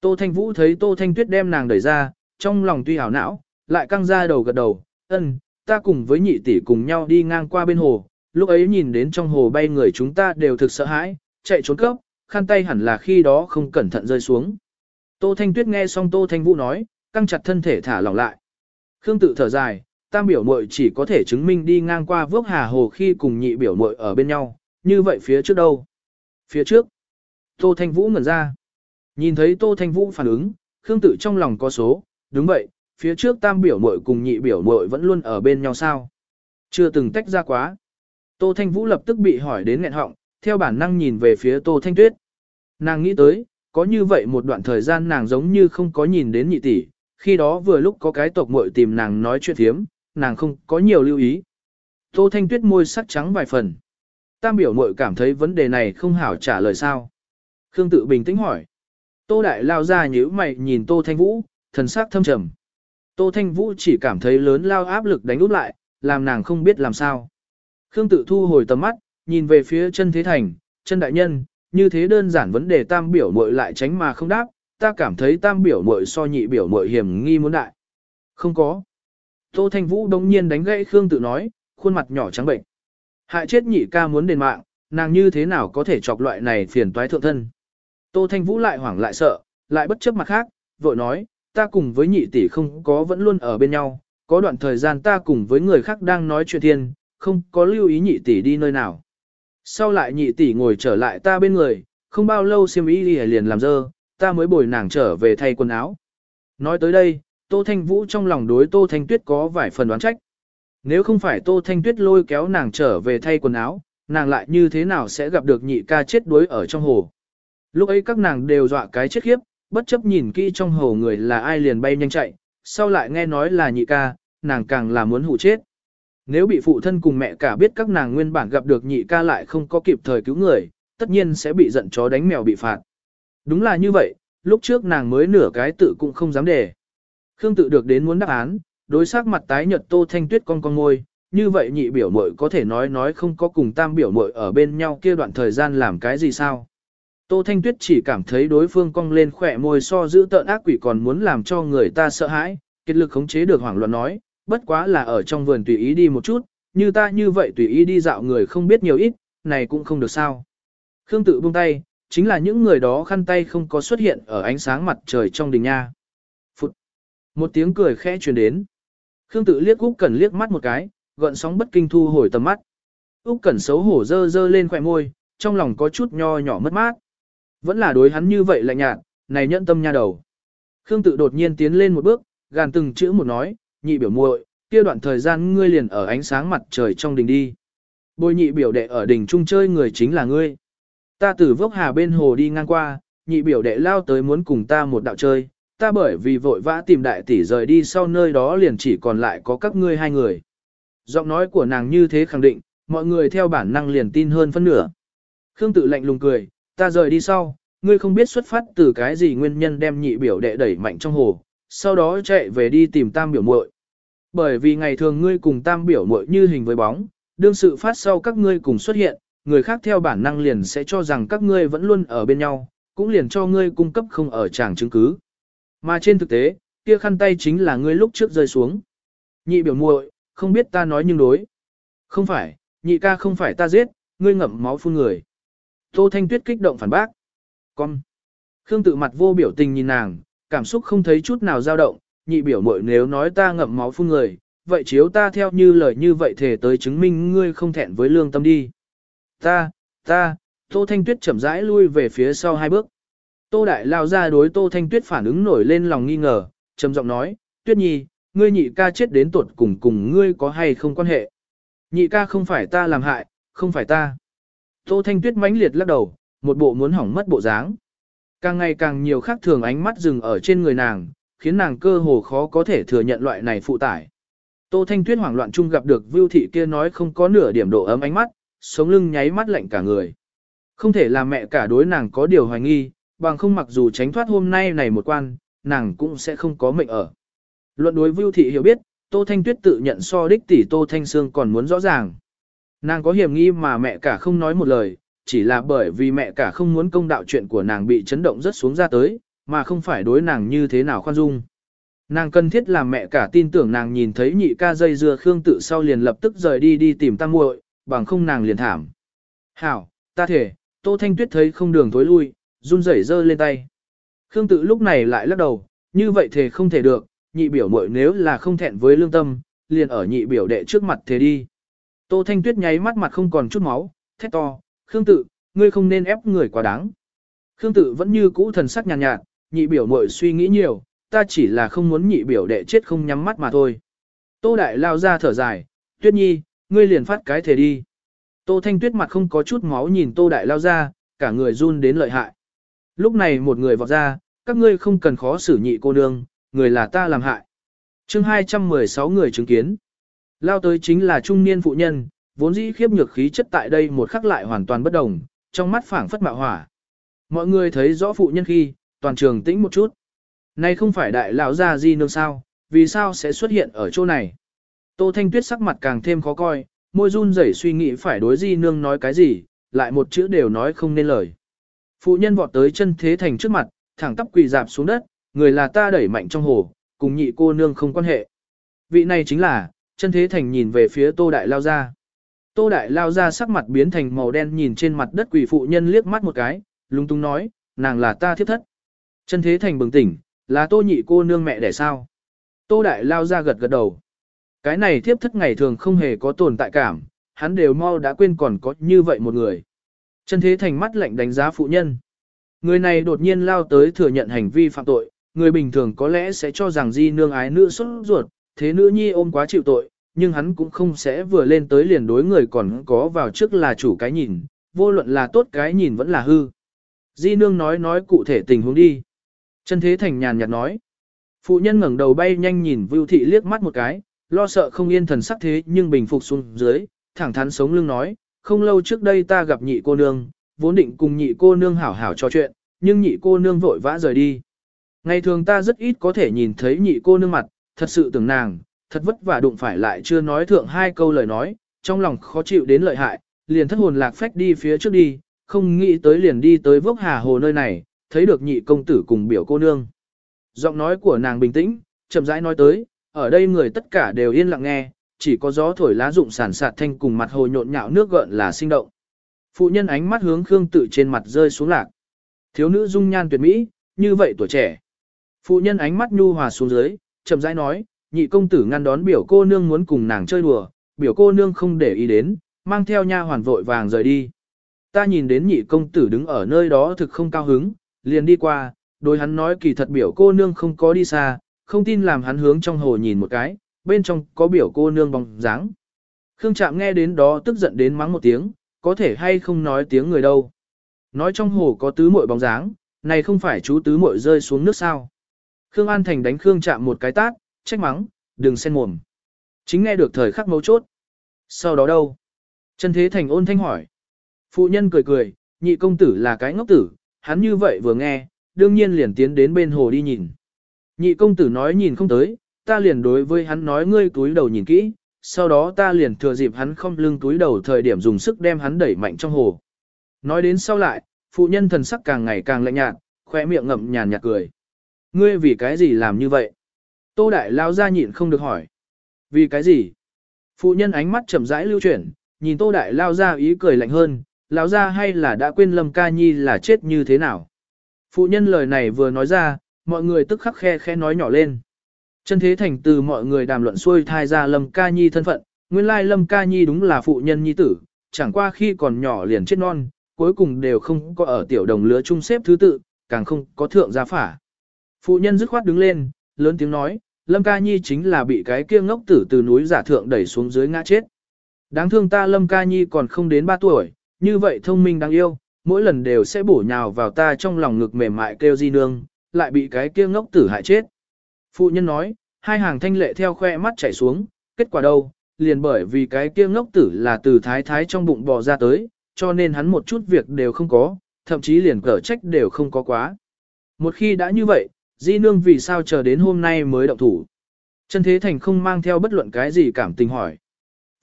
Tô Thanh Vũ thấy Tô Thanh Tuyết đem nàng đẩy ra, trong lòng tuy hảo não, lại căng ra đầu gật đầu, ân, ta cùng với nhị tỷ cùng nhau đi ngang qua bên hồ, lúc ấy nhìn đến trong hồ bay người chúng ta đều thực sợ hãi, chạy trốn cấp, khăn tay hẳn là khi đó không cẩn thận rơi xuống. Tô Thanh Tuyết nghe xong Tô Thanh Vũ nói, căng chặt thân thể thả lỏng lại. Khương tự thở dài, tam biểu muội chỉ có thể chứng minh đi ngang qua vước hà hồ khi cùng nhị biểu muội ở bên nhau, như vậy phía trước đâu? Phía trước. Tô Thanh Vũ ngẩn ra. Nhìn thấy Tô Thanh Vũ phản ứng, Khương Tử trong lòng có số, đúng vậy, phía trước tam biểu muội cùng nhị biểu muội vẫn luôn ở bên nhau sao? Chưa từng tách ra quá. Tô Thanh Vũ lập tức bị hỏi đến nghẹn họng, theo bản năng nhìn về phía Tô Thanh Tuyết. Nàng nghĩ tới, có như vậy một đoạn thời gian nàng giống như không có nhìn đến nhị tỷ, khi đó vừa lúc có cái tộc muội tìm nàng nói chuyện thiếm, nàng không có nhiều lưu ý. Tô Thanh Tuyết môi sắc trắng vài phần. Tam biểu muội cảm thấy vấn đề này không hảo trả lời sao. Khương tự bình tĩnh hỏi. Tô Đại lao ra nhíu mày nhìn Tô Thanh Vũ, thần sắc thâm trầm. Tô Thanh Vũ chỉ cảm thấy lớn lao áp lực đánh úp lại, làm nàng không biết làm sao. Khương tự thu hồi tầm mắt, nhìn về phía chân thế thành, chân đại nhân, như thế đơn giản vấn đề tam biểu muội lại tránh mà không đáp, ta cảm thấy tam biểu muội so nhị biểu muội hiểm nghi muốn đại. Không có. Tô Thanh Vũ đông nhiên đánh gãy Khương tự nói, khuôn mặt nhỏ trắng bệnh. Hại chết nhị ca muốn đền mạng, nàng như thế nào có thể chọc loại này phiền toái thượng thân. Tô Thanh Vũ lại hoảng lại sợ, lại bất chấp mặt khác, vội nói, ta cùng với nhị tỷ không có vẫn luôn ở bên nhau, có đoạn thời gian ta cùng với người khác đang nói chuyện thiên, không có lưu ý nhị tỷ đi nơi nào. Sau lại nhị tỷ ngồi trở lại ta bên người, không bao lâu xiêm y liền làm dơ, ta mới bồi nàng trở về thay quần áo. Nói tới đây, Tô Thanh Vũ trong lòng đối Tô Thanh Tuyết có vài phần đoán trách. Nếu không phải Tô Thanh Tuyết lôi kéo nàng trở về thay quần áo, nàng lại như thế nào sẽ gặp được nhị ca chết đuối ở trong hồ. Lúc ấy các nàng đều dọa cái chết khiếp, bất chấp nhìn kỹ trong hồ người là ai liền bay nhanh chạy, sau lại nghe nói là nhị ca, nàng càng là muốn hụ chết. Nếu bị phụ thân cùng mẹ cả biết các nàng nguyên bản gặp được nhị ca lại không có kịp thời cứu người, tất nhiên sẽ bị giận chó đánh mèo bị phạt. Đúng là như vậy, lúc trước nàng mới nửa cái tự cũng không dám để. Khương tự được đến muốn đáp án, đối sắc mặt tái nhợt Tô Thanh Tuyết con con ngôi, như vậy nhị biểu muội có thể nói nói không có cùng tam biểu muội ở bên nhau kia đoạn thời gian làm cái gì sao. Tô Thanh Tuyết chỉ cảm thấy đối phương cong lên khỏe môi so giữ tợn ác quỷ còn muốn làm cho người ta sợ hãi, kết lực khống chế được hoảng loạn nói, bất quá là ở trong vườn tùy ý đi một chút, như ta như vậy tùy ý đi dạo người không biết nhiều ít, này cũng không được sao. Khương tự buông tay, chính là những người đó khăn tay không có xuất hiện ở ánh sáng mặt trời trong đình nha. Một tiếng cười khẽ truyền đến. Khương tự liếc Úc Cẩn liếc mắt một cái, gợn sóng bất kinh thu hồi tầm mắt. Úc Cẩn xấu hổ dơ dơ lên khóe môi, trong lòng có chút nho nhỏ mất mát. Vẫn là đối hắn như vậy lạnh nhạt, này nhẫn tâm nha đầu. Khương tự đột nhiên tiến lên một bước, gàn từng chữ một nói, nhị biểu muội, kia đoạn thời gian ngươi liền ở ánh sáng mặt trời trong đình đi. Bôi nhị biểu đệ ở đỉnh trung chơi người chính là ngươi. Ta từ vốc hà bên hồ đi ngang qua, nhị biểu đệ lao tới muốn cùng ta một đạo chơi, ta bởi vì vội vã tìm đại tỷ rời đi sau nơi đó liền chỉ còn lại có các ngươi hai người. Giọng nói của nàng như thế khẳng định, mọi người theo bản năng liền tin hơn phân nửa. Khương tự lạnh lùng cười, ta rời đi sau, ngươi không biết xuất phát từ cái gì nguyên nhân đem nhị biểu đệ đẩy mạnh trong hồ, sau đó chạy về đi tìm tam biểu muội. Bởi vì ngày thường ngươi cùng tam biểu muội như hình với bóng, đương sự phát sau các ngươi cùng xuất hiện, người khác theo bản năng liền sẽ cho rằng các ngươi vẫn luôn ở bên nhau, cũng liền cho ngươi cung cấp không ở tràng chứng cứ. Mà trên thực tế, kia khăn tay chính là ngươi lúc trước rơi xuống. Nhị biểu muội, không biết ta nói nhưng đối. Không phải, nhị ca không phải ta giết, ngươi ngậm máu phun người. Tô Thanh Tuyết kích động phản bác. Con. Khương tự mặt vô biểu tình nhìn nàng, cảm xúc không thấy chút nào dao động, nhị biểu muội nếu nói ta ngậm máu phun người, vậy chiếu ta theo như lời như vậy thể tới chứng minh ngươi không thẹn với lương tâm đi. Ta, ta, Tô Thanh Tuyết chậm rãi lui về phía sau hai bước. Tô Đại lao ra đối Tô Thanh Tuyết phản ứng nổi lên lòng nghi ngờ, trầm giọng nói, Tuyết Nhi, ngươi nhị ca chết đến tuột cùng cùng ngươi có hay không quan hệ. Nhị ca không phải ta làm hại, không phải ta. Tô Thanh Tuyết mãnh liệt lắc đầu, một bộ muốn hỏng mất bộ dáng. Càng ngày càng nhiều khác thường ánh mắt dừng ở trên người nàng, khiến nàng cơ hồ khó có thể thừa nhận loại này phụ tải. Tô Thanh Tuyết hoảng loạn chung gặp được Vưu Thị kia nói không có nửa điểm độ ấm ánh mắt, sống lưng nháy mắt lạnh cả người. Không thể làm mẹ cả đối nàng có điều hoài nghi, bằng không mặc dù tránh thoát hôm nay này một quan, nàng cũng sẽ không có mệnh ở. Luận đối Vưu Thị hiểu biết, Tô Thanh Tuyết tự nhận so đích tỷ Tô Thanh Sương còn muốn rõ ràng. Nàng có hiểm nghi mà mẹ cả không nói một lời, chỉ là bởi vì mẹ cả không muốn công đạo chuyện của nàng bị chấn động rất xuống ra tới, mà không phải đối nàng như thế nào khoan dung. Nàng cần thiết làm mẹ cả tin tưởng nàng nhìn thấy nhị ca dây dưa Khương tự sau liền lập tức rời đi đi tìm tam muội, bằng không nàng liền thảm. Hảo, ta thể, Tô Thanh Tuyết thấy không đường thối lui, run rẩy giơ lên tay. Khương tự lúc này lại lắc đầu, như vậy thì không thể được, nhị biểu muội nếu là không thẹn với lương tâm, liền ở nhị biểu đệ trước mặt thế đi. Tô Thanh Tuyết nháy mắt mặt không còn chút máu, thét to, Khương tự, ngươi không nên ép người quá đáng. Khương tự vẫn như cũ thần sắc nhàn nhạt, nhạt, nhị biểu muội suy nghĩ nhiều, ta chỉ là không muốn nhị biểu đệ chết không nhắm mắt mà thôi. Tô Đại lao ra thở dài, Tuyết Nhi, ngươi liền phát cái thể đi. Tô Thanh Tuyết mặt không có chút máu nhìn Tô Đại lao ra, cả người run đến lợi hại. Lúc này một người vọt ra, các ngươi không cần khó xử nhị cô nương, người là ta làm hại. chương 216 người chứng kiến. Lao tới chính là trung niên phụ nhân, vốn dĩ khiếp nhược khí chất tại đây một khắc lại hoàn toàn bất đồng, trong mắt phảng phất mạo hỏa. Mọi người thấy rõ phụ nhân khi, toàn trường tĩnh một chút. Này không phải đại lão gia di nương sao, vì sao sẽ xuất hiện ở chỗ này? Tô Thanh Tuyết sắc mặt càng thêm khó coi, môi run rẩy suy nghĩ phải đối di nương nói cái gì, lại một chữ đều nói không nên lời. Phụ nhân vọt tới chân thế thành trước mặt, thẳng tắp quỳ dạp xuống đất, người là ta đẩy mạnh trong hồ, cùng nhị cô nương không quan hệ. Vị này chính là, chân thế thành nhìn về phía tô đại lao ra. Tô đại lao ra sắc mặt biến thành màu đen nhìn trên mặt đất quỳ phụ nhân liếc mắt một cái, lung tung nói, nàng là ta thiếp thất. Chân thế thành bừng tỉnh, là tô nhị cô nương mẹ đẻ sao. Tô đại lao ra gật gật đầu. Cái này thiếp thất ngày thường không hề có tồn tại cảm, hắn đều mau đã quên còn có như vậy một người. Chân thế thành mắt lạnh đánh giá phụ nhân. Người này đột nhiên lao tới thừa nhận hành vi phạm tội, người bình thường có lẽ sẽ cho rằng di nương ái nữ xuất ruột, thế nữ nhi ôm quá chịu tội, nhưng hắn cũng không sẽ vừa lên tới liền đối người còn có vào trước là chủ cái nhìn, vô luận là tốt cái nhìn vẫn là hư. Di nương nói nói cụ thể tình huống đi. Chân thế thành nhàn nhạt nói. Phụ nhân ngẩng đầu bay nhanh nhìn Vưu Thị liếc mắt một cái, lo sợ không yên thần sắc thế nhưng bình phục xuống dưới, thẳng thắn sống lưng nói, không lâu trước đây ta gặp nhị cô nương, vốn định cùng nhị cô nương hảo hảo trò chuyện, nhưng nhị cô nương vội vã rời đi. Ngày thường ta rất ít có thể nhìn thấy nhị cô nương mặt, thật sự tưởng nàng, thật vất vả đụng phải lại chưa nói thượng hai câu lời nói, trong lòng khó chịu đến lợi hại, liền thất hồn lạc phách đi phía trước đi, không nghĩ tới liền đi tới vốc hà hồ nơi này, thấy được nhị công tử cùng biểu cô nương. Giọng nói của nàng bình tĩnh, chậm rãi nói tới, ở đây người tất cả đều yên lặng nghe, chỉ có gió thổi lá rụng sàn sạt thanh cùng mặt hồ nhộn nhạo nước gợn là sinh động. Phụ nhân ánh mắt hướng Khương Tự trên mặt rơi xuống lạc. Thiếu nữ dung nhan tuyệt mỹ, như vậy tuổi trẻ. Phụ nhân ánh mắt nhu hòa xuống dưới, chậm rãi nói, nhị công tử ngăn đón biểu cô nương muốn cùng nàng chơi đùa, biểu cô nương không để ý đến, mang theo nha hoàn vội vàng rời đi. Ta nhìn đến nhị công tử đứng ở nơi đó thực không cao hứng, liền đi qua, đối hắn nói kỳ thật biểu cô nương không có đi xa, không tin làm hắn hướng trong hồ nhìn một cái, bên trong có biểu cô nương bóng dáng. Khương Trạm nghe đến đó tức giận đến mắng một tiếng, có thể hay không nói tiếng người đâu. Nói trong hồ có tứ muội bóng dáng, này không phải chú tứ muội rơi xuống nước sao. Khương An Thành đánh Khương Trạm một cái tát, trách mắng, đừng xen mồm. Chính nghe được thời khắc mấu chốt. Sau đó đâu? Trần Thế Thành ôn thanh hỏi. Phụ nhân cười cười, nhị công tử là cái ngốc tử, hắn như vậy vừa nghe, đương nhiên liền tiến đến bên hồ đi nhìn. Nhị công tử nói nhìn không tới, ta liền đối với hắn nói ngươi túi đầu nhìn kỹ, sau đó ta liền thừa dịp hắn không lưng túi đầu thời điểm dùng sức đem hắn đẩy mạnh trong hồ. Nói đến sau lại, phụ nhân thần sắc càng ngày càng lạnh nhạt, khỏe miệng ngậm nhàn nhạt cười. Ngươi vì cái gì làm như vậy? Tô đại lao ra nhịn không được hỏi. Vì cái gì? Phụ nhân ánh mắt chậm rãi lưu chuyển, nhìn tô đại lao ra ý cười lạnh hơn, lao ra hay là đã quên lâm ca nhi là chết như thế nào? Phụ nhân lời này vừa nói ra, mọi người tức khắc khe khe nói nhỏ lên. Chân thế thành từ mọi người đàm luận xuôi thai ra Lâm Ca Nhi thân phận, nguyên lai Lâm Ca Nhi đúng là phụ nhân nhi tử, chẳng qua khi còn nhỏ liền chết non, cuối cùng đều không có ở tiểu đồng lứa chung xếp thứ tự, càng không có thượng gia phả. Phụ nhân dứt khoát đứng lên, lớn tiếng nói, Lâm Ca Nhi chính là bị cái kia ngốc tử từ núi giả thượng đẩy xuống dưới ngã chết. Đáng thương ta Lâm Ca Nhi còn không đến 3 tuổi, như vậy thông minh đáng yêu, mỗi lần đều sẽ bổ nhào vào ta trong lòng ngực mềm mại kêu di nương, lại bị cái kia ngốc tử hại chết. Phụ nhân nói, hai hàng thanh lệ theo khoe mắt chảy xuống, kết quả đâu, liền bởi vì cái kia ngốc tử là từ thái thái trong bụng bò ra tới, cho nên hắn một chút việc đều không có, thậm chí liền cở trách đều không có quá. Một khi đã như vậy, di nương vì sao chờ đến hôm nay mới động thủ. Chân thế thành không mang theo bất luận cái gì cảm tình hỏi.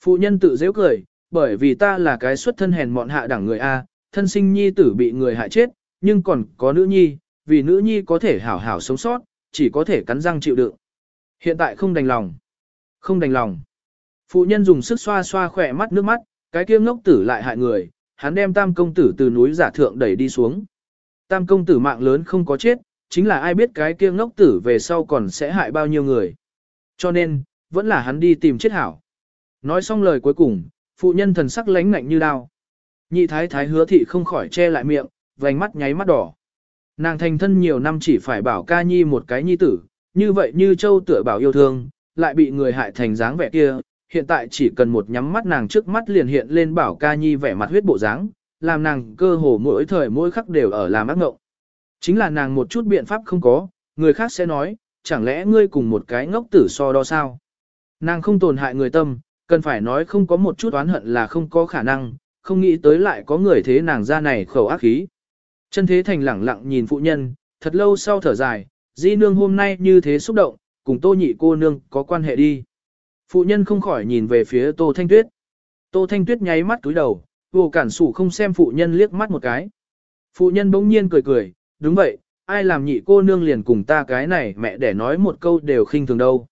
Phụ nhân tự dễ cười, bởi vì ta là cái xuất thân hèn mọn hạ đẳng người A, thân sinh nhi tử bị người hại chết, nhưng còn có nữ nhi, vì nữ nhi có thể hảo hảo sống sót, chỉ có thể cắn răng chịu đựng. Hiện tại không đành lòng. Không đành lòng. Phụ nhân dùng sức xoa xoa khỏe mắt nước mắt, cái kia ngốc tử lại hại người, hắn đem tam công tử từ núi giả thượng đẩy đi xuống. Tam công tử mạng lớn không có chết, chính là ai biết cái kia ngốc tử về sau còn sẽ hại bao nhiêu người. Cho nên, vẫn là hắn đi tìm chết hảo. Nói xong lời cuối cùng, phụ nhân thần sắc lánh ngạnh như đao. Nhị thái thái hứa thị không khỏi che lại miệng, vành mắt nháy mắt đỏ. Nàng thành thân nhiều năm chỉ phải bảo ca nhi một cái nhi tử, như vậy như châu tựa bảo yêu thương, lại bị người hại thành dáng vẻ kia, hiện tại chỉ cần một nhắm mắt nàng trước mắt liền hiện lên bảo ca nhi vẻ mặt huyết bộ dáng, làm nàng cơ hồ mỗi thời mỗi khắc đều ở làm ác ngộng. Chính là nàng một chút biện pháp không có, người khác sẽ nói, chẳng lẽ ngươi cùng một cái ngốc tử so đo sao? Nàng không tổn hại người tâm, cần phải nói không có một chút oán hận là không có khả năng, không nghĩ tới lại có người thế nàng ra này khẩu ác khí. Chân thế thành lẳng lặng nhìn phụ nhân, thật lâu sau thở dài, di nương hôm nay như thế xúc động, cùng tô nhị cô nương có quan hệ đi. Phụ nhân không khỏi nhìn về phía tô thanh tuyết. Tô thanh tuyết nháy mắt túi đầu, vô cản sủ không xem phụ nhân liếc mắt một cái. Phụ nhân bỗng nhiên cười cười, đúng vậy, ai làm nhị cô nương liền cùng ta cái này mẹ để nói một câu đều khinh thường đâu.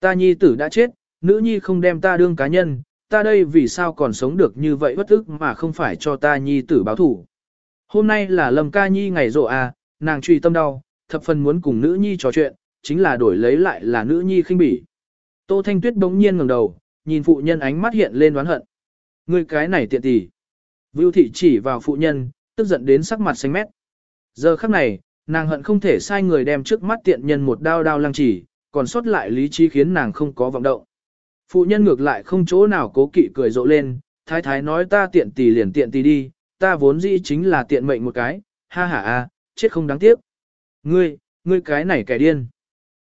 Ta nhi tử đã chết, nữ nhi không đem ta đương cá nhân, ta đây vì sao còn sống được như vậy bất ức mà không phải cho ta nhi tử báo thủ. Hôm nay là lâm ca nhi ngày rộ à, nàng truy tâm đau, thập phần muốn cùng nữ nhi trò chuyện, chính là đổi lấy lại là nữ nhi khinh bỉ. Tô Thanh Tuyết bỗng nhiên ngẩng đầu, nhìn phụ nhân ánh mắt hiện lên oán hận. Ngươi cái này tiện tỷ. Vưu thị chỉ vào phụ nhân, tức giận đến sắc mặt xanh mét. Giờ khắc này, nàng hận không thể sai người đem trước mắt tiện nhân một đao đao lăng chỉ, còn sót lại lý trí khiến nàng không có vọng động. Phụ nhân ngược lại không chỗ nào cố kỵ cười rộ lên, thái thái nói ta tiện tỷ liền tiện tỷ đi, ta vốn dĩ chính là tiện mệnh một cái, ha ha a, chết không đáng tiếc. Ngươi, ngươi cái này kẻ điên.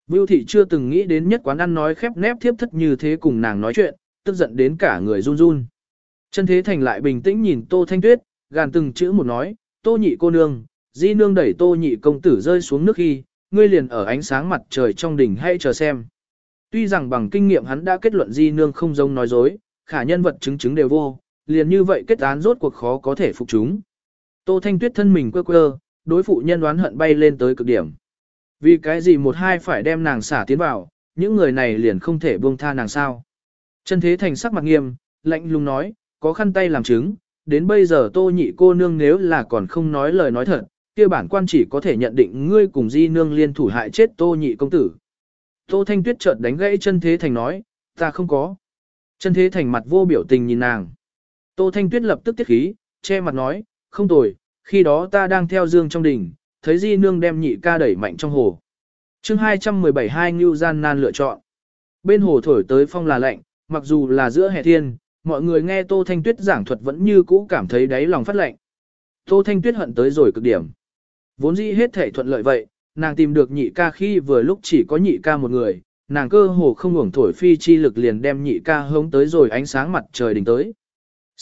Vưu thị chưa từng nghĩ đến nhất quán ăn nói khép nép thiếp thất như thế cùng nàng nói chuyện, tức giận đến cả người run run. Chân thế thành lại bình tĩnh nhìn tô thanh tuyết, gàn từng chữ một nói, tô nhị cô nương, di nương đẩy tô nhị công tử rơi xuống nước khi, ngươi liền ở ánh sáng mặt trời trong đỉnh hay chờ xem. Tuy rằng bằng kinh nghiệm hắn đã kết luận di nương không giống nói dối, khả nhân vật chứng chứng đều vô, liền như vậy kết án rốt cuộc khó có thể phục chúng. Tô Thanh Tuyết thân mình quơ quơ, đối phụ nhân đoán hận bay lên tới cực điểm. Vì cái gì một hai phải đem nàng xả tiến vào, những người này liền không thể buông tha nàng sao. Chân thế thành sắc mặt nghiêm, lạnh lùng nói, có khăn tay làm chứng, đến bây giờ tô nhị cô nương nếu là còn không nói lời nói thật, kia bản quan chỉ có thể nhận định ngươi cùng di nương liên thủ hại chết tô nhị công tử. Tô Thanh Tuyết chợt đánh gãy chân thế thành nói, ta không có. Chân thế thành mặt vô biểu tình nhìn nàng. Tô Thanh Tuyết lập tức tiết khí, che mặt nói, không tồi, khi đó ta đang theo dương trong đỉnh, thấy di nương đem nhị ca đẩy mạnh trong hồ. chương 217 hai ngưu gian nan lựa chọn. Bên hồ thổi tới phong là lạnh, mặc dù là giữa hè thiên, mọi người nghe Tô Thanh Tuyết giảng thuật vẫn như cũ cảm thấy đáy lòng phát lạnh. Tô Thanh Tuyết hận tới rồi cực điểm. Vốn dĩ hết thể thuận lợi vậy, nàng tìm được nhị ca khi vừa lúc chỉ có nhị ca một người, nàng cơ hồ không ngủng thổi phi chi lực liền đem nhị ca hống tới rồi ánh sáng mặt trời đỉnh tới.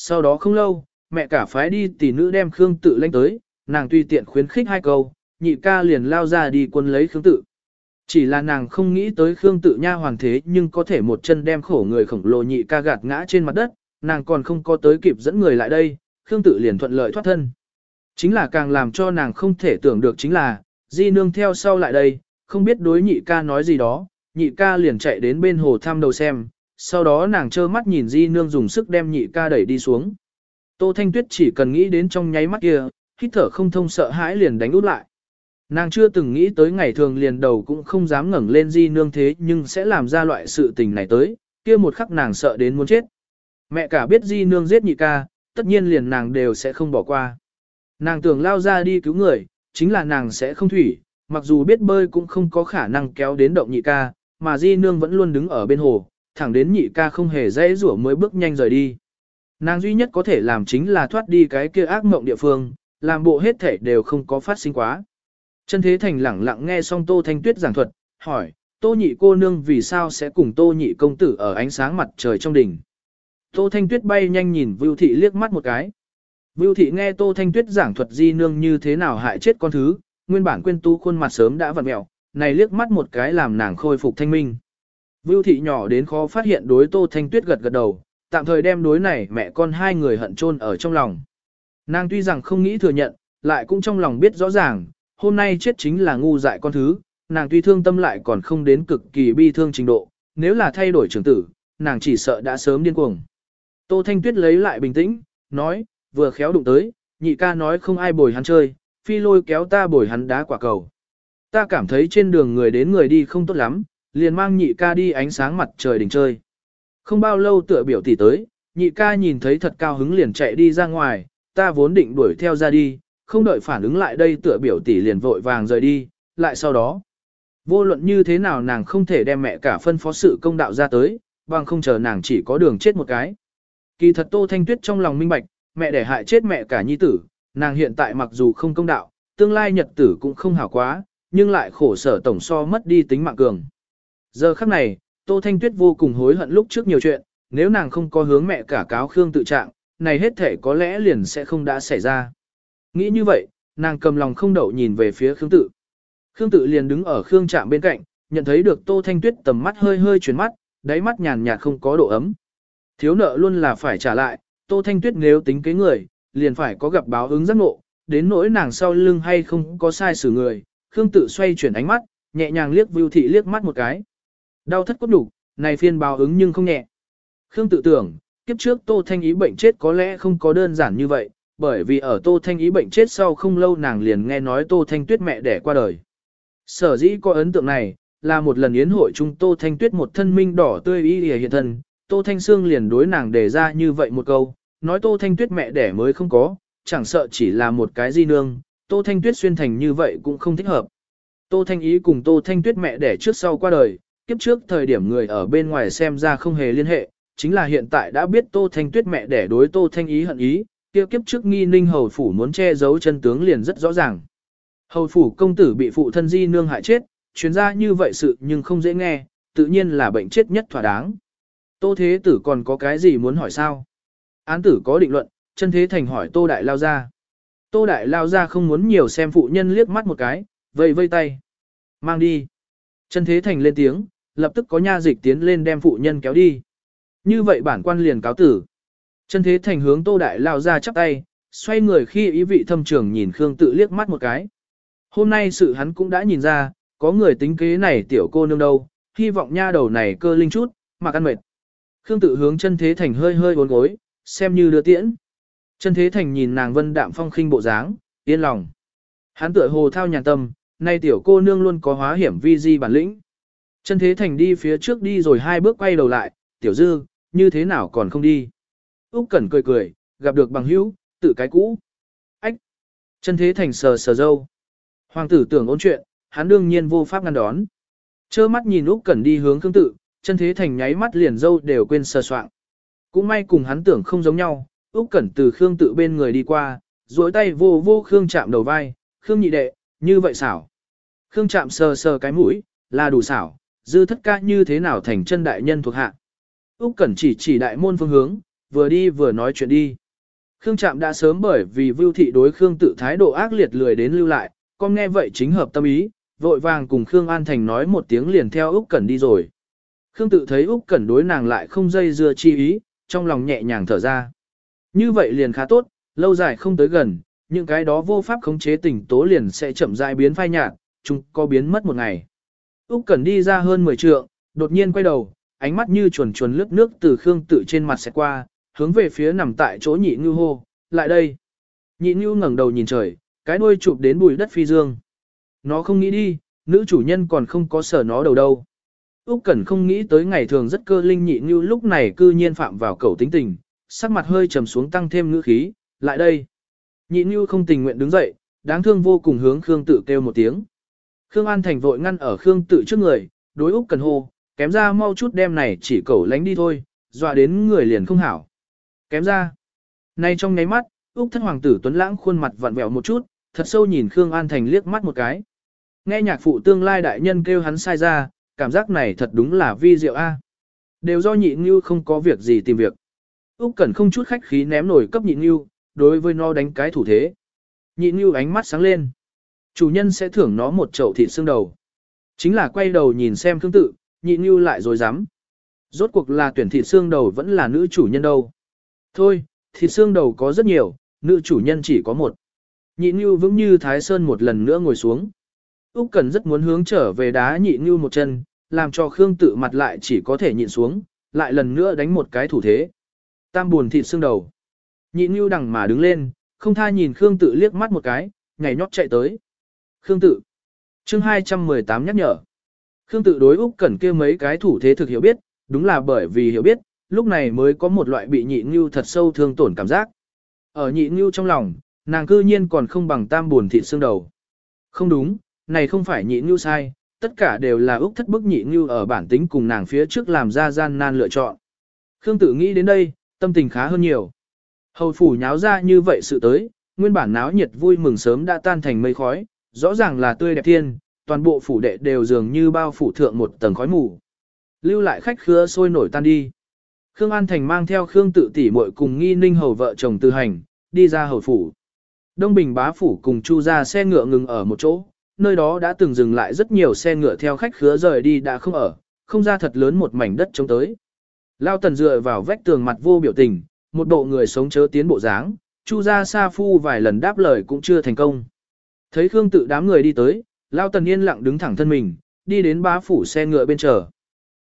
Sau đó không lâu, mẹ cả phái đi tỷ nữ đem Khương tự lên tới, nàng tùy tiện khuyến khích hai câu, nhị ca liền lao ra đi quân lấy Khương tự. Chỉ là nàng không nghĩ tới Khương tự nha hoàng thế nhưng có thể một chân đem khổ người khổng lồ nhị ca gạt ngã trên mặt đất, nàng còn không có tới kịp dẫn người lại đây, Khương tự liền thuận lợi thoát thân. Chính là càng làm cho nàng không thể tưởng được chính là, di nương theo sau lại đây, không biết đối nhị ca nói gì đó, nhị ca liền chạy đến bên hồ thăm đầu xem, sau đó nàng trơ mắt nhìn di nương dùng sức đem nhị ca đẩy đi xuống. Tô Thanh Tuyết chỉ cần nghĩ đến trong nháy mắt kia, hít thở không thông sợ hãi liền đánh út lại. Nàng chưa từng nghĩ tới ngày thường liền đầu cũng không dám ngẩng lên di nương thế nhưng sẽ làm ra loại sự tình này tới, kia một khắc nàng sợ đến muốn chết. Mẹ cả biết di nương giết nhị ca, tất nhiên liền nàng đều sẽ không bỏ qua. Nàng tưởng lao ra đi cứu người, chính là nàng sẽ không thủy, mặc dù biết bơi cũng không có khả năng kéo đến động nhị ca, mà di nương vẫn luôn đứng ở bên hồ, thẳng đến nhị ca không hề dễ rủa mới bước nhanh rời đi. Nàng duy nhất có thể làm chính là thoát đi cái kia ác mộng địa phương, làm bộ hết thể đều không có phát sinh quá. Chân thế thành lẳng lặng nghe xong Tô Thanh Tuyết giảng thuật, hỏi, Tô nhị cô nương vì sao sẽ cùng Tô nhị công tử ở ánh sáng mặt trời trong đỉnh. Tô Thanh Tuyết bay nhanh nhìn Vưu Thị liếc mắt một cái. Vưu Thị nghe Tô Thanh Tuyết giảng thuật di nương như thế nào hại chết con thứ, nguyên bản quên tu khuôn mặt sớm đã vặn mẹo, này liếc mắt một cái làm nàng khôi phục thanh minh. Vưu Thị nhỏ đến khó phát hiện đối Tô Thanh Tuyết gật gật đầu, tạm thời đem đối này mẹ con hai người hận chôn ở trong lòng. Nàng tuy rằng không nghĩ thừa nhận, lại cũng trong lòng biết rõ ràng, hôm nay chết chính là ngu dại con thứ, nàng tuy thương tâm lại còn không đến cực kỳ bi thương trình độ, nếu là thay đổi trưởng tử, nàng chỉ sợ đã sớm điên cuồng. Tô Thanh Tuyết lấy lại bình tĩnh, nói, vừa khéo đụng tới, nhị ca nói không ai bồi hắn chơi, phi lôi kéo ta bồi hắn đá quả cầu. Ta cảm thấy trên đường người đến người đi không tốt lắm, liền mang nhị ca đi ánh sáng mặt trời đỉnh chơi. Không bao lâu tựa biểu tỷ tới, nhị ca nhìn thấy thật cao hứng liền chạy đi ra ngoài, ta vốn định đuổi theo ra đi, không đợi phản ứng lại đây tựa biểu tỷ liền vội vàng rời đi, lại sau đó. Vô luận như thế nào nàng không thể đem mẹ cả phân phó sự công đạo ra tới, bằng không chờ nàng chỉ có đường chết một cái. Kỳ thật Tô Thanh Tuyết trong lòng minh bạch, mẹ để hại chết mẹ cả nhi tử, nàng hiện tại mặc dù không công đạo, tương lai nhật tử cũng không hảo quá, nhưng lại khổ sở tổng so mất đi tính mạng cường. Giờ khắc này, Tô Thanh Tuyết vô cùng hối hận lúc trước nhiều chuyện, nếu nàng không có hướng mẹ cả cáo Khương tự trạng, này hết thể có lẽ liền sẽ không đã xảy ra. Nghĩ như vậy, nàng cầm lòng không đậu nhìn về phía Khương tự. Khương tự liền đứng ở Khương trạm bên cạnh, nhận thấy được Tô Thanh Tuyết tầm mắt hơi hơi chuyển mắt, đáy mắt nhàn nhạt không có độ ấm. Thiếu nợ luôn là phải trả lại, Tô Thanh Tuyết nếu tính kế người, liền phải có gặp báo ứng giác ngộ, đến nỗi nàng sau lưng hay không có sai xử người, Khương tự xoay chuyển ánh mắt, nhẹ nhàng liếc Vưu Thị liếc mắt một cái. Đau thất cốt đủ, này phiên báo ứng nhưng không nhẹ. Khương tự tưởng, kiếp trước Tô Thanh Ý bệnh chết có lẽ không có đơn giản như vậy, bởi vì ở Tô Thanh Ý bệnh chết sau không lâu nàng liền nghe nói Tô Thanh Tuyết mẹ đẻ qua đời. Sở dĩ có ấn tượng này, là một lần yến hội chung Tô Thanh Tuyết một thân minh đỏ tươi y hiện thân, Tô Thanh Sương liền đối nàng đề ra như vậy một câu, nói Tô Thanh Tuyết mẹ đẻ mới không có, chẳng sợ chỉ là một cái di nương, Tô Thanh Tuyết xuyên thành như vậy cũng không thích hợp. Tô Thanh Ý cùng Tô Thanh Tuyết mẹ đẻ trước sau qua đời, kiếp trước thời điểm người ở bên ngoài xem ra không hề liên hệ, chính là hiện tại đã biết Tô Thanh Tuyết mẹ để đối Tô Thanh Ý hận ý, kia kiếp trước nghi ninh hầu phủ muốn che giấu chân tướng liền rất rõ ràng. Hầu phủ công tử bị phụ thân di nương hại chết, chuyên ra như vậy sự nhưng không dễ nghe, tự nhiên là bệnh chết nhất thỏa đáng. Tô Thế Tử còn có cái gì muốn hỏi sao? Án tử có định luận, chân thế thành hỏi Tô Đại Lao ra. Tô Đại Lao ra không muốn nhiều xem phụ nhân liếc mắt một cái, vây vây tay. Mang đi. Chân thế thành lên tiếng, lập tức có nha dịch tiến lên đem phụ nhân kéo đi. Như vậy bản quan liền cáo tử. Chân thế thành hướng Tô Đại Lao ra chắp tay, xoay người khi ý vị thâm trường nhìn Khương tự liếc mắt một cái. Hôm nay sự hắn cũng đã nhìn ra, có người tính kế này tiểu cô nương đâu, hy vọng nha đầu này cơ linh chút, mà căn mệt. Khương tự hướng chân thế thành hơi hơi uốn gối, xem như đưa tiễn. Chân thế thành nhìn nàng vân đạm phong khinh bộ dáng, yên lòng. Hắn tựa hồ thao nhàn tâm, nay tiểu cô nương luôn có hóa hiểm vi di bản lĩnh. Chân thế thành đi phía trước đi rồi hai bước quay đầu lại, tiểu dư, như thế nào còn không đi. Úc Cẩn cười cười, gặp được bằng hữu, tự cái cũ. Ách! Chân thế thành sờ sờ dâu. Hoàng tử tưởng ôn chuyện, hắn đương nhiên vô pháp ngăn đón. Chơ mắt nhìn Úc Cẩn đi hướng Khương tự, chân thế thành nháy mắt liền dâu đều quên sờ soạng. Cũng may cùng hắn tưởng không giống nhau, Úc Cẩn từ Khương tự bên người đi qua, duỗi tay vô vô Khương chạm đầu vai, "Khương nhị đệ, như vậy xảo." Khương chạm sờ sờ cái mũi, là đủ xảo, dư thất ca như thế nào thành chân đại nhân thuộc hạ. Úc Cẩn chỉ chỉ đại môn phương hướng, vừa đi vừa nói chuyện đi. Khương Trạm đã sớm bởi vì Vưu Thị đối Khương tự thái độ ác liệt lười đến lưu lại, con nghe vậy chính hợp tâm ý, vội vàng cùng Khương An Thành nói một tiếng liền theo Úc Cẩn đi rồi. Khương tự thấy Úc Cẩn đối nàng lại không dây dưa chi ý, trong lòng nhẹ nhàng thở ra. Như vậy liền khá tốt, lâu dài không tới gần, những cái đó vô pháp khống chế tình tố liền sẽ chậm rãi biến phai nhạt, chúng có biến mất một ngày. Úc Cẩn đi ra hơn 10 trượng, đột nhiên quay đầu, ánh mắt như chuồn chuồn lướt nước từ Khương tự trên mặt sẽ qua, hướng về phía nằm tại chỗ nhị ngưu hô, lại đây. Nhị ngưu ngẩng đầu nhìn trời, cái đuôi chụp đến bụi đất phi dương. Nó không nghĩ đi, nữ chủ nhân còn không có sở nó đầu đâu. Úc Cẩn không nghĩ tới ngày thường rất cơ linh nhị ngưu lúc này cư nhiên phạm vào cầu tính tình, sắc mặt hơi trầm xuống tăng thêm ngữ khí, lại đây. Nhị ngưu không tình nguyện đứng dậy, đáng thương vô cùng hướng Khương tự kêu một tiếng. Khương An Thành vội ngăn ở Khương tự trước người, đối Úc cần hô, kém ra mau chút đem này chỉ cầu lánh đi thôi, dọa đến người liền không hảo. Kém ra. Nay trong nháy mắt, Úc thất hoàng tử Tuấn Lãng khuôn mặt vặn vẹo một chút, thật sâu nhìn Khương An Thành liếc mắt một cái. Nghe nhạc phụ tương lai đại nhân kêu hắn sai ra, cảm giác này thật đúng là vi diệu a. Đều do nhị Nưu không có việc gì tìm việc. Úc Cẩn không chút khách khí ném nổi cấp nhị Nưu, đối với nó đánh cái thủ thế. Nhị Nưu ánh mắt sáng lên. Chủ nhân sẽ thưởng nó một chậu thịt xương đầu. Chính là quay đầu nhìn xem Khương tự, nhị như lại rồi dám. Rốt cuộc là tuyển thịt xương đầu vẫn là nữ chủ nhân đâu. Thôi, thịt xương đầu có rất nhiều, nữ chủ nhân chỉ có một. Nhị như vững như Thái Sơn một lần nữa ngồi xuống. Úc Cẩn rất muốn hướng trở về đá nhị như một chân, làm cho Khương tự mặt lại chỉ có thể nhịn xuống, lại lần nữa đánh một cái thủ thế. Tam buồn thịt xương đầu. Nhị như đằng mà đứng lên, không tha nhìn Khương tự liếc mắt một cái, nhảy nhót chạy tới. Khương tự. Chương 218 nhắc nhở. Khương tự đối Úc Cẩn kia mấy cái thủ thế thực hiểu biết, đúng là bởi vì hiểu biết, lúc này mới có một loại bị nhị ngưu thật sâu thương tổn cảm giác. Ở nhị ngưu trong lòng, nàng cư nhiên còn không bằng tam buồn thịt xương đầu. Không đúng, này không phải nhị ngưu sai, tất cả đều là Úc thất bức nhị ngưu ở bản tính cùng nàng phía trước làm ra gian nan lựa chọn. Khương tự nghĩ đến đây, tâm tình khá hơn nhiều. Hầu phủ nháo ra như vậy sự tới, nguyên bản náo nhiệt vui mừng sớm đã tan thành mây khói, rõ ràng là tươi đẹp thiên, toàn bộ phủ đệ đều dường như bao phủ thượng một tầng khói mù. Lưu lại khách khứa sôi nổi tan đi. Khương An Thành mang theo Khương tự tỷ muội cùng nghi ninh hầu vợ chồng tư hành, đi ra hầu phủ. Đông Bình bá phủ cùng Chu ra xe ngựa ngừng ở một chỗ, nơi đó đã từng dừng lại rất nhiều xe ngựa theo khách khứa rời đi đã không ở, không ra thật lớn một mảnh đất trống tới. Lao tần dựa vào vách tường mặt vô biểu tình, một bộ người sống chớ tiến bộ dáng, Chu ra sa phu vài lần đáp lời cũng chưa thành công. Thấy Khương tự đám người đi tới, Lao tần yên lặng đứng thẳng thân mình, đi đến bá phủ xe ngựa bên chờ.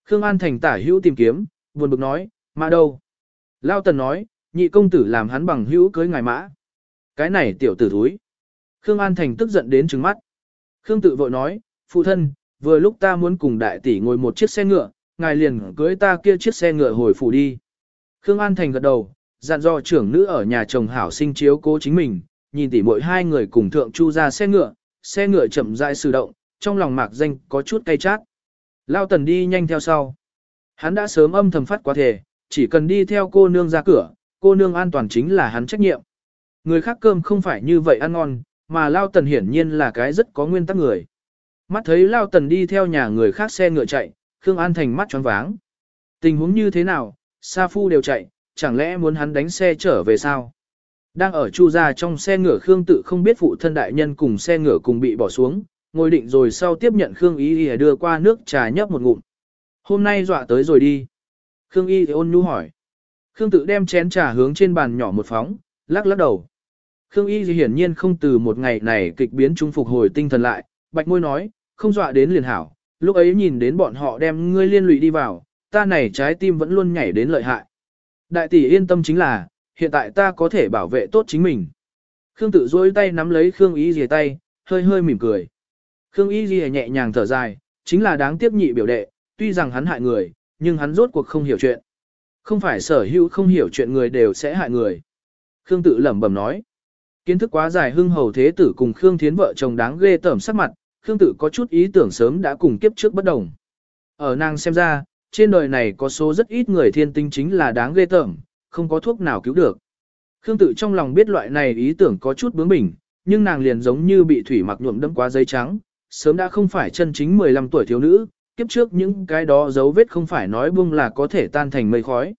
Khương An thành tả hữu tìm kiếm, buồn bực nói, mà đâu? Lao tần nói, nhị công tử làm hắn bằng hữu cưới ngài mã. Cái này tiểu tử thúi. Khương An thành tức giận đến trừng mắt. Khương tự vội nói, phụ thân, vừa lúc ta muốn cùng đại tỷ ngồi một chiếc xe ngựa, ngài liền cưới ta kia chiếc xe ngựa hồi phủ đi. Khương An Thành gật đầu, dặn dò trưởng nữ ở nhà chồng hảo sinh chiếu cố chính mình, nhìn tỉ mỗi hai người cùng thượng chu ra xe ngựa, xe ngựa chậm rãi sử động, trong lòng mạc danh có chút cay chát. Lao tần đi nhanh theo sau. Hắn đã sớm âm thầm phát quá thể, chỉ cần đi theo cô nương ra cửa, cô nương an toàn chính là hắn trách nhiệm. Người khác cơm không phải như vậy ăn ngon, mà Lao tần hiển nhiên là cái rất có nguyên tắc người. Mắt thấy Lao tần đi theo nhà người khác xe ngựa chạy, Khương An Thành mắt tròn váng. Tình huống như thế nào, Sa Phu đều chạy, chẳng lẽ muốn hắn đánh xe trở về sao? Đang ở chu ra trong xe ngựa Khương tự không biết phụ thân đại nhân cùng xe ngựa cùng bị bỏ xuống, ngồi định rồi sau tiếp nhận Khương Y Y đưa qua nước trà nhấp một ngụm. Hôm nay dọa tới rồi đi. Khương Y thì ôn nhu hỏi. Khương tự đem chén trà hướng trên bàn nhỏ một phóng, lắc lắc đầu. Khương Y thì hiển nhiên không từ một ngày này kịch biến trung phục hồi tinh thần lại, bạch môi nói, không dọa đến liền hảo, lúc ấy nhìn đến bọn họ đem ngươi liên lụy đi vào, ta này trái tim vẫn luôn nhảy đến lợi hại. Đại tỷ yên tâm chính là, hiện tại ta có thể bảo vệ tốt chính mình. Khương tự dối tay nắm lấy Khương Y dìa tay, hơi hơi mỉm cười. Khương Y dìa nhẹ nhàng thở dài, chính là đáng tiếc nhị biểu đệ, tuy rằng hắn hại người, nhưng hắn rốt cuộc không hiểu chuyện. Không phải sở hữu không hiểu chuyện người đều sẽ hại người. Khương tự lẩm bẩm nói. Kiến thức quá dài hưng hầu thế tử cùng Khương Thiến vợ chồng đáng ghê tởm sắc mặt, Khương tự có chút ý tưởng sớm đã cùng kiếp trước bất đồng. Ở nàng xem ra, trên đời này có số rất ít người thiên tinh chính là đáng ghê tởm, không có thuốc nào cứu được. Khương tự trong lòng biết loại này ý tưởng có chút bướng bỉnh, nhưng nàng liền giống như bị thủy mặc nhuộm đẫm quá giấy trắng, sớm đã không phải chân chính 15 tuổi thiếu nữ, kiếp trước những cái đó dấu vết không phải nói buông là có thể tan thành mây khói.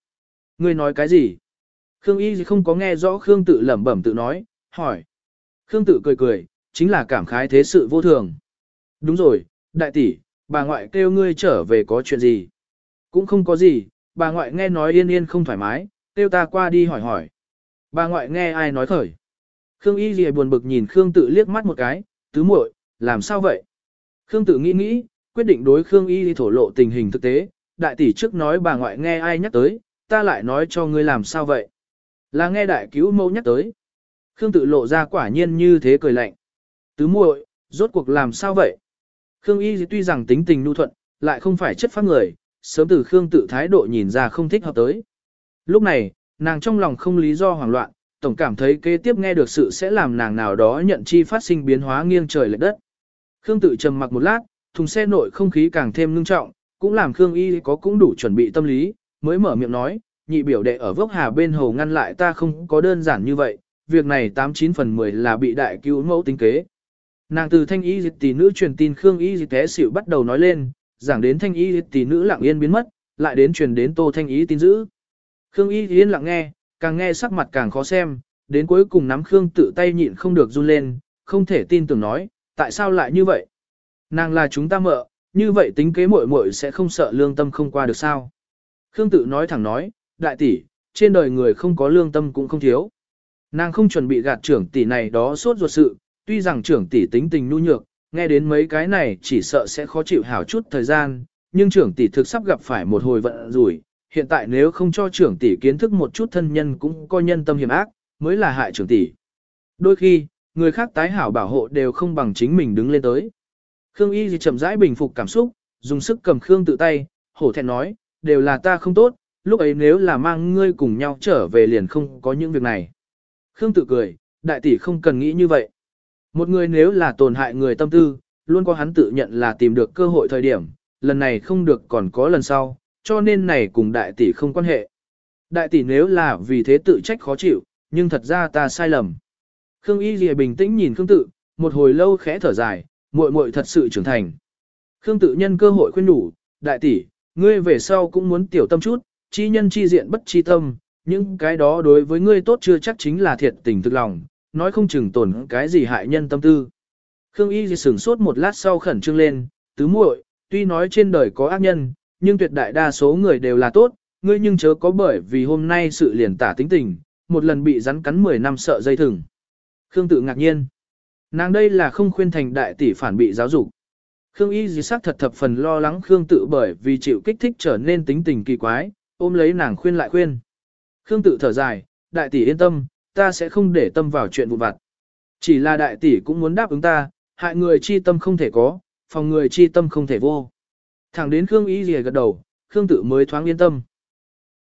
Ngươi nói cái gì? Khương Y không có nghe rõ Khương tự lẩm bẩm tự nói, hỏi. Khương tự cười cười, chính là cảm khái thế sự vô thường. Đúng rồi, đại tỷ, bà ngoại kêu ngươi trở về có chuyện gì? Cũng không có gì, bà ngoại nghe nói yên yên không thoải mái, kêu ta qua đi hỏi hỏi. Bà ngoại nghe ai nói khởi? Khương Y Lìa buồn bực nhìn Khương tự liếc mắt một cái, tứ muội, làm sao vậy? Khương tự nghĩ nghĩ, quyết định đối Khương Y thổ lộ tình hình thực tế, đại tỷ trước nói bà ngoại nghe ai nhắc tới, ta lại nói cho ngươi làm sao vậy? Là nghe đại cứu mẫu nhắc tới. Khương tự lộ ra quả nhiên như thế cười lạnh. Tứ muội, rốt cuộc làm sao vậy? Khương Y tuy rằng tính tình nhu thuận, lại không phải chất phát người, sớm từ Khương tự thái độ nhìn ra không thích hợp tới. Lúc này, nàng trong lòng không lý do hoảng loạn, tổng cảm thấy kế tiếp nghe được sự sẽ làm nàng nào đó nhận chi phát sinh biến hóa nghiêng trời lệch đất. Khương tự trầm mặc một lát, thùng xe nội không khí càng thêm ngưng trọng, cũng làm Khương Y có cũng đủ chuẩn bị tâm lý, mới mở miệng nói, nhị biểu đệ ở vốc hà bên hồ ngăn lại ta không có đơn giản như vậy, việc này 89 phần 10 là bị đại cứu mẫu tính kế. Nàng từ thanh y dịch tỷ nữ truyền tin Khương y dịch té xỉu bắt đầu nói lên, giảng đến thanh y dịch tỷ nữ lặng yên biến mất, lại đến truyền đến tô thanh y tin giữ. Khương y yên lặng nghe, càng nghe sắc mặt càng khó xem, đến cuối cùng nắm Khương tự tay nhịn không được run lên, không thể tin tưởng nói, tại sao lại như vậy? Nàng là chúng ta mợ, như vậy tính kế muội muội sẽ không sợ lương tâm không qua được sao? Khương tự nói thẳng nói, đại tỷ, trên đời người không có lương tâm cũng không thiếu. Nàng không chuẩn bị gạt trưởng tỷ này đó suốt ruột sự, tuy rằng trưởng tỷ tính tình nhu nhược, nghe đến mấy cái này chỉ sợ sẽ khó chịu hảo chút thời gian, nhưng trưởng tỷ thực sắp gặp phải một hồi vận rủi, hiện tại nếu không cho trưởng tỷ kiến thức một chút thân nhân cũng coi nhân tâm hiểm ác, mới là hại trưởng tỷ. Đôi khi, người khác tái hảo bảo hộ đều không bằng chính mình đứng lên tới. Khương Y gì chậm rãi bình phục cảm xúc, dùng sức cầm Khương tự tay, hổ thẹn nói, đều là ta không tốt, lúc ấy nếu là mang ngươi cùng nhau trở về liền không có những việc này. Khương tự cười, đại tỷ không cần nghĩ như vậy. Một người nếu là tổn hại người tâm tư, luôn có hắn tự nhận là tìm được cơ hội thời điểm, lần này không được còn có lần sau, cho nên này cùng đại tỷ không quan hệ. Đại tỷ nếu là vì thế tự trách khó chịu, nhưng thật ra ta sai lầm. Khương Y Lìa bình tĩnh nhìn Khương Tự, một hồi lâu khẽ thở dài, muội muội thật sự trưởng thành. Khương Tự nhân cơ hội khuyên nhủ, đại tỷ, ngươi về sau cũng muốn tiểu tâm chút, chi nhân chi diện bất chi tâm, những cái đó đối với ngươi tốt chưa chắc chính là thiệt tình thực lòng, nói không chừng tổn cái gì hại nhân tâm tư. Khương Y sửng sốt một lát sau khẩn trương lên, tứ muội, tuy nói trên đời có ác nhân, nhưng tuyệt đại đa số người đều là tốt, ngươi nhưng chớ có bởi vì hôm nay sự liền tả tính tình, một lần bị rắn cắn 10 năm sợ dây thừng. Khương tự ngạc nhiên. Nàng đây là không khuyên thành đại tỷ phản bị giáo dục. Khương Y dì sắc thật thập phần lo lắng Khương tự bởi vì chịu kích thích trở nên tính tình kỳ quái, ôm lấy nàng khuyên lại khuyên. Khương tự thở dài, đại tỷ yên tâm, ta sẽ không để tâm vào chuyện vụn vặt. Chỉ là đại tỷ cũng muốn đáp ứng ta, hại người chi tâm không thể có, phòng người chi tâm không thể vô. Thẳng đến Khương Y dì gật đầu, Khương tự mới thoáng yên tâm.